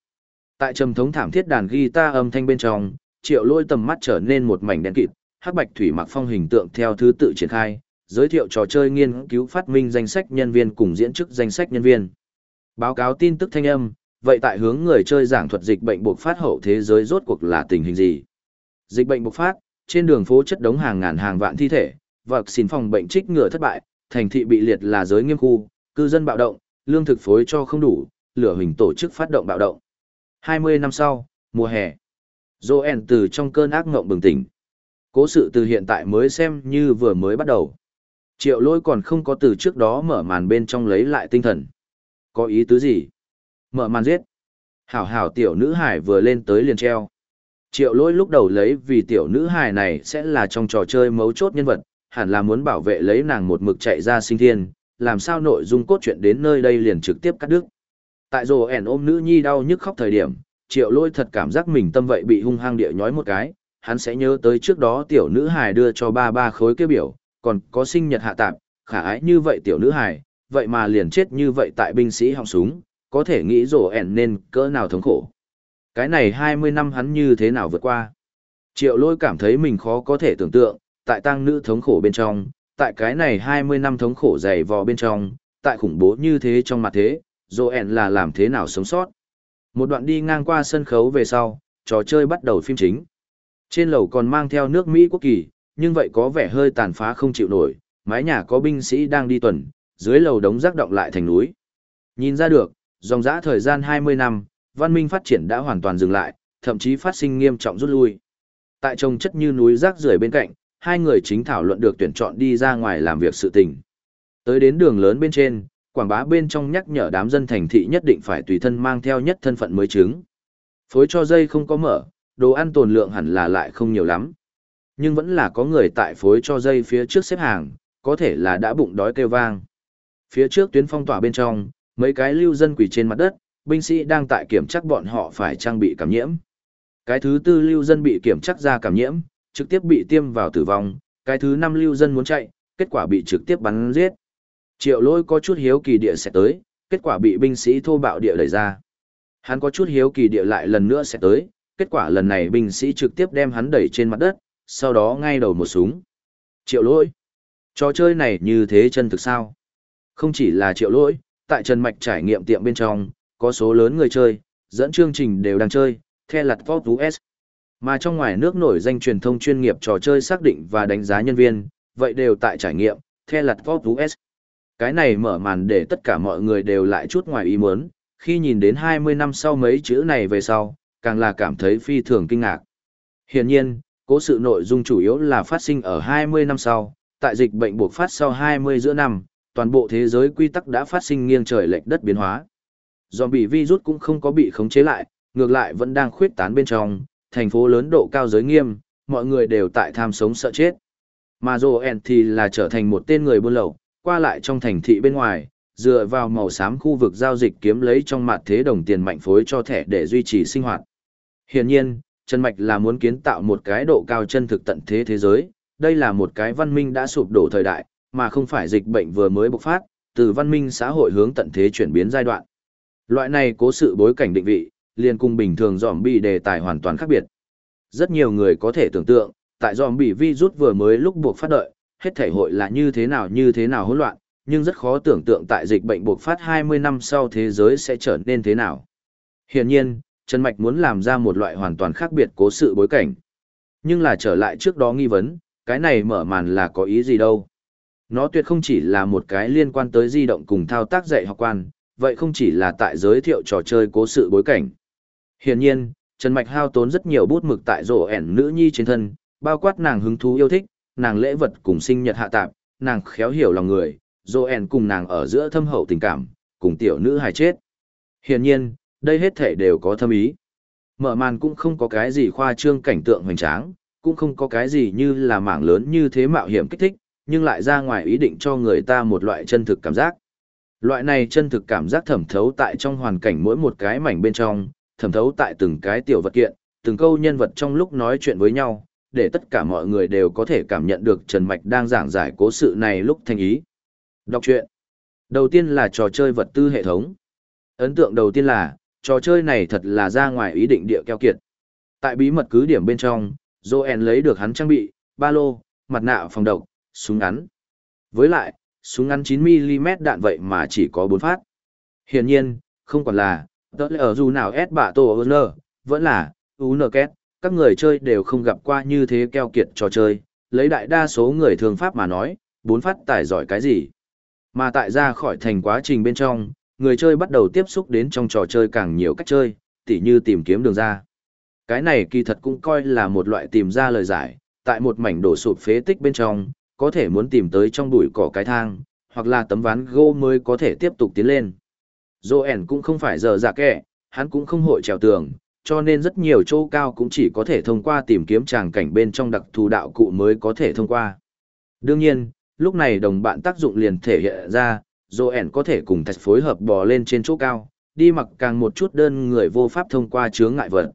Tại trầm thống thảm thiết đàn guitar âm thanh bên trong, triệu lôi tầm mắt trở nên một mảnh đen kịt, hắc bạch thủy mặc phong hình tượng theo thứ tự triển khai, giới thiệu trò chơi nghiên cứu phát minh danh sách nhân viên cùng diễn chức danh sách nhân viên. Báo cáo tin tức thanh âm, vậy tại hướng người chơi giảng thuật dịch bệnh bộc phát hậu thế giới rốt cuộc là tình hình gì? Dịch bệnh bộc phát, trên đường phố chất đống hàng ngàn hàng vạn thi thể, vật xin phòng bệnh trích ngừa thất bại, thành thị bị liệt là giới nghiêm khu, cư dân bạo động, lương thực phối cho không đủ, lửa hình tổ chức phát động bạo động. 20 năm sau, mùa hè. Joel từ trong cơn ác ngộng bừng tỉnh. Cố sự từ hiện tại mới xem như vừa mới bắt đầu. Triệu lôi còn không có từ trước đó mở màn bên trong lấy lại tinh thần. Có ý tứ gì? Mở màn giết. Hảo hảo tiểu nữ hải vừa lên tới liền treo. Triệu lôi lúc đầu lấy vì tiểu nữ hải này sẽ là trong trò chơi mấu chốt nhân vật, hẳn là muốn bảo vệ lấy nàng một mực chạy ra sinh thiên, làm sao nội dung cốt truyện đến nơi đây liền trực tiếp cắt đứt. Tại rồ ẻn ôm nữ nhi đau nhức khóc thời điểm, triệu lôi thật cảm giác mình tâm vậy bị hung hăng địa nhói một cái, hắn sẽ nhớ tới trước đó tiểu nữ hài đưa cho ba ba khối kia biểu, còn có sinh nhật hạ tạp, khả ái như vậy tiểu nữ hài, vậy mà liền chết như vậy tại binh sĩ họng súng, có thể nghĩ rồ ẻn nên cỡ nào thống khổ. Cái này 20 năm hắn như thế nào vượt qua. Triệu lôi cảm thấy mình khó có thể tưởng tượng, tại tăng nữ thống khổ bên trong, tại cái này 20 năm thống khổ dày vò bên trong, tại khủng bố như thế trong mặt thế, Joel là làm thế nào sống sót. Một đoạn đi ngang qua sân khấu về sau, trò chơi bắt đầu phim chính. Trên lầu còn mang theo nước Mỹ quốc kỳ, nhưng vậy có vẻ hơi tàn phá không chịu nổi, mái nhà có binh sĩ đang đi tuần, dưới lầu đống rác động lại thành núi. Nhìn ra được, dòng dã thời gian 20 năm, văn minh phát triển đã hoàn toàn dừng lại, thậm chí phát sinh nghiêm trọng rút lui. Tại trông chất như núi rác rưởi bên cạnh, hai người chính thảo luận được tuyển chọn đi ra ngoài làm việc sự tình. Tới đến đường lớn bên trên, quảng bá bên trong nhắc nhở đám dân thành thị nhất định phải tùy thân mang theo nhất thân phận mới chứng. Phối cho dây không có mở, đồ ăn tồn lượng hẳn là lại không nhiều lắm. Nhưng vẫn là có người tại phối cho dây phía trước xếp hàng, có thể là đã bụng đói kêu vang. Phía trước tuyến phong tỏa bên trong, mấy cái lưu dân quỷ trên mặt đất, binh sĩ đang tại kiểm chắc bọn họ phải trang bị cảm nhiễm. Cái thứ tư lưu dân bị kiểm chắc ra cảm nhiễm, trực tiếp bị tiêm vào tử vong, cái thứ năm lưu dân muốn chạy, kết quả bị trực tiếp bắn giết. Triệu lôi có chút hiếu kỳ địa sẽ tới, kết quả bị binh sĩ thô bạo địa đẩy ra. Hắn có chút hiếu kỳ địa lại lần nữa sẽ tới, kết quả lần này binh sĩ trực tiếp đem hắn đẩy trên mặt đất, sau đó ngay đầu một súng. Triệu lỗi. Trò chơi này như thế chân thực sao? Không chỉ là triệu lỗi, tại Trần Mạch trải nghiệm tiệm bên trong, có số lớn người chơi, dẫn chương trình đều đang chơi, theo lặt Pop US. Mà trong ngoài nước nổi danh truyền thông chuyên nghiệp trò chơi xác định và đánh giá nhân viên, vậy đều tại trải nghiệm, theo lặt Pop US. Cái này mở màn để tất cả mọi người đều lại chút ngoài ý muốn, khi nhìn đến 20 năm sau mấy chữ này về sau, càng là cảm thấy phi thường kinh ngạc. Hiển nhiên, cố sự nội dung chủ yếu là phát sinh ở 20 năm sau, tại dịch bệnh buộc phát sau 20 giữa năm, toàn bộ thế giới quy tắc đã phát sinh nghiêng trời lệch đất biến hóa. Do bị virus cũng không có bị khống chế lại, ngược lại vẫn đang khuyết tán bên trong, thành phố lớn độ cao giới nghiêm, mọi người đều tại tham sống sợ chết. Mà Joel thì là trở thành một tên người buôn lậu, qua lại trong thành thị bên ngoài, dựa vào màu xám khu vực giao dịch kiếm lấy trong mặt thế đồng tiền mạnh phối cho thẻ để duy trì sinh hoạt. Hiển nhiên, Trần Mạch là muốn kiến tạo một cái độ cao chân thực tận thế thế giới, đây là một cái văn minh đã sụp đổ thời đại, mà không phải dịch bệnh vừa mới bộc phát, từ văn minh xã hội hướng tận thế chuyển biến giai đoạn. Loại này cố sự bối cảnh định vị, liền cùng bình thường zombie đề tài hoàn toàn khác biệt. Rất nhiều người có thể tưởng tượng, tại zombie virus vừa mới lúc buộc phát đợi, hết thể hội là như thế nào như thế nào hỗn loạn, nhưng rất khó tưởng tượng tại dịch bệnh buộc phát 20 năm sau thế giới sẽ trở nên thế nào. Hiển nhiên, Trần Mạch muốn làm ra một loại hoàn toàn khác biệt cố sự bối cảnh. Nhưng là trở lại trước đó nghi vấn, cái này mở màn là có ý gì đâu. Nó tuyệt không chỉ là một cái liên quan tới di động cùng thao tác dạy học quan, vậy không chỉ là tại giới thiệu trò chơi cố sự bối cảnh. Hiển nhiên, Trần Mạch hao tốn rất nhiều bút mực tại rổ ẻn nữ nhi trên thân, bao quát nàng hứng thú yêu thích, nàng lễ vật cùng sinh nhật hạ tạp, nàng khéo hiểu lòng người, rổ ẻn cùng nàng ở giữa thâm hậu tình cảm, cùng tiểu nữ hài chết. Hiển nhiên, đây hết thể đều có thâm ý. Mở màn cũng không có cái gì khoa trương cảnh tượng hoành tráng, cũng không có cái gì như là mảng lớn như thế mạo hiểm kích thích, nhưng lại ra ngoài ý định cho người ta một loại chân thực cảm giác. Loại này chân thực cảm giác thẩm thấu tại trong hoàn cảnh mỗi một cái mảnh bên trong, thẩm thấu tại từng cái tiểu vật kiện, từng câu nhân vật trong lúc nói chuyện với nhau, để tất cả mọi người đều có thể cảm nhận được Trần Mạch đang giảng giải cố sự này lúc thành ý. Đọc truyện. Đầu tiên là trò chơi vật tư hệ thống. Ấn tượng đầu tiên là, trò chơi này thật là ra ngoài ý định địa keo kiệt. Tại bí mật cứ điểm bên trong, Joen lấy được hắn trang bị, ba lô, mặt nạ phòng độc, súng ngắn. Với lại, súng ngắn 9mm đạn vậy mà chỉ có 4 phát. Hiển nhiên, không còn là, tớ lẽ ở dù nào S bạ tổ ơn vẫn là, UNKET, các người chơi đều không gặp qua như thế keo kiệt trò chơi, lấy đại đa số người thường pháp mà nói, bốn phát tải giỏi cái gì. Mà tại ra khỏi thành quá trình bên trong, người chơi bắt đầu tiếp xúc đến trong trò chơi càng nhiều cách chơi, tỉ như tìm kiếm đường ra. Cái này kỳ thật cũng coi là một loại tìm ra lời giải, tại một mảnh đổ sụp phế tích bên trong, có thể muốn tìm tới trong bụi cỏ cái thang, hoặc là tấm ván gỗ mới có thể tiếp tục tiến lên. Joen cũng không phải giờ dạ kẻ, hắn cũng không hội trèo tường, cho nên rất nhiều chỗ cao cũng chỉ có thể thông qua tìm kiếm tràng cảnh bên trong đặc thù đạo cụ mới có thể thông qua. Đương nhiên, lúc này đồng bạn tác dụng liền thể hiện ra, Joen có thể cùng thạch phối hợp bò lên trên chỗ cao, đi mặc càng một chút đơn người vô pháp thông qua chướng ngại vật.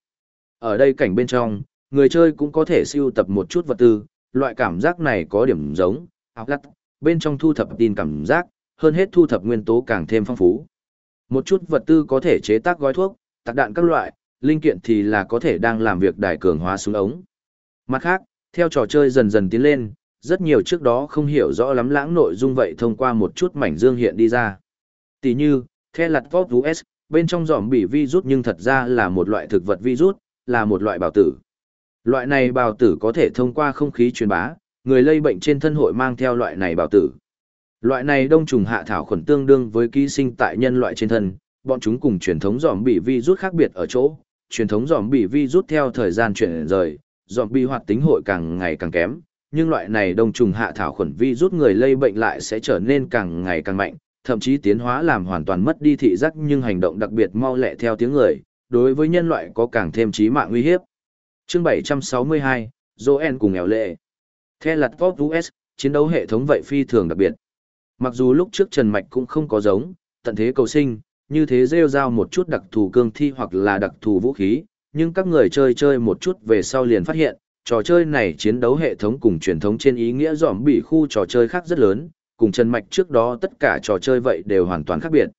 Ở đây cảnh bên trong, người chơi cũng có thể siêu tập một chút vật tư, loại cảm giác này có điểm giống, áo lắc, bên trong thu thập tin cảm giác, hơn hết thu thập nguyên tố càng thêm phong phú. Một chút vật tư có thể chế tác gói thuốc, tạc đạn các loại, linh kiện thì là có thể đang làm việc đài cường hóa xuống ống. Mặt khác, theo trò chơi dần dần tiến lên, rất nhiều trước đó không hiểu rõ lắm lãng nội dung vậy thông qua một chút mảnh dương hiện đi ra. Tỷ như, The Lạt Pop US, bên trong giỏm bị virus nhưng thật ra là một loại thực vật virus, là một loại bảo tử. Loại này bào tử có thể thông qua không khí truyền bá, người lây bệnh trên thân hội mang theo loại này bào tử. Loại này đông trùng hạ thảo khuẩn tương đương với ký sinh tại nhân loại trên thân, bọn chúng cùng truyền thống giòm bị rút khác biệt ở chỗ, truyền thống giòm bị rút theo thời gian chuyển rời, giòm bị hoạt tính hội càng ngày càng kém, nhưng loại này đông trùng hạ thảo khuẩn vi rút người lây bệnh lại sẽ trở nên càng ngày càng mạnh, thậm chí tiến hóa làm hoàn toàn mất đi thị giác nhưng hành động đặc biệt mau lẹ theo tiếng người, đối với nhân loại có càng thêm chí mạng nguy hiếp. Chương 762, Joen cùng nghèo lệ. The lặt Pop US, chiến đấu hệ thống vậy phi thường đặc biệt. Mặc dù lúc trước Trần Mạch cũng không có giống, tận thế cầu sinh, như thế rêu rao một chút đặc thù cương thi hoặc là đặc thù vũ khí, nhưng các người chơi chơi một chút về sau liền phát hiện, trò chơi này chiến đấu hệ thống cùng truyền thống trên ý nghĩa dòm bị khu trò chơi khác rất lớn, cùng Trần Mạch trước đó tất cả trò chơi vậy đều hoàn toàn khác biệt.